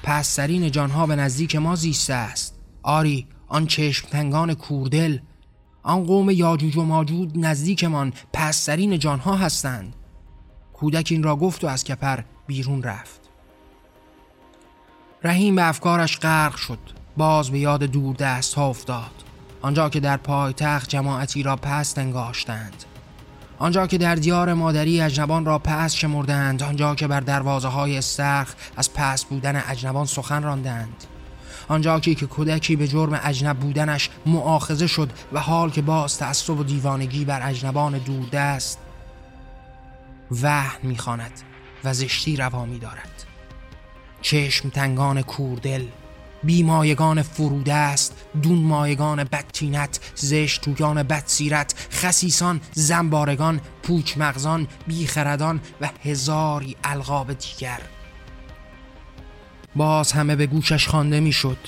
پس سرین جانها به نزدیک ما زیسته است. آری آن چشم تنگان کوردل. آن قوم یاجوج و ماجود نزدیکمان پسرین جانها هستند. کودک این را گفت و از کپر بیرون رفت. رحیم به افکارش غرق شد. باز به یاد دور دست ها افتاد. آنجا که در پایتخت جماعتی را پس انگاشتند. آنجا که در دیار مادری اجنبان را پس شمردند آنجا که بر دروازه های استخ از پس بودن اجنبان سخن راندند. آنجا که کودکی به جرم اجنب بودنش معاخذه شد و حال که باز تعصب و دیوانگی بر اجنبان دوردست وحن می‌خواند و زشتی روا دارد چشم تنگان کوردل بیمایگان فروده است دون مایگان بدتینت زشت رویان بدسیرت خسیسان زنبارگان پوچ مغزان بیخردان و هزاری القاب دیگر. باز همه به گوشش خوانده می‌شد.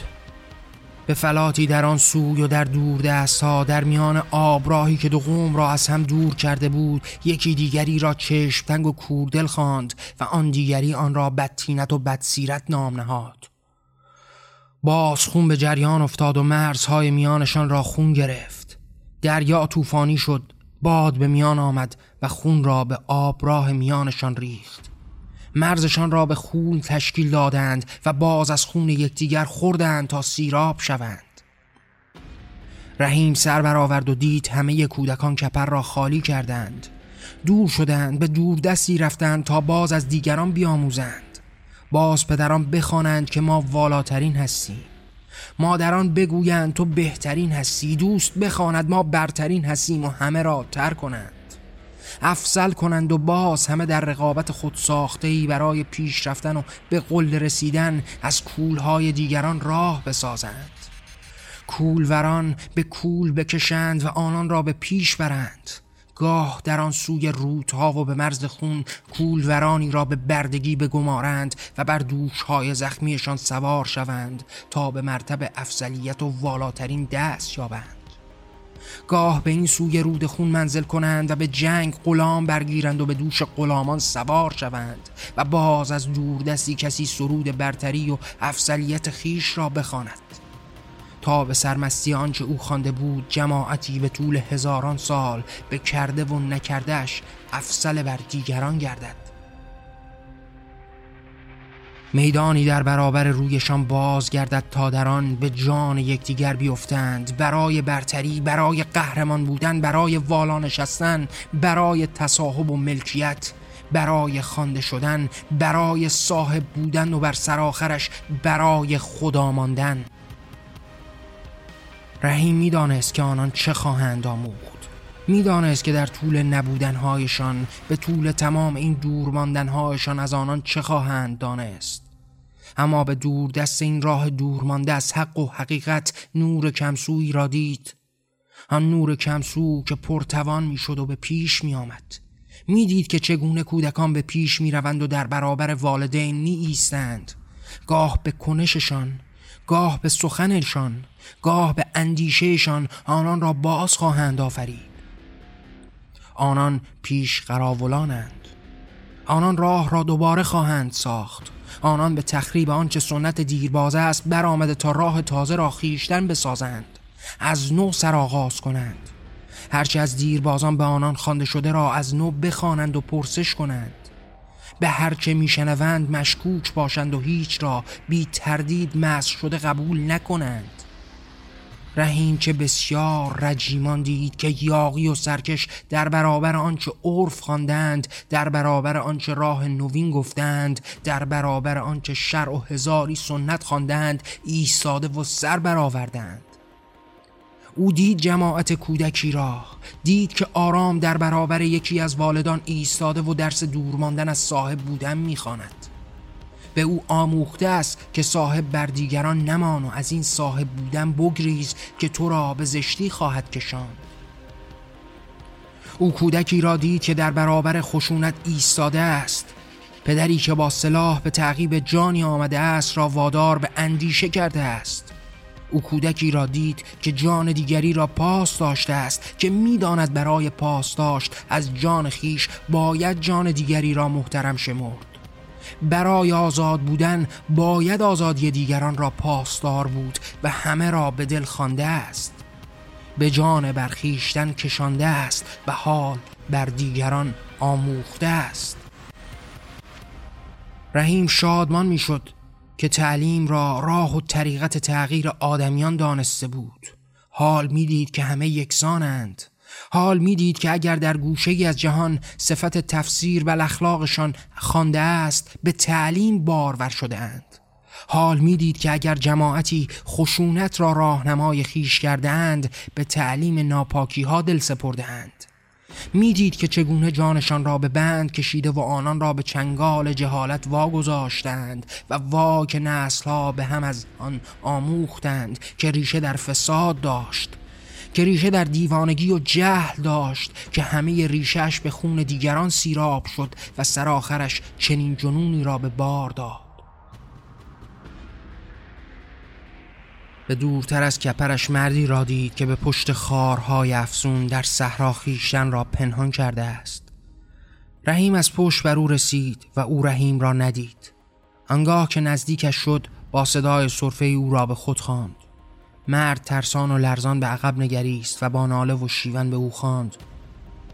به فلاتی در آن سوی و در دور دست ها در میان آبراهی که دو قوم را از هم دور کرده بود یکی دیگری را چشم تنگ و کوردل خواند و آن دیگری آن را بدتینت و بدسیرت نام نهاد. باز خون به جریان افتاد و مرزهای میانشان را خون گرفت. دریا طوفانی شد باد به میان آمد و خون را به آب راه میانشان ریخت. مرزشان را به خون تشکیل دادند و باز از خون یکدیگر خوردند تا سیراب شوند. رحیم سر برآورد و دید همه کودکان کپر را خالی کردند. دور شدند به دور دستی رفتند تا باز از دیگران بیاموزند. باز پدران بخوانند که ما والاترین هستیم. مادران بگویند تو بهترین هستی دوست بخواند ما برترین هستیم و همه را تر کنند. افسل کنند و باز همه در رقابت خود ساخته ای برای پیش رفتن و به قل رسیدن از کولهای دیگران راه بسازند. کولوران به کول بکشند و آنان را به پیش برند. گاه در آن سوی رودها و به مرز خون کولورانی را به بردگی بگمارند و بر دوشهای زخمیشان سوار شوند تا به مرتب افضلیت و والاترین دست یابند. گاه به این سوی رود خون منزل کنند و به جنگ غلام برگیرند و به دوش غلامان سوار شوند و باز از دوردستی کسی سرود برتری و افضلیت خیش را بخواند. تا به سرمستی آنچه او خوانده بود جماعتی به طول هزاران سال به کرده و نکردهش افسل بر دیگران گردد. میدانی در برابر رویشان باز گردد تا در آن به جان یکدیگر بیفتند. برای برتری برای قهرمان بودن برای والا نشستن برای تصاحب و ملکیت برای خوانده شدن برای صاحب بودن و بر سرآخرش برای خدا ماندن. رحیم می‌دانست که آنان چه خواهند آموخت. می‌دانست که در طول نبودنهایشان به طول تمام این دور ماندنهایشان از آنان چه خواهند دانست. اما به دور دست این راه دور مانده از حق و حقیقت نور کمسویی را دید. آن نور کمسو که پرتوان می‌شد و به پیش می آمد می‌دید که چگونه کودکان به پیش می روند و در برابر والدین می ایستند گاه به کنششان گاه به سخنشان گاه به اندیشهشان آنان را باز خواهند آفرید. آنان پیش قراولانند. آنان راه را دوباره خواهند ساخت. آنان به تخریب آنچه سنت دیربازه است برآمده تا راه تازه را خیشتن بسازند. از نو سرآغاز کنند. هرچه از دیربازان به آنان خوانده شده را از نو بخوانند و پرسش کنند. به هرچه میشنوند مشکوک باشند و هیچ را بی تردید مس شده قبول نکنند. رحیم که بسیار رجیمان دید که یاقی و سرکش در برابر آنچه عرف خواندند در برابر آنچه راه نوین گفتند در برابر آنچه شرع و هزاری سنت خواندند ایستاده و سر برآوردند. او دید جماعت کودکی را. دید که آرام در برابر یکی از والدان ایستاده و درس دور ماندن از صاحب بودن می‌خواند. به او آموخته است که صاحب بر دیگران نمان و از این صاحب بودن بگریز که تو را به زشتی خواهد کشاند. او کودکی را دید که در برابر خشونت ایستاده است. پدری که با سلاح به تعقیب جانی آمده است را وادار به اندیشه کرده است. او کودکی را دید که جان دیگری را پاس داشته است که می‌داند برای پاس داشت از جان خیش باید جان دیگری را محترم شمرد. برای آزاد بودن باید آزادی دیگران را پاسدار بود و همه را به دل خوانده است. به جان برخیشتن کشانده است و حال بر دیگران آموخته است. رحیم شادمان می‌شد. که تعلیم را راه و طریقت تغییر آدمیان دانسته بود. حال می‌دید که همه یکسانند. حال می‌دید که اگر در گوشه ای از جهان صفت تفسیر و اخلاقشان خوانده است به تعلیم بارور شده اند حال می‌دید که اگر جماعتی خشونت را راهنمای خیش کرده اند به تعلیم ناپاکی ها دل سپرده اند می‌دید که چگونه جانشان را به بند کشیده و آنان را به چنگال جهالت واگذاشتند و وا که نسلها به هم از آن آموختند که ریشه در فساد داشت که ریشه در دیوانگی و جهل داشت که همه ریشهش به خون دیگران سیراب شد و سرآخرش چنین جنونی را به بار داد. به دورتر از کپرش مردی را دید که به پشت خارهای افسون در صحرا خیشتن را پنهان کرده است. رحیم از پشت بر او رسید و او رحیم را ندید. انگاه که نزدیکش شد با صدای صرفه او را به خود خواند. مرد ترسان و لرزان به عقب نگریست و با ناله و شیون به او خواند.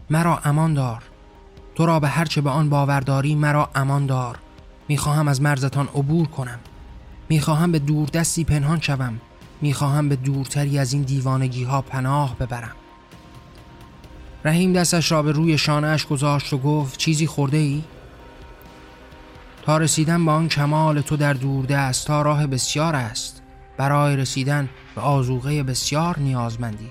مرا امان دار. تو را به هرچه به آن باورداری مرا امان دار. می‌خواهم از مرزتان عبور کنم. می‌خواهم به دور دستی پنهان شوم. می‌خواهم به دورتری از این دیوانگی ها پناه ببرم رحیم دستش را به روی شانهش گذاشت و گفت چیزی خورده ای؟ تا رسیدن به آن کمال تو در دست تا راه بسیار است برای رسیدن به آزوغه بسیار نیازمندی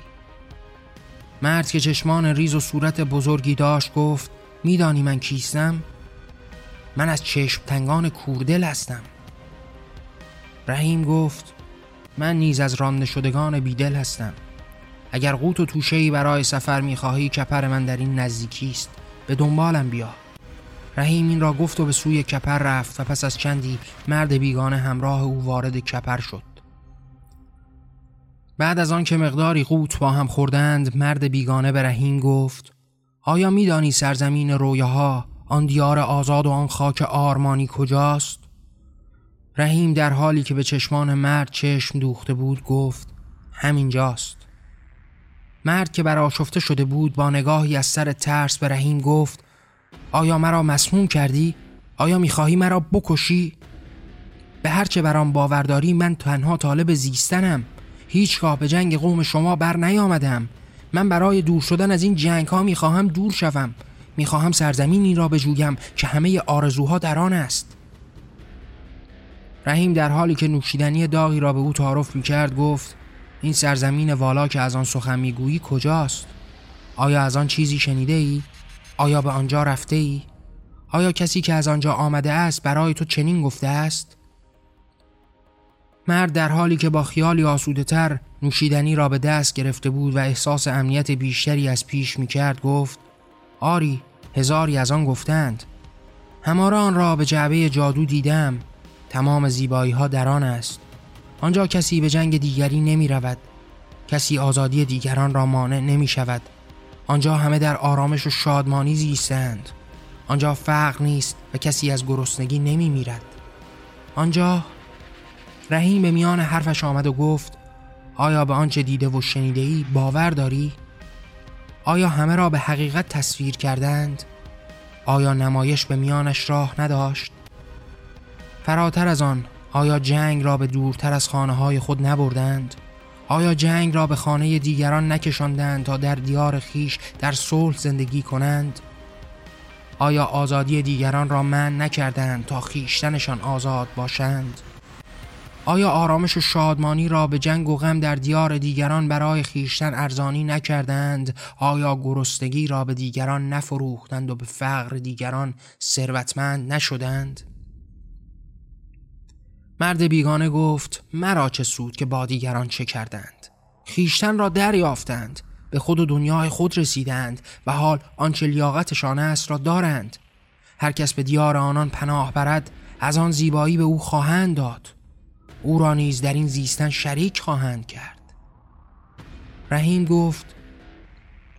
مرد که چشمان ریز و صورت بزرگی داشت گفت میدانی من کیستم؟ من از چشم تنگان کوردل هستم رحیم گفت من نیز از رانده شدگان بیدل هستم. اگر قوت و توشهی برای سفر می‌خواهی کپر من در این نزدیکی است. به دنبالم بیا. رحیم این را گفت و به سوی کپر رفت و پس از چندی مرد بیگانه همراه او وارد کپر شد. بعد از آن که مقداری قوت با هم خوردند مرد بیگانه به رحیم گفت آیا میدانی سرزمین رویاها آن دیار آزاد و آن خاک آرمانی کجاست؟ رحیم در حالی که به چشمان مرد چشم دوخته بود گفت همینجاست. مرد که براشفته شده بود با نگاهی از سر ترس به رحیم گفت آیا مرا مسموم کردی؟ آیا می‌خواهی مرا بکشی؟ به هرچه برام باورداری من تنها طالب زیستنم. هیچگاه به جنگ قوم شما بر نیامدم. من برای دور شدن از این جنگ ها می‌خواهم دور شوم. می‌خواهم سرزمینی را بجویم که همه آرزوها در آن است. رحیم در حالی که نوشیدنی داغی را به او تعارف می‌کرد گفت این سرزمین والا که از آن سخن می‌گویی کجاست؟ آیا از آن چیزی شنیده ای؟ آیا به آنجا رفته ای؟ آیا کسی که از آنجا آمده است برای تو چنین گفته است؟ مرد در حالی که با خیالی آسوده تر نوشیدنی را به دست گرفته بود و احساس امنیت بیشتری از پیش می کرد گفت آری هزاری از آن گفتند هماره آن را به جعبه جادو دیدم تمام زیبایی ها در آن است آنجا کسی به جنگ دیگری نمی رود کسی آزادی دیگران را مانع نمی شود آنجا همه در آرامش و شادمانی زیستند آنجا فقر نیست و کسی از گرسنگی نمی میرد آنجا رحیم به میان حرفش آمد و گفت آیا به آنچه دیده و شنیده ای باور داری؟ آیا همه را به حقیقت تصویر کردند؟ آیا نمایش به میانش راه نداشت؟ فراتر از آن آیا جنگ را به دورتر از خانه های خود نبردند؟ آیا جنگ را به خانه دیگران نکشاندند تا در دیار خیش در صلح زندگی کنند؟ آیا آزادی دیگران را من نکردند تا خیشتنشان آزاد باشند؟ آیا آرامش و شادمانی را به جنگ و غم در دیار دیگران برای خیشتن ارزانی نکردند؟ آیا گرستگی را به دیگران نفروختند و به فقر دیگران ثروتمند نشدند؟ مرد بیگانه گفت مرا چه سود که با دیگران چه کردند. خیشتن را دریافتند به خود و دنیای خود رسیدند و حال آنچه لیاقتشان است را دارند. هر کس به دیار آنان پناه برد از آن زیبایی به او خواهند داد. او را نیز در این زیستن شریک خواهند کرد. رحیم گفت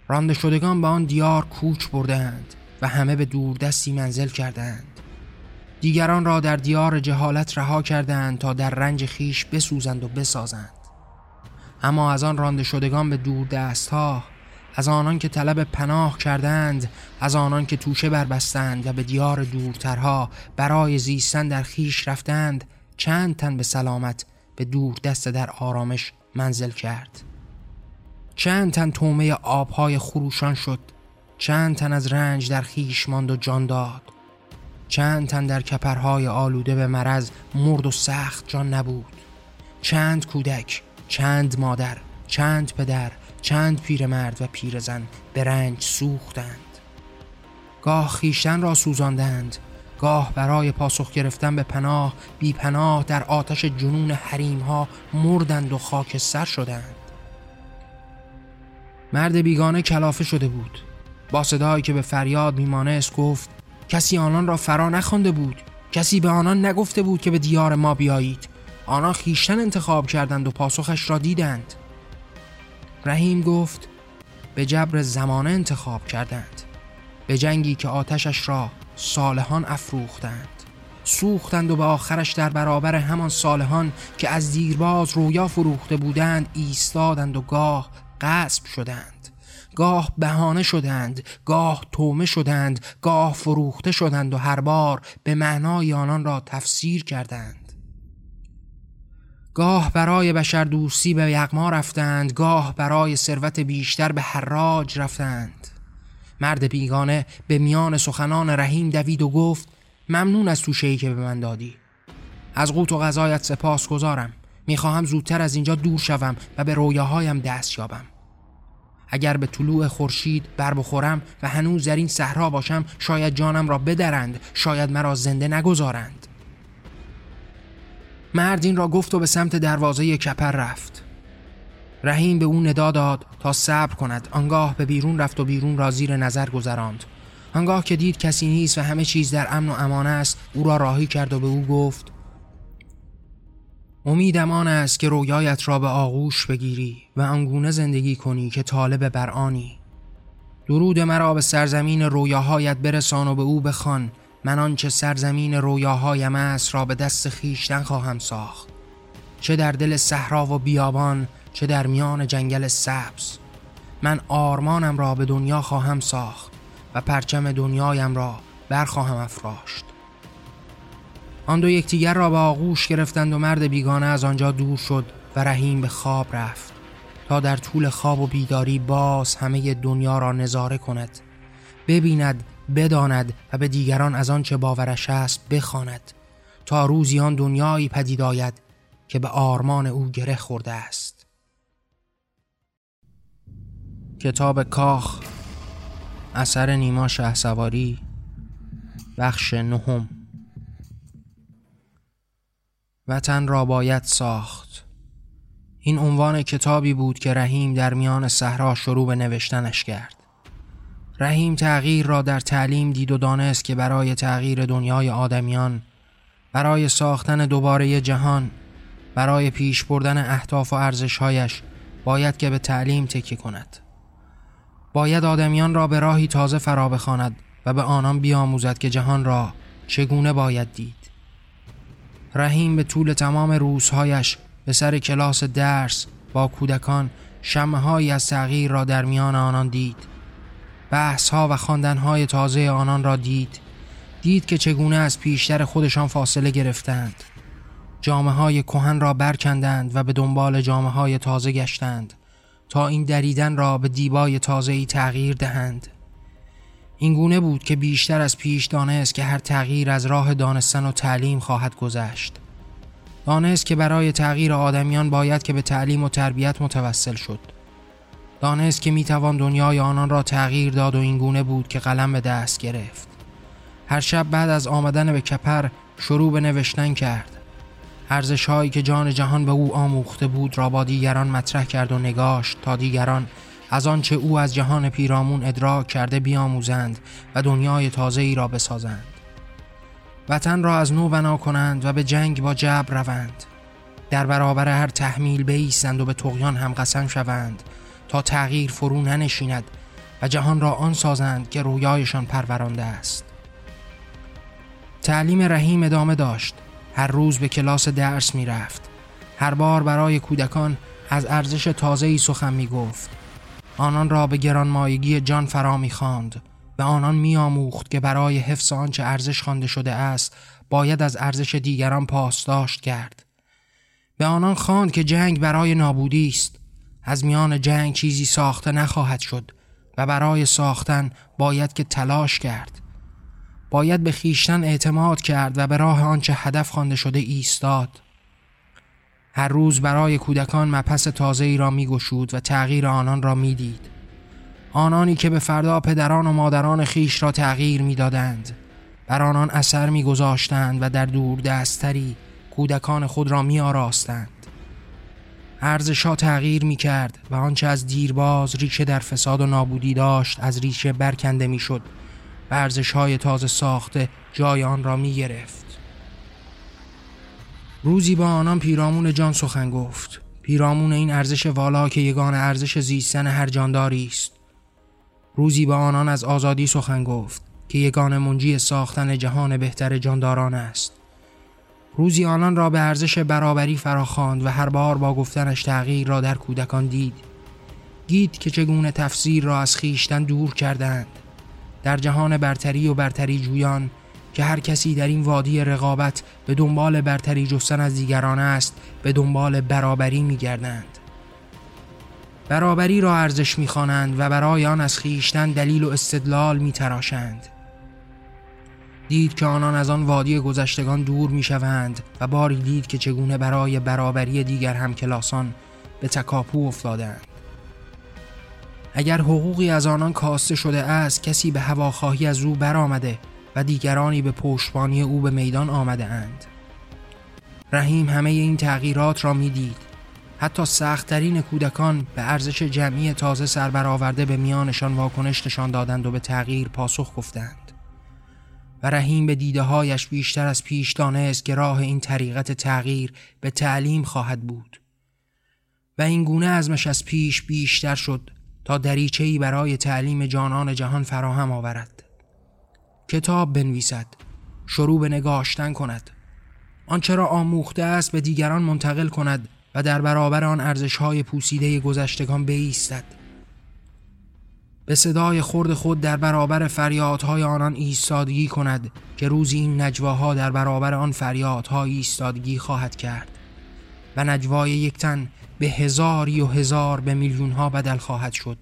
رانده شدگان به آن دیار کوچ بردند و همه به دوردستی منزل کردند دیگران را در دیار جهالت رها کردند تا در رنج خیش بسوزند و بسازند. اما از آن رانده شدگان به دور دست ها از آنان که طلب پناه کردند از آنان که توشه بربستند و به دیار دورترها برای زیستن در خیش رفتند چند تن به سلامت به دور دست در آرامش منزل کرد. چند تن تومه آبهای خروشان شد چند تن از رنج در خیش ماند و جان داد. چند تن در کپرهای آلوده به مرض مرد و سخت جان نبود. چند کودک چند مادر چند پدر چند پیرمرد و پیرزن به رنج سوختند. گاه خیشتن را سوزاندند. گاه برای پاسخ گرفتن به پناه بی پناه در آتش جنون حریم ها مردند و خاکستر شدند. مرد بیگانه کلافه شده بود. با صدایی که به فریاد میمانست گفت کسی آنان را فرا نخوانده بود. کسی به آنان نگفته بود که به دیار ما بیایید. آنان خیشتن انتخاب کردند و پاسخش را دیدند. رحیم گفت به جبر زمانه انتخاب کردند. به جنگی که آتشش را صالحان افروختند. سوختند و به آخرش در برابر همان صالحان که از دیرباز رویا فروخته بودند ایستادند و گاه قصب شدند. گاه بهانه شدند گاه تومه شدند گاه فروخته شدند و هر بار به معنای آنان را تفسیر کردند. گاه برای بشر دوستی به یغما رفتند گاه برای ثروت بیشتر به حراج رفتند. مرد بیگانه به میان سخنان رحیم دوید و گفت ممنون از توشه که به من دادی. از قوت و غذایت سپاس گذارم می‌خواهم زودتر از اینجا دور شوم و به رویاهایم دست یابم. اگر به طلوع خورشید بر بخورم و هنوز در این صحرا باشم شاید جانم را بدرند شاید مرا زنده نگذارند. مرد این را گفت و به سمت دروازه کپر رفت. رحیم به او ندا داد تا صبر کند. آنگاه به بیرون رفت و بیرون را زیر نظر گذراند. آنگاه که دید کسی نیست و همه چیز در امن و امان است او را راهی کرد و به او گفت امیدم آن است که رویایت را به آغوش بگیری و آنگونه زندگی کنی که طالب برآنی درود مرا به سرزمین رویاهایت برسان و به او بخوان. من آنچه سرزمین رویاهایم است را به دست خیشتن خواهم ساخت. چه در دل صحرا و بیابان چه در میان جنگل سبز. من آرمانم را به دنیا خواهم ساخت و پرچم دنیایم را برخواهم افراشت. آن دو یکدیگر را به آغوش گرفتند و مرد بیگانه از آنجا دور شد و رحیم به خواب رفت. تا در طول خواب و بیداری باز همه دنیا را نظاره کند. ببیند بداند و به دیگران از آنچه باورش است بخواند. تا روزی آن دنیایی پدید آید که به آرمان او گره خورده است. کتاب کاخ اثر نیما شهسواری بخش نهم. وطن را باید ساخت. این عنوان کتابی بود که رحیم در میان صحرا شروع به نوشتنش کرد. رحیم تغییر را در تعلیم دید و دانست که برای تغییر دنیای آدمیان برای ساختن دوباره جهان برای پیش بردن اهداف و ارزشهایش باید که به تعلیم تکیه کند. باید آدمیان را به راهی تازه فرا بخواند و به آنان بیاموزد که جهان را چگونه باید دید. رحیم به طول تمام روزهایش به سر کلاس درس با کودکان شمههایی از تغییر را در میان آنان دید. بحث ها و خواندن های تازه آنان را دید. دید که چگونه از پیشتر خودشان فاصله گرفتند. جامعه های کهن را برکندند و به دنبال جامعه های تازه گشتند تا این دریدن را به دیبای تازه ای تغییر دهند. این گونه بود که بیشتر از پیش دانست که هر تغییر از راه دانستن و تعلیم خواهد گذشت. دانست که برای تغییر آدمیان باید که به تعلیم و تربیت متوسل شد. دانست که می‌توان دنیای آنان را تغییر داد و این گونه بود که قلم به دست گرفت. هر شب بعد از آمدن به کپر شروع به نوشتن کرد. ارزش هایی که جان جهان به او آموخته بود را با دیگران مطرح کرد و نگاشت تا دیگران از آنچه او از جهان پیرامون ادراک کرده بیاموزند و دنیای تازه ای را بسازند. وطن را از نو بنا کنند و به جنگ با جبر روند. در برابر هر تحمیل بیستند و به تقیان هم قسم شوند تا تغییر فرو ننشیند و جهان را آن سازند که رویایشان پرورانده است. تعلیم رحیم ادامه داشت. هر روز به کلاس درس می رفت هر بار برای کودکان از ارزش تازه ای سخن می گفت آنان را به گرانمایگی جان فرا می خاند به آنان می آموخت که برای حفظ آنچه ارزش خوانده شده است باید از ارزش دیگران پاسداشت کرد. به آنان خواند که جنگ برای نابودی است. از میان جنگ چیزی ساخته نخواهد شد و برای ساختن باید که تلاش کرد. باید به خیشتن اعتماد کرد و به راه آنچه هدف خوانده شده ایستاد. هر روز برای کودکان مپس تازه ای را می گشود و تغییر آنان را می دید. آنانی که به فردا پدران و مادران خیش را تغییر می دادند. بر آنان اثر می گذاشتند و در دور دستری کودکان خود را می آراستند. ارزشا تغییر می کرد و آنچه از دیرباز ریشه در فساد و نابودی داشت از ریشه برکنده می شد و ارزش های تازه ساخته جای آن را می گرفت. روزی با آنان پیرامون جان سخن گفت. پیرامون این ارزش والا که یگان ارزش زیستن هر جانداری است. روزی با آنان از آزادی سخن گفت که یگان منجی ساختن جهان بهتر جانداران است. روزی آنان را به ارزش برابری فراخواند و هر بار با گفتنش تغییر را در کودکان دید. دید که چگونه تفسیر را از خیشتن دور کردند. در جهان برتری و برتری جویان که هر کسی در این وادی رقابت به دنبال برتری جستن از دیگران است به دنبال برابری میگردند. برابری را ارزش می‌خوانند و برای آن از خیشتن دلیل و استدلال میتراشند. دید که آنان از آن وادی گذشتگان دور می‌شوند و باری دید که چگونه برای برابری دیگر هم کلاسان به تکاپو افتادند. اگر حقوقی از آنان کاسته شده است کسی به هواخواهی از او برآمده و دیگرانی به پشتبانی او به میدان آمده اند. رحیم همه این تغییرات را می‌دید. حتی سختترین کودکان به ارزش جمعی تازه سربرآورده به میانشان واکنش نشان دادند و به تغییر پاسخ گفتند. و رحیم به دیده هایش بیشتر از پیش دانست که راه این طریقت تغییر به تعلیم خواهد بود. و این گونه ازمش از پیش بیشتر شد تا دریچه‌ای برای تعلیم جانان جهان فراهم آورد. کتاب بنویسد شروع به نگاشتن کند. آنچه را آموخته است به دیگران منتقل کند و در برابر آن ارزش‌های پوسیده گذشتگان بایستد به صدای خرد خود در برابر فریادهای آنان ایستادگی کند که روزی این نجواها در برابر آن فریادها ایستادگی خواهد کرد و نجوای یک تن به هزاری و هزار به میلیونها بدل خواهد شد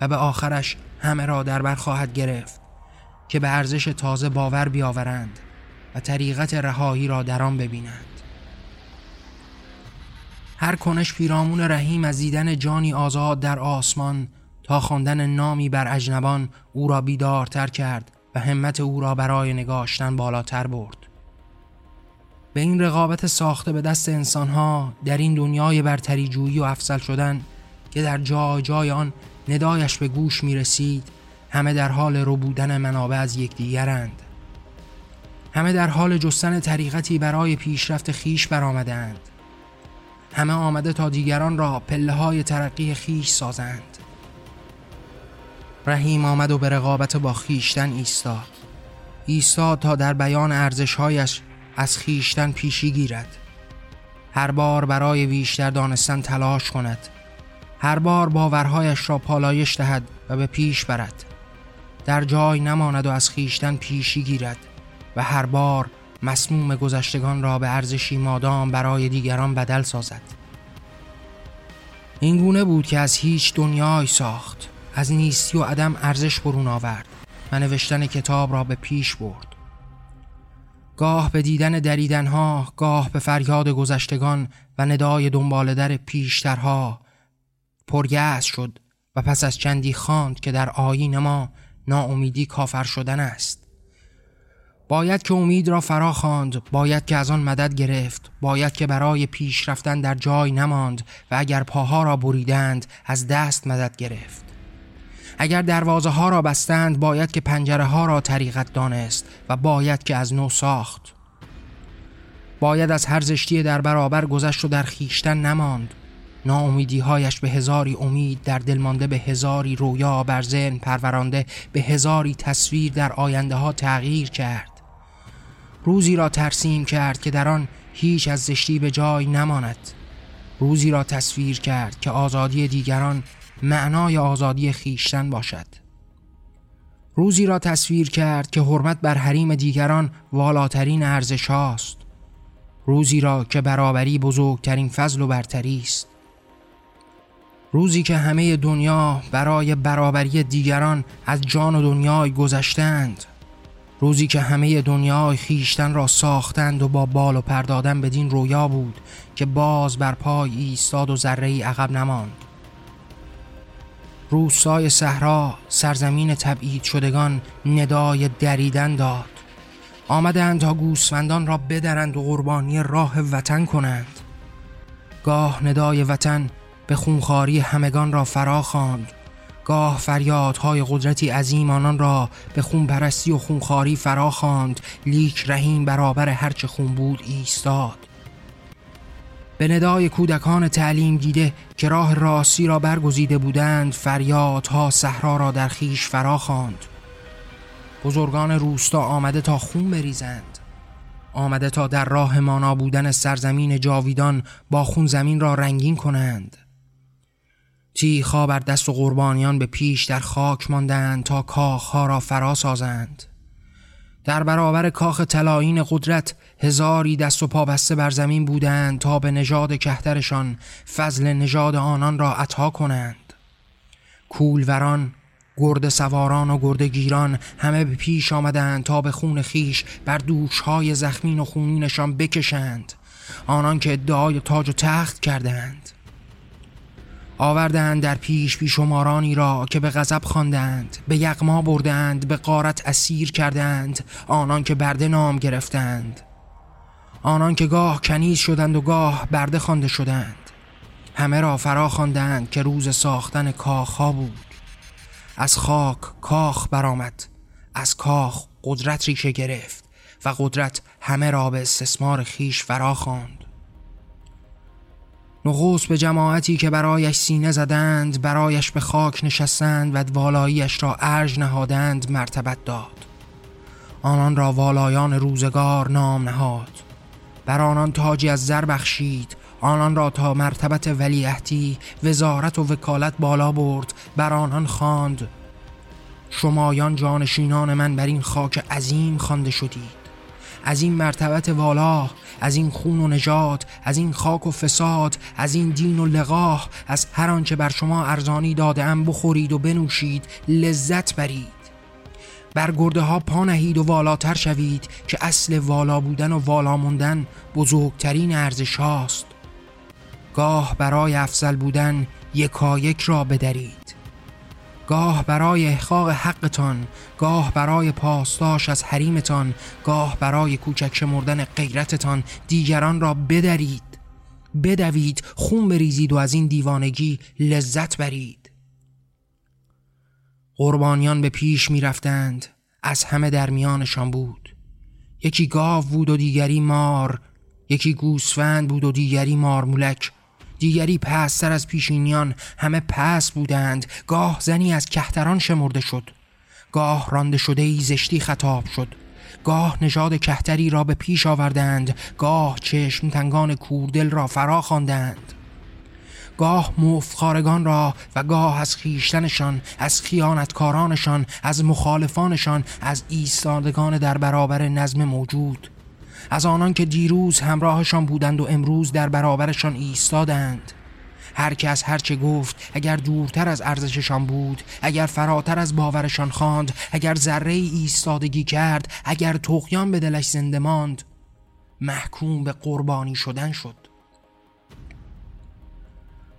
و به آخرش همه را در بر خواهد گرفت. که به ارزش تازه باور بیاورند و طریقت رهایی را در آن ببینند. هر کنش پیرامون رحیم از دیدن جانی آزاد در آسمان تا خواندن نامی بر اجنبان او را بیدارتر کرد و همت او را برای نگاشتن بالاتر برد. به این رقابت ساخته به دست انسانها در این دنیای برتری جویی و افسل شدن که در جای جای آن ندایش به گوش می رسید همه در حال رو منابع از یکدیگرند. همه در حال جستن طریقتی برای پیشرفت خیش برآمدند. همه آمده تا دیگران را پله های ترقی خیش سازند. رحیم آمد و به رقابت با خیشتن ایستاد. ایستاد تا در بیان ارزشهایش از خیشتن پیشی گیرد. هر بار برای بیشتر دانستن تلاش کند. هر بار باورهایش را پالایش دهد و به پیش برد. در جای نماند و از خیشتن پیشی گیرد و هر بار مسموم گذشتگان را به ارزشی مادام برای دیگران بدل سازد. این گونه بود که از هیچ دنیای ساخت از نیستی و عدم ارزش برون آورد و نوشتن کتاب را به پیش برد. گاه به دیدن دریدنها گاه به فریاد گذشتگان و ندای دنبال در پیشترها پرگست شد و پس از چندی خواند که در آیین ما ناامیدی کافر شدن است. باید که امید را فرا خواند باید که از آن مدد گرفت باید که برای پیش رفتن در جای نماند و اگر پاها را بریدند از دست مدد گرفت. اگر دروازه ها را بستند باید که پنجره ها را طریقت دانست و باید که از نو ساخت. باید از هر زشتی در برابر گذشت و در خیشتن نماند. ناامیدی هایش به هزاری امید در دل مانده به هزاری رویا بر ذهن پرورانده به هزاری تصویر در آینده ها تغییر کرد. روزی را ترسیم کرد که در آن هیچ از زشتی به جای نماند. روزی را تصویر کرد که آزادی دیگران معنای آزادی خیشتن باشد. روزی را تصویر کرد که حرمت بر حریم دیگران والاترین ارزش هاست روزی را که برابری بزرگترین فضل و برتری است. روزی که همه دنیا برای برابری دیگران از جان و دنیای گذشتند. روزی که همه دنیای خیشتن را ساختند و با بال و پردادن بدین رویا بود که باز بر پای ایستاد و ذره عقب نماند. روستای صحرا سرزمین تبعید شدگان ندای دریدن داد. آمدند تا گوسفندان را بدرند و قربانی راه وطن کنند. گاه ندای وطن به خونخاری همگان را فرا خواند. گاه فریادهای قدرتی عظیم آنان را به خون پرستی و خونخاری فرا خواند. لیک رحیم برابر هرچه خون بود ایستاد. به ندای کودکان تعلیم دیده که راه راستی را برگزیده بودند فریادها صحرا را در خیش فرا خواند. بزرگان روستا آمده تا خون بریزند. آمده تا در راه مانا بودن سرزمین جاویدان با خون زمین را رنگین کنند. تیخا بر دست و قربانیان به پیش در خاک ماندند تا کاخها را فرا سازند. در برابر کاخ طلایین قدرت هزاری دست و پا بسته بر زمین بودند تا به نژاد کهترشان فضل نژاد آنان را عطا کنند. کولوران گرد سواران و گرد گیران همه به پیش آمدند تا به خون خیش بر دوشهای زخمین و خونینشان بکشند. آنان که ادعای تاج و تخت کردند. آوردند در پیش بیشمارانی را که به غضب خواندند به یغما بردند به قارت اسیر کردند آنان که برده نام گرفتند. آنان که گاه کنیز شدند و گاه برده خوانده شدند. همه را فرا خواندند که روز ساختن کاخ بود. از خاک کاخ برآمد از کاخ قدرت ریشه گرفت و قدرت همه را به استثمار خیش فرا خواند. نخست به جماعتی که برایش سینه زدند برایش به خاک نشستند و والاییش را ارج نهادند مرتبت داد. آنان را والایان روزگار نام نهاد. بر آنان تاجی از زر بخشید. آنان را تا مرتبت ولیعهدی وزارت و وکالت بالا برد. بر آنان خواند. شمایان جانشینان من بر این خاک عظیم خوانده شدید از این مرتبت والا از این خون و نجات از این خاک و فساد از این دین و لقاه از هر آنچه بر شما ارزانی داده ام بخورید و بنوشید لذت برید. بر گرده ها پا نهید و والاتر شوید که اصل والا بودن و والا موندن بزرگترین ارزش هاست گاه برای افضل بودن یکایک را بدرید. گاه برای احقاق حقتان گاه برای پاسداش از حریمتان گاه برای کوچک شمردن غیرتتان دیگران را بدرید. بدوید خون بریزید و از این دیوانگی لذت برید. قربانیان به پیش می رفتند از همه در میانشان بود. یکی گاو بود و دیگری مار یکی گوسفند بود و دیگری مارمولک دیگری پستر از پیشینیان همه پس بودند. گاه زنی از کهتران شمرده شد. گاه رانده شده ای زشتی خطاب شد. گاه نژاد کهتری را به پیش آوردند. گاه چشم تنگان کوردل را فرا خواندند. گاه مفتخارگان را و گاه از خیشتنشان از خیانتکارانشان از مخالفانشان از ایستادگان در برابر نظم موجود. از آنان که دیروز همراهشان بودند و امروز در برابرشان ایستادند. هر کس هرچه گفت اگر دورتر از ارزششان بود اگر فراتر از باورشان خواند اگر ذره ایستادگی کرد اگر تقیان به دلش زنده ماند محکوم به قربانی شدن شد.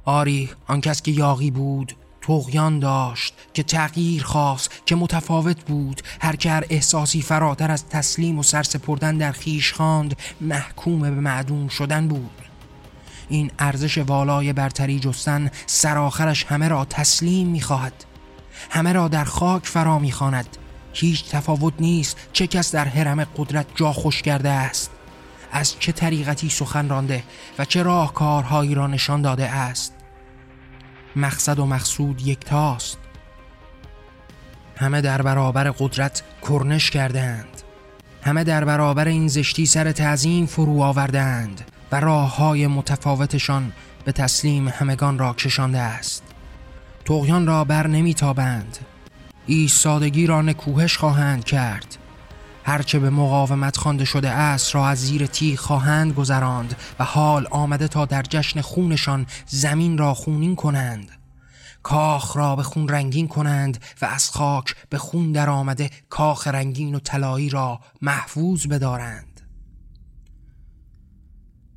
آری آن کس که یاقی بود تغیان داشت که تغییر خواست که متفاوت بود. هر که هر احساسی فراتر از تسلیم و سرسپردن در خیش خواند محکوم به معدوم شدن بود. این ارزش والای برتری جستن سرآخرش همه را تسلیم می‌خواهد. همه را در خاک فرا می‌خواند. هیچ تفاوت نیست چه کس در حرم قدرت جا خوش کرده است. از چه طریقتی سخن رانده و چه راهکارهایی را نشان داده است. مقصد و مقصود یکتاست. همه در برابر قدرت کرنش کردند همه در برابر این زشتی سر تعظیم فرو آوردند و راه های متفاوتشان به تسلیم همگان را کشانده است. تغیان را بر نمیتابند. ایستادگی را نکوهش خواهند کرد. هرچه به مقاومت خوانده شده است را از زیر تیغ خواهند گذراند و حال آمده تا در جشن خونشان زمین را خونین کنند. کاخ را به خون رنگین کنند و از خاک به خون در آمده کاخ رنگین و طلایی را محفوظ بدارند.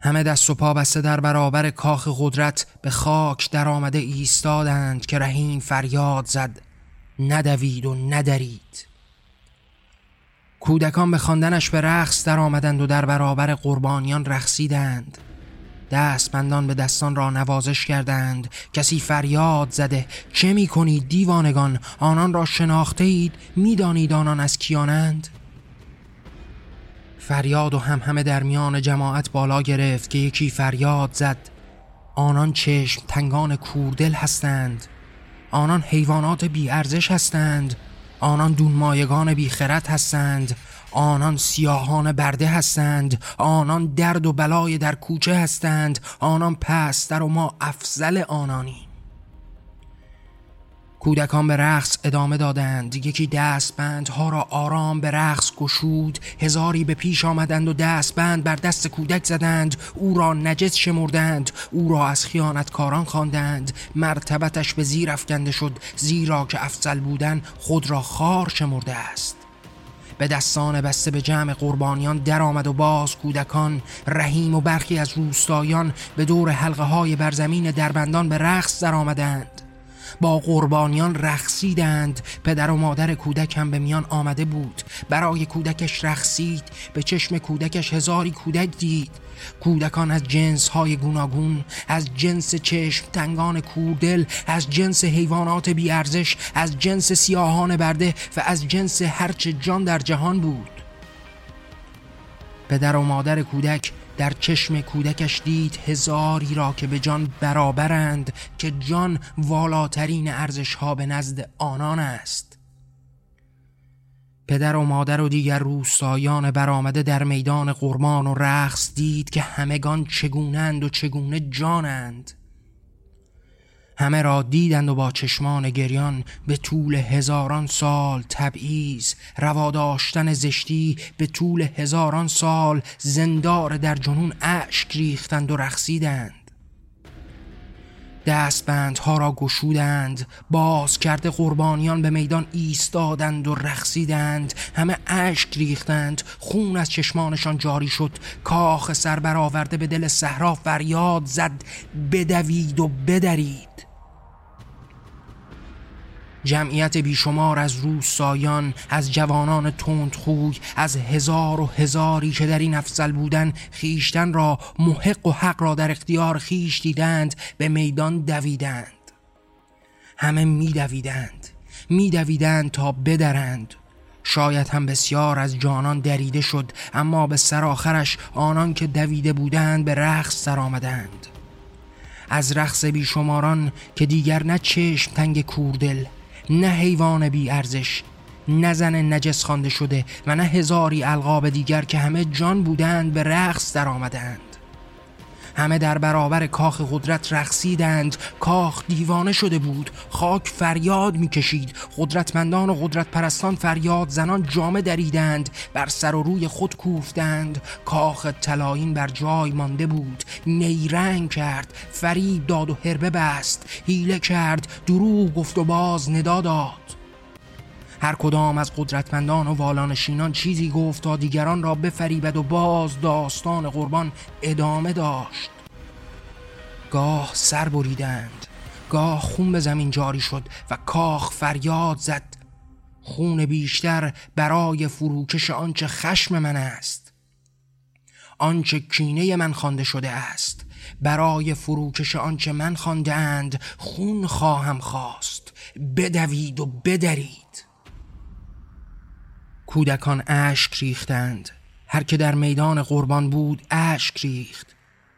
همه دست و پا بسته در برابر کاخ قدرت به خاک در آمده ایستادند که رحیم فریاد زد ندوید و ندرید. کودکان به خواندنش به رقص در آمدند و در برابر قربانیان رقصیدند. دستبندان به دستان را نوازش کردند. کسی فریاد زده چه می کنید دیوانگان؟ آنان را شناخته اید می‌دانید آنان از کیانند؟ فریاد و هم همه در میان جماعت بالا گرفت که یکی فریاد زد. آنان چشم تنگان کوردل هستند. آنان حیوانات بی ارزش هستند. آنان دونمایگان بی خرد هستند آنان سیاهان برده هستند آنان درد و بلای در کوچه هستند آنان پستر و ما افضل آنانی. کودکان به رقص ادامه دادند. یکی دستبندها را آرام به رقص گشود. هزاری به پیش آمدند و دستبند بر دست کودک زدند. او را نجس شمردند. او را از خیانتکاران خواندند. مرتبتش به زیر افکنده شد. زیرا که افضل بودن خود را خار شمرده است. به دستان بسته به جمع قربانیان درآمد و باز کودکان رحیم و برخی از روستایان به دور حلقه های برزمین دربندان به رقص درآمدند. با قربانیان رقصیدند. پدر و مادر کودک هم به میان آمده بود. برای کودکش رقصید. به چشم کودکش هزاری کودک دید. کودکان از جنس های گوناگون از جنس چشم تنگان کوردل از جنس حیوانات بیارزش از جنس سیاهان برده و از جنس هرچه جان در جهان بود. پدر و مادر کودک در چشم کودکش دید هزاری را که به جان برابرند که جان والاترین ارزش ها به نزد آنان است. پدر و مادر و دیگر روستایان برآمده در میدان قربان و رقص دید که همگان چگونند و چگونه جانند. همه را دیدند و با چشمان گریان به طول هزاران سال تبعیض روا داشتن زشتی به طول هزاران سال زندار در جنون اشک ریختند و رقصیدند. دستبندها را گشودند باز کرده قربانیان به میدان ایستادند و رقصیدند همه اشک ریختند خون از چشمانشان جاری شد کاخ سر برآورده به دل صحرا فریاد زد بدوید و بدرید. جمعیت بیشمار از روستایان از جوانان تندخوی از هزار و هزاری که در این افضل بودن خیشتن را محق و حق را در اختیار خیش دیدند به میدان دویدند. همه میدویدند میدویدند تا بدرند. شاید هم بسیار از جانان دریده شد اما به سرآخرش آنان که دویده بودند به رقص سر آمدند از رقص بیشماران که دیگر نه چشم تنگ کوردل نه حیوان بی ارزش نه زن نجس خوانده شده و نه هزاری القاب دیگر که همه جان بودند به رقص در آمدند همه در برابر کاخ قدرت رقصیدند. کاخ دیوانه شده بود. خاک فریاد می‌کشید. قدرتمندان و قدرت پرستان فریاد زنان جامه دریدند. بر سر و روی خود کوفتند. کاخ تلاین بر جای مانده بود. نیرنگ کرد. فریب داد و هربه بست. هیله کرد. دروغ گفت و باز ندا داد. هر کدام از قدرتمندان و والانشینان چیزی گفت تا دیگران را بفریبد و باز داستان قربان ادامه داشت. گاه سر بریدند. گاه خون به زمین جاری شد و کاخ فریاد زد. خون بیشتر برای فروکش آنچه خشم من است. آنچه کینه من خوانده شده است. برای فروکش آنچه من خوانده اند خون خواهم خواست. بدوید و بدرید. کودکان اشک ریختند. هر که در میدان قربان بود اشک ریخت.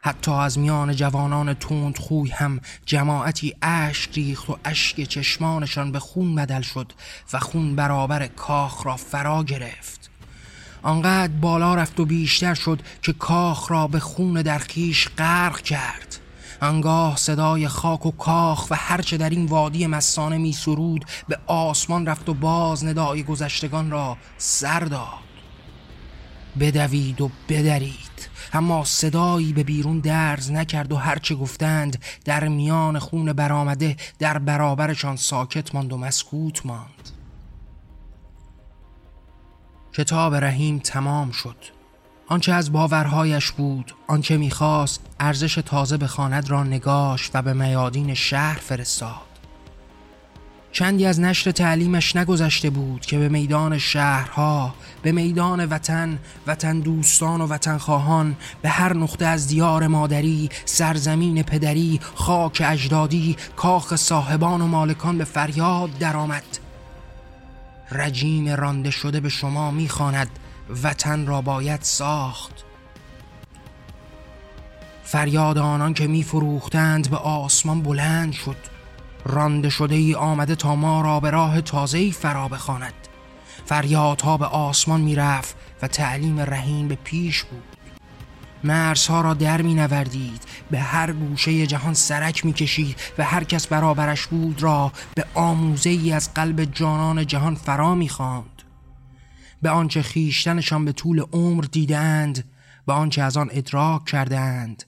حتی از میان جوانان تند خوی هم جماعتی اشک ریخت و اشک چشمانشان به خون بدل شد و خون برابر کاخ را فرا گرفت. آنقدر بالا رفت و بیشتر شد که کاخ را به خون در خیش غرق کرد. انگاه صدای خاک و کاخ و هرچه در این وادی مسانه می سرود به آسمان رفت و باز ندای گذشتگان را سر داد. بدوید و بدرید اما صدایی به بیرون درز نکرد و هرچه گفتند در میان خون برآمده در برابرشان ساکت ماند و مسکوت ماند. کتاب رحیم تمام شد. آنچه از باورهایش بود آنچه می‌خواست ارزش تازه به خاند را نگاش و به میادین شهر فرستاد. چندی از نشر تعلیمش نگذشته بود که به میدان شهرها به میدان وطن وطن دوستان و وطن خواهان به هر نقطه از دیار مادری سرزمین پدری خاک اجدادی کاخ صاحبان و مالکان به فریاد درآمد. رجیم رانده شده به شما می‌خواند وطن را باید ساخت. فریاد آنان که میفروختند به آسمان بلند شد. رانده شده ای آمده تا ما را به راه تازه‌ای فرا بخواند. فریادها به آسمان می‌رفت و تعلیم رحیم به پیش بود. مرزها را در می نوردید به هر گوشه جهان سرک می کشید و هر کس برابرش بود را به آموزه ای از قلب جانان جهان فرا می خواند. به آنچه خیشتنشان به طول عمر دیدند به آنچه از آن ادراک کردند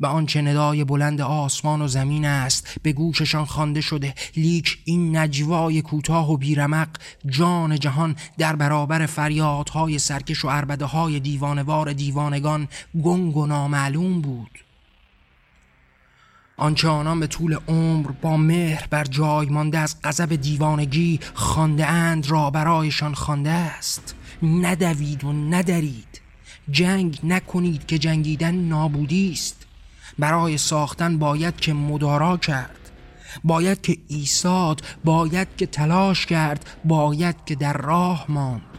به آنچه ندای بلند آسمان و زمین است به گوششان خوانده شده. لیک این نجوای کوتاه و بیرمق جان جهان در برابر فریادهای سرکش و عربده های دیوانوار دیوانگان گنگ و نامعلوم بود. آنچه آنان به طول عمر با مهر بر جای مانده از غضب دیوانگی خانده اند را برایشان خوانده است. ندوید و ندرید. جنگ نکنید که جنگیدن نابودی است. برای ساختن باید که مدارا کرد. باید که ایستاد باید که تلاش کرد باید که در راه ماند.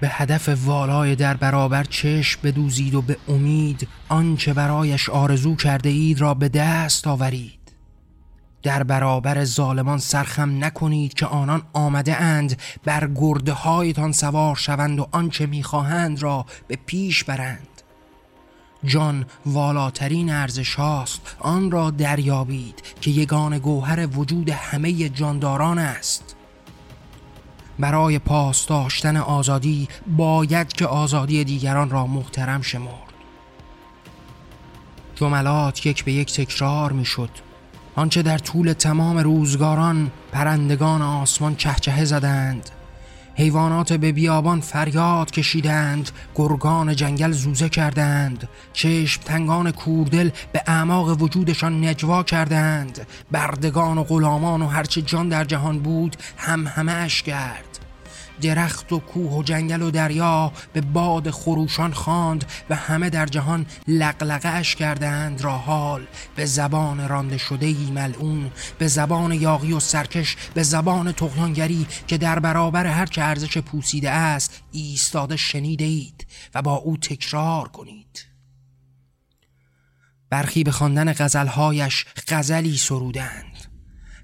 به هدف والای در برابر چشم بدوزید و به امید آنچه برایش آرزو کرده اید را به دست آورید. در برابر ظالمان سرخم نکنید که آنان آمده اند بر گرده هایتان سوار شوند و آنچه می‌خواهند را به پیش برند. جان والاترین ارزش هاست آن را دریابید که یگان گوهر وجود همه جانداران است. برای پاس داشتن آزادی باید که آزادی دیگران را محترم شمرد. جملات یک به یک تکرار می شد آنچه در طول تمام روزگاران پرندگان آسمان چهچه زدند. حیوانات به بیابان فریاد کشیدند. گرگان جنگل زوزه کردند. چشم تنگان کوردل به اعماق وجودشان نجوا کردند. بردگان و غلامان و هرچه جان در جهان بود هم همه اش کرد درخت و کوه و جنگل و دریا به باد خروشان خواند و همه در جهان لقلقه اش کردند را حال. به زبان رانده شده ای ملعون به زبان یاقی و سرکش به زبان تقیانگری که در برابر هر چه ارزش پوسیده است ایستاده شنیده اید و با او تکرار کنید. برخی به خواندن غزلهایش غزلی سرودند.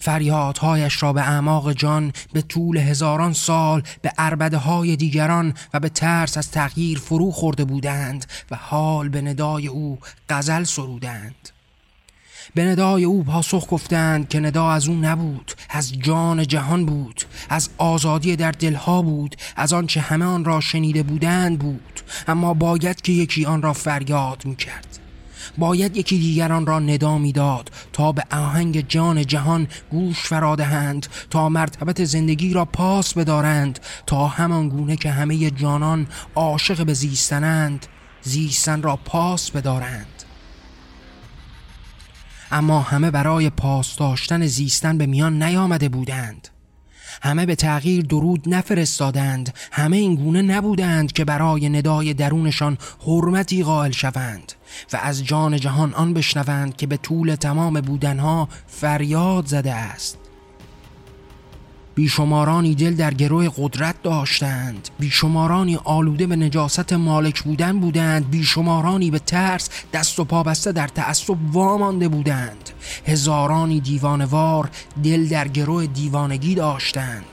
فریادهایش را به اعماق جان به طول هزاران سال به عربده های دیگران و به ترس از تغییر فرو خورده بودند و حال به ندای او غزل سرودند. به ندای او پاسخ گفتند که ندا از او نبود از جان جهان بود از آزادی در دلها بود از آنچه همه آن را شنیده بودند بود. اما باید که یکی آن را فریاد می‌کرد. باید یکی دیگران را ندا می‌داد تا به آهنگ جان جهان گوش فرادهند تا مرتبت زندگی را پاس بدارند تا همان گونه که همه جانان عاشق به زیستنند زیستن را پاس بدارند. اما همه برای پاس داشتن زیستن به میان نیامده بودند. همه به تغییر درود نفرستادند. همه این گونه نبودند که برای ندای درونشان حرمتی قائل شوند. و از جان جهان آن بشنوند که به طول تمام بودنها فریاد زده است. بیشمارانی دل در گروه قدرت داشتند. بیشمارانی آلوده به نجاست مالک بودن بودند. بیشمارانی به ترس دست و پا بسته در تعصب وامانده بودند. هزارانی دیوانوار دل در گروه دیوانگی داشتند.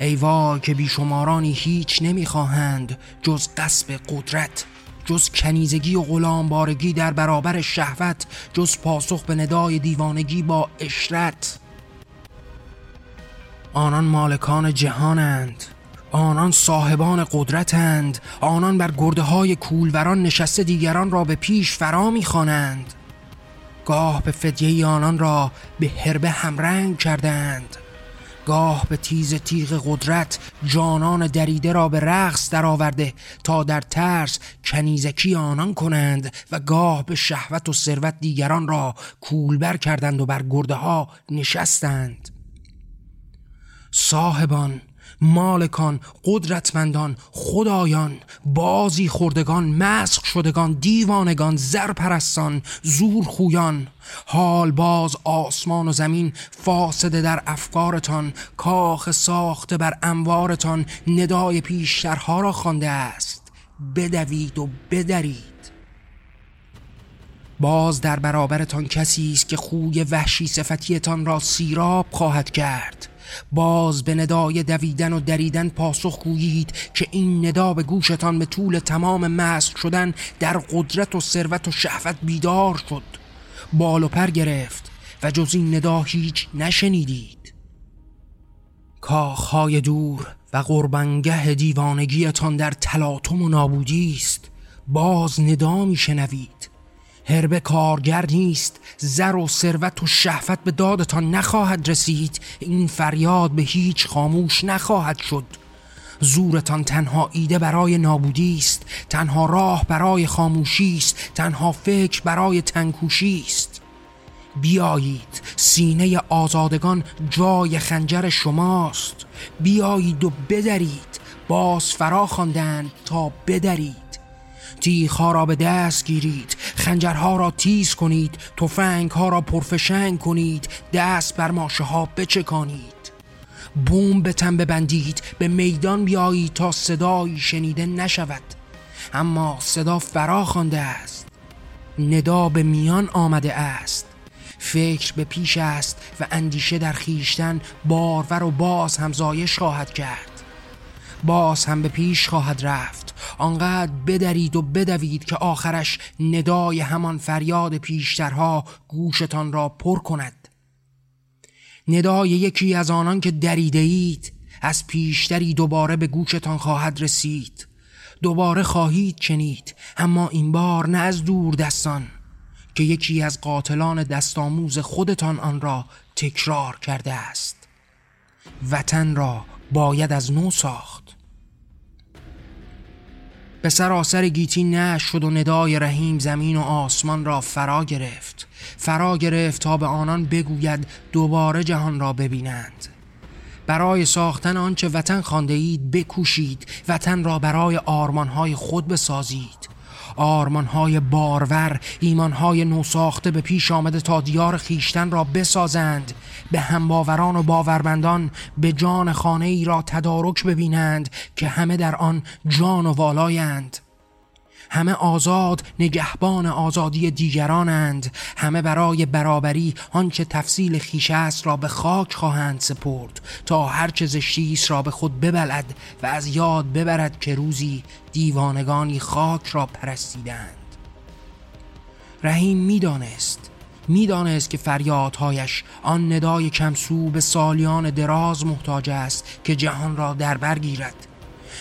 ای وای که بیشمارانی هیچ نمی‌خواهند جز قصب قدرت جز کنیزگی و غلامبارگی در برابر شهوت جز پاسخ به ندای دیوانگی با اشرت آنان مالکان جهانند. آنان صاحبان قدرتند. آنان بر گرده های کولوران نشسته دیگران را به پیش فرا می‌خوانند. گاه به فدیه آنان را به هربه همرنگ کردند. گاه به تیز تیغ قدرت جانان دریده را به رقص درآورده تا در ترس کنیزکی آنان کنند و گاه به شهوت و ثروت دیگران را کولبر کردند و بر گرده ها نشستند. صاحبان مالکان قدرتمندان خدایان بازی خوردگان مسخ شدگان دیوانگان زرپرستان زورخویان حال باز آسمان و زمین فاسده در افکارتان کاخ ساخته بر انوارتان ندای پیشترها را خوانده است. بدوید و بدرید. باز در برابرتان کسی است که خوی وحشی صفتیتان را سیراب خواهد کرد. باز به ندای دویدن و دریدن پاسخ گویید که این ندا به گوشتان به طول تمام مسخ شدن در قدرت و ثروت و شهوت بیدار شد. بال و پر گرفت و جز این ندا هیچ نشنیدید. کاخهای دور و قربانگه دیوانگیتان در تلاطم و نابودی است. باز ندا میشنوید. هربه کارگر نیست. زر و ثروت و شهوت به دادتان نخواهد رسید. این فریاد به هیچ خاموش نخواهد شد. زورتان تنها ایده برای نابودی است. تنها راه برای خاموشی است. تنها فکر برای تنکوشی است. بیایید سینه آزادگان جای خنجر شماست. بیایید و بدرید. باز فرا خواندند تا بدرید. تیخها را به دست گیرید. خنجرها را تیز کنید. ها را پرفشنگ کنید. دست بر ماشه ها بچکانید. بوم به تن ببندید. به میدان بیایید تا صدایی شنیده نشود. اما صدا فرا خوانده است. ندا به میان آمده است. فکر به پیش است و اندیشه در خیشتن بارور و باز هم زایش خواهد کرد. باز هم به پیش خواهد رفت. آنقدر بدرید و بدوید که آخرش ندای همان فریاد پیشترها گوشتان را پر کند. ندای یکی از آنان که دریده اید از پیشتری دوباره به گوشتان خواهد رسید. دوباره خواهید چنید اما این بار نه از دور دستان که یکی از قاتلان دستاموز خودتان آن را تکرار کرده است. وطن را باید از نو ساخت. به سراسر گیتی نش شد و ندای رحیم زمین و آسمان را فرا گرفت. فرا گرفت تا به آنان بگوید دوباره جهان را ببینند. برای ساختن آنچه وطن خانده اید بکوشید. وطن را برای آرمانهای خود بسازید. آرمانهای بارور ایمانهای نوساخته به پیش آمده تا دیار خیشتن را بسازند. به همباوران و باورمندان به جان خانه ای را تدارک ببینند که همه در آن جان و والایند. همه آزاد نگهبان آزادی دیگرانند. همه برای برابری آنچه تفصیل خیش است را به خاک خواهند سپرد. تا هرچه زشتیست را به خود ببلد و از یاد ببرد که روزی دیوانگانی خاک را پرستیدند. رحیم می‌دانست می‌دانست که فریادهایش آن ندای کمسو به سالیان دراز محتاج است که جهان را در برگیرد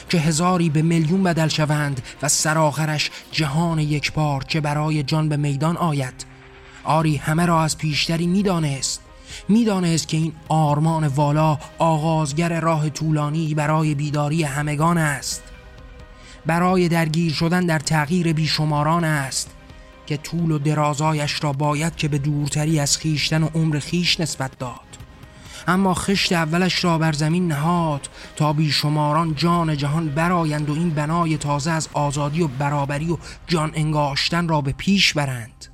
که هزاری به میلیون بدل شوند و سرآخرش جهان یک بار که برای جان به میدان آید. آری همه را از پیشتری می‌دانست. می‌دانست که این آرمان والا آغازگر راه طولانی برای بیداری همگان است. برای درگیر شدن در تغییر بیشماران است که طول و درازایش را باید که به دورتری از خیشتن و عمر خیش نسبت داد. اما خشت اولش را بر زمین نهاد تا بیشماران جان جهان برایند و این بنای تازه از آزادی و برابری و جان انگاشتن را به پیش برند.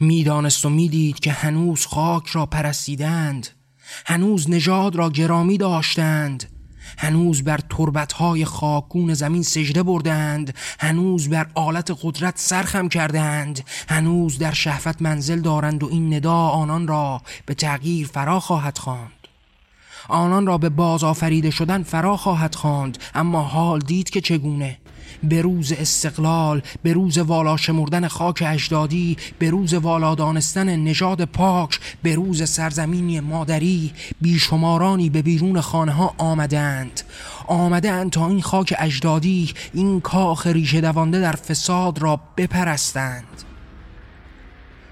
می‌دانست و می‌دید که هنوز خاک را پرستیدند هنوز نژاد را گرامی داشتند. هنوز بر تربتهای خاکون زمین سجده بردند هنوز بر آلت قدرت سرخم کردند هنوز در شهفت منزل دارند و این ندا آنان را به تغییر فرا خواهد خواند. آنان را به باز آفریده شدن فرا خواهد خواند اما حال دید که چگونه؟ به روز استقلال به روز والا شمردن خاک اجدادی به روز والا دانستن نژاد پاک به روز سرزمینی مادری بیشمارانی به بیرون خانه ها آمدند. آمدند تا این خاک اجدادی این کاخ ریشه دوانده در فساد را بپرستند.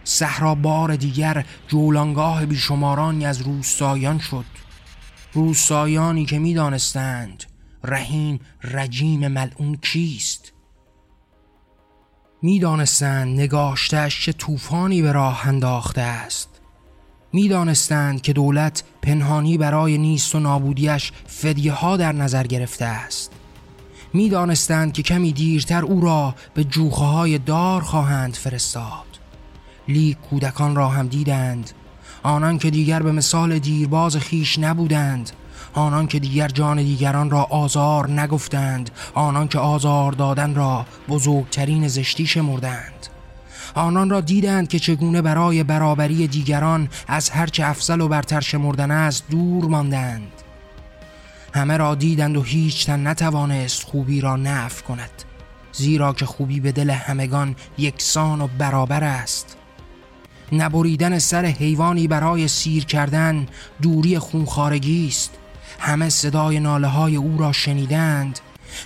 صحرا بار دیگر جولانگاه بیشمارانی از روستایان شد. روستایانی که می‌دانستند رحیم رجیم ملعون کیست؟ می‌دانستند نگاشتش چه طوفانی به راه انداخته است. می‌دانستند که دولت پنهانی برای نیست و نابودیش فدیه ها در نظر گرفته است. می‌دانستند که کمی دیرتر او را به جوخه های دار خواهند فرستاد. لیک کودکان را هم دیدند. آنان که دیگر به مثال دیرباز خیش نبودند. آنان که دیگر جان دیگران را آزار نگفتند آنان که آزار دادن را بزرگترین زشتی شمردند. آنان را دیدند که چگونه برای برابری دیگران از هرچه افضل و برتر شمردن است دور ماندند. همه را دیدند و هیچ تن نتوانست خوبی را نف کند زیرا که خوبی به دل همگان یکسان و برابر است. نبریدن سر حیوانی برای سیر کردن دوری خونخارگی است. همه صدای ناله های او را شنیدند.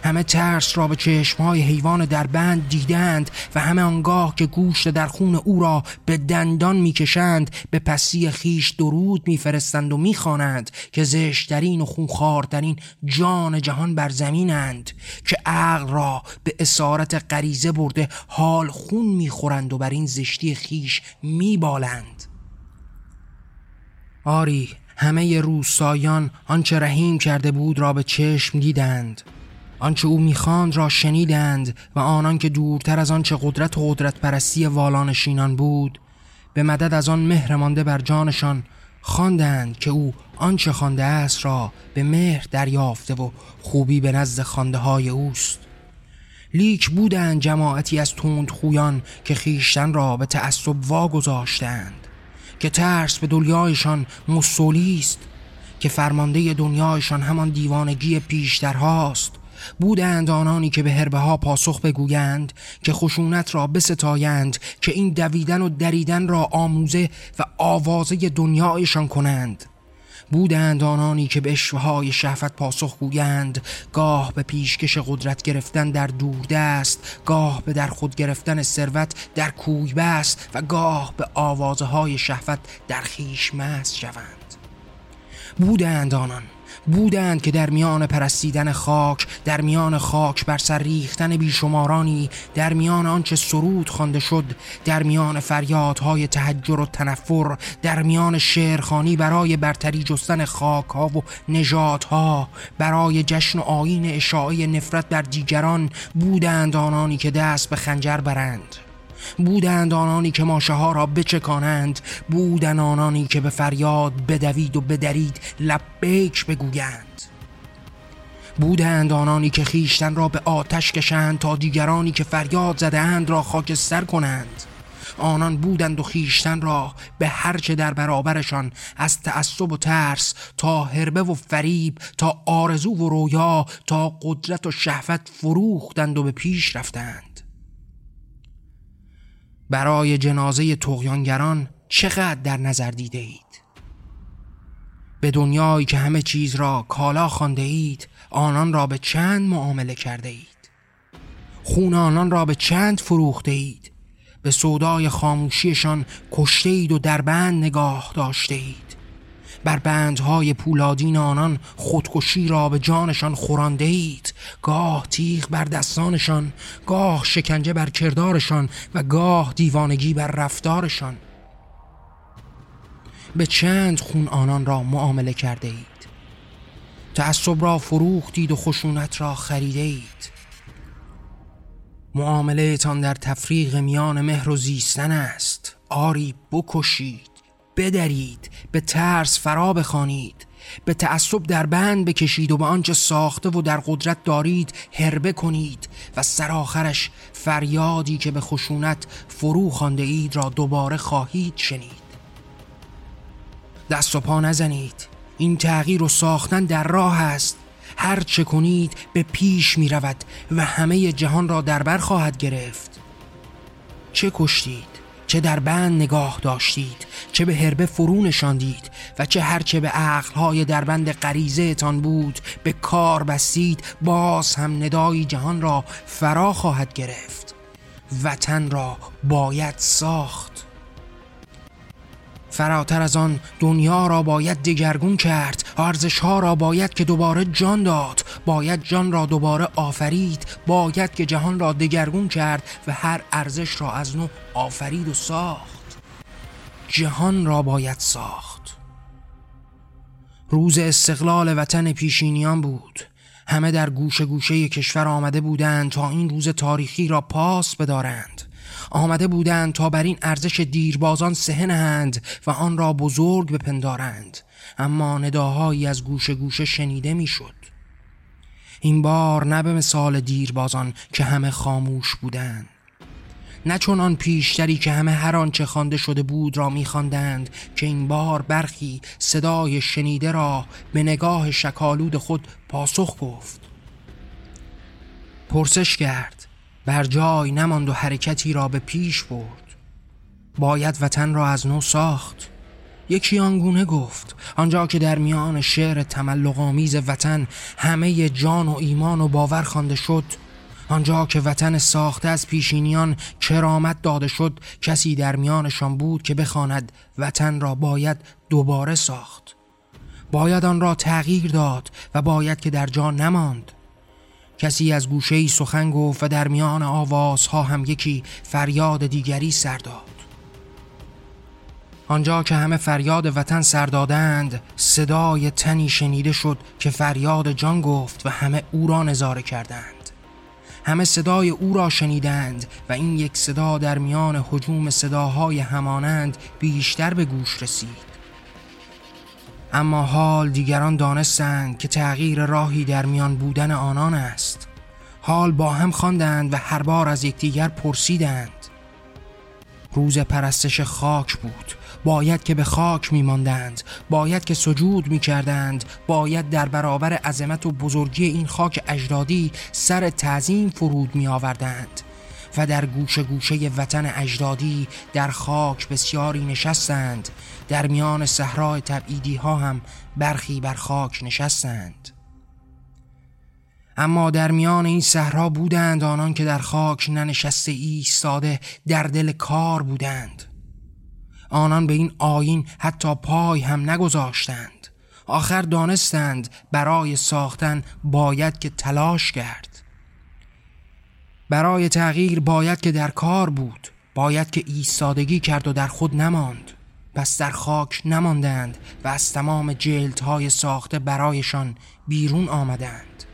همه ترس را به چشمهای حیوان در بند دیدند و همه آنگاه که گوشت در خون او را به دندان می‌کشند به پسی خیش درود میفرستند و می‌خوانند که زشترین و خونخوارترین جان جهان بر زمینند که عقل را به اسارت غریزه برده حال خون می‌خورند و بر این زشتی خیش میبالند. آری همه روستایان آنچه رحیم کرده بود را به چشم دیدند. آنچه او می‌خواند را شنیدند و آنان که دورتر از آنچه قدرت و قدرت پرستی والانشینان بود به مدد از آن مهر مانده بر جانشان خواندند که او آنچه خوانده است را به مهر دریافته و خوبی به نزد خانده های اوست. لیک بودند جماعتی از تند خویان که خیشتن را به تعصب واگذاشتند. که ترس به دنیایشان مسولی است که فرمانده دنیایشان همان دیوانگی پیشترهاست بودند آنانی که به هربه ها پاسخ بگویند که خشونت را بستایند که این دویدن و دریدن را آموزه و آوازه دنیایشان کنند. بودند آنانی که به اشوهای شهفت پاسخ گویند گاه به پیشکش قدرت گرفتن در دوردست گاه به در خود گرفتن ثروت در کوی بست و گاه به آوازه های شهوت در خیش مست شوند. بودند آنان بودند که در میان پرستیدن خاک در میان خاک بر سر ریختن بیشمارانی در میان آنچه سرود خوانده شد در میان فریادهای تهجر و تنفر در میان شعرخانی برای برتری جستن خاک ها و نجات ها برای جشن و آین اشاعه نفرت بر دیگران بودند آنانی که دست به خنجر برند. بودند آنانی که ماشه ها را بچکانند بودند آنانی که به فریاد بدوید و بدرید لبیک بگویند. بودند آنانی که خیشتن را به آتش کشند تا دیگرانی که فریاد زدهاند را خاکستر کنند. آنان بودند و خیشتن را به هرچه در برابرشان از تعصب و ترس تا هربه و فریب تا آرزو و رویا تا قدرت و شهوت فروختند و به پیش رفتند. برای جنازه تغیانگران چقدر در نظر دیده اید؟ به دنیایی که همه چیز را کالا خانده اید آنان را به چند معامله کرده اید؟ خون آنان را به چند فروخته اید؟ به سودای خاموشیشان کشته اید و در بند نگاه داشته اید؟ بر بندهای پولادین آنان خودکشی را به جانشان خورانده اید گاه تیغ بر دستانشان گاه شکنجه بر کردارشان و گاه دیوانگی بر رفتارشان. به چند خون آنان را معامله کرده اید تعصب را فروختید و خشونت را خریده اید معامله تان در تفریق میان مهر و زیستن است. آری بکشید. بدرید به ترس فرا بخوانید. به تعصب در بند بکشید و به آنچه ساخته و در قدرت دارید هربه کنید و سرآخرش فریادی که به خشونت فرو خانده اید را دوباره خواهید شنید. دست و پا نزنید. این تغییر و ساختن در راه است. هر چه کنید به پیش می رود و همه جهان را در بر خواهد گرفت. چه کشتید؟ چه در بند نگاه داشتید چه به هربه فرو نشاندید و چه هرچه به عقلهای در بند غریزه تان بود به کار بستید باز هم ندای جهان را فرا خواهد گرفت. وطن را باید ساخت. فراتر از آن دنیا را باید دگرگون کرد. ارزش ها را باید که دوباره جان داد. باید جان را دوباره آفرید. باید که جهان را دگرگون کرد و هر ارزش را از نو آفرید و ساخت. جهان را باید ساخت. روز استقلال وطن پیشینیان بود. همه در گوشه گوشه کشور آمده بودند تا این روز تاریخی را پاس بدارند. آمده بودند تا بر این ارزش دیربازان سهنند و آن را بزرگ بپندارند. اما نداهایی از گوشه گوشه شنیده می‌شد. این بار نه به مثال دیربازان که همه خاموش بودند. نه چون آن پیشتری که همه هر آنچه خوانده شده بود را میخواندند که این بار برخی صدای شنیده را به نگاه شکالود خود پاسخ گفت. پرسش کرد بر جای نماند و حرکتی را به پیش برد. باید وطن را از نو ساخت. یکی آنگونه گفت آنجا که در میان شعر تملقامیز وطن همه جان و ایمان و باور خوانده شد آنجا که وطن ساخته از پیشینیان کرامت داده شد کسی در میانشان بود که بخواند وطن را باید دوباره ساخت. باید آن را تغییر داد و باید که در جا نماند. کسی از گوشه سخن گفت و در میان آوازها هم یکی فریاد دیگری سر داد. آنجا که همه فریاد وطن سر دادند صدای تنی شنیده شد که فریاد جان گفت و همه او را نظاره کردند. همه صدای او را شنیدند و این یک صدا در میان حجوم صداهای همانند بیشتر به گوش رسید. اما حال دیگران دانستند که تغییر راهی در میان بودن آنان است. حال با هم خواندند و هر بار از یکدیگر پرسیدند. روز پرستش خاک بود. باید که به خاک میماندند. باید که سجود می‌کردند. باید در برابر عظمت و بزرگی این خاک اجدادی سر تعظیم فرود می آوردند و در گوشه گوشه وطن اجدادی در خاک بسیاری نشستند. در میان صحرای تبعیدی ها هم برخی بر خاک نشستند. اما در میان این صحرا بودند آنان که در خاک ننشسته ایستاده در دل کار بودند. آنان به این آین حتی پای هم نگذاشتند. آخر دانستند برای ساختن باید که تلاش کرد. برای تغییر باید که در کار بود باید که ایستادگی کرد و در خود نماند. پس در خاک نماندند و از تمام جلدهای ساخته برایشان بیرون آمدند.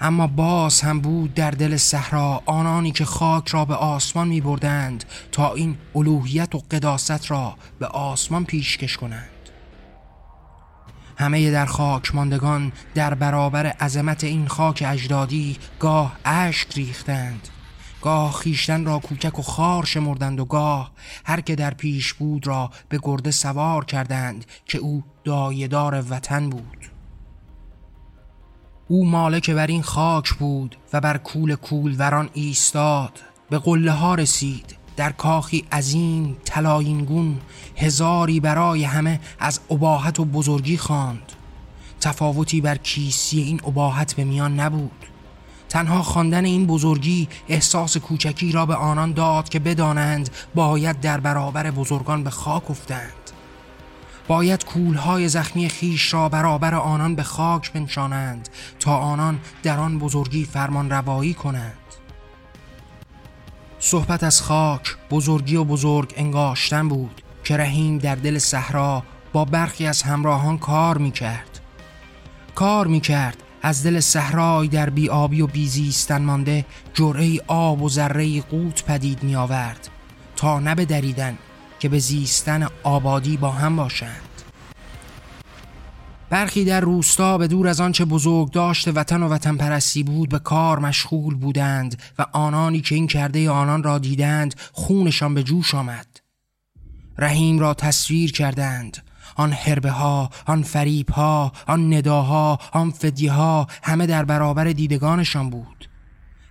اما باز هم بود در دل صحرا آنانی که خاک را به آسمان می بردند تا این الوهیت و قداست را به آسمان پیشکش کنند. همه در خاک ماندگان در برابر عظمت این خاک اجدادی گاه اشک ریختند. گاه خیشتن را کوچک و خار شمردند و گاه هر که در پیش بود را به گرده سوار کردند که او دایدار وطن بود. او مالک بر این خاک بود و بر کول کول وران ایستاد به قله ها رسید. در کاخی عظیم تلاینگون هزاری برای همه از اباحت و بزرگی خواند. تفاوتی بر کیسی این اباحت به میان نبود. تنها خواندن این بزرگی احساس کوچکی را به آنان داد که بدانند باید در برابر بزرگان به خاک افتند. باید کولهای زخمی خیش را برابر آنان به خاک بنشانند تا آنان در آن بزرگی فرمان روایی کنند. صحبت از خاک بزرگی و بزرگ انگاشتن بود که رحیم در دل صحرا با برخی از همراهان کار می کرد کار می کرد از دل صحرای در بیابی و بیزیستن مانده جرعه آب و ذره قوت پدید می آورد تا نبه دریدن که به زیستن آبادی با هم باشند. برخی در روستا به دور از آنچه بزرگ داشت وطن و وطن پرستی بود به کار مشغول بودند و آنانی که این کرده آنان را دیدند خونشان به جوش آمد. رحیم را تصویر کردند. آن حربه ها، آن فریب ها، آن نداها، آن فدیه ها همه در برابر دیدگانشان بود.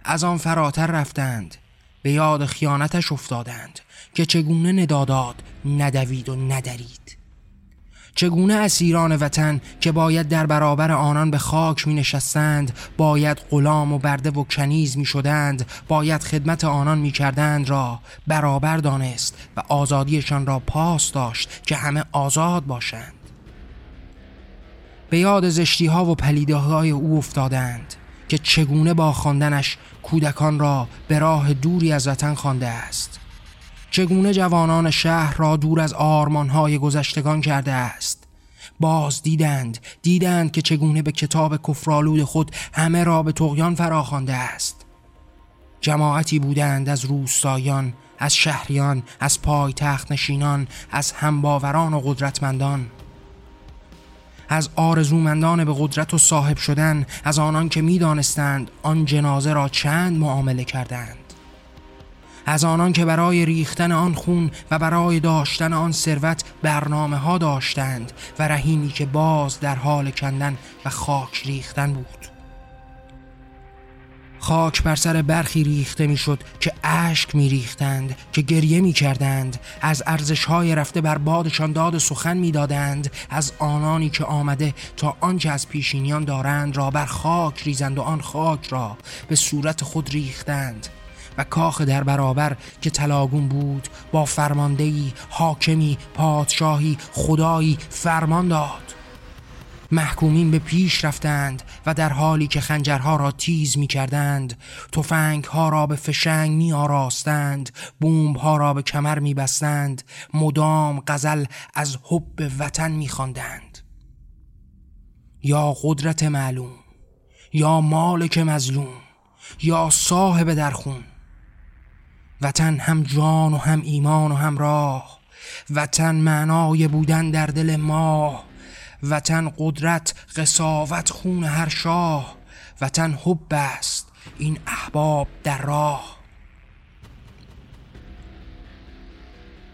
از آن فراتر رفتند. به یاد خیانتش افتادند که چگونه نداداد ندوید و ندرید. چگونه اسیران وطن که باید در برابر آنان به خاک می نشستند باید غلام و برده و کنیز می شدند باید خدمت آنان می کردند را برابر دانست و آزادیشان را پاس داشت که همه آزاد باشند. به یاد زشتی ها و پلیده های او افتادند که چگونه با خواندنش کودکان را به راه دوری از وطن خوانده است. چگونه جوانان شهر را دور از آرمانهای گذشتگان کرده است؟ باز دیدند دیدند که چگونه به کتاب کفرالود خود همه را به تغیان فراخوانده است. جماعتی بودند از روستایان از شهریان از پایتخت نشینان از همباوران و قدرتمندان. از آرزومندان به قدرت و صاحب شدن از آنان که می‌دانستند آن جنازه را چند معامله کردند. از آنان که برای ریختن آن خون و برای داشتن آن ثروت برنامه ها داشتند و رحیمی که باز در حال کندن و خاک ریختن بود. خاک بر سر برخی ریخته می‌شد که اشک می ریختند که گریه می کردند از ارزش های رفته بر بادشان داد سخن می دادند از آنانی که آمده تا آنچه از پیشینیان دارند را بر خاک ریزند و آن خاک را به صورت خود ریختند. کاخ در برابر که تلاگون بود با فرماندهی حاکمی پادشاهی خدایی فرمان داد محکومین به پیش رفتند و در حالی که خنجرها را تیز می کردند ها را به فشنگ می آراستند بومب ها را به کمر می بستند مدام غزل از حب وطن می خواندند. یا قدرت معلوم یا مالک مظلوم یا صاحب درخون وطن هم جان و هم ایمان و هم راه. وطن معنای بودن در دل ما. وطن قدرت قصاوت خون هر شاه. وطن حب است این احباب در راه.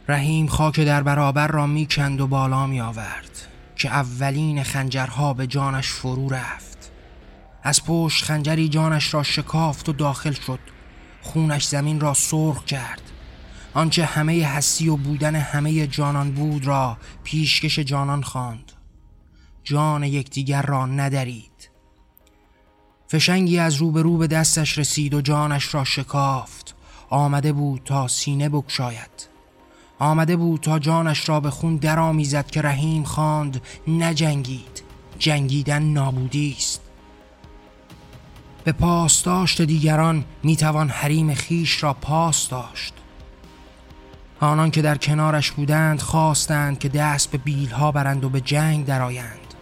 رحیم خاک در برابر را می‌کند و بالا می آورد که اولین خنجرها به جانش فرو رفت. از پشت خنجری جانش را شکافت و داخل شد. خونش زمین را سرخ کرد. آنچه همه هستی و بودن همه جانان بود را پیشکش جانان خواند. جان یکدیگر را ندارید فشنگی از روبرو به دستش رسید و جانش را شکافت. آمده بود تا سینه بکشاید. آمده بود تا جانش را به خون درآمیزد که رحیم خواند نجنگید جنگیدن نابودی است. به پاسداشت دیگران می‌توان حریم خیش را پاس داشت. آنان که در کنارش بودند خواستند که دست به بیلها برند و به جنگ درآیند.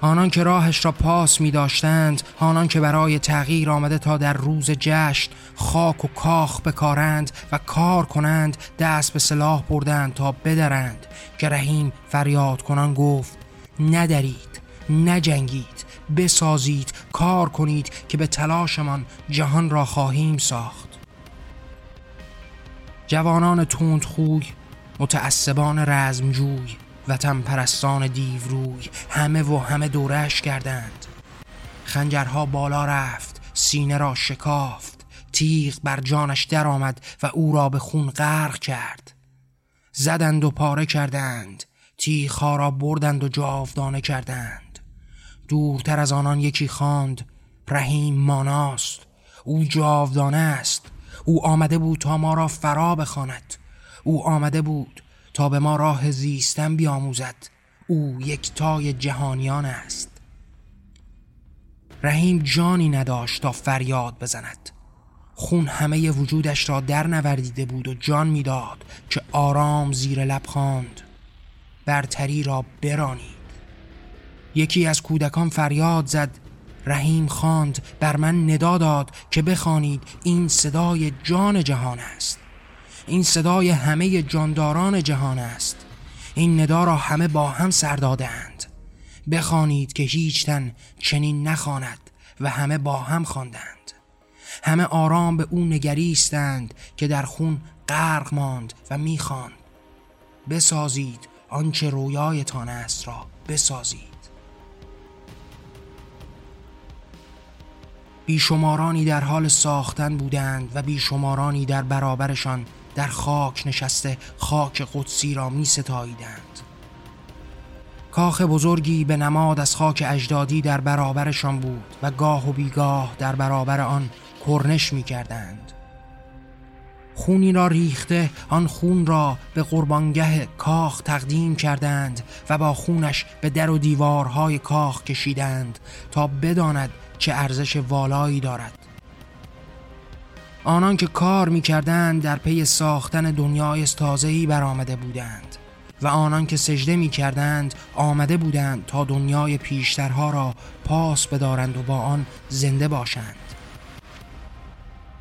آنان که راهش را پاس می داشتند آنان که برای تغییر آمده تا در روز جشن خاک و کاخ بکارند و کار کنند دست به سلاح بردند تا بدرند. که رحیم فریاد کنان گفت ندرید نجنگید. بسازید کار کنید که به تلاشمان جهان را خواهیم ساخت. جوانان خوی متعصبان رزمجوی وطن پرستان دیوروی همه و همه دورش کردند. خنجرها بالا رفت سینه را شکافت تیغ بر جانش درآمد و او را به خون غرق کرد. زدند و پاره کردند تیغها را بردند و جاودانه کردند. دورتر از آنان یکی خواند. رحیم ماناست. او جاودانه است. او آمده بود تا ما را فرا بخواند. او آمده بود تا به ما راه زیستن بیاموزد. او یک تای جهانیان است. رحیم جانی نداشت تا فریاد بزند. خون همه وجودش را در نوردیده بود و جان می‌داد که آرام زیر لب خواند. برتری را برانید. یکی از کودکان فریاد زد. رحیم خواند بر من ندا داد که بخوانید این صدای جان جهان است. این صدای همه جانداران جهان است. این ندا را همه با هم سر دادند بخوانید که هیچ تن چنین نخواند و همه با هم خواندند. همه آرام به او نگریستند که در خون غرق ماند و می‌خواند. بسازید آنچه رویایتان است را بسازید. بیشمارانی در حال ساختن بودند و بیشمارانی در برابرشان در خاک نشسته خاک قدسی را می ستاییدند کاخ بزرگی به نماد از خاک اجدادی در برابرشان بود و گاه و بیگاه در برابر آن کرنش می کردند خونی را ریخته آن خون را به قربانگه کاخ تقدیم کردند و با خونش به در و دیوارهای کاخ کشیدند تا بداند چه ارزش والایی دارد. آنان که کار می‌کردند در پی ساختن دنیای تازه‌ای برآمده بودند و آنان که سجده می‌کردند آمده بودند تا دنیای پیشترها را پاس بدارند و با آن زنده باشند.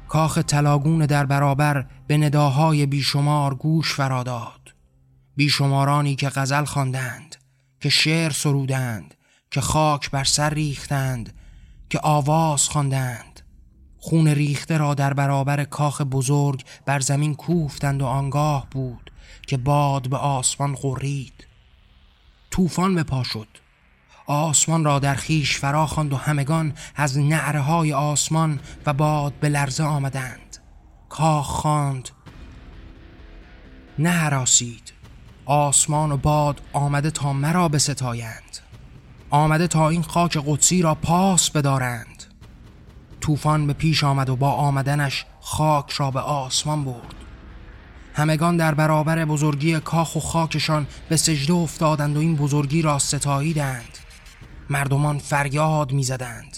کاخ تلاگون در برابر به نداهای بیشمار گوش فراداد. بیشمارانی که غزل خواندند که شعر سرودند که خاک بر سر ریختند که آواز خواندند. خون ریخته را در برابر کاخ بزرگ بر زمین کوفتند و آنگاه بود که باد به آسمان غرید طوفان به پا شد. آسمان را در خیش فرا خواند و همگان از نعره های آسمان و باد به لرزه آمدند. کاخ خواند. نه حراسید آسمان و باد آمده تا مرا بستایند. آمده تا این خاک قدسی را پاس بدارند. طوفان به پیش آمد و با آمدنش خاک را به آسمان برد. همگان در برابر بزرگی کاخ و خاکشان به سجده افتادند و این بزرگی را ستاییدند. مردمان فریاد می‌زدند.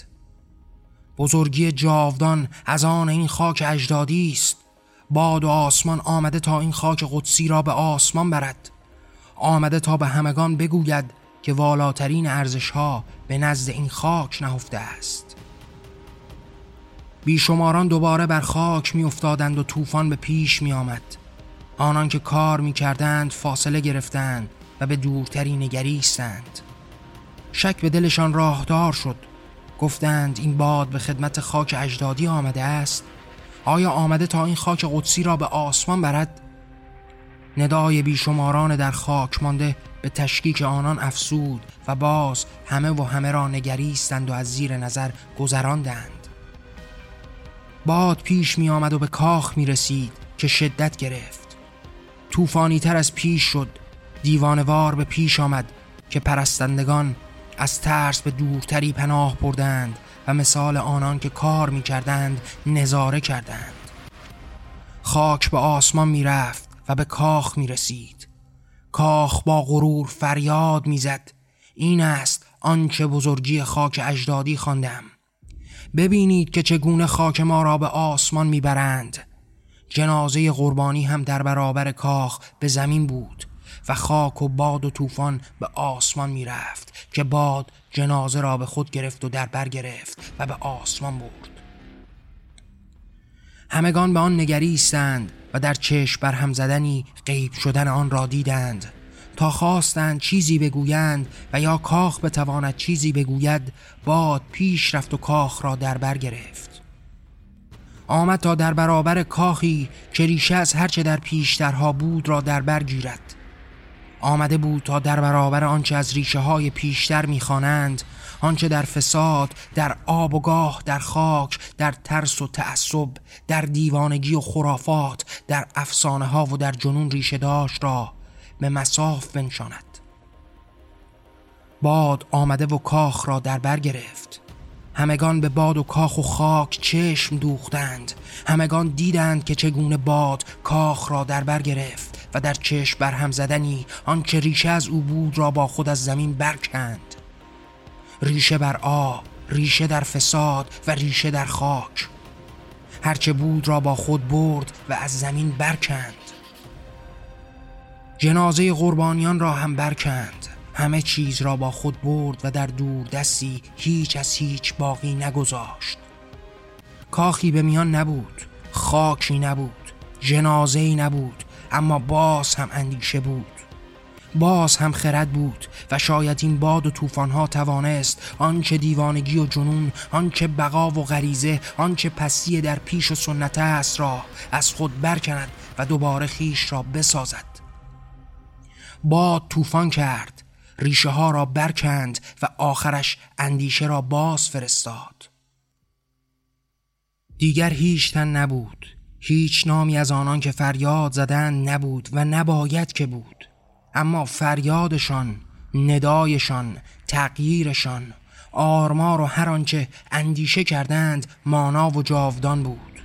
بزرگی جاودان از آن این خاک اجدادی است. باد و آسمان آمده تا این خاک قدسی را به آسمان برد. آمده تا به همگان بگوید که والاترین ارزش ها به نزد این خاک نهفته است. بیشماران دوباره بر خاک می افتادند و طوفان به پیش می آمد آنان که کار می کردند فاصله گرفتند و به دورتری نگریستند. شک به دلشان راهدار شد. گفتند این باد به خدمت خاک اجدادی آمده است. آیا آمده تا این خاک قدسی را به آسمان برد؟ ندای بیشماران در خاک مانده به تشکیک آنان افسود و باز همه و همه را نگریستند و از زیر نظر گذراندند. باد پیش می آمد و به کاخ می رسید که شدت گرفت. طوفانی تر از پیش شد. دیوانوار به پیش آمد که پرستندگان از ترس به دورتری پناه بردند و مثال آنان که کار می کردند نظاره کردند. خاک به آسمان می رفت و به کاخ می رسید کاخ با غرور فریاد می‌زد. این است آنچه بزرگی خاک اجدادی خواندم. ببینید که چگونه خاک ما را به آسمان می‌برند. جنازه قربانی هم در برابر کاخ به زمین بود و خاک و باد و طوفان به آسمان می‌رفت که باد جنازه را به خود گرفت و در بر گرفت و به آسمان برد. همگان به آن نگریستند. و در چشم بر هم زدنی غیب شدن آن را دیدند. تا خواستند چیزی بگویند و یا کاخ بتواند چیزی بگوید باد پیش رفت و کاخ را در بر گرفت. آمد تا در برابر کاخی که ریشه از هرچه در پیشترها بود را در بر گیرد. آمده بود تا در برابر آنچه از ریشه های پیشتر می‌خوانند آنچه در فساد در آب و گاه در خاک در ترس و تعصب در دیوانگی و خرافات در افسانه ها و در جنون ریشه داشت را به مساف بنشاند. باد آمده و کاخ را در بر گرفت. همگان به باد و کاخ و خاک چشم دوختند. همگان دیدند که چگونه باد کاخ را در بر گرفت و در چشم برهم زدنی آنچه ریشه از او بود را با خود از زمین برکند. ریشه بر آب ریشه در فساد و ریشه در خاک. هرچه بود را با خود برد و از زمین برکند. جنازه قربانیان را هم برکند. همه چیز را با خود برد و در دور دستی هیچ از هیچ باقی نگذاشت. کاخی به میان نبود خاکی نبود جنازه نبود اما باز هم اندیشه بود. باز هم خرد بود و شاید این باد و طوفانها توانست آنچه دیوانگی و جنون آنچه بقا و غریزه آنچه پسی در پیش و سنت است را از خود برکند و دوباره خیش را بسازد. باد طوفان کرد ریشه ها را برکند و آخرش اندیشه را باز فرستاد. دیگر هیچ تن نبود هیچ نامی از آنان که فریاد زدن نبود و نباید که بود. اما فریادشان ندایشان تغییرشان آرمار و هر آنچه اندیشه کردند مانا و جاودان بود.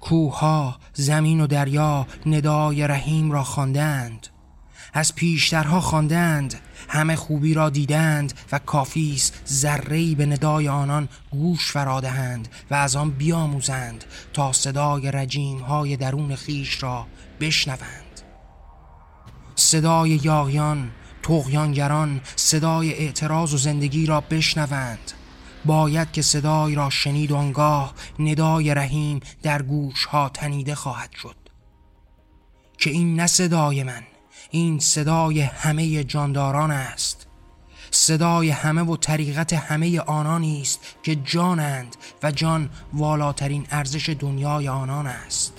کوها زمین و دریا ندای رحیم را خواندند. از پیشترها خواندند همه خوبی را دیدند و کافیس ذره‌ای به ندای آنان گوش فرادهند و از آن بیاموزند تا صدای رجیم های درون خیش را بشنوند. صدای یاغیان تغیانگران صدای اعتراض و زندگی را بشنوند. باید که صدای را شنید آنگاه ندای رحیم در گوش ها تنیده خواهد شد. که این نه صدای من این صدای همه جانداران است. صدای همه و طریقت همه آنانی است که جانند و جان والاترین ارزش دنیای آنان است.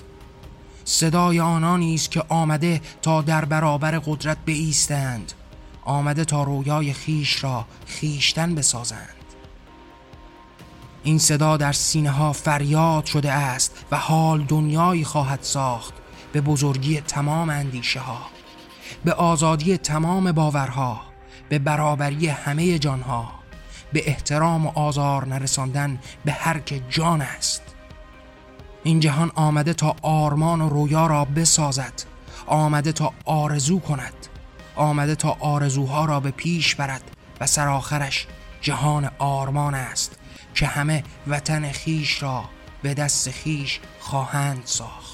صدای آنانی است که آمده تا در برابر قدرت بیستند آمده تا رویای خیش را خیشتن بسازند. این صدا در سینه ها فریاد شده است و حال دنیایی خواهد ساخت. به بزرگی تمام اندیشه ها به آزادی تمام باورها به برابری همه جانها به احترام و آزار نرساندن به هر که جان است. این جهان آمده تا آرمان و رویا را بسازد. آمده تا آرزو کند. آمده تا آرزوها را به پیش برد و سرآخرش جهان آرمان است که همه وطن خیش را به دست خیش خواهند ساخت.